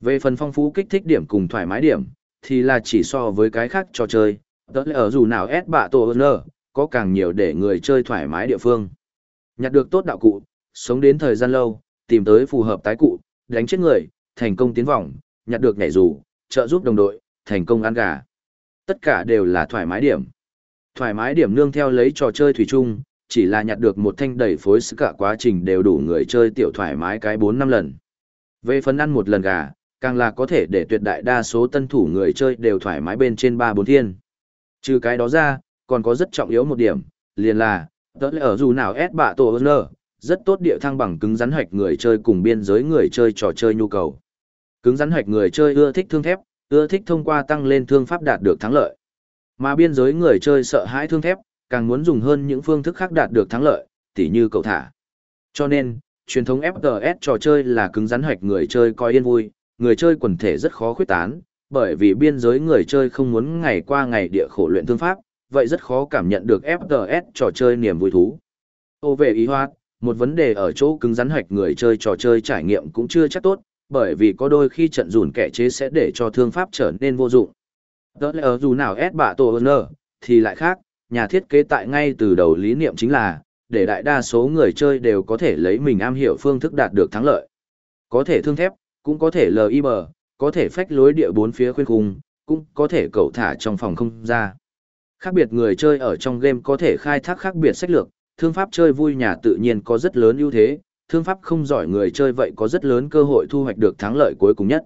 Về phần phong phú kích thích điểm cùng thoải mái điểm, thì là chỉ so với cái khác trò chơi, đó là ở dù nào S bạ tổ N, có càng nhiều để người chơi thoải mái địa phương. Nhặt được tốt đạo cụ, sống đến thời gian lâu, tìm tới phù hợp tái cụ, đánh chết người, thành công tiến vòng, nhặt được nhảy dù, trợ giúp đồng đội, thành công ăn gà. Tất cả đều là thoải mái điểm. Thoải mái điểm nương theo lấy trò chơi thủy chung, chỉ là nhặt được một thanh đầy phối sức cả quá trình đều đủ người chơi tiểu thoải mái cái 4 năm lần. Về phần ăn một lần gà, càng là có thể để tuyệt đại đa số tân thủ người chơi đều thoải mái bên trên 3-4 thiên. Trừ cái đó ra, còn có rất trọng yếu một điểm, liền là, tớ ở dù nào S bạ tổ lơ, rất tốt địa thăng bằng cứng rắn hạch người chơi cùng biên giới người chơi trò chơi nhu cầu. Cứng rắn hạch người chơi ưa thích thương thép, ưa thích thông qua tăng lên thương pháp đạt được thắng lợi. Mà biên giới người chơi sợ hãi thương thép, càng muốn dùng hơn những phương thức khác đạt được thắng lợi, tỉ như cậu thả. Cho nên, truyền thống FPS trò chơi là cứng rắn hạch người chơi coi yên vui, người chơi quần thể rất khó khuyết tán, bởi vì biên giới người chơi không muốn ngày qua ngày địa khổ luyện thương pháp, vậy rất khó cảm nhận được FPS trò chơi niềm vui thú. Ô về ý hoạt, một vấn đề ở chỗ cứng rắn hạch người chơi trò chơi trải nghiệm cũng chưa chắc tốt, bởi vì có đôi khi trận rủn kẻ chế sẽ để cho thương pháp trở nên vô dụng. Đó là dù nào ép bạ tổ hơn thì lại khác, nhà thiết kế tại ngay từ đầu lý niệm chính là, để đại đa số người chơi đều có thể lấy mình am hiểu phương thức đạt được thắng lợi. Có thể thương thép, cũng có thể LIB, có thể phách lối địa bốn phía khuyên khung, cũng có thể cẩu thả trong phòng không ra. Khác biệt người chơi ở trong game có thể khai thác khác biệt sách lược, thương pháp chơi vui nhà tự nhiên có rất lớn ưu thế, thương pháp không giỏi người chơi vậy có rất lớn cơ hội thu hoạch được thắng lợi cuối cùng nhất.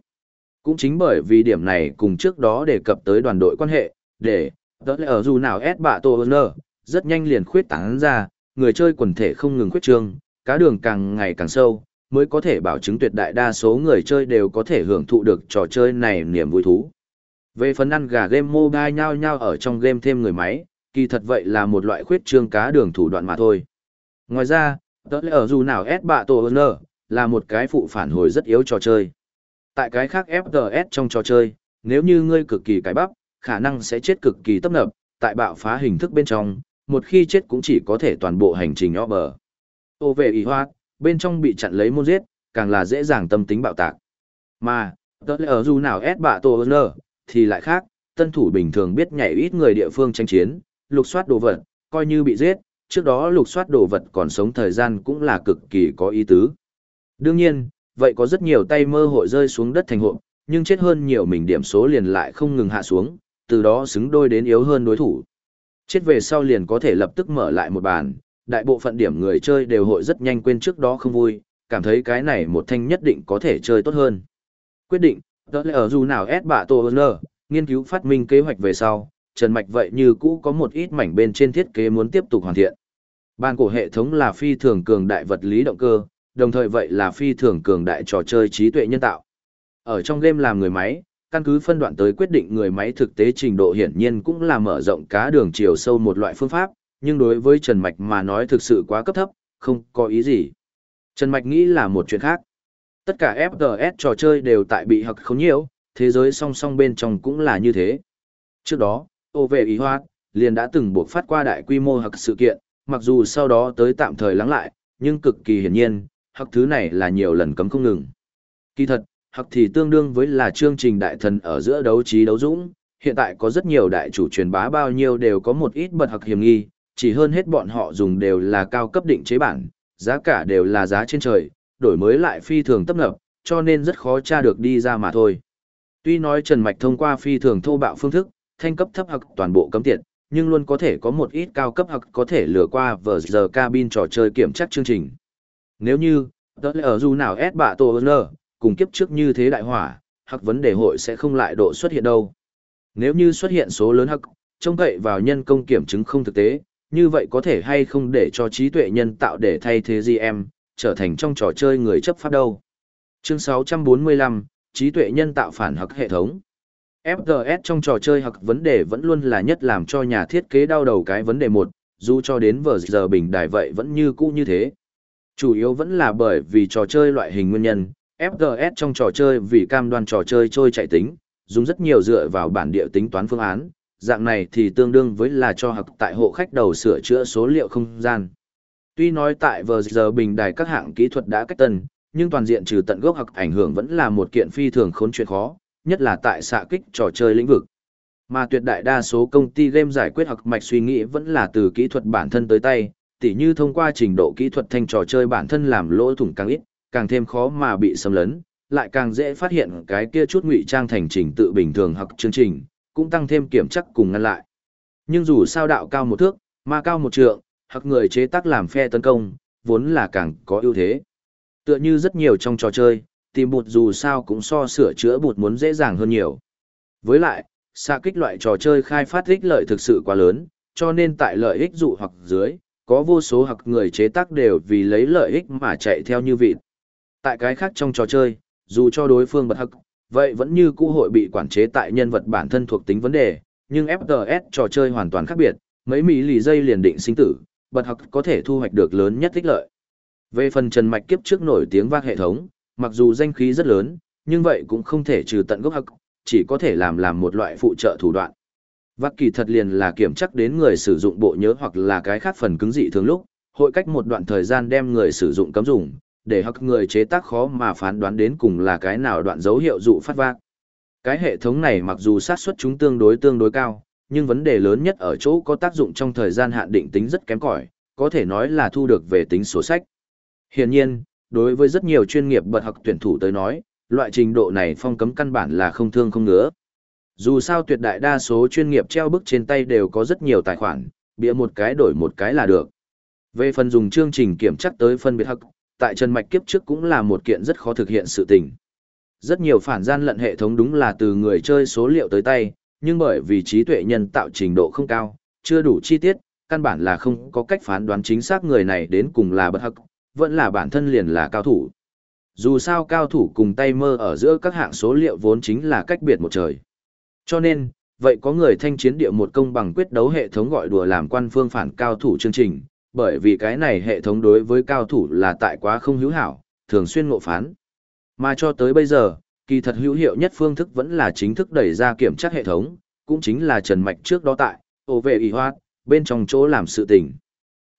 Cũng chính bởi vì điểm này cùng trước đó đề cập tới đoàn đội quan hệ, để, đó là ở dù nào S bạ tổ nơ, rất nhanh liền khuyết tán ra, người chơi quần thể không ngừng khuyết trương, cá đường càng ngày càng sâu, mới có thể bảo chứng tuyệt đại đa số người chơi đều có thể hưởng thụ được trò chơi này niềm vui thú. Về phần ăn gà game mobile nhau nhau ở trong game thêm người máy, kỳ thật vậy là một loại khuyết trương cá đường thủ đoạn mà thôi. Ngoài ra, Tớ lẽ ở dù nào S bạ tổ nơ, là một cái phụ phản hồi rất yếu trò chơi. Tại cái khác FTS trong trò chơi, nếu như ngươi cực kỳ cái bắp, khả năng sẽ chết cực kỳ tấp nập, tại bạo phá hình thức bên trong, một khi chết cũng chỉ có thể toàn bộ hành trình nhỏ bờ. Ô về ý hoa, bên trong bị chặn lấy môn giết, càng là dễ dàng tâm tính bạo tạc. Mà, tớ lẽ ở dù nào S bạ tổ nơ, thì lại khác, tân thủ bình thường biết nhảy ít người địa phương tranh chiến, lục soát đồ vật, coi như bị giết, trước đó lục soát đồ vật còn sống thời gian cũng là cực kỳ có ý tứ. Đương nhiên, vậy có rất nhiều tay mơ hội rơi xuống đất thành hộ, nhưng chết hơn nhiều mình điểm số liền lại không ngừng hạ xuống, từ đó xứng đôi đến yếu hơn đối thủ. Chết về sau liền có thể lập tức mở lại một bàn, đại bộ phận điểm người chơi đều hội rất nhanh quên trước đó không vui, cảm thấy cái này một thanh nhất định có thể chơi tốt hơn. Quyết định, đó là ở dù nào S bạ tổ nơ, nghiên cứu phát minh kế hoạch về sau, Trần Mạch vậy như cũ có một ít mảnh bên trên thiết kế muốn tiếp tục hoàn thiện. Ban cổ hệ thống là phi thường cường đại vật lý động cơ, đồng thời vậy là phi thường cường đại trò chơi trí tuệ nhân tạo. Ở trong game làm người máy, căn cứ phân đoạn tới quyết định người máy thực tế trình độ hiển nhiên cũng là mở rộng cá đường chiều sâu một loại phương pháp, nhưng đối với Trần Mạch mà nói thực sự quá cấp thấp, không có ý gì. Trần Mạch nghĩ là một chuyện khác. Tất cả FPS trò chơi đều tại bị hặc không nhiều, thế giới song song bên trong cũng là như thế. Trước đó, ô vệ ý hoạt, liền đã từng buộc phát qua đại quy mô hặc sự kiện, mặc dù sau đó tới tạm thời lắng lại, nhưng cực kỳ hiển nhiên, hặc thứ này là nhiều lần cấm không ngừng. Kỳ thật, hặc thì tương đương với là chương trình đại thần ở giữa đấu trí đấu dũng, hiện tại có rất nhiều đại chủ truyền bá bao nhiêu đều có một ít bật hặc hiểm nghi, chỉ hơn hết bọn họ dùng đều là cao cấp định chế bản, giá cả đều là giá trên trời, đổi mới lại phi thường tấp nập, cho nên rất khó tra được đi ra mà thôi. Tuy nói Trần Mạch thông qua phi thường thô bạo phương thức, thanh cấp thấp hặc toàn bộ cấm tiệt, nhưng luôn có thể có một ít cao cấp hặc có thể lừa qua vờ giờ cabin trò chơi kiểm tra chương trình. Nếu như, đó là ở dù nào S bạ tổ nơ, cùng kiếp trước như thế đại hỏa, hặc vấn đề hội sẽ không lại độ xuất hiện đâu. Nếu như xuất hiện số lớn hặc, trông cậy vào nhân công kiểm chứng không thực tế, như vậy có thể hay không để cho trí tuệ nhân tạo để thay thế GM, trở thành trong trò chơi người chấp pháp đâu. Chương 645, trí tuệ nhân tạo phản hặc hệ thống. FGS trong trò chơi hoặc vấn đề vẫn luôn là nhất làm cho nhà thiết kế đau đầu cái vấn đề một, dù cho đến vở giờ bình đài vậy vẫn như cũ như thế. Chủ yếu vẫn là bởi vì trò chơi loại hình nguyên nhân, FGS trong trò chơi vì cam đoan trò chơi trôi chạy tính, dùng rất nhiều dựa vào bản địa tính toán phương án, dạng này thì tương đương với là cho học tại hộ khách đầu sửa chữa số liệu không gian. Tuy nói tại vừa giờ bình đài các hạng kỹ thuật đã cách tân, nhưng toàn diện trừ tận gốc học ảnh hưởng vẫn là một kiện phi thường khốn chuyện khó, nhất là tại xạ kích trò chơi lĩnh vực. Mà tuyệt đại đa số công ty game giải quyết hoặc mạch suy nghĩ vẫn là từ kỹ thuật bản thân tới tay, tỉ như thông qua trình độ kỹ thuật thanh trò chơi bản thân làm lỗ thủng càng ít, càng thêm khó mà bị xâm lấn, lại càng dễ phát hiện cái kia chút ngụy trang thành trình tự bình thường hoặc chương trình, cũng tăng thêm kiểm chắc cùng ngăn lại. Nhưng dù sao đạo cao một thước, ma cao một trượng, hoặc người chế tác làm phe tấn công, vốn là càng có ưu thế. Tựa như rất nhiều trong trò chơi, tìm bụt dù sao cũng so sửa chữa bụt muốn dễ dàng hơn nhiều. Với lại, xa kích loại trò chơi khai phát ích lợi thực sự quá lớn, cho nên tại lợi ích dụ hoặc dưới, có vô số hoặc người chế tác đều vì lấy lợi ích mà chạy theo như vịt. Tại cái khác trong trò chơi, dù cho đối phương bật hắc, vậy vẫn như cũ hội bị quản chế tại nhân vật bản thân thuộc tính vấn đề, nhưng FPS trò chơi hoàn toàn khác biệt, mấy mỹ lì dây liền định sinh tử, bật hắc có thể thu hoạch được lớn nhất ích lợi. Về phần Trần Mạch kiếp trước nổi tiếng vang hệ thống, mặc dù danh khí rất lớn, nhưng vậy cũng không thể trừ tận gốc hắc, chỉ có thể làm làm một loại phụ trợ thủ đoạn. Vắc kỳ thật liền là kiểm chắc đến người sử dụng bộ nhớ hoặc là cái khác phần cứng dị thường lúc, hội cách một đoạn thời gian đem người sử dụng cấm dùng, để hắc người chế tác khó mà phán đoán đến cùng là cái nào đoạn dấu hiệu dụ phát vác. Cái hệ thống này mặc dù sát suất chúng tương đối tương đối cao, nhưng vấn đề lớn nhất ở chỗ có tác dụng trong thời gian hạn định tính rất kém cỏi, có thể nói là thu được về tính sổ sách. Hiển nhiên, đối với rất nhiều chuyên nghiệp bật học tuyển thủ tới nói, loại trình độ này phong cấm căn bản là không thương không ngứa. Dù sao tuyệt đại đa số chuyên nghiệp treo bức trên tay đều có rất nhiều tài khoản, bịa một cái đổi một cái là được. Về phần dùng chương trình kiểm chắc tới phân biệt hắc, tại Trần Mạch kiếp trước cũng là một kiện rất khó thực hiện sự tình. Rất nhiều phản gian lận hệ thống đúng là từ người chơi số liệu tới tay, nhưng bởi vì trí tuệ nhân tạo trình độ không cao, chưa đủ chi tiết, căn bản là không có cách phán đoán chính xác người này đến cùng là bất hắc, vẫn là bản thân liền là cao thủ. Dù sao cao thủ cùng tay mơ ở giữa các hạng số liệu vốn chính là cách biệt một trời. Cho nên, vậy có người thanh chiến địa một công bằng quyết đấu hệ thống gọi đùa làm quan phương phản cao thủ chương trình, bởi vì cái này hệ thống đối với cao thủ là tại quá không hữu hảo, thường xuyên ngộ phán. Mà cho tới bây giờ, kỳ thật hữu hiệu nhất phương thức vẫn là chính thức đẩy ra kiểm tra hệ thống, cũng chính là Trần Mạch trước đó tại, ô vệ y hoát, bên trong chỗ làm sự tình.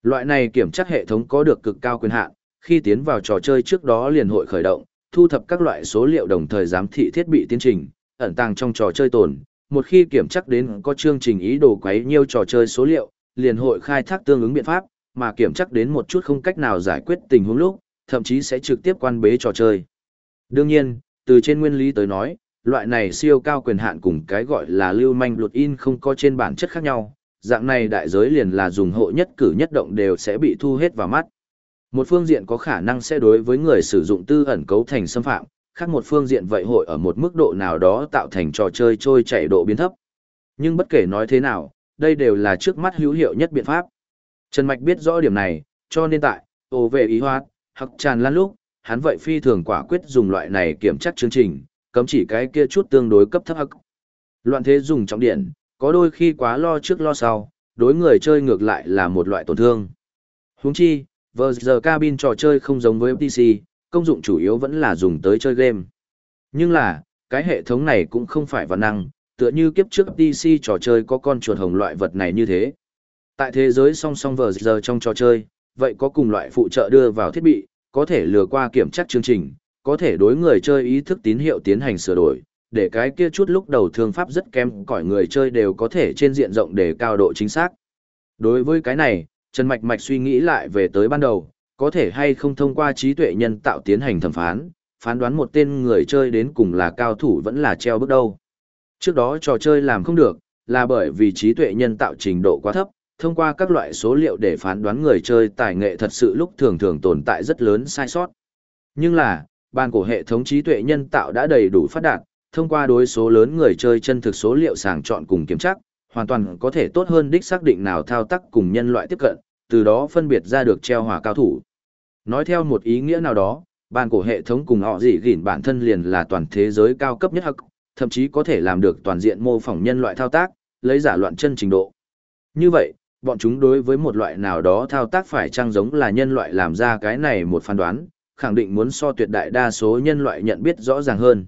Loại này kiểm tra hệ thống có được cực cao quyền hạn, khi tiến vào trò chơi trước đó liền hội khởi động, thu thập các loại số liệu đồng thời giám thị thiết bị tiến trình, ẩn tàng trong trò chơi tồn. Một khi kiểm tra đến có chương trình ý đồ quấy nhiêu trò chơi số liệu, liền hội khai thác tương ứng biện pháp, mà kiểm tra đến một chút không cách nào giải quyết tình huống lúc, thậm chí sẽ trực tiếp quan bế trò chơi. Đương nhiên, từ trên nguyên lý tới nói, loại này siêu cao quyền hạn cùng cái gọi là lưu manh luật in không có trên bản chất khác nhau, dạng này đại giới liền là dùng hộ nhất cử nhất động đều sẽ bị thu hết vào mắt. Một phương diện có khả năng sẽ đối với người sử dụng tư ẩn cấu thành xâm phạm, khác một phương diện vậy hội ở một mức độ nào đó tạo thành trò chơi trôi chảy độ biến thấp. Nhưng bất kể nói thế nào, đây đều là trước mắt hữu hiệu nhất biện pháp. Trần Mạch biết rõ điểm này, cho nên tại, ồ về ý hoạt, hoặc tràn lan lúc, hắn vậy phi thường quả quyết dùng loại này kiểm tra chương trình, cấm chỉ cái kia chút tương đối cấp thấp hắc. Loạn thế dùng trọng điện, có đôi khi quá lo trước lo sau, đối người chơi ngược lại là một loại tổn thương. Huống chi, vờ giờ cabin trò chơi không giống với FTC, công dụng chủ yếu vẫn là dùng tới chơi game. Nhưng là, cái hệ thống này cũng không phải văn năng, tựa như kiếp trước FTC trò chơi có con chuột hồng loại vật này như thế. Tại thế giới song song vờ giờ trong trò chơi, vậy có cùng loại phụ trợ đưa vào thiết bị, có thể lừa qua kiểm tra chương trình, có thể đối người chơi ý thức tín hiệu tiến hành sửa đổi, để cái kia chút lúc đầu thương pháp rất kém cỏi người chơi đều có thể trên diện rộng để cao độ chính xác. Đối với cái này, Trần Mạch Mạch suy nghĩ lại về tới ban đầu, có thể hay không thông qua trí tuệ nhân tạo tiến hành thẩm phán, phán đoán một tên người chơi đến cùng là cao thủ vẫn là treo bước đâu. Trước đó trò chơi làm không được, là bởi vì trí tuệ nhân tạo trình độ quá thấp, thông qua các loại số liệu để phán đoán người chơi tài nghệ thật sự lúc thường thường tồn tại rất lớn sai sót. Nhưng là, ban cổ hệ thống trí tuệ nhân tạo đã đầy đủ phát đạt, thông qua đối số lớn người chơi chân thực số liệu sàng chọn cùng kiểm tra, hoàn toàn có thể tốt hơn đích xác định nào thao tác cùng nhân loại tiếp cận, từ đó phân biệt ra được treo hỏa cao thủ. Nói theo một ý nghĩa nào đó, bàn cổ hệ thống cùng họ dị gỉn bản thân liền là toàn thế giới cao cấp nhất hắc, thậm chí có thể làm được toàn diện mô phỏng nhân loại thao tác, lấy giả loạn chân trình độ. Như vậy, bọn chúng đối với một loại nào đó thao tác phải trang giống là nhân loại làm ra cái này một phán đoán, khẳng định muốn so tuyệt đại đa số nhân loại nhận biết rõ ràng hơn.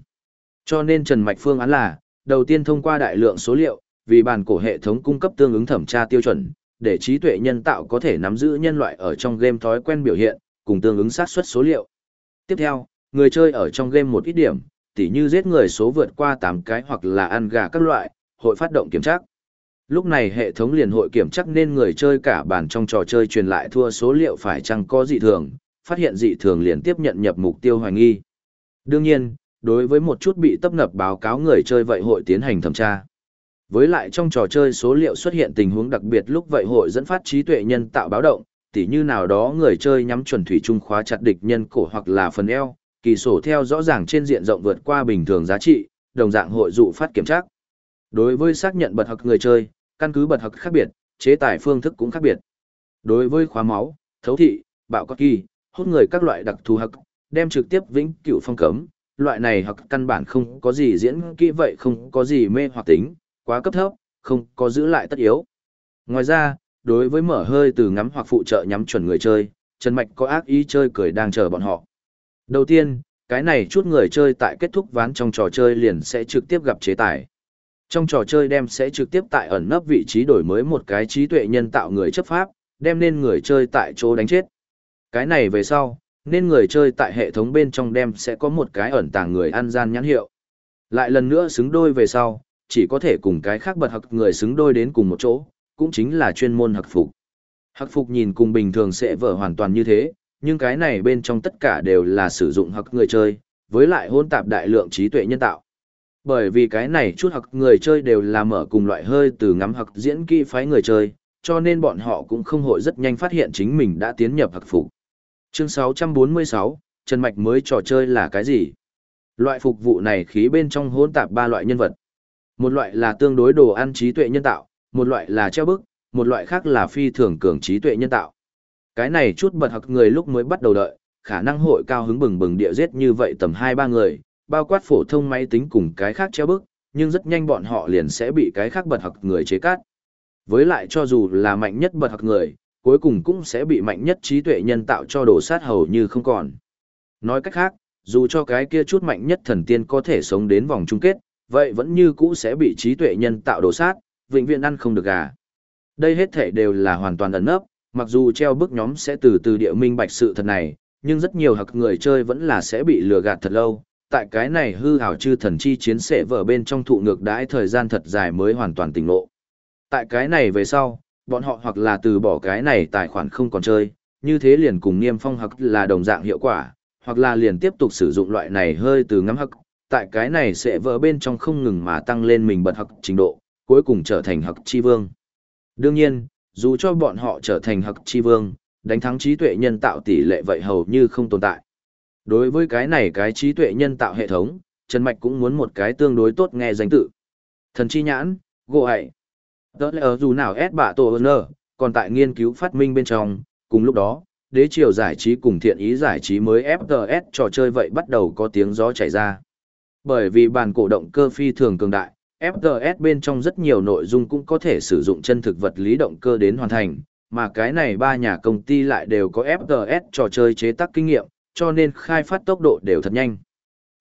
Cho nên Trần Mạch phương án là, đầu tiên thông qua đại lượng số liệu, vì bản cổ hệ thống cung cấp tương ứng thẩm tra tiêu chuẩn, để trí tuệ nhân tạo có thể nắm giữ nhân loại ở trong game thói quen biểu hiện, cùng tương ứng xác suất số liệu. Tiếp theo, người chơi ở trong game một ít điểm, tỉ như giết người số vượt qua 8 cái hoặc là ăn gà các loại, hội phát động kiểm tra. Lúc này hệ thống liền hội kiểm chắc nên người chơi cả bản trong trò chơi truyền lại thua số liệu phải chăng có dị thường, phát hiện dị thường liền tiếp nhận nhập mục tiêu hoài nghi. Đương nhiên, đối với một chút bị tấp nập báo cáo người chơi vậy hội tiến hành thẩm tra. Với lại trong trò chơi số liệu xuất hiện tình huống đặc biệt lúc vậy hội dẫn phát trí tuệ nhân tạo báo động, tỉ như nào đó người chơi nhắm chuẩn thủy trung khóa chặt địch nhân cổ hoặc là phần eo, kỳ sổ theo rõ ràng trên diện rộng vượt qua bình thường giá trị, đồng dạng hội dụ phát kiểm tra. Đối với xác nhận bật học người chơi, căn cứ bật học khác biệt, chế tài phương thức cũng khác biệt. Đối với khóa máu, thấu thị, bạo cốt kỳ, hút người các loại đặc thù học, đem trực tiếp vĩnh cửu phong cấm, loại này hoặc căn bản không có gì diễn kỹ vậy không có gì mê hoặc tính, quá cấp thấp, không có giữ lại tất yếu. Ngoài ra, đối với mở hơi từ ngắm hoặc phụ trợ nhắm chuẩn người chơi, Trần Mạch có ác ý chơi cười đang chờ bọn họ. Đầu tiên, cái này chút người chơi tại kết thúc ván trong trò chơi liền sẽ trực tiếp gặp chế tài. Trong trò chơi đem sẽ trực tiếp tại ẩn nấp vị trí đổi mới một cái trí tuệ nhân tạo người chấp pháp, đem nên người chơi tại chỗ đánh chết. Cái này về sau, nên người chơi tại hệ thống bên trong đem sẽ có một cái ẩn tàng người ăn gian nhãn hiệu. Lại lần nữa xứng đôi về sau, chỉ có thể cùng cái khác bật hặc người xứng đôi đến cùng một chỗ, cũng chính là chuyên môn hặc phục. Hặc phục nhìn cùng bình thường sẽ vở hoàn toàn như thế, nhưng cái này bên trong tất cả đều là sử dụng hặc người chơi, với lại hôn tạp đại lượng trí tuệ nhân tạo. Bởi vì cái này chút hặc người chơi đều là mở cùng loại hơi từ ngắm hặc diễn kỹ phái người chơi, cho nên bọn họ cũng không hội rất nhanh phát hiện chính mình đã tiến nhập hặc phục. Chương 646, Trần Mạch mới trò chơi là cái gì? Loại phục vụ này khí bên trong hỗn tạp ba loại nhân vật. Một loại là tương đối đồ ăn trí tuệ nhân tạo, một loại là treo bức, một loại khác là phi thường cường trí tuệ nhân tạo. Cái này chút bật học người lúc mới bắt đầu đợi, khả năng hội cao hứng bừng bừng địa giết như vậy tầm 2-3 người, bao quát phổ thông máy tính cùng cái khác treo bức, nhưng rất nhanh bọn họ liền sẽ bị cái khác bật học người chế cát. Với lại cho dù là mạnh nhất bật học người, cuối cùng cũng sẽ bị mạnh nhất trí tuệ nhân tạo cho đổ sát hầu như không còn. Nói cách khác, dù cho cái kia chút mạnh nhất thần tiên có thể sống đến vòng chung kết, vậy vẫn như cũ sẽ bị trí tuệ nhân tạo đổ sát, vĩnh viễn ăn không được gà. Đây hết thể đều là hoàn toàn ẩn nấp, mặc dù treo bức nhóm sẽ từ từ địa minh bạch sự thật này, nhưng rất nhiều hặc người chơi vẫn là sẽ bị lừa gạt thật lâu. Tại cái này hư hảo chư thần chi chiến sẽ vở bên trong thụ ngược đãi thời gian thật dài mới hoàn toàn tỉnh ngộ. Tại cái này về sau, bọn họ hoặc là từ bỏ cái này tài khoản không còn chơi, như thế liền cùng niêm phong hoặc là đồng dạng hiệu quả, hoặc là liền tiếp tục sử dụng loại này hơi từ ngắm hắc, tại cái này sẽ vỡ bên trong không ngừng mà tăng lên mình bật hắc trình độ, cuối cùng trở thành hắc chi vương. Đương nhiên, dù cho bọn họ trở thành hắc chi vương, đánh thắng trí tuệ nhân tạo tỷ lệ vậy hầu như không tồn tại. Đối với cái này cái trí tuệ nhân tạo hệ thống, Trần Mạch cũng muốn một cái tương đối tốt nghe danh tự. Thần chi nhãn, gỗ hạy. Tớ lẽ dù nào S bạ tổ ơn còn tại nghiên cứu phát minh bên trong, cùng lúc đó, đế triều giải trí cùng thiện ý giải trí mới FTS trò chơi vậy bắt đầu có tiếng gió chảy ra. Bởi vì bàn cổ động cơ phi thường cường đại, FTS bên trong rất nhiều nội dung cũng có thể sử dụng chân thực vật lý động cơ đến hoàn thành, mà cái này ba nhà công ty lại đều có FTS trò chơi chế tác kinh nghiệm, cho nên khai phát tốc độ đều thật nhanh.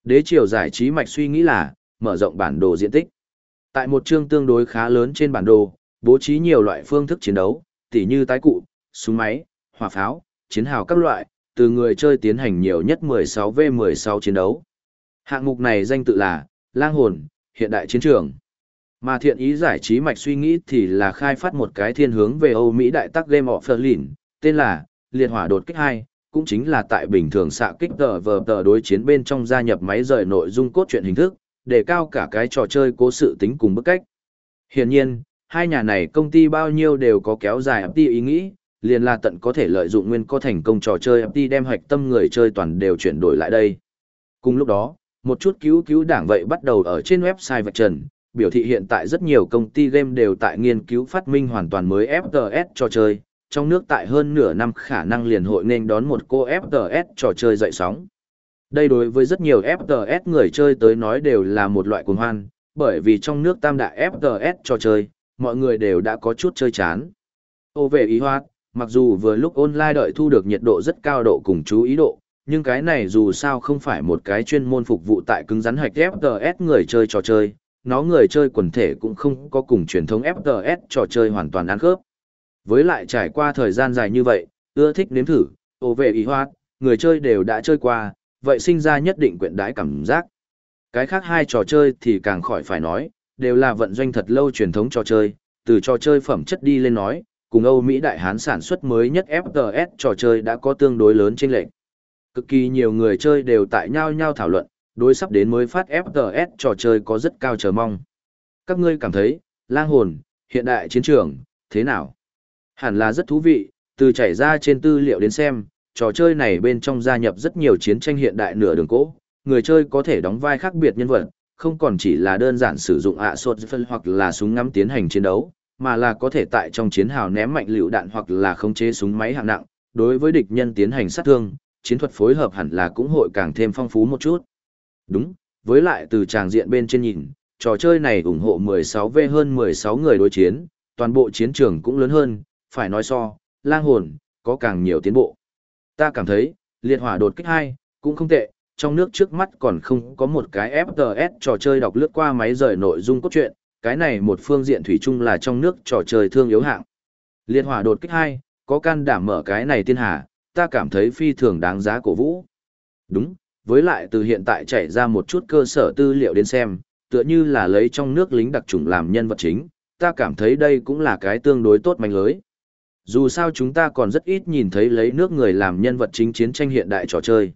Đế triều giải trí mạch suy nghĩ là, mở rộng bản đồ diện tích. Tại một chương tương đối khá lớn trên bản đồ, bố trí nhiều loại phương thức chiến đấu, tỉ như tái cụ, súng máy, hỏa pháo, chiến hào các loại, từ người chơi tiến hành nhiều nhất 16v16 chiến đấu. Hạng mục này danh tự là Lang hồn, hiện đại chiến trường. Mà thiện ý giải trí mạch suy nghĩ thì là khai phát một cái thiên hướng về Âu Mỹ đại tác game of Berlin, tên là Liệt hỏa đột kích 2, cũng chính là tại bình thường xạ kích tờ vờ tờ đối chiến bên trong gia nhập máy rời nội dung cốt truyện hình thức, để cao cả cái trò chơi cố sự tính cùng bức cách. Hiển nhiên, hai nhà này công ty bao nhiêu đều có kéo dài FT ý nghĩ, liền là tận có thể lợi dụng nguyên có thành công trò chơi FT đem hoạch tâm người chơi toàn đều chuyển đổi lại đây. Cùng lúc đó, một chút cứu cứu đảng vậy bắt đầu ở trên website vạch trần, biểu thị hiện tại rất nhiều công ty game đều tại nghiên cứu phát minh hoàn toàn mới FTS trò chơi, trong nước tại hơn nửa năm khả năng liền hội nên đón một cô FTS trò chơi dậy sóng. Đây đối với rất nhiều FTS người chơi tới nói đều là một loại cuồng hoan, bởi vì trong nước tam đại FTS trò chơi, mọi người đều đã có chút chơi chán. Ô về ý hoạt, mặc dù vừa lúc online đợi thu được nhiệt độ rất cao độ cùng chú ý độ, nhưng cái này dù sao không phải một cái chuyên môn phục vụ tại cứng rắn hạch FTS người chơi trò chơi, nó người chơi quần thể cũng không có cùng truyền thống FTS trò chơi hoàn toàn ăn khớp. Với lại trải qua thời gian dài như vậy, ưa thích nếm thử, ô về ý hoạt, người chơi đều đã chơi qua, vậy sinh ra nhất định quyện đái cảm giác. Cái khác hai trò chơi thì càng khỏi phải nói, đều là vận doanh thật lâu truyền thống trò chơi, từ trò chơi phẩm chất đi lên nói, cùng Âu Mỹ Đại Hán sản xuất mới nhất FTS trò chơi đã có tương đối lớn trên lệnh. Cực kỳ nhiều người chơi đều tại nhau nhau thảo luận, đối sắp đến mới phát FTS trò chơi có rất cao chờ mong. Các ngươi cảm thấy, lang hồn, hiện đại chiến trường, thế nào? Hẳn là rất thú vị, từ chảy ra trên tư liệu đến xem, trò chơi này bên trong gia nhập rất nhiều chiến tranh hiện đại nửa đường cỗ, người chơi có thể đóng vai khác biệt nhân vật, không còn chỉ là đơn giản sử dụng ạ sột phân hoặc là súng ngắm tiến hành chiến đấu, mà là có thể tại trong chiến hào ném mạnh lựu đạn hoặc là khống chế súng máy hạng nặng, đối với địch nhân tiến hành sát thương, chiến thuật phối hợp hẳn là cũng hội càng thêm phong phú một chút. Đúng, với lại từ tràng diện bên trên nhìn, trò chơi này ủng hộ 16V hơn 16 người đối chiến, toàn bộ chiến trường cũng lớn hơn, phải nói so, lang hồn, có càng nhiều tiến bộ. Ta cảm thấy, liệt hỏa đột kích 2, cũng không tệ, trong nước trước mắt còn không có một cái FPS trò chơi đọc lướt qua máy rời nội dung cốt truyện, cái này một phương diện thủy chung là trong nước trò chơi thương yếu hạng. Liệt hỏa đột kích 2, có can đảm mở cái này tiên hà, ta cảm thấy phi thường đáng giá cổ vũ. Đúng, với lại từ hiện tại chạy ra một chút cơ sở tư liệu đến xem, tựa như là lấy trong nước lính đặc trùng làm nhân vật chính, ta cảm thấy đây cũng là cái tương đối tốt manh lưới. Dù sao chúng ta còn rất ít nhìn thấy lấy nước người làm nhân vật chính chiến tranh hiện đại trò chơi.